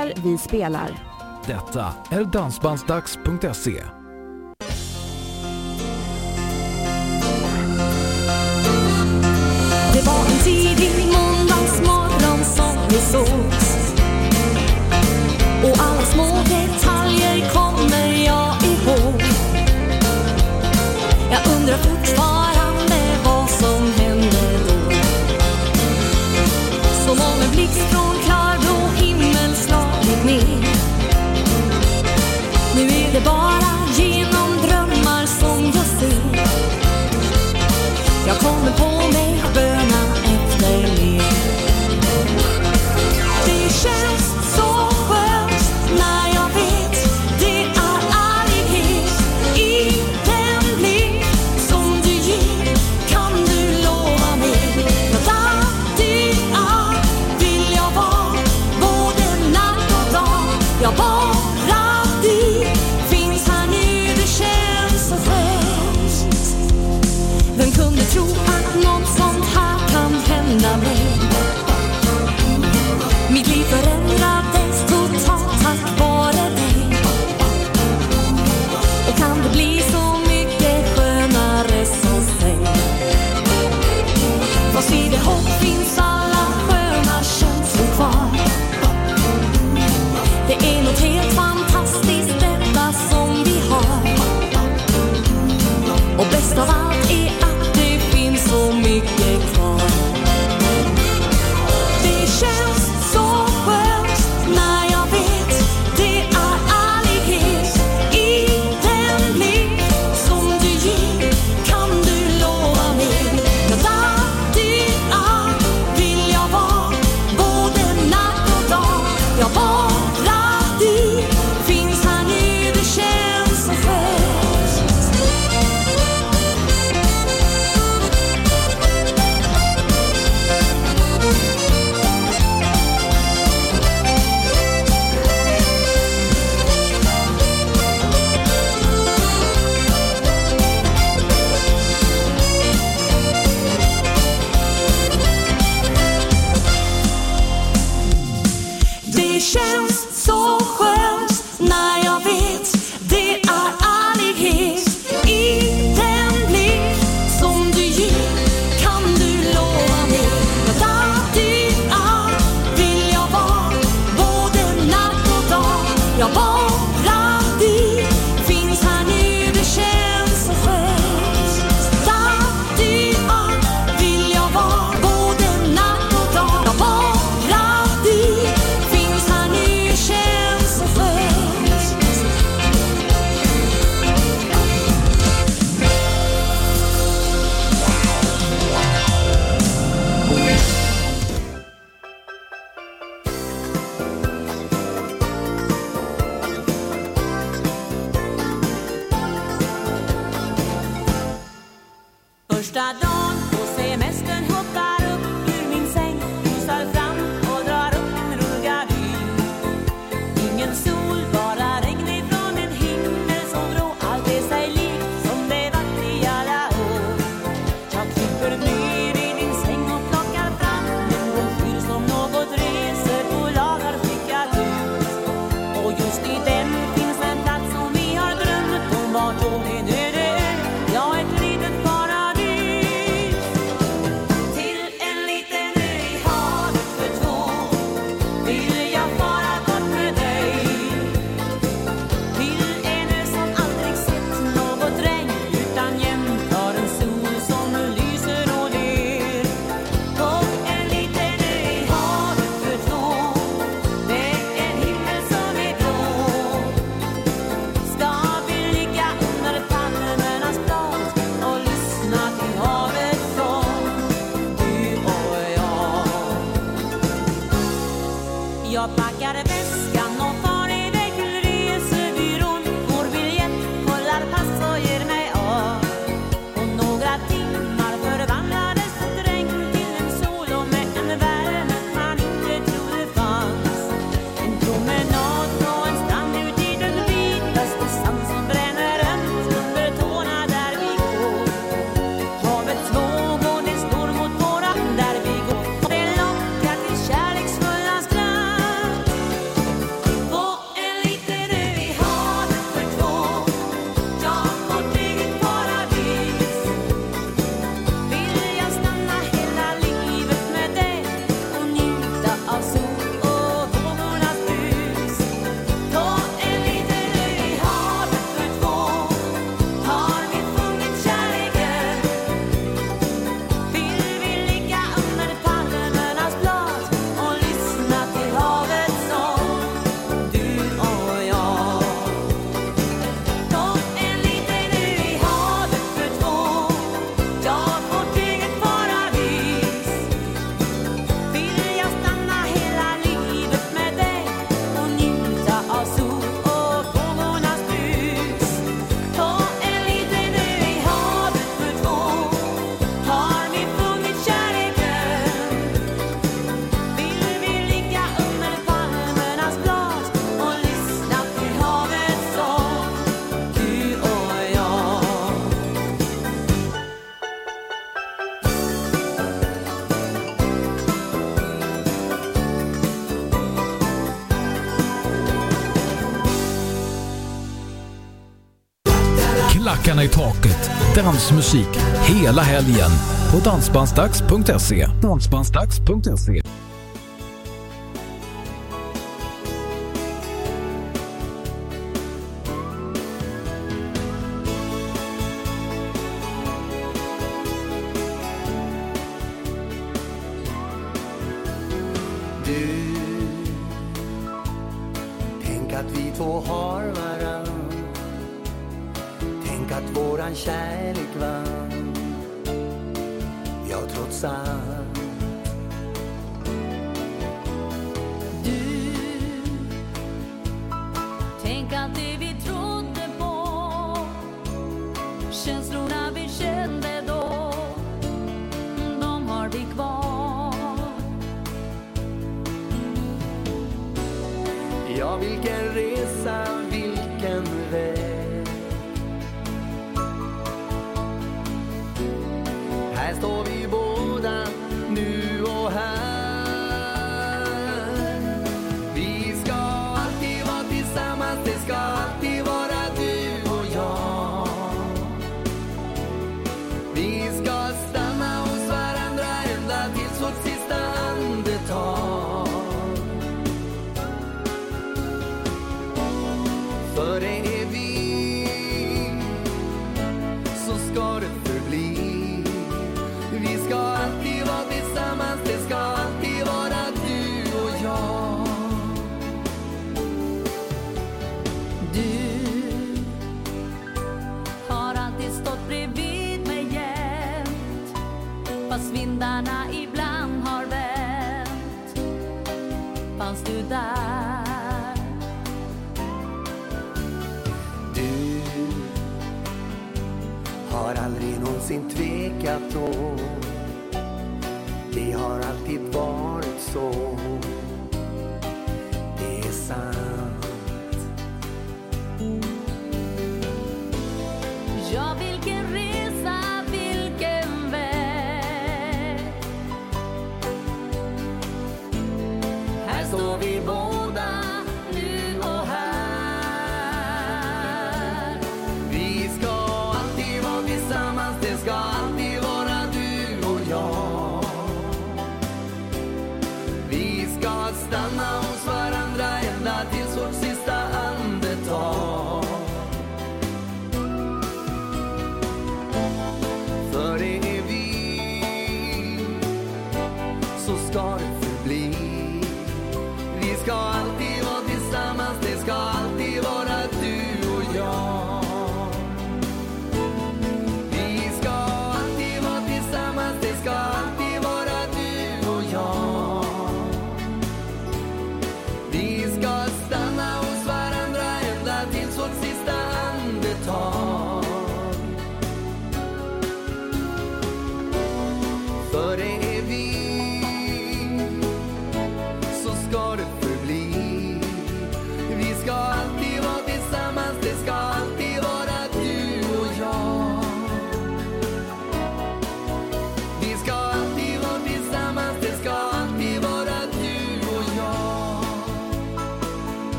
där vi spelar. Detta är dansbandsdags.se. Dansmusik hela helgen på dansbandsdags.se. Dansbandsdags.se.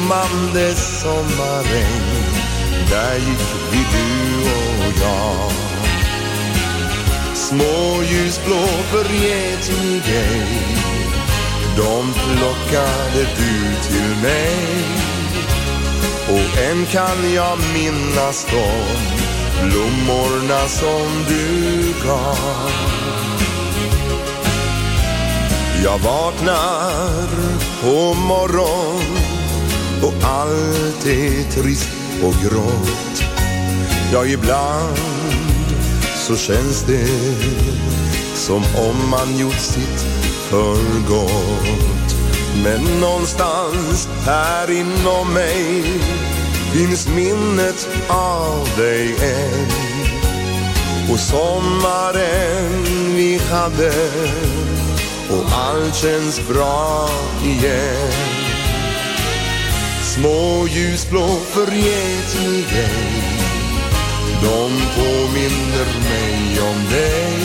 Blommande Där gick vi du och jag. Små ljusblå förget De plockade du till mig. Och än kan jag minnas dem blommorna som du gav. Jag vaknar på morgon och allt är trist och grått. Ja, ibland så känns det som om man gjort sitt för gott. Men någonstans här inom mig finns minnet av dig än. Och sommaren vi hade och allt känns bra igen. Små ljusblå förget De påminner mig om dig.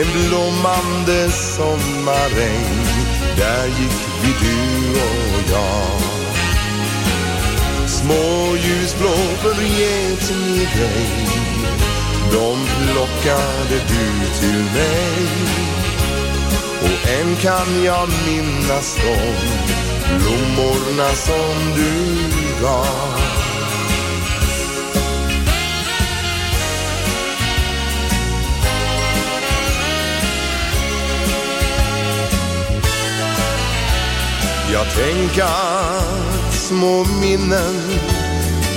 En blommande sommaräng Där gick vi du och jag. Små ljusblå förget dig. De plockade du till mig. Och än kan jag minnas dem. Blommorna som du gav. Jag tänker att små minnen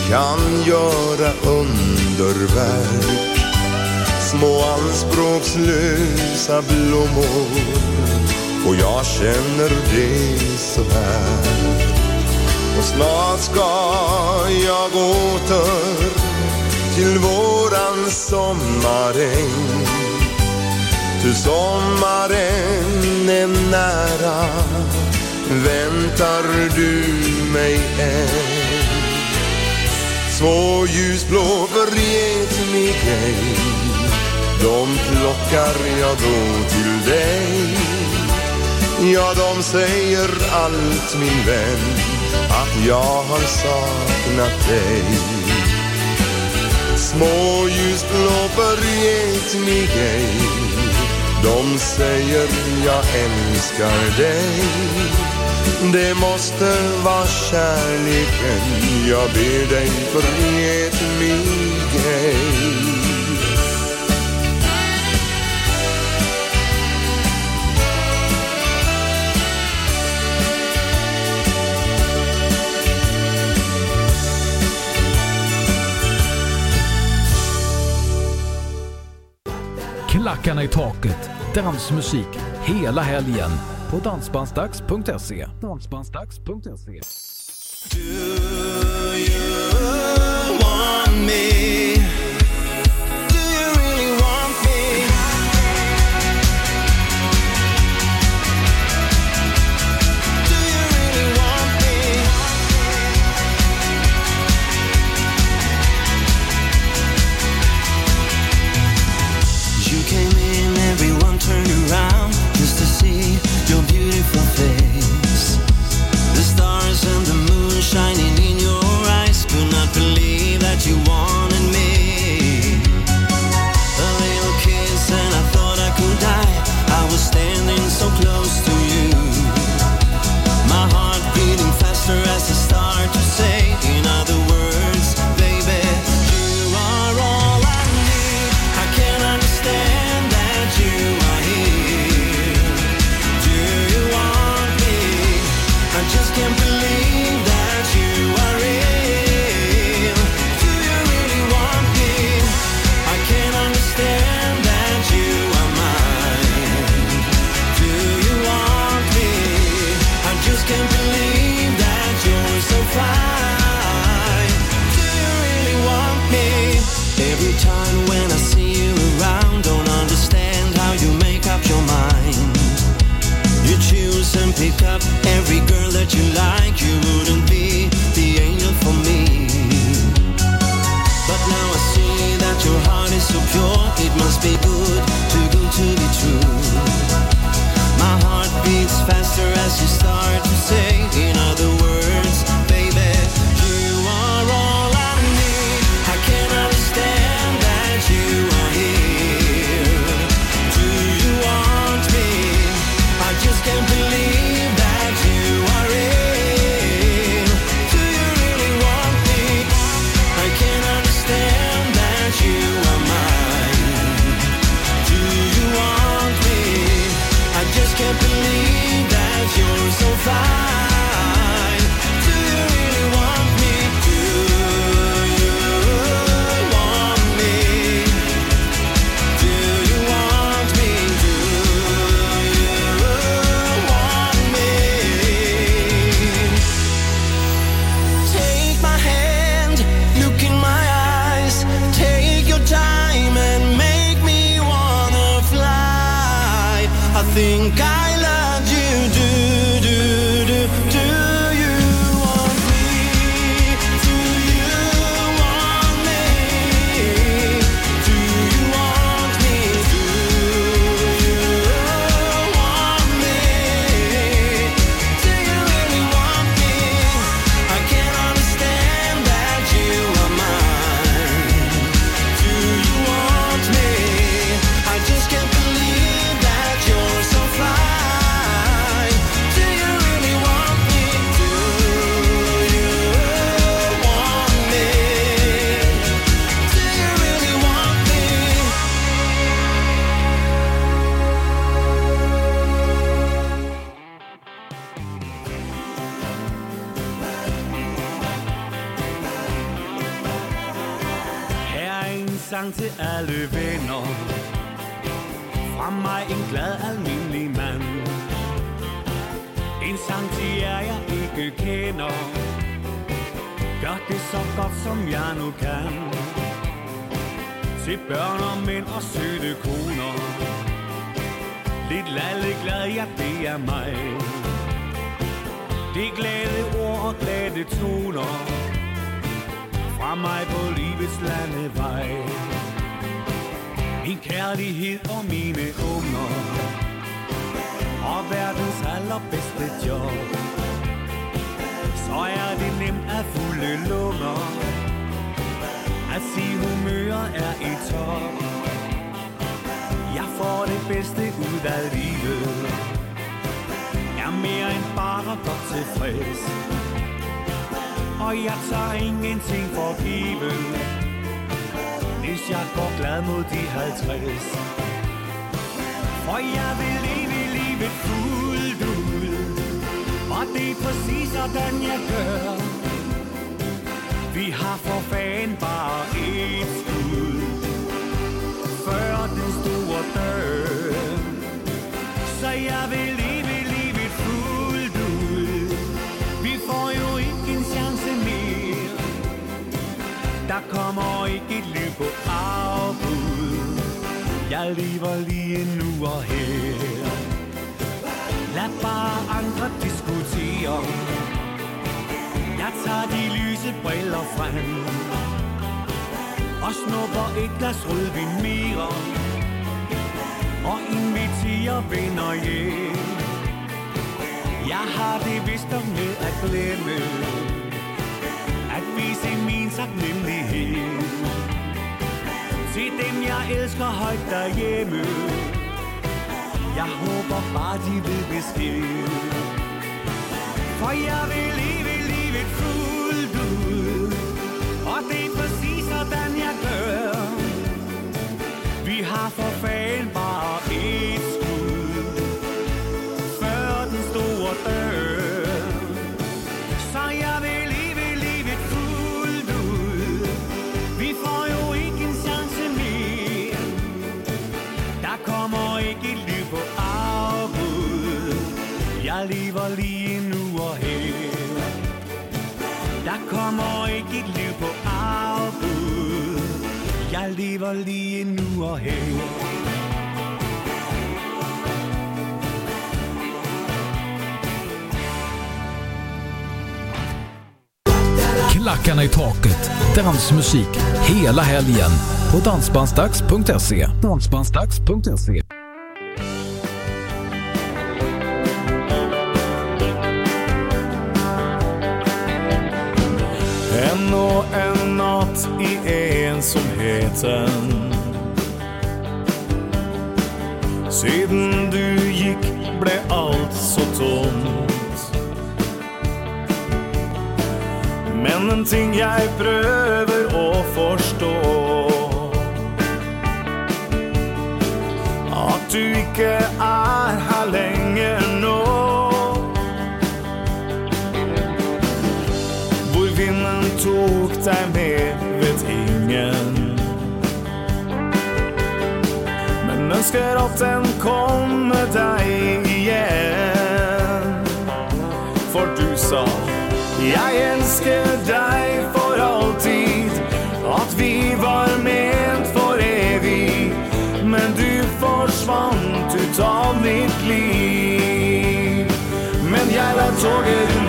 kan göra underverk. Små anspråkslösa blommor och jag känner det så här Och snart ska jag åter till våran sommaräng. Ty sommaren är nära. Väntar du mig än? Små ljusblå förget mig ej De plockar jag då till dig. Ja, de säger allt min vän att jag har saknat dig. Små ljusblå förgätmig ej de säger jag älskar dig. Det måste vara kärleken, jag ber dig förget mig ej. Rackarna i taket, dansmusik hela helgen på dansbandsdags.se. Dansbandsdags.se. Do you want me? think I Børnemin og søde koner. Lidt lalle glad, ja det er mig. De er glade ord og glade toner. Fra mig på livets landevej Min kærlighed og mine unger Og verdens allerbedste job. Så er det nemt at fulde lunger. At sige humøret er i top. Jeg får det bedste ud af livet Er mere end bare godt tilfreds. Og jeg tager ingenting for givet. Hvis jeg går glad mod de 50 For jeg vil leve livet fuldt ud. Og det er præcis sådan jeg gør. Vi har for fan bare et skud. Før den store dør Så jeg vil leve livet fuldt ud. Vi får jo ikke en chance mere. Der kommer ikke et liv på afbud. Jeg lever lige nu og her. Lad bare andre diskutere tager de lyse briller frem. Og snupper et glas rødvin mere. Og inviterer venner hjem. Jeg har det vist om med at glemme At vise min taknemmelighed. Til dem jeg elsker højt derhjemme. Jeg håber bare de vil besked For jeg vil ikke fullt ut. Och det är precis sådan jag gör Vi har för fan bara ett Der kommer ikke et liv på afbud Jeg lever lige nu og her Klackarna i taket. Dansmusik hela helgen på dansbandsdags.se. Dansbandsdags.se. natten. Siden du gick ble allt så tomt Men en ting jeg prøver å forstå At du ikke er her lenger nå Hvor vinden tok deg med, ønsker at den kommer deg igjen. For du sa, jeg elsker deg for alltid. At vi var ment for evig. Men du forsvant ut av mitt liv. Men jeg lar toget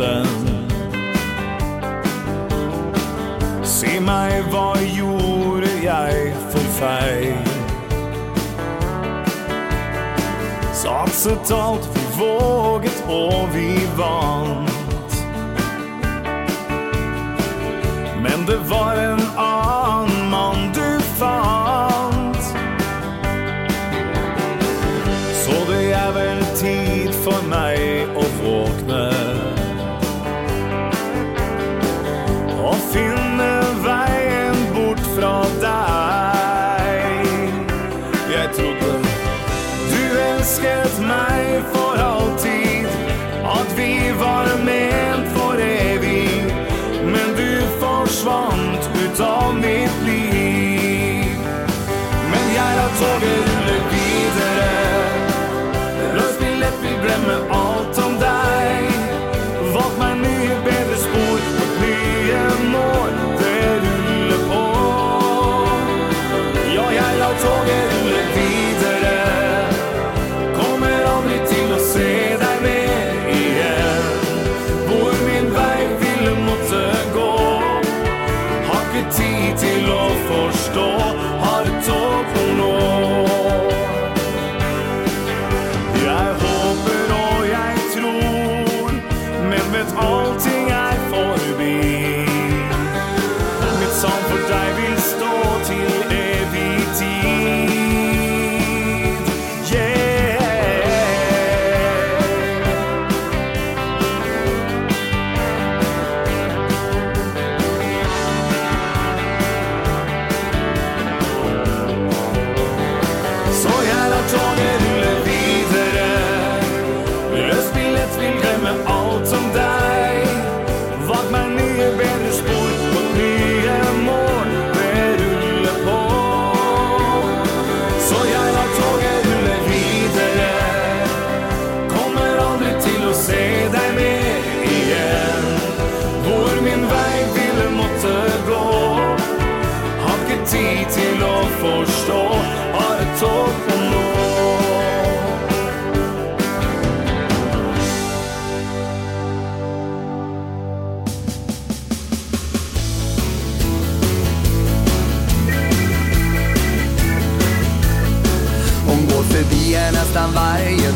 ensomheten Se mig, vad gjorde jag för färg? Satset allt vi vågat och vi vant Men det var en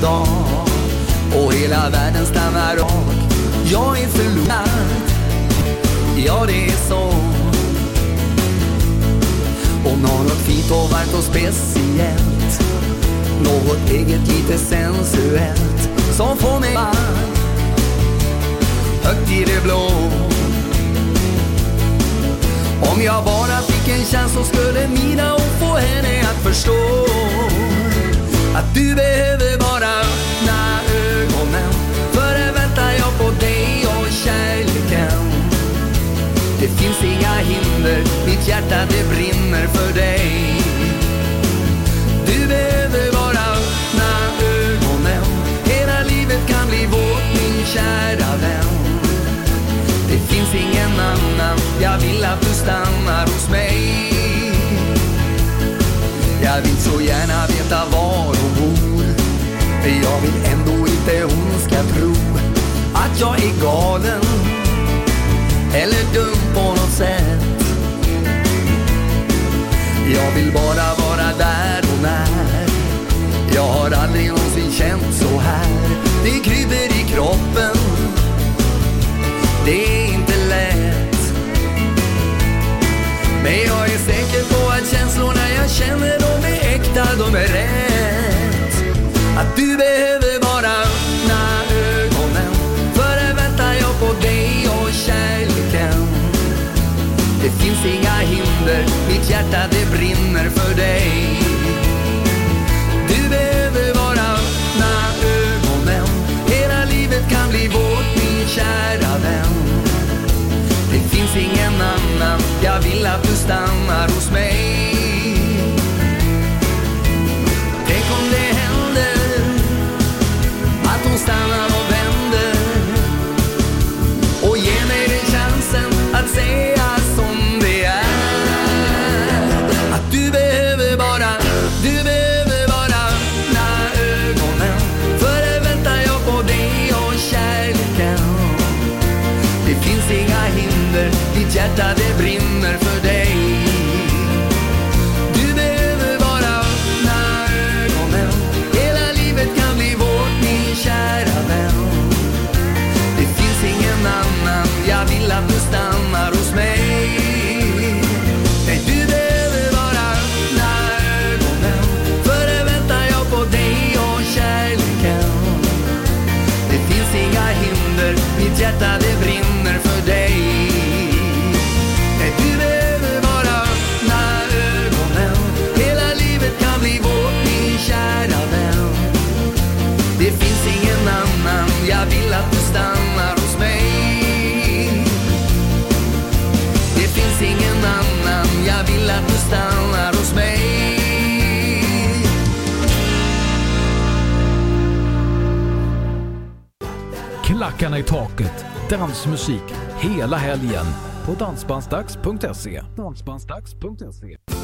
dag och hela världen stannar av. Jag är förlorad, ja det är så. Och något fint och varmt och speciellt, något eget lite sensuellt som får mig varm, högt i det blå. Om jag bara fick en chans så skulle mina ord få henne att förstå att du behöver bara öppna ögonen för här väntar jag på dig och kärleken. Det finns inga hinder, mitt hjärta det brinner för dig. Du behöver bara öppna ögonen, hela livet kan bli vårt min kära vän. Det finns ingen annan, jag vill att du stannar hos mig. Jag vill så gärna veta var hon bor. Jag vill ändå inte hon ska tro att jag är galen eller dum på något sätt. Jag vill bara vara där hon är. Jag har aldrig någonsin känt så här. Det kryper i kroppen. Det Men jag är säker på att känslorna jag känner de är äkta, de är rätt. Att du behöver bara öppna ögonen. För här väntar jag på dig och kärleken. Det finns inga hinder, mitt hjärta det brinner för dig. Finns ingen annan, jag vill att du stannar hos Dansmusik hela helgen på dansbandsdags.se. Dansbandsdags.se.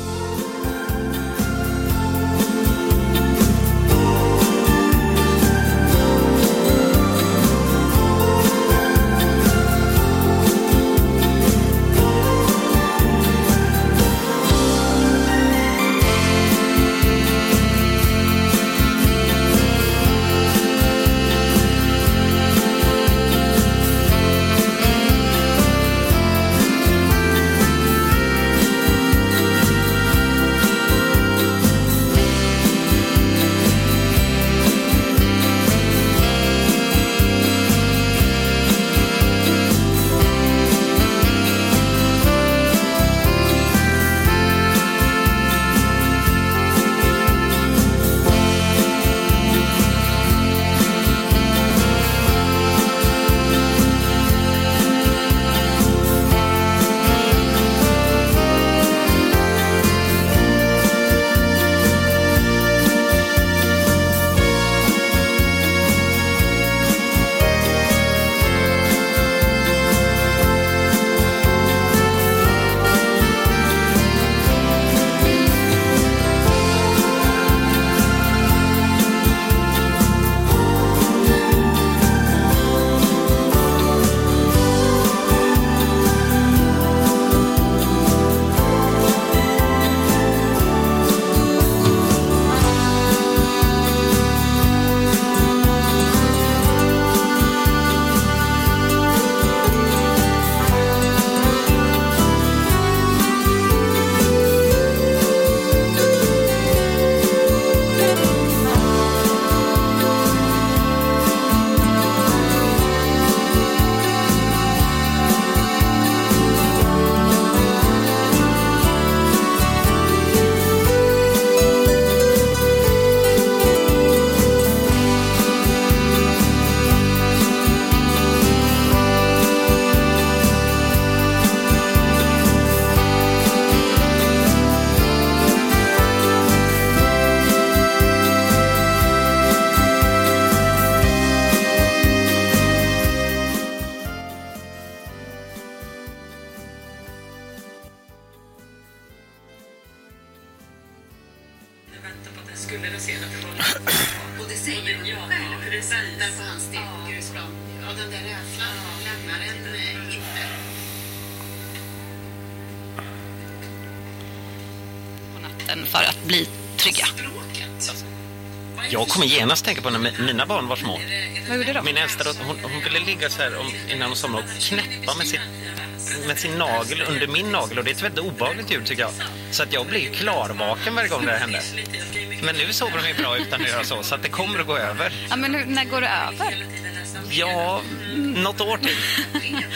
kommer genast tänka på när mi- mina barn var små. Vad gjorde de? Min äldsta, då, hon, hon ville ligga så här om, innan hon somnade och knäppa med sin, med sin nagel under min nagel och det är ett väldigt obehagligt ljud tycker jag. Så att jag blir klarvaken varje gång det händer. Men nu sover de ju bra utan att göra så, så att det kommer att gå över. Ja, men hur, när går det över? Ja, något år till.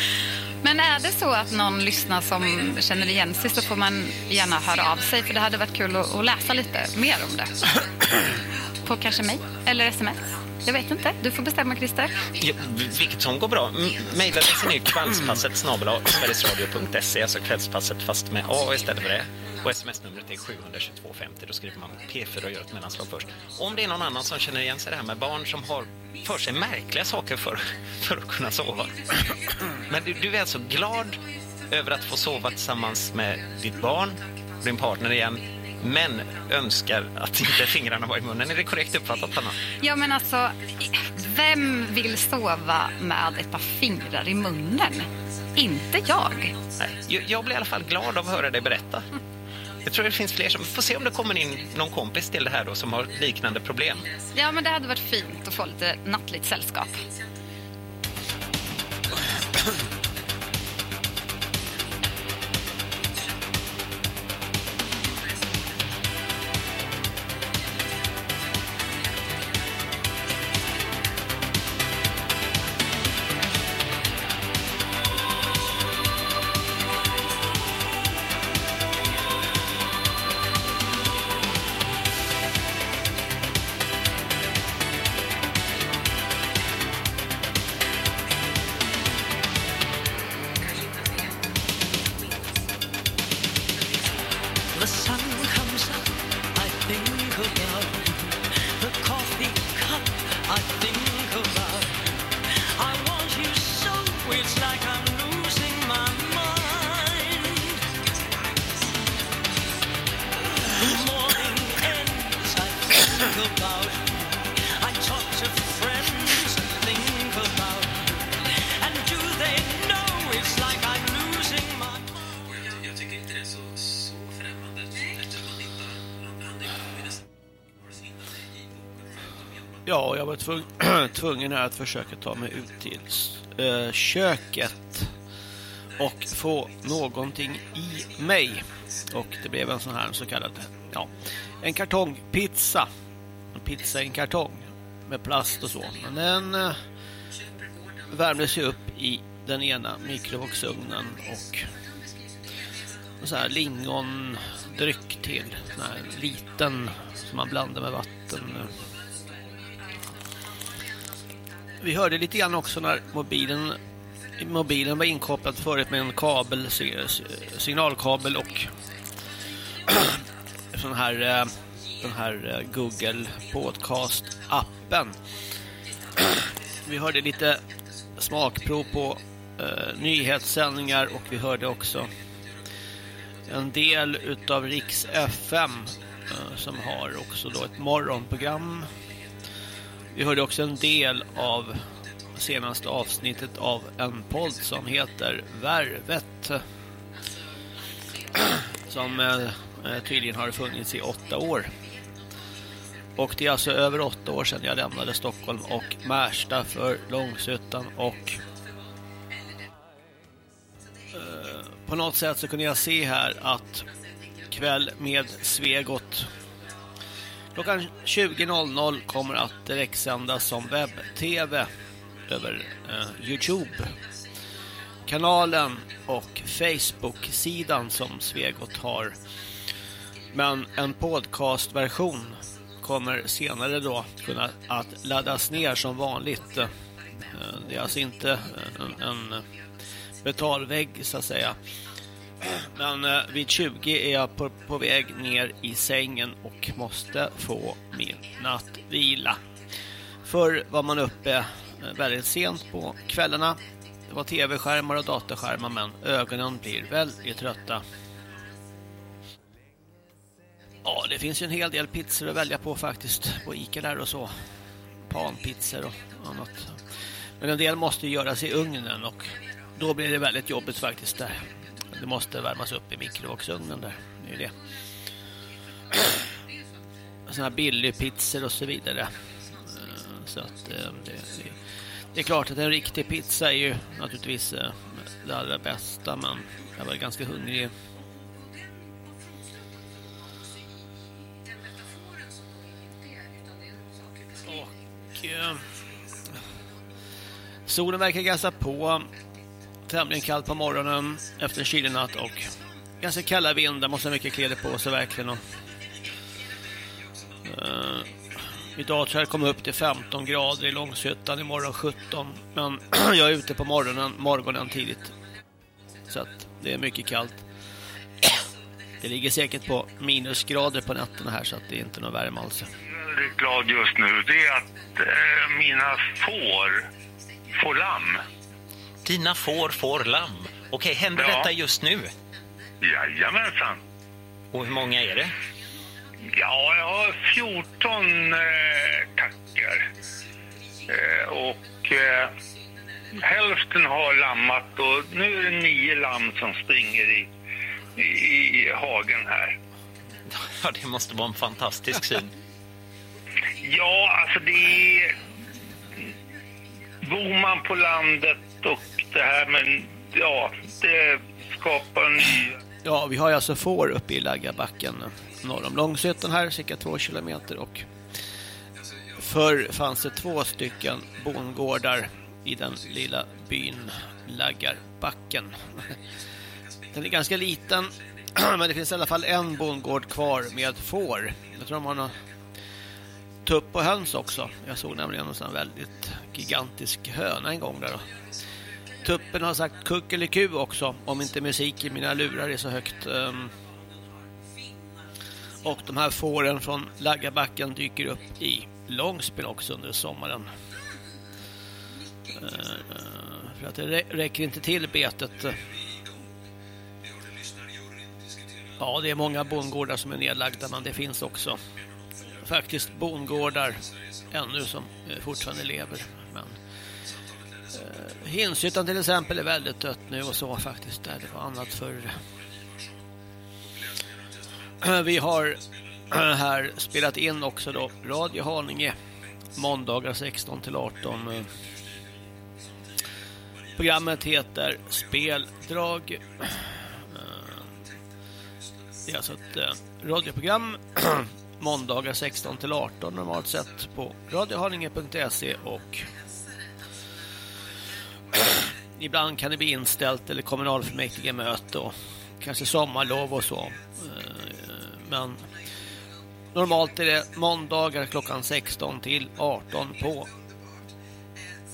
Men är det så att någon lyssnar som känner igen sig så får man gärna höra av sig för det hade varit kul att, att läsa lite mer om det. På kanske mig eller sms. Jag vet inte. Du får bestämma Christer. Ja, vilket som går bra. Mejladressen är kvällspasset snabel sverigesradio.se, alltså kvällspasset fast med A istället för det. Och sms-numret är 72250. Då skriver man P4 och gör ett mellanslag först. Om det är någon annan som känner igen sig det här med barn som har för sig märkliga saker för, för att kunna sova. Men du, du är alltså glad över att få sova tillsammans med ditt barn, din partner igen, men önskar att inte fingrarna var i munnen. Är det korrekt uppfattat, Hanna? Ja, men alltså, vem vill sova med ett par fingrar i munnen? Inte jag. Nej, jag, blir i alla fall glad av att höra dig berätta. Jag tror det finns fler som... Får se om det kommer in någon kompis till det här då som har liknande problem. Ja, men det hade varit fint att få lite nattligt sällskap. Tvungen här att försöka ta mig ut till äh, köket och få någonting i mig. Och det blev en sån här så kallad, ja, en kartongpizza. En pizza i en kartong med plast och så. Men den äh, värmdes ju upp i den ena mikrovågsugnen och så här lingondryck till. Sån här liten som man blandar med vatten. Vi hörde lite grann också när mobilen mobilen var inkopplad förut med en kabel, eh, signalkabel och sån här eh, den här eh, Google Podcast appen. Vi hörde lite smakprov på eh, nyhetssändningar och vi hörde också en del utav Riks FM eh, som har också då ett morgonprogram. Vi hörde också en del av senaste avsnittet av en podd som heter Värvet som eh, tydligen har funnits i åtta år. Och det är alltså över åtta år sedan jag lämnade Stockholm och Märsta för Långsuttan och eh, på något sätt så kunde jag se här att kväll med Svegot klockan 20.00 kommer att direktsändas som webb-tv över eh, Youtube kanalen och Facebook-sidan som Svegot har. Men en podcastversion kommer senare då kunna att laddas ner som vanligt. Eh, det är alltså inte en, en betalvägg så att säga. Men eh, vid 20 är jag på, på väg ner i sängen och måste få min nattvila. Förr var man uppe eh, väldigt sent på kvällarna. Det var tv-skärmar och datorskärmar men ögonen blir väldigt trötta. Ja, det finns ju en hel del pizzor att välja på faktiskt. På Ica där och så. Panpizzor och annat. Men en del måste göras i ugnen och då blir det väldigt jobbigt faktiskt där. Det måste värmas upp i mikrovågsugnen där. Det är det. Såna här billigpizzor och så vidare. Eh, så att eh, det, det, är klart att en riktig pizza är ju naturligtvis eh, det allra bästa men jag var ganska hungrig. Och solen verkar gasa på tämligen kallt på morgonen efter en kylig natt och ganska kalla vindar, måste ha mycket kläder på sig verkligen. Och, uh, idag tror jag det kommer upp till 15 grader i Långshyttan, imorgon 17. Men jag är ute på morgonen, morgonen tidigt. Så att det är mycket kallt. Det ligger säkert på minusgrader på nätterna här så att det är inte någon värme alls. väldigt glad just nu det är att eh, mina får får lamm. Dina får får lamm. Okej, händer Ja. detta just nu? Jajamensan. Och hur många är det? Ja, jag har 14 eh, tackar. Eh, och eh, hälften har lammat och nu är det nio lamm som springer i, i, i hagen här. Ja, det måste vara en fantastisk syn. Ja, alltså det är... Bor man på landet och det här men ja, det skapar ny... Ja, vi har ju alltså får uppe i Laggabacken norr om Långsötan här, cirka två kilometer och förr fanns det två stycken bondgårdar i den lilla byn Laggarbacken. Den är ganska liten, men det finns i alla fall en bondgård kvar med får. Jag tror de har någon tupp och höns också. Jag såg nämligen en sån väldigt gigantisk höna en gång där. Då. Tuppen har sagt kuckeliku också, om inte musik i mina lurar är så högt. Ehm, och de här fåren från Laggabacken dyker upp i Långspel också under sommaren. Ehm, för att det rä- räcker inte till betet. Ja, det är många bondgårdar som är nedlagda, men det finns också faktiskt bondgårdar ännu som eh, fortfarande lever. Eh, Hinshyttan till exempel är väldigt dött nu och så faktiskt där det var annat förr. Eh, vi har eh, här spelat in också då Radio Haninge måndagar 16 till 18. Eh, programmet heter Speldrag. Det är alltså ett radioprogram måndagar 16 till 18 normalt sett på radiohaninge.se och ibland kan det bli inställt eller kommunalfullmäktige möte och kanske sommarlov och så. Eh, men normalt är det måndagar klockan 16 till 18 på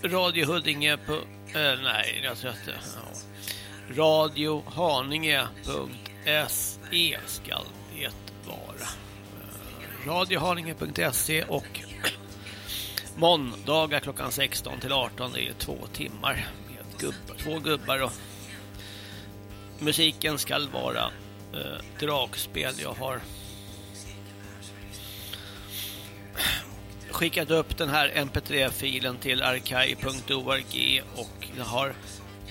Radio Huddinge på, eh, nej, jag tror att det, ja. Radiohaninge.se ska det vara. Eh, Radiohaninge.se och måndagar klockan 16 till 18 det är två timmar gubbar, två gubbar och musiken ska vara eh, dragspel. Jag har skickat upp den här mp3-filen till arkai.org och jag har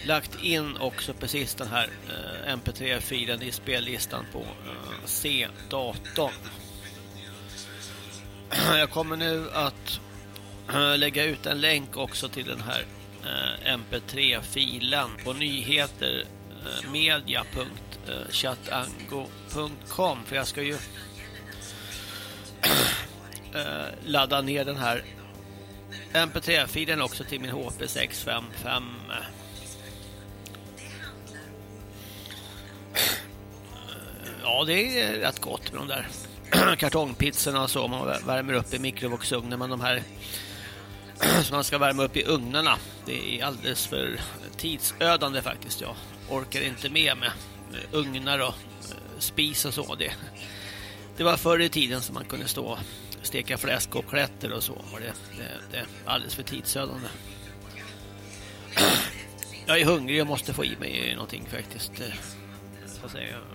lagt in också precis den här eh, mp3-filen i spellistan på eh, C-datorn. Jag kommer nu att eh, lägga ut en länk också till den här Eh, mp3-filen på nyheter eh, media.chatango.com eh, för jag ska ju ladda ner den här mp3-filen också till min HP655 Ja, det är rätt gott med de där kartongpizzorna och så. Man värmer upp i mikrovågsugnen. Men de här som man ska värma upp i ugnarna, det är alldeles för tidsödande faktiskt. Jag orkar inte med med ugnar och eh, spis och så. Det, det var förr i tiden som man kunde stå och steka fläsk och klätter och så. Och det, det, det är alldeles för tidsödande. Jag är hungrig och måste få i mig någonting faktiskt. Eh, vad säger jag?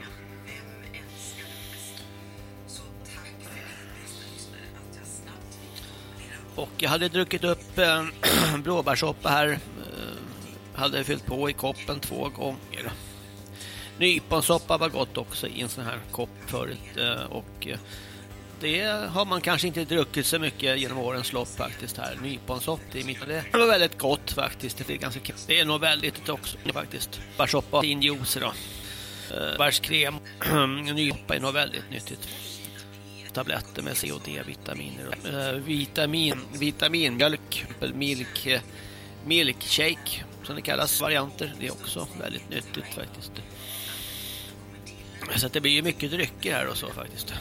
Och jag hade druckit upp äh, blåbärssoppa här. Äh, hade fyllt på i koppen två gånger. Nyponsoppa var gott också i en sån här kopp förut. Äh, och det har man kanske inte druckit så mycket genom årens lopp faktiskt här. Nyponsoppa i mitt. Det var väldigt gott faktiskt. Det är, ganska, det är nog väldigt också faktiskt. Bärssoppa, juice då. Eh, Bärskräm, nypa är nog väldigt nyttigt. Tabletter med C och D-vitaminer. Eh, vitamin, vitaminmjölk, milk, milkshake som det kallas, varianter. Det är också väldigt nyttigt faktiskt. Så det blir ju mycket drycker här och så faktiskt.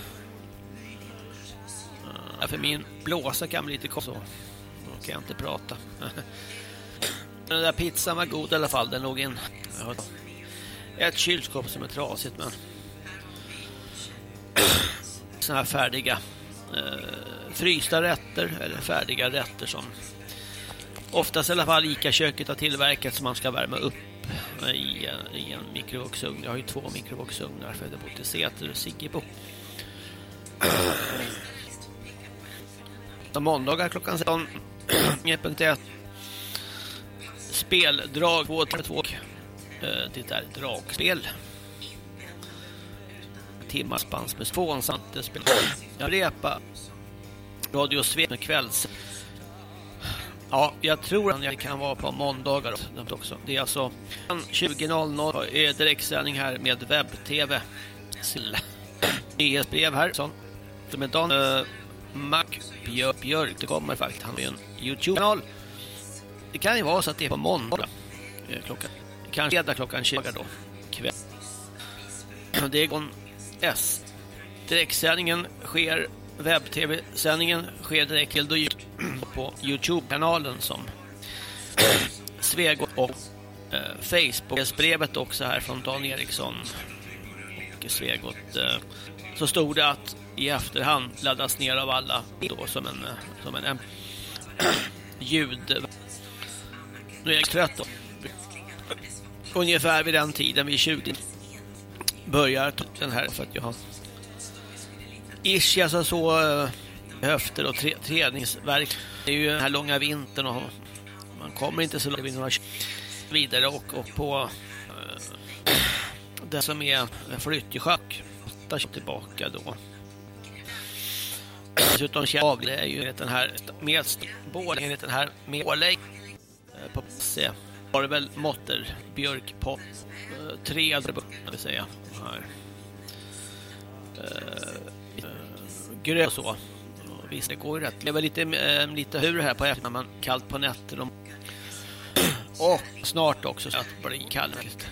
Ja, för min blåsa kan bli lite kort så. Då kan jag inte prata. Den där pizzan var god i alla fall. Den låg in ett kylskåp som är trasigt men såna här färdiga eh, frysta rätter eller färdiga rätter som oftast i alla fall ICA-köket har tillverkat som man ska värma upp i, en- i en mikrovågsugn. Jag har ju två mikrovågsugnar för jag bor i Säter och Siggebo. De måndagar klockan 16 1.1 Speldrag 232 Eh, Det är ett dragspel Timmars bands med det spel Jag repa Radio Svep med kvälls Ja, jag tror att det kan vara på måndagar också. Det är alltså 20.00 är direktsändning här med webb-tv. Sill. Nyhetsbrev här. Så. Som är Dan eh, uh, Mac Björk, Björk. Det kommer faktiskt. Han har ju en Youtube-kanal. Det kan ju vara så att det är på måndag. Eh, klockan. Kanske fredag klockan 20 då. Kväll. Det är Gon S. Direktsändningen sker Webb-tv-sändningen sker direkt till på Youtube-kanalen som Sveg och eh, Facebook-brevet också här från Dan Eriksson och Svegot eh, så stod det att i efterhand laddas ner av alla då som en, eh, som en eh, ljud nu är jag trött då ungefär vid den tiden vid 20 börjar den här för att jag har ischias och så eh, höfter och tre, träningsverk. Det är ju den här långa vintern och man kommer inte så långt vid några vidare och, och på eh, det som är flyttjeschack tar sig tillbaka då. Dessutom känner det är ju den här med båda enligt den här med ålägg eh, på C var eh, det väl Motter Björk på eh, tre vill säga här. Eh, eh grön och så. Och Visst, det går ju rätt. Det var lite, eh, lite hur här på eftermiddagen, man kallt på nätter. Och, och snart också så att det blir kallt.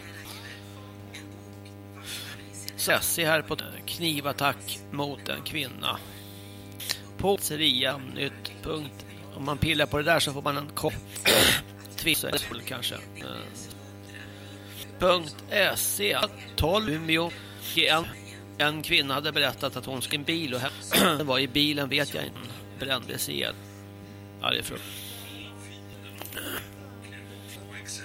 Sessi här på knivattack mot en kvinna. På seria nytt punkt. Om man pillar på det där så får man en kopp twist kanske. Eh, Eh, Punkt SE 12 Umeå. En, en kvinna hade berättat att hon skulle en bil och hem- var i bilen vet jag inte. Brändes ihjäl. Ja, det är för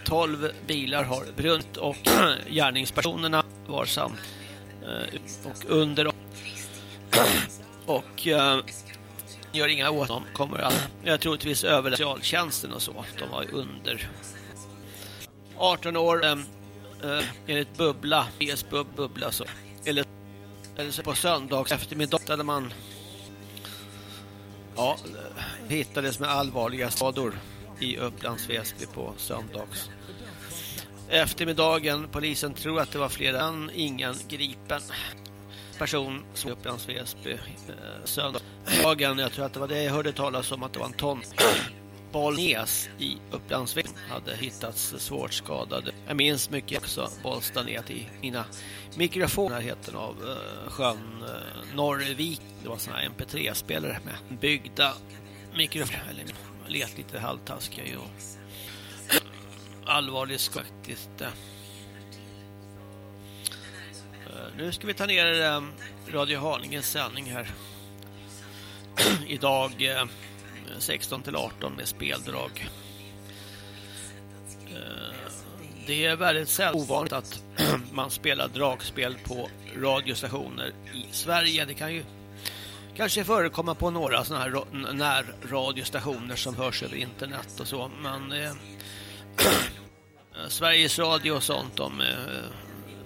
12 bilar har brunnit och gärningspersonerna var samt eh, och under och eh, gör inga åt dem. Kommer att jag troligtvis över socialtjänsten och så. De var under. 18 år eh, eh, enligt bubbla ESB Bubbla så. Eller, eller så på söndags eftermiddag där man ja hittades med allvarliga skador i Upplands Väsby på söndags eftermiddagen. Polisen tror att det var fler än ingen gripen person som i Upplands Väsby eh, söndagen jag tror att det var det jag hörde talas om att det var en ton Bollnäs i Upplandsvägen hade hittats svårt skadade. Jag minns mycket också Bollsta ner till mina mikrofoner ...närheten av uh, sjön uh, Norrvik. Det var såna här MP3-spelare med byggda mikrofoner. Eller let lite halvtaskiga ju. Eh, Allvarligt faktiskt. Uh, nu ska vi ta ner uh, Radio Haningens sändning här. Idag uh, 16 till 18 med speldrag. Eh, det är väldigt sällan ovanligt att man spelar dragspel på radiostationer i Sverige. Det kan ju kanske förekomma på några sådana här närradiostationer som hörs över internet och så. Men eh, Sveriges Radio och sånt, de eh,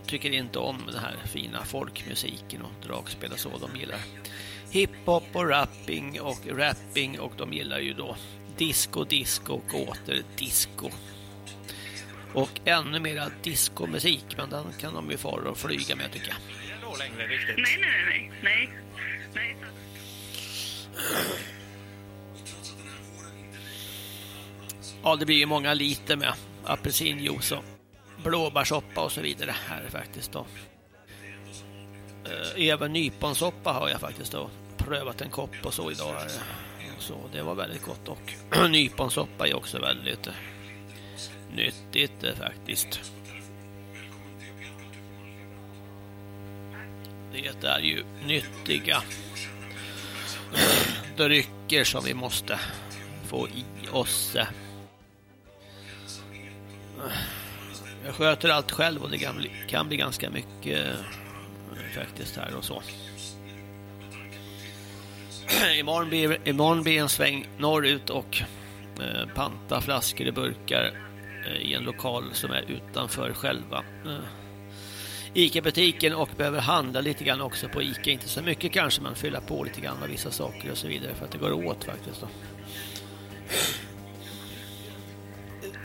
tycker inte om den här fina folkmusiken och dragspel och så. De gillar hiphop och rapping och rapping och de gillar ju då disco, disco och åter disco. Och ännu mera discomusik, men den kan de ju fara och flyga med tycker jag. Längre riktigt. Nej, nej, nej, nej. nej. Ja, det blir ju många liter med apelsinjuice och blåbärssoppa och så vidare här faktiskt då. Eh, Även nyponsoppa har jag faktiskt då prövat en kopp och så idag. Så det var väldigt gott och nyponsoppa är också väldigt nyttigt eh, faktiskt. Det är ju nyttiga drycker som vi måste få i oss. Eh. Jag sköter allt själv och det kan bli, kan bli ganska mycket eh, faktiskt här och så. imorgon, blir, imorgon blir en sväng norrut och eh, panta flaskor i burkar eh, i en lokal som är utanför själva eh, Ica-butiken och behöver handla lite grann också på Ica. Inte så mycket kanske, men fylla på lite grann av vissa saker och så vidare för att det går åt faktiskt. Då.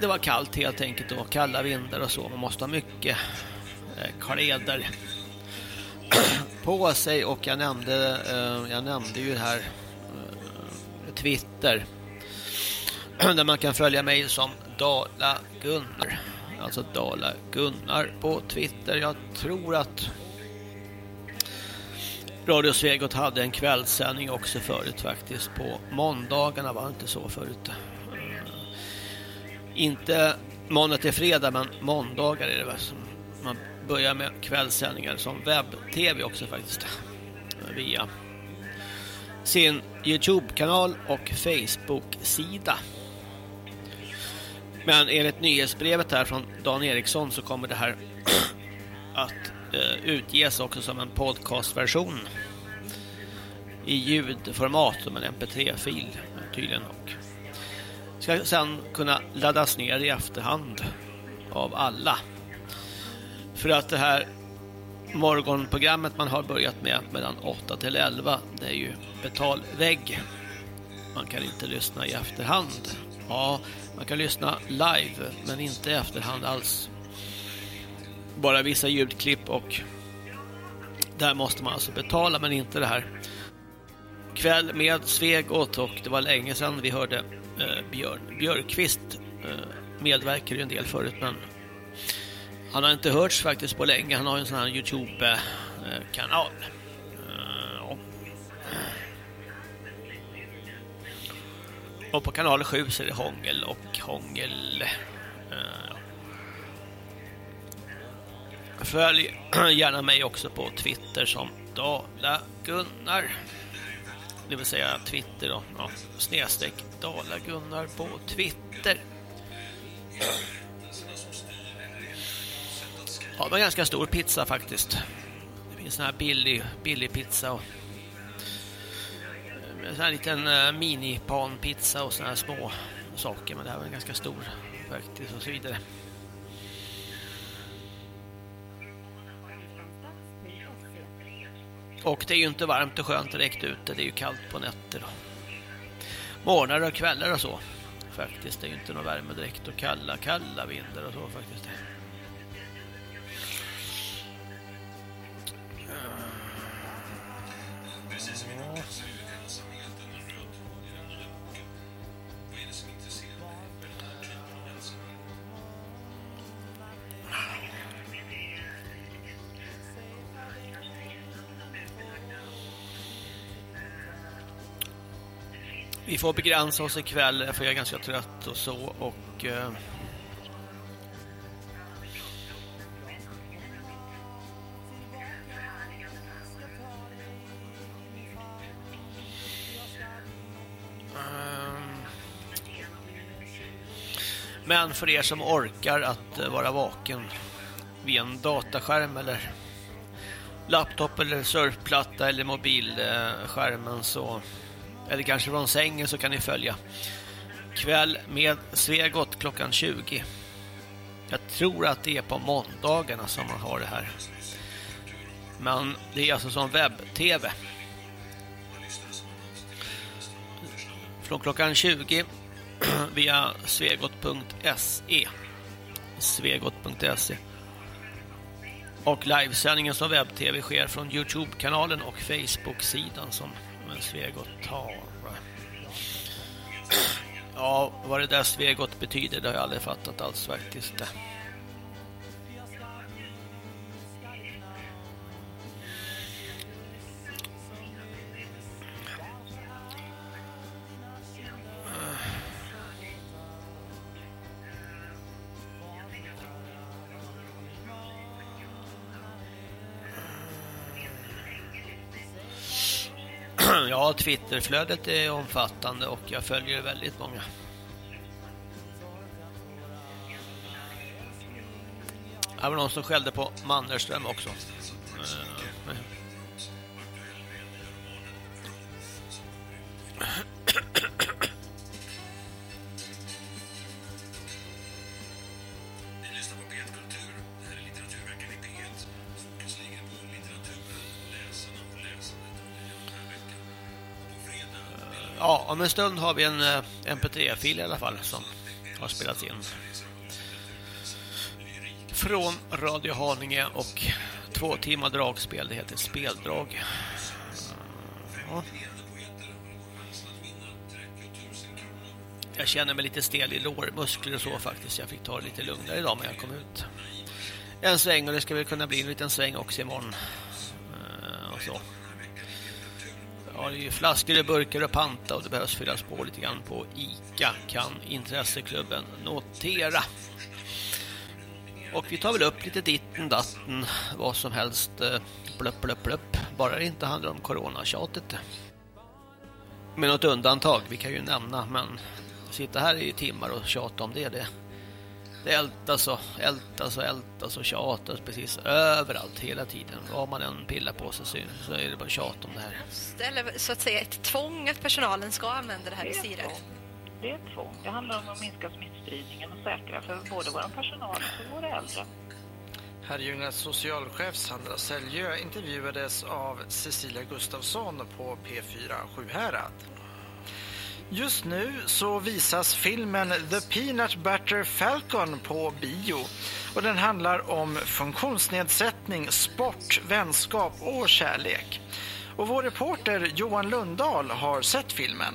Det var kallt helt enkelt och kalla vindar och så. Man måste ha mycket eh, kläder på sig och jag nämnde, eh, jag nämnde ju här eh, Twitter där man kan följa mig som Dala Gunnar. Alltså Dala Gunnar på Twitter. Jag tror att Radio Svegot hade en kvällssändning också förut faktiskt. På måndagarna var det inte så förut. Eh, Inte måndag till fredag men måndagar är det väl som man börjar med kvällssändningar som webb-tv också faktiskt. Via sin Youtube-kanal och Facebook-sida. Men enligt nyhetsbrevet här från Dan Eriksson så kommer det här att eh, utges också som en podcastversion i ljudformat som en mp3-fil tydligen och ska sen kunna laddas ner i efterhand av alla. För att det här morgonprogrammet man har börjat med mellan 8 till 11 det är ju betalvägg. Man kan inte lyssna i efterhand. Ja, man kan lyssna live men inte i efterhand alls. Bara vissa ljudklipp och där måste man alltså betala men inte det här. Kväll med Svegot och det var länge sedan vi hörde eh, Björn Björkqvist eh, medverkar ju en del förut men han har inte hörts faktiskt på länge. Han har en sån här Youtube-kanal. Eh, och på kanal 7 så är det hångel och hångel. Eh, Följ gärna mig också på Twitter som Dala Gunnar. Det vill säga Twitter då. Ja, snedstreck Dala Gunnar på Twitter. Ja, det var en ganska stor pizza faktiskt. Det finns sån här billig, billig pizza och eh, en sån här liten eh, mini-panpizza och såna här små saker. Men det här var en ganska stor faktiskt och så vidare. Och det är ju inte varmt och skönt direkt ute. Det är ju kallt på nätter och morgnar och kvällar och så. Faktiskt, det är ju inte någon värme direkt och kalla, kalla vindar och så faktiskt. Vi får begränsa oss ikväll för jag är ganska trött och så och eh, Men för er som orkar att eh, vara vaken vid en dataskärm eller laptop eller surfplatta eller mobilskärmen så eller kanske från sängen så kan ni följa kväll med Svegot klockan 20. Jag tror att det är på måndagarna som man har det här. Men det är alltså som webb-tv. Från klockan 20 via svegot.se svegot.se och livesändningen som webb-tv sker från Youtube-kanalen och Facebook-sidan som eh, Svegot har. Ja, vad det där Svegot betyder det har jag aldrig fattat alls faktiskt. Twitterflödet är omfattande och jag följer väldigt många. Det var någon som skällde på Mannerström också. Mm. Om en stund har vi en eh, MP3-fil i alla fall som har spelats in. Från Radio Haninge och två timmar dragspel, det heter Speldrag. Ja. Jag känner mig lite stel i lårmuskler och så faktiskt. Jag fick ta det lite lugnare idag när jag kom ut. En sväng och det ska väl kunna bli en liten sväng också imorgon. Eh, Och så har det är ju flaskor och burkar och panta och det behövs fyllas på lite grann på ICA kan intresseklubben notera. Och vi tar väl upp lite ditten, datten, vad som helst, eh, plupp, plupp, plupp. Bara det inte handlar om coronatjatet. Med något undantag, vi kan ju nämna, men sitta här i timmar och tjata om det, det, det ältas och ältas och ältas och tjatas precis överallt hela tiden. Vad man än pillar på sig så, så är det bara tjat om det här. Eller så att säga ett tvång att personalen ska använda det här visiret. Det är ett tvång. Det handlar om att minska smittspridningen och säkra för både vår personal och våra äldre. Herrljungas socialchef Sandra Säljö intervjuades av Cecilia Gustafsson på P4 Sjuhärad. Just nu så visas filmen The Peanut Butter Falcon på bio. Och den handlar om funktionsnedsättning, sport, vänskap och kärlek. Och vår reporter Johan Lundahl har sett filmen.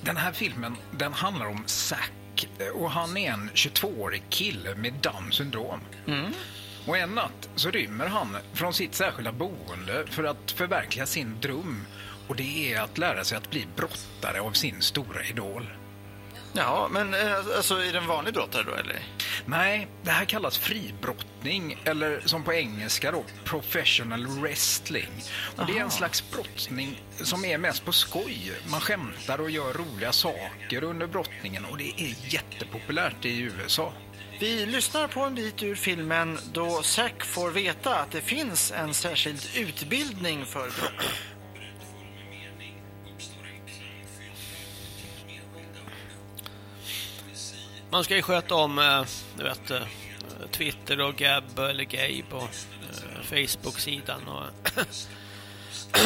Den här filmen den handlar om Zack och han är en 22-årig kille med Down syndrom. Och en natt så rymmer han från sitt särskilda boende för att förverkliga sin dröm. Och det är att lära sig att bli brottare av sin stora idol. Ja, men eh, alltså är det en vanlig brottare då eller? Nej, det här kallas fribrottning eller som på engelska då professional wrestling. Och det är en slags brottning som är mest på skoj. Man skämtar och gör roliga saker under brottningen och det är jättepopulärt i USA. Vi lyssnar på en bit ur filmen då Zack får veta att det finns en särskild utbildning för brott. Man ska ju sköta om eh, du vet, eh, Twitter och Gab eller Gabe och eh, Facebook-sidan och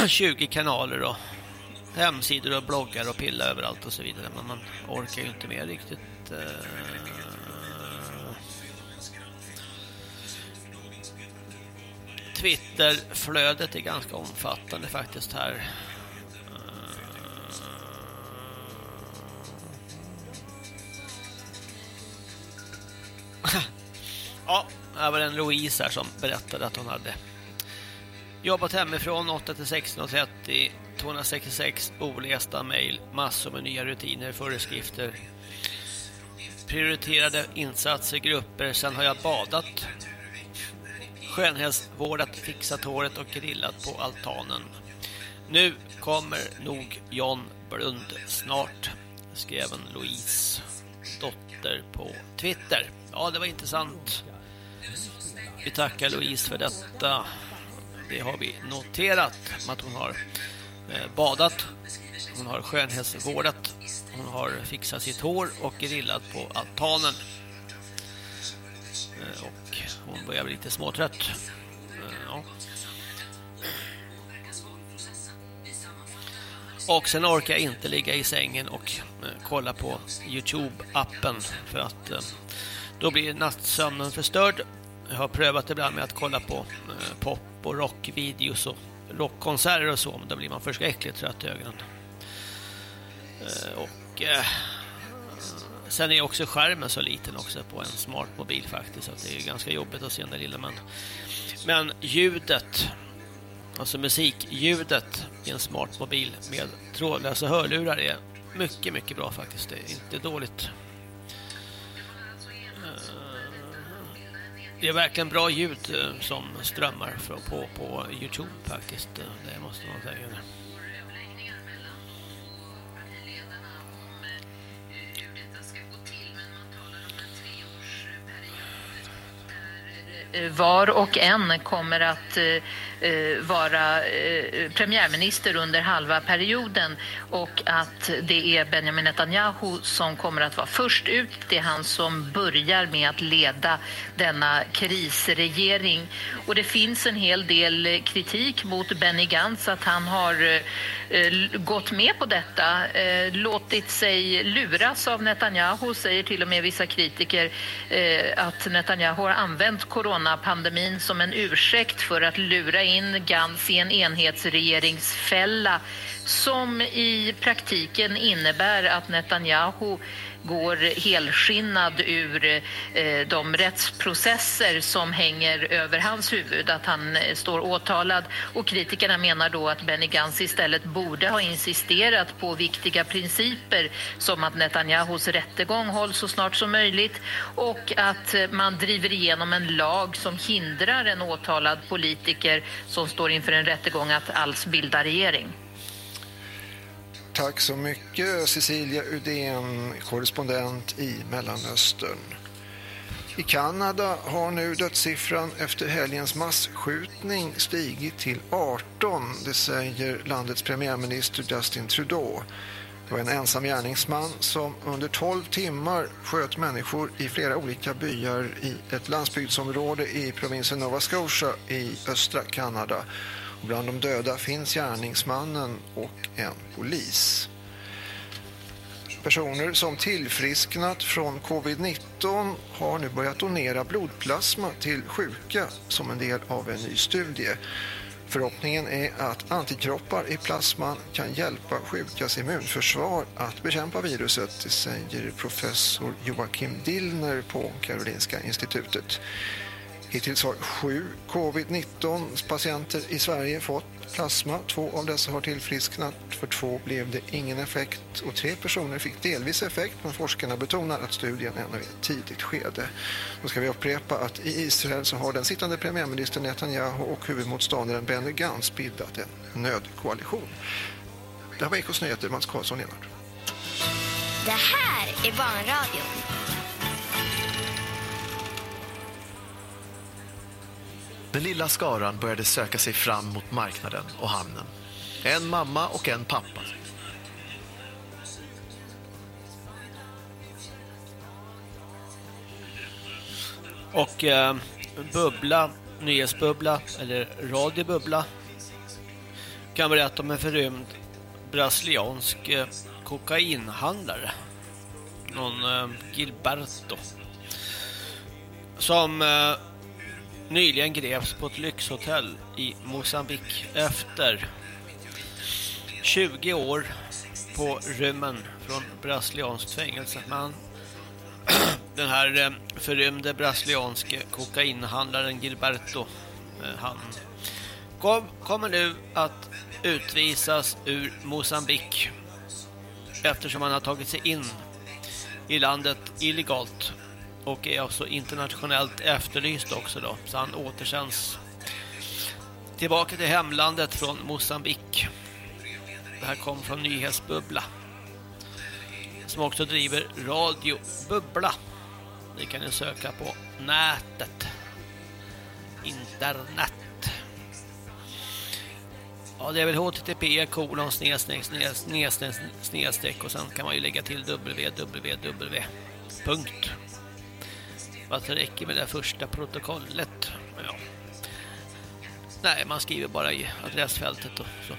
20 kanaler och hemsidor och bloggar och pilla överallt och så vidare. Men man orkar ju inte med riktigt. Twitterflödet är ganska omfattande faktiskt här. Ja, här var det en Louise här som berättade att hon hade jobbat hemifrån 8 till 16.30, 266 olästa mejl, massor med nya rutiner, föreskrifter, prioriterade insatser, grupper. Sen har jag badat, skönhetsvårdat, fixat håret och grillat på altanen. Nu kommer nog John Blund snart, skrev en Louise dotter på Twitter. Ja, det var intressant. Vi tackar Louise för detta. Det har vi noterat att hon har eh, badat, hon har skönhetsvårdat, hon har fixat sitt hår och grillat på altanen. Eh, och hon börjar bli lite småtrött. Eh, ja. Och sen orkar jag inte ligga i sängen och kolla på Youtube-appen för att eh, då blir nattsömnen förstörd. Jag har prövat ibland med att kolla på eh, pop och rockvideos och rockkonserter och så, men då blir man förskräckligt trött i ögonen. Eh, Och eh, sen är också skärmen så liten också på en smart mobil faktiskt, så det är ganska jobbigt att se den där lilla men men ljudet Alltså musikljudet i en smart mobil med trådlösa hörlurar är mycket, mycket bra faktiskt. Det är inte dåligt. Det är verkligen bra ljud eh, som strömmar på, på Youtube faktiskt. Eh, det måste man säga. Eh, var och en kommer att Eh, vara eh, premiärminister under halva perioden och att det är Benjamin Netanyahu som kommer att vara först ut. Det är han som börjar med att leda denna krisregering. Och det finns en hel del kritik mot Benny Gantz att han har eh, eh gått med på detta, eh, låtit sig luras av Netanyahu, säger till och med vissa kritiker eh, att Netanyahu har använt coronapandemin som en ursäkt för att lura in Gantz i en enhetsregeringsfälla som i praktiken innebär att Netanyahu går helskinnad ur eh, de rättsprocesser som hänger över hans huvud, att han eh, står åtalad. Och kritikerna menar då att Benny Gantz istället borde ha insisterat på viktiga principer som att Netanyahus rättegång hålls så snart som möjligt och att eh, man driver igenom en lag som hindrar en åtalad politiker som står inför en rättegång att alls bilda regering. Tack så mycket Cecilia Udén, korrespondent i Mellanöstern. I Kanada har nu dödssiffran efter helgens massskjutning stigit till 18, det säger landets premiärminister Justin Trudeau. Det var en ensam gärningsman som under 12 timmar sköt människor i flera olika byar i ett landsbygdsområde i provinsen Nova Scotia i östra Kanada. Bland de döda finns gärningsmannen och en polis. Personer som tillfrisknat från covid-19 har nu börjat donera blodplasma till sjuka som en del av en ny studie. Förhoppningen är att antikroppar i plasman kan hjälpa sjukas immunförsvar att bekämpa viruset, det säger professor Joakim Dillner på Karolinska institutet. Hittills har sju covid-19 patienter i Sverige fått plasma. Två av dessa har tillfrisknat. För två blev det ingen effekt och tre personer fick delvis effekt men forskarna betonar att studien ännu är i ett tidigt skede. Då ska vi upprepa att i Israel så har den sittande premiärministern Netanyahu och huvudmotståndaren Benny Gantz bildat en nödkoalition. Det här var Ekots nyheter, Mats Karlsson Enart. Det här är Barnradion. Den lilla skaran började söka sig fram mot marknaden och hamnen. En mamma och en pappa. Och eh, Bubbla, nyhetsbubbla eller radiobubbla kan berätta om en förrymd brasiliansk eh, kokainhandlare. Någon eh, Gilberto. Som eh, nyligen greps på ett lyxhotell i Mosambik efter 20 år på rymmen från brasilianskt fängelse. Men den här eh, förrymde brasilianske kokainhandlaren Gilberto, eh, han kom, kommer nu att utvisas ur Mosambik eftersom han har tagit sig in i landet illegalt och är alltså internationellt efterlyst också då. Så han återsänds tillbaka till hemlandet från Mosambik. Det här kom från Nyhetsbubbla som också driver Radio Bubbla. Det kan ni söka på nätet. Internet. Ja, det är väl http kolon snedstreck snedstreck snedstreck och sen kan man ju lägga till www. Punkt. Vad det räcker med det första protokollet. Ja. Nej, man skriver bara i adressfältet och så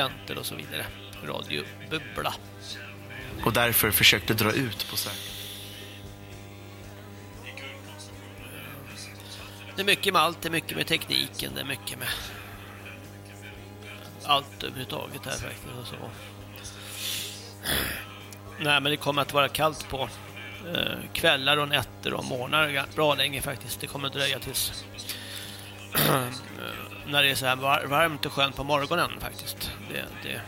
enter och så vidare. Radio Bubbla. Och därför försökte dra ut på säkerhet. Det är mycket med allt, det är mycket med tekniken, det är mycket med allt överhuvudtaget här faktiskt och så. Nej, men det kommer att vara kallt på Eh, kvällar och nätter och morgnar bra länge faktiskt. Det kommer att dröja tills när det är så här var varmt och skönt på morgonen faktiskt. Det, det,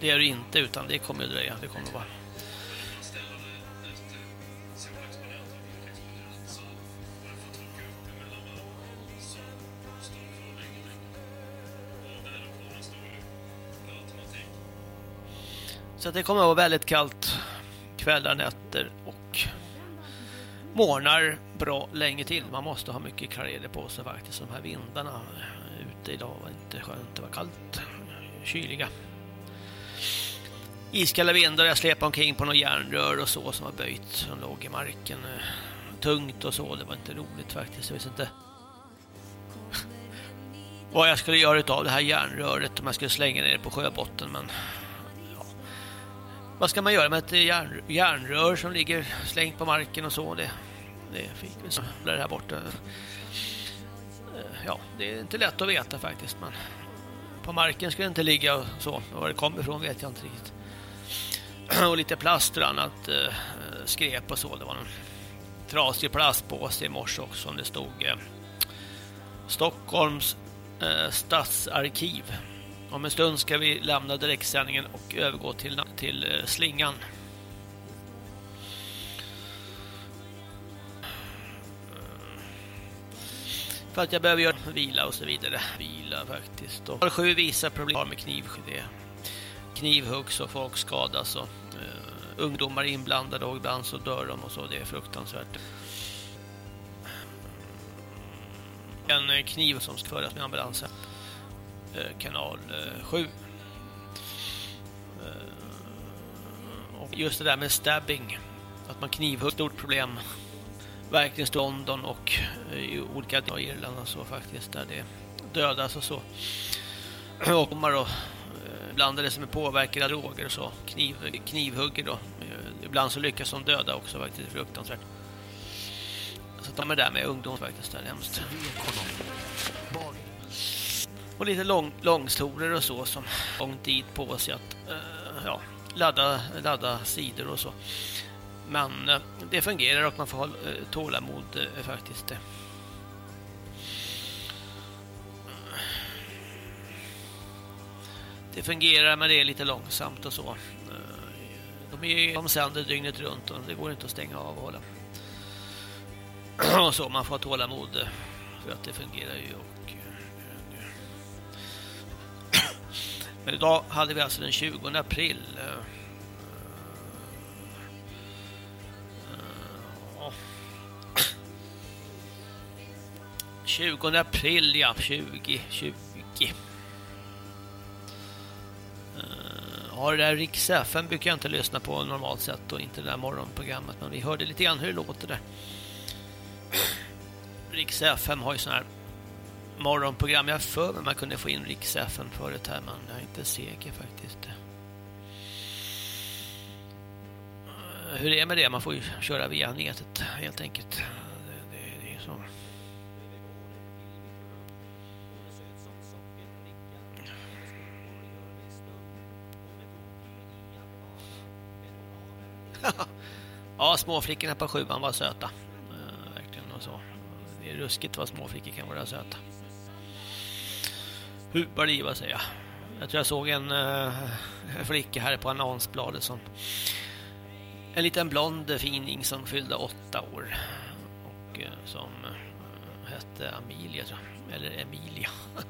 det är det inte utan det kommer att dröja. Det kommer att vara Så det kommer att vara väldigt kallt kvällar, nätter och morgnar bra länge till. Man måste ha mycket kläder på sig faktiskt. De här vindarna ute idag var inte skönt. Det var kallt, kyliga. Iskalla vindar. Jag släpade omkring på några järnrör och så som var böjt. Som låg i marken. Eh, tungt och så. Det var inte roligt faktiskt. Jag visste inte vad jag skulle göra av det här järnröret om jag skulle slänga ner det på sjöbotten men vad ska man göra med ett järn, järnrör som ligger slängt på marken och så? Det, det fick vi så det här borta. Eh, ja, det är inte lätt att veta faktiskt. Men på marken ska det inte ligga och så. Var det kommer ifrån vet jag inte riktigt. Och lite plast och annat eh, skrep skräp och så. Det var någon trasig plastpåse i morse också. Som det stod eh, Stockholms eh, stadsarkiv. Om en stund ska vi lämna direktsändningen och övergå till, till eh, slingan. För att jag behöver göra vila och så vidare. Vila faktiskt. Och har sju visa problem med kniv. Knivhuggs och folk skadas och uh, ungdomar inblandade och ibland så dör de och så. Det är fruktansvärt. En eh, kniv som ska föras med ambulansen. Eh, kanal eh, 7. Eh, och just det där med stabbing, att man knivhugg, stort problem verkligen London och eh, i olika delar av Irland och så faktiskt, där det dödas och så. Och man då eh, blandade som är påverkade droger och så kniv, knivhugger då. Eh, ibland så lyckas de döda också faktiskt fruktansvärt. Så de är där med ungdom faktiskt där hemskt och lite lång, långstorer och så som lång tid på sig att uh, ja, ladda, ladda sidor och så. Men eh, det fungerar och man får ha eh, tålamod eh, faktiskt. Det fungerar men det är lite långsamt och så. De, är, de sänder dygnet runt och det går inte att stänga av och hålla. och så, man får ha tålamod för att det fungerar ju Men idag hade vi alltså den 20 april. 20 april, ja, 2020. Ja, eh, det där Riks FM brukar jag inte lyssna på normalt sett och inte det där morgonprogrammet. Men vi hörde lite grann hur det låter där. Riks FM har ju sådana här morgonprogram. Jag för mig man kunde få in Riks FM förut här, men jag är inte säker faktiskt. Eh, hur är det med det? Man får ju köra via nätet helt enkelt. Det, det, det är så. Ja, småflickorna på sjuan var söta. Eh, verkligen och så. Det är ruskigt vad småflickor kan vara söta. Hubarliva säger jag. Jag tror jag såg en eh, flicka här på annonsbladet som en liten blond fining som fyllde åtta år och eh, som eh, hette Amelia tror jag. eller Emilia.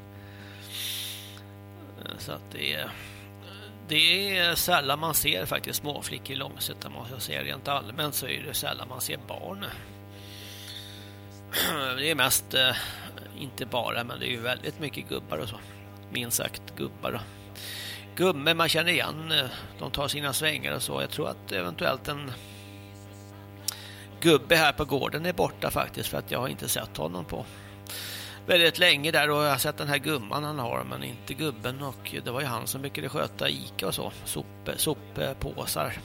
Så att det är det är sällan man ser faktiskt småflickor i Långsötan måste jag säga. Rent allmänt så är det sällan man ser barn. Det är mest eh, inte bara, men det är ju väldigt mycket gubbar och så. minst sagt gubbar. då. Gumme man känner igen, eh, de tar sina svängar och så. Jag tror att eventuellt en gubbe här på gården är borta faktiskt för att jag har inte sett honom på väldigt länge där och jag har sett den här gumman han har men inte gubben och det var ju han som brukade sköta Ica och så, sop, soppåsar.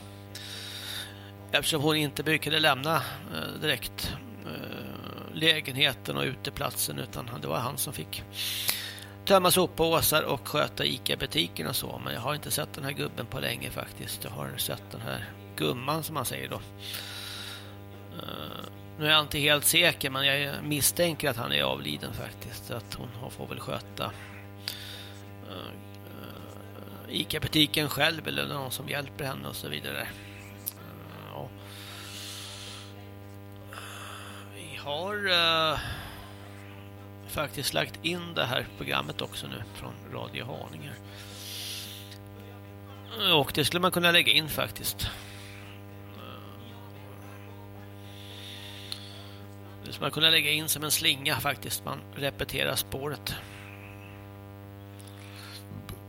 Eftersom hon inte brukade lämna eh, direkt eh, lägenheten och uteplatsen utan det var han som fick tömma soppåsar och sköta Ica-butiken och så men jag har inte sett den här gubben på länge faktiskt. Jag har sett den här gumman som man säger då. Eh, nu är jag inte helt säker men jag misstänker att han är avliden faktiskt. Att hon får väl sköta uh, Ica-butiken själv eller någon som hjälper henne och så vidare. Eh, uh, ja. Vi har uh, faktiskt lagt in det här programmet också nu från Radio Haninge. Och det skulle man kunna lägga in faktiskt. Det skulle man kunna lägga in som en slinga faktiskt. Man repeterar spåret.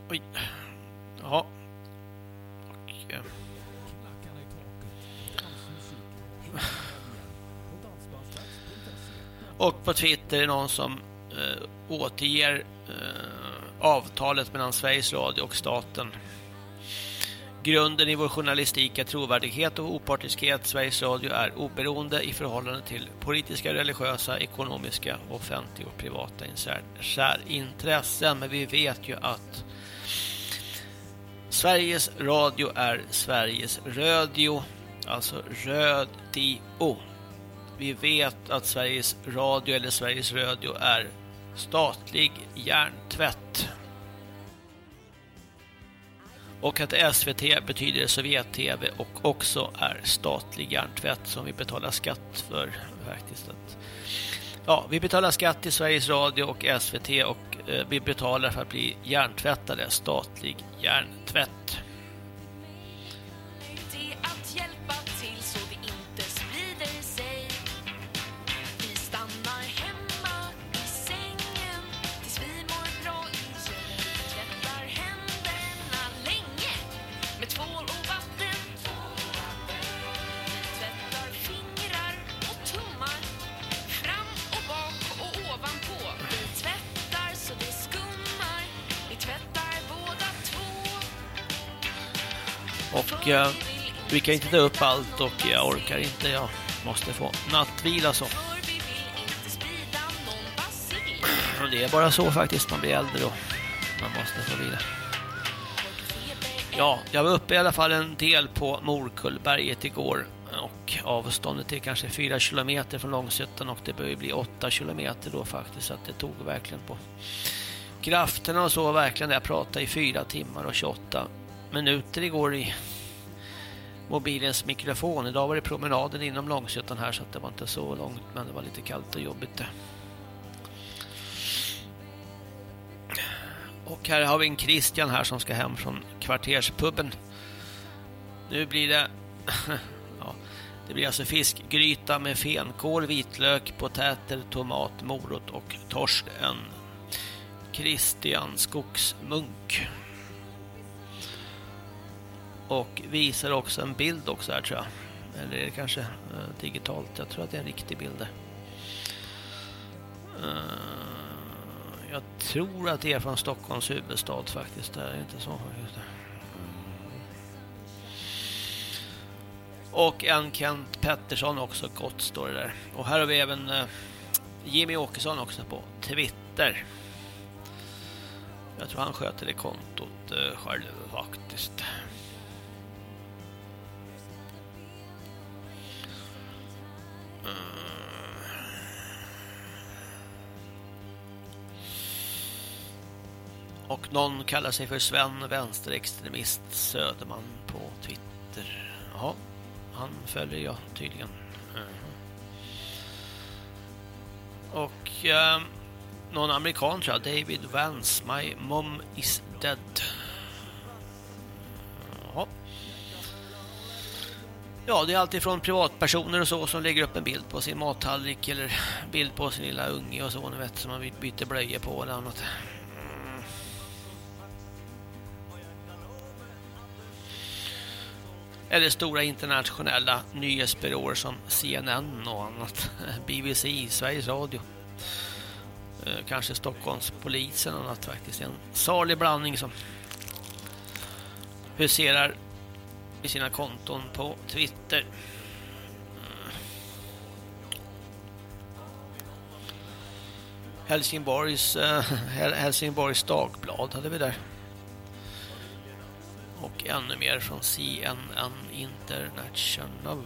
Oj. Ja. Och, eh. Och på Twitter är det någon som eh, återger eh, avtalet mellan Sveriges Radio och staten. Grunden i vår journalistik är trovärdighet och opartiskhet. Sveriges Radio är oberoende i förhållande till politiska, religiösa, ekonomiska, offentliga och privata särintressen. Men vi vet ju att Sveriges Radio är Sveriges Rödio. alltså rödio. Vi vet att Sveriges Radio eller Sveriges Radio är statlig hjärntvätt. Och att SVT betyder Sovjet-TV och också är statlig hjärntvätt som vi betalar skatt för faktiskt. Att, ja, vi betalar skatt till Sveriges Radio och SVT och eh, vi betalar för att bli hjärntvättade, statlig hjärntvätt. Och eh, vi kan inte ta upp allt och jag orkar inte. Jag måste få nattvila så. Och det är bara så faktiskt. Man blir äldre och Man måste få vila. Ja, jag var uppe i alla fall en del på Morkullberget igår. Och avståndet är kanske 4 kilometer från Långsötan och det börjar bli 8 kilometer då faktiskt. Så att det tog verkligen på krafterna och så verkligen. Jag pratade i 4 timmar och 28 minuter igår i mobilens mikrofon. Idag var det promenaden inom Långsötan här så att det var inte så långt men det var lite kallt och jobbigt. Och här har vi en Christian här som ska hem från kvarterspubben. Nu blir det ja, det blir alltså fiskgryta med fänkål, vitlök, potäter, tomat, morot och torsk. En Christian Skogsmunk. Och visar också en bild också här tror jag. Eller är det kanske eh, digitalt? Jag tror att det är en riktig bild. där. Eh, jag tror att det är från Stockholms huvudstad faktiskt. Det är inte så faktiskt. Och en Kent Pettersson också gott står det där. Och här har vi även eh, Jimmy Åkesson också på Twitter. Jag tror han sköter det kontot eh, själv faktiskt. Och någon kallar sig för Sven Vänsterextremist Söderman på Twitter. Jaha, han följer jag tydligen. Och eh, någon amerikan tror jag, David Vance, My mom is dead. Jaha. Ja, det är alltid från privatpersoner och så som lägger upp en bild på sin mattallrik eller bild på sin lilla unge och så, ni vet, som man byter blöjor på eller annat. Eller stora internationella nyhetsbyråer som CNN och annat. BBC, Sveriges Radio. Eh, kanske Stockholmspolisen och annat faktiskt. En salig blandning som huserar i sina konton på Twitter. Eh. Helsingborgs, eh, Helsingborgs Dagblad hade vi där. Och ännu mer från CNN International.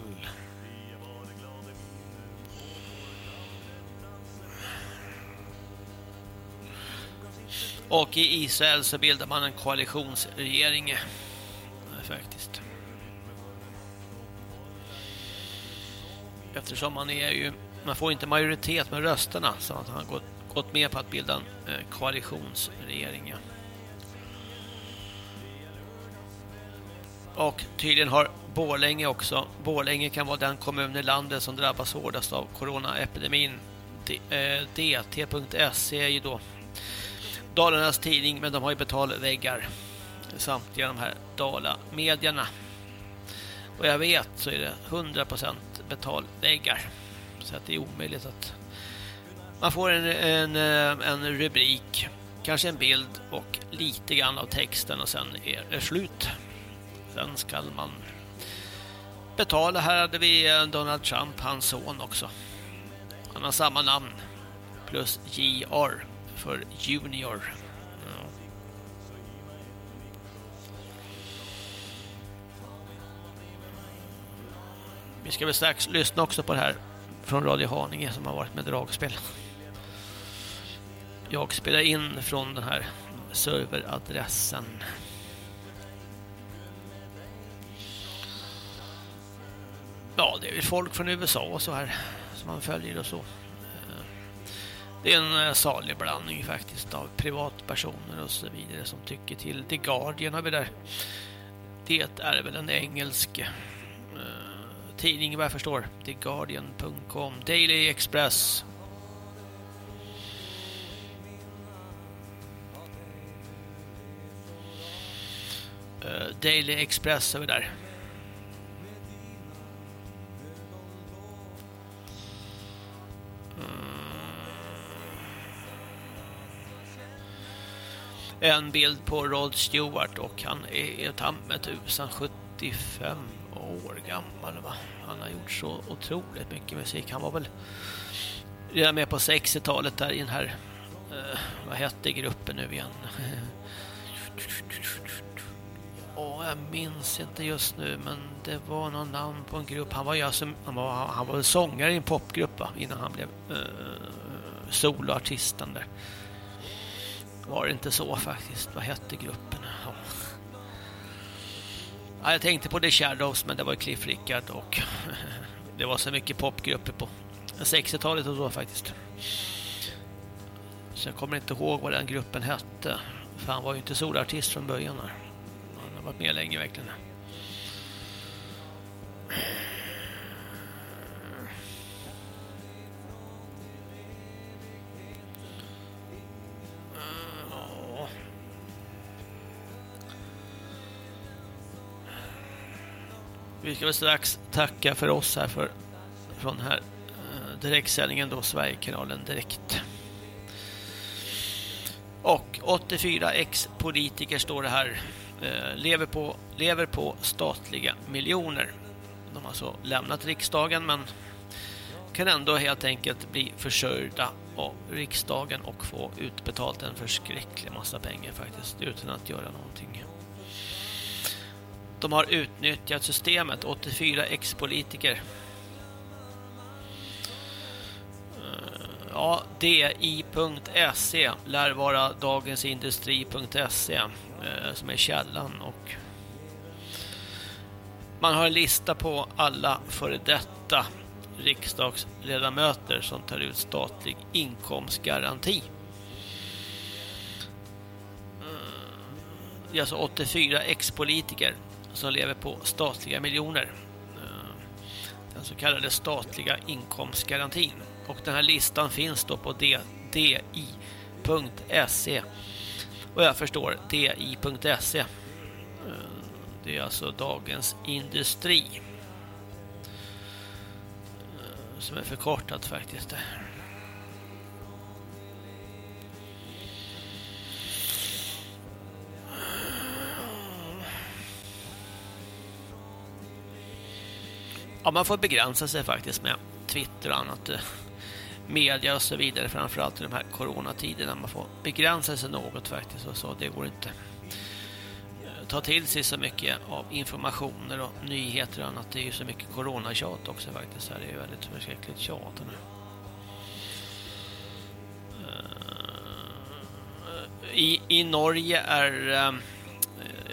Och i Israel så bildar man en koalitionsregering faktiskt. Eftersom man är ju man får inte majoritet med rösterna så att han har gått, gått med på att bilda en eh, koalitionsregering. ja. Och tydligen har Borlänge också. Borlänge kan vara den kommun i landet som drabbas hårdast av coronaepidemin. DT.se eh, är ju då Dalarnas tidning, men de har ju betalväggar. Samtliga de här Dala-medierna. Och jag vet så är det 100% betalväggar. Så att det är omöjligt att man får en, en, eh, en rubrik, kanske en bild och lite grann av texten och sen är det slut. Sen ska man betala. Här hade vi eh, Donald Trump, hans son också. Han har samma namn. Plus JR för Junior. Ja. Vi ska väl strax lyssna också på det här från Radio Haninge som har varit med dragspel. Jag spelar in från den här serveradressen. Folk från USA och så här som man följer och så. Eh, det är en eh, salig blandning faktiskt av privatpersoner och så vidare som tycker till. The Guardian har vi där. Det är väl en engelsk eh, tidning vad jag förstår. TheGuardian.com Daily Express. Eh, Daily Express har vi där. En bild på Rod Stewart och han är tamme tusan 75 år gammal va. Han har gjort så otroligt mycket musik. Han var väl redan med på 60-talet där i den här eh, vad hette gruppen nu igen? Åh, jag minns inte just nu men det var någon namn på en grupp. Han var ju alltså, han var, han var väl sångare i en popgrupp va? innan han blev eh, soloartisten där. Var det inte så faktiskt? Vad hette gruppen? Ja. Ja, jag tänkte på The Shadows men det var Cliff Rickard och det var så mycket popgrupper på 60-talet och så faktiskt. Så jag kommer inte ihåg vad den gruppen hette. För han var ju inte solartist från början. Här. Han har varit med länge verkligen. Vi ska väl strax tacka för oss här för, från den här eh, direktsändningen då, Sverigekanalen Direkt. Och 84 ex-politiker står det här. Eh, lever, på, lever på statliga miljoner. De har alltså lämnat riksdagen men kan ändå helt enkelt bli försörjda av riksdagen och få utbetalt en förskräcklig massa pengar faktiskt utan att göra någonting. De har utnyttjat systemet, 84 ex-politiker. Eh, ja, di.se lär vara dagensindustri.se eh, som är källan och man har en lista på alla före detta riksdagsledamöter som tar ut statlig inkomstgaranti. Eh, det är alltså 84 ex-politiker som lever på statliga miljoner. Eh, den så kallade statliga inkomstgarantin. Och den här listan finns då på di.se. Och jag förstår di.se. Eh, det är alltså Dagens Industri. Eh, som är förkortat faktiskt. Där. Ja, man får begränsa sig faktiskt med Twitter och annat. Eh, media och så vidare, framförallt i de här coronatiderna. Man får begränsa sig något faktiskt och så. Det går inte ta till sig så mycket av informationer och nyheter och annat. Det är ju så mycket coronatjat också faktiskt. Det är ju väldigt förskräckligt tjat nu. Eh, I, I Norge är... Eh,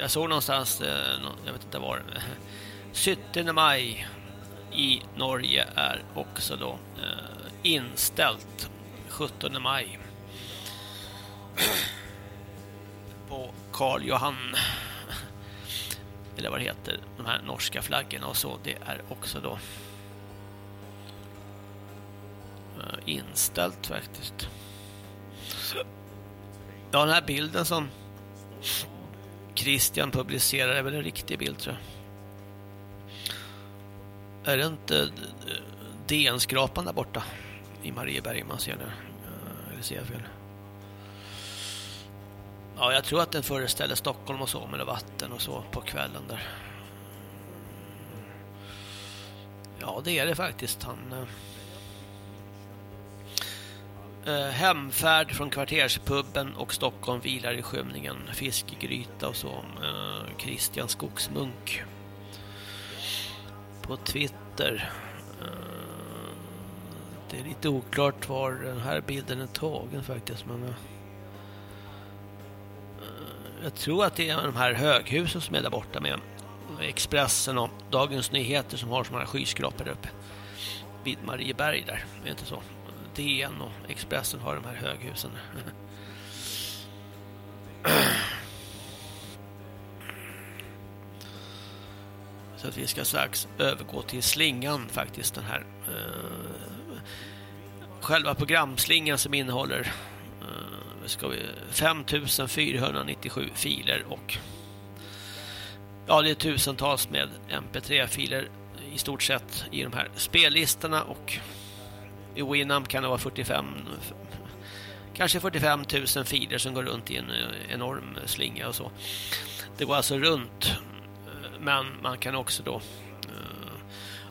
jag såg någonstans, jag vet inte var, 17 maj i Norge är också då eh, inställt 17 maj på Karl Johan eller vad det heter, de här norska flaggorna och så, det är också då eh, inställt faktiskt. Ja, den här bilden som Christian publicerar är väl en riktig bild tror jag. Är det inte eh, DN-skrapan där borta i Marieberg man ser nu? Eh, eller ser jag fel? Ja, jag tror att den föreställer Stockholm och så med vatten och så på kvällen där. Ja, det är det faktiskt. Han... eh, eh hemfärd från kvarterspubben och Stockholm vilar i skymningen. Fiskgryta och så. Eh, Christian Skogsmunk. På Twitter. Eh, det är lite oklart var den här bilden är tagen faktiskt. Men, eh, eh, jag tror att det är de här höghusen som är där borta med Expressen och Dagens Nyheter som har sådana här skyskrapor där uppe vid Marieberg där, det är inte så? DN och Expressen har de här höghusen. Så att vi ska strax övergå till slingan faktiskt den här eh, själva programslingan som innehåller eh, ska vi 5497 filer och ja det är tusentals med mp3-filer i stort sett i de här spellistorna och i Winamp kan det vara 45 kanske 45 000 filer som går runt i en eh, enorm slinga och så. Det går alltså runt men man kan också då eh,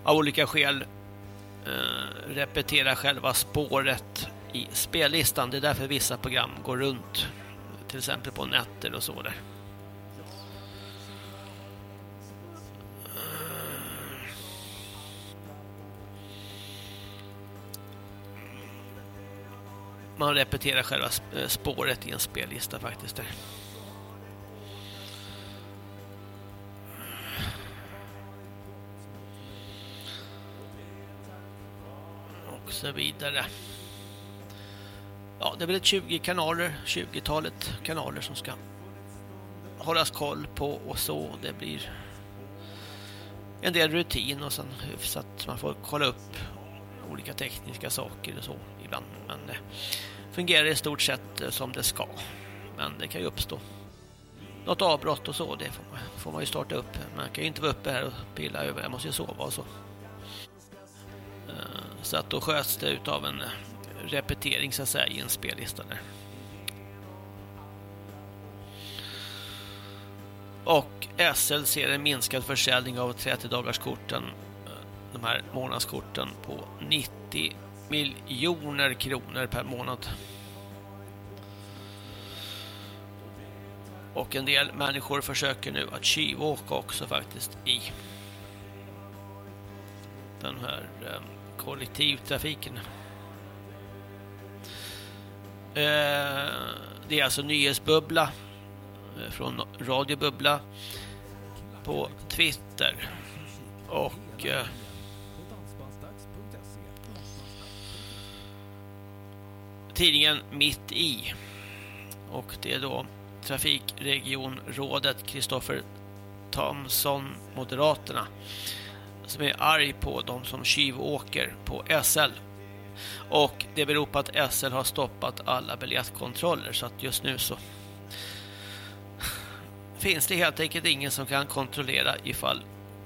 av olika skäl eh, repetera själva spåret i spellistan. Det är därför vissa program går runt till exempel på nätter och så där. Man repeterar själva eh, spåret i en spellista faktiskt där. Och så vidare. Ja, det är väl ett 20 kanaler, 20-talet kanaler som ska hållas koll på och så. Det blir en del rutin och sen hyfsat. Man får kolla upp olika tekniska saker och så ibland. Men det fungerar i stort sett eh, som det ska. Men det kan ju uppstå något avbrott och så. Det får man, får man ju starta upp. Man kan ju inte vara uppe här och pilla över. Jag måste ju sova och så. Så att då sköts det utav en eh, repetering så att säga i en spellista där. Och SL ser en minskad försäljning av 30-dagarskorten, eh, de här månadskorten, på 90 miljoner kronor per månad. Och en del människor försöker nu att tjuvåka också faktiskt i den här eh, kollektivtrafiken. Eh, det är alltså nyhetsbubbla eh, från Radio Bubbla på Twitter. Och eh, tidningen Mitt i. Och det är då trafikregionrådet Kristoffer Thomsson, Moderaterna, som är arg på de som tjuvåker på SL. Och det beror på att SL har stoppat alla biljettkontroller så att just nu så finns det helt enkelt ingen som kan kontrollera ifall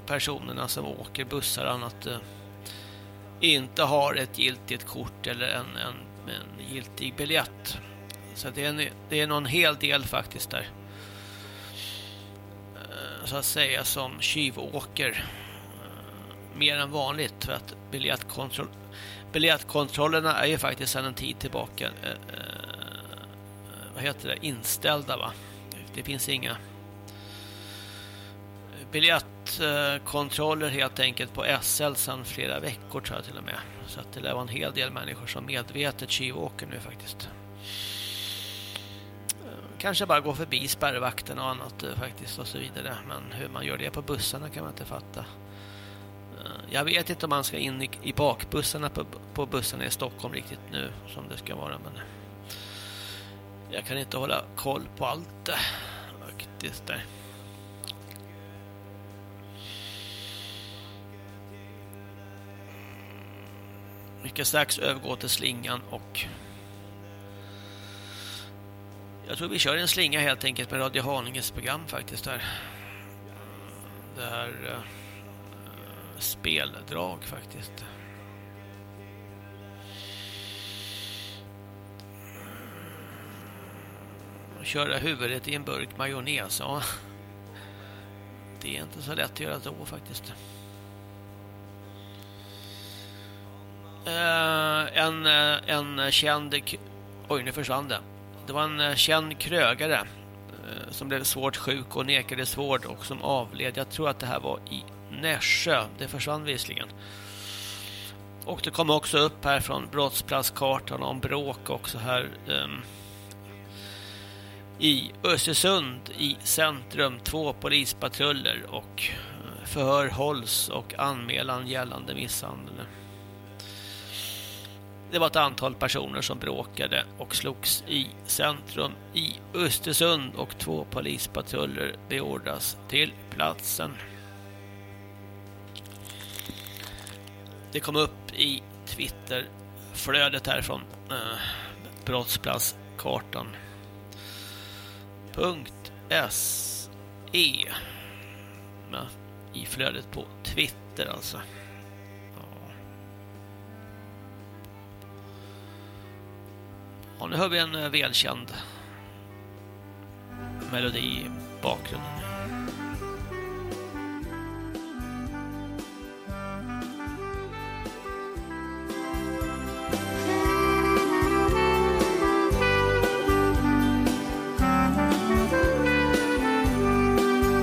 personerna som åker bussar och annat eh, inte har ett giltigt kort eller en, en, en giltig biljett. Så det är, en, det är någon hel del faktiskt där. Eh, Så att säga som tjuvåker eh, mer än vanligt för att biljettkontroll, biljettkontrollerna är ju faktiskt sedan en tid tillbaka eh, eh vad heter det, inställda va? Det finns inga biljettkontroller helt enkelt på SL sedan flera veckor tror jag till och med. Så att det lär vara en hel del människor som medvetet tjuvåker nu faktiskt. Kanske bara gå förbi spärrvakten och annat eh, faktiskt och så vidare. Men hur man gör det på bussarna kan man inte fatta. Eh, jag vet inte om man ska in i, i bakbussarna på, på bussarna i Stockholm riktigt nu som det ska vara. Men jag kan inte hålla koll på allt faktiskt där. Mm, vi ska strax övergå till slingan och jag tror vi kör en slinga helt enkelt med Radio Haninges program faktiskt där. Mm, det här uh, speldrag faktiskt. Och köra huvudet i en burk majonnäs, ja. Det är inte så lätt att göra då faktiskt. Eh, en, eh, en känd... Oj, nu försvann det. Det var en eh, känd krögare som blev svårt sjuk och nekades vård och som avled. Jag tror att det här var i Mm. Nässjö. Det försvann visserligen. Och det kom också upp här från brottsplatskartan om bråk också här um, i Östersund i centrum. Två polispatruller och eh, förhör hålls och anmälan gällande misshandel. Det var ett antal personer som bråkade och slogs i centrum i Östersund och två polispatruller beordras till platsen. Det kom upp i Twitterflödet härifrån eh, brottsplatskartan. .se ja, i flödet på Twitter alltså. Ja, nu hör vi en eh, välkänd melodi i bakgrunden.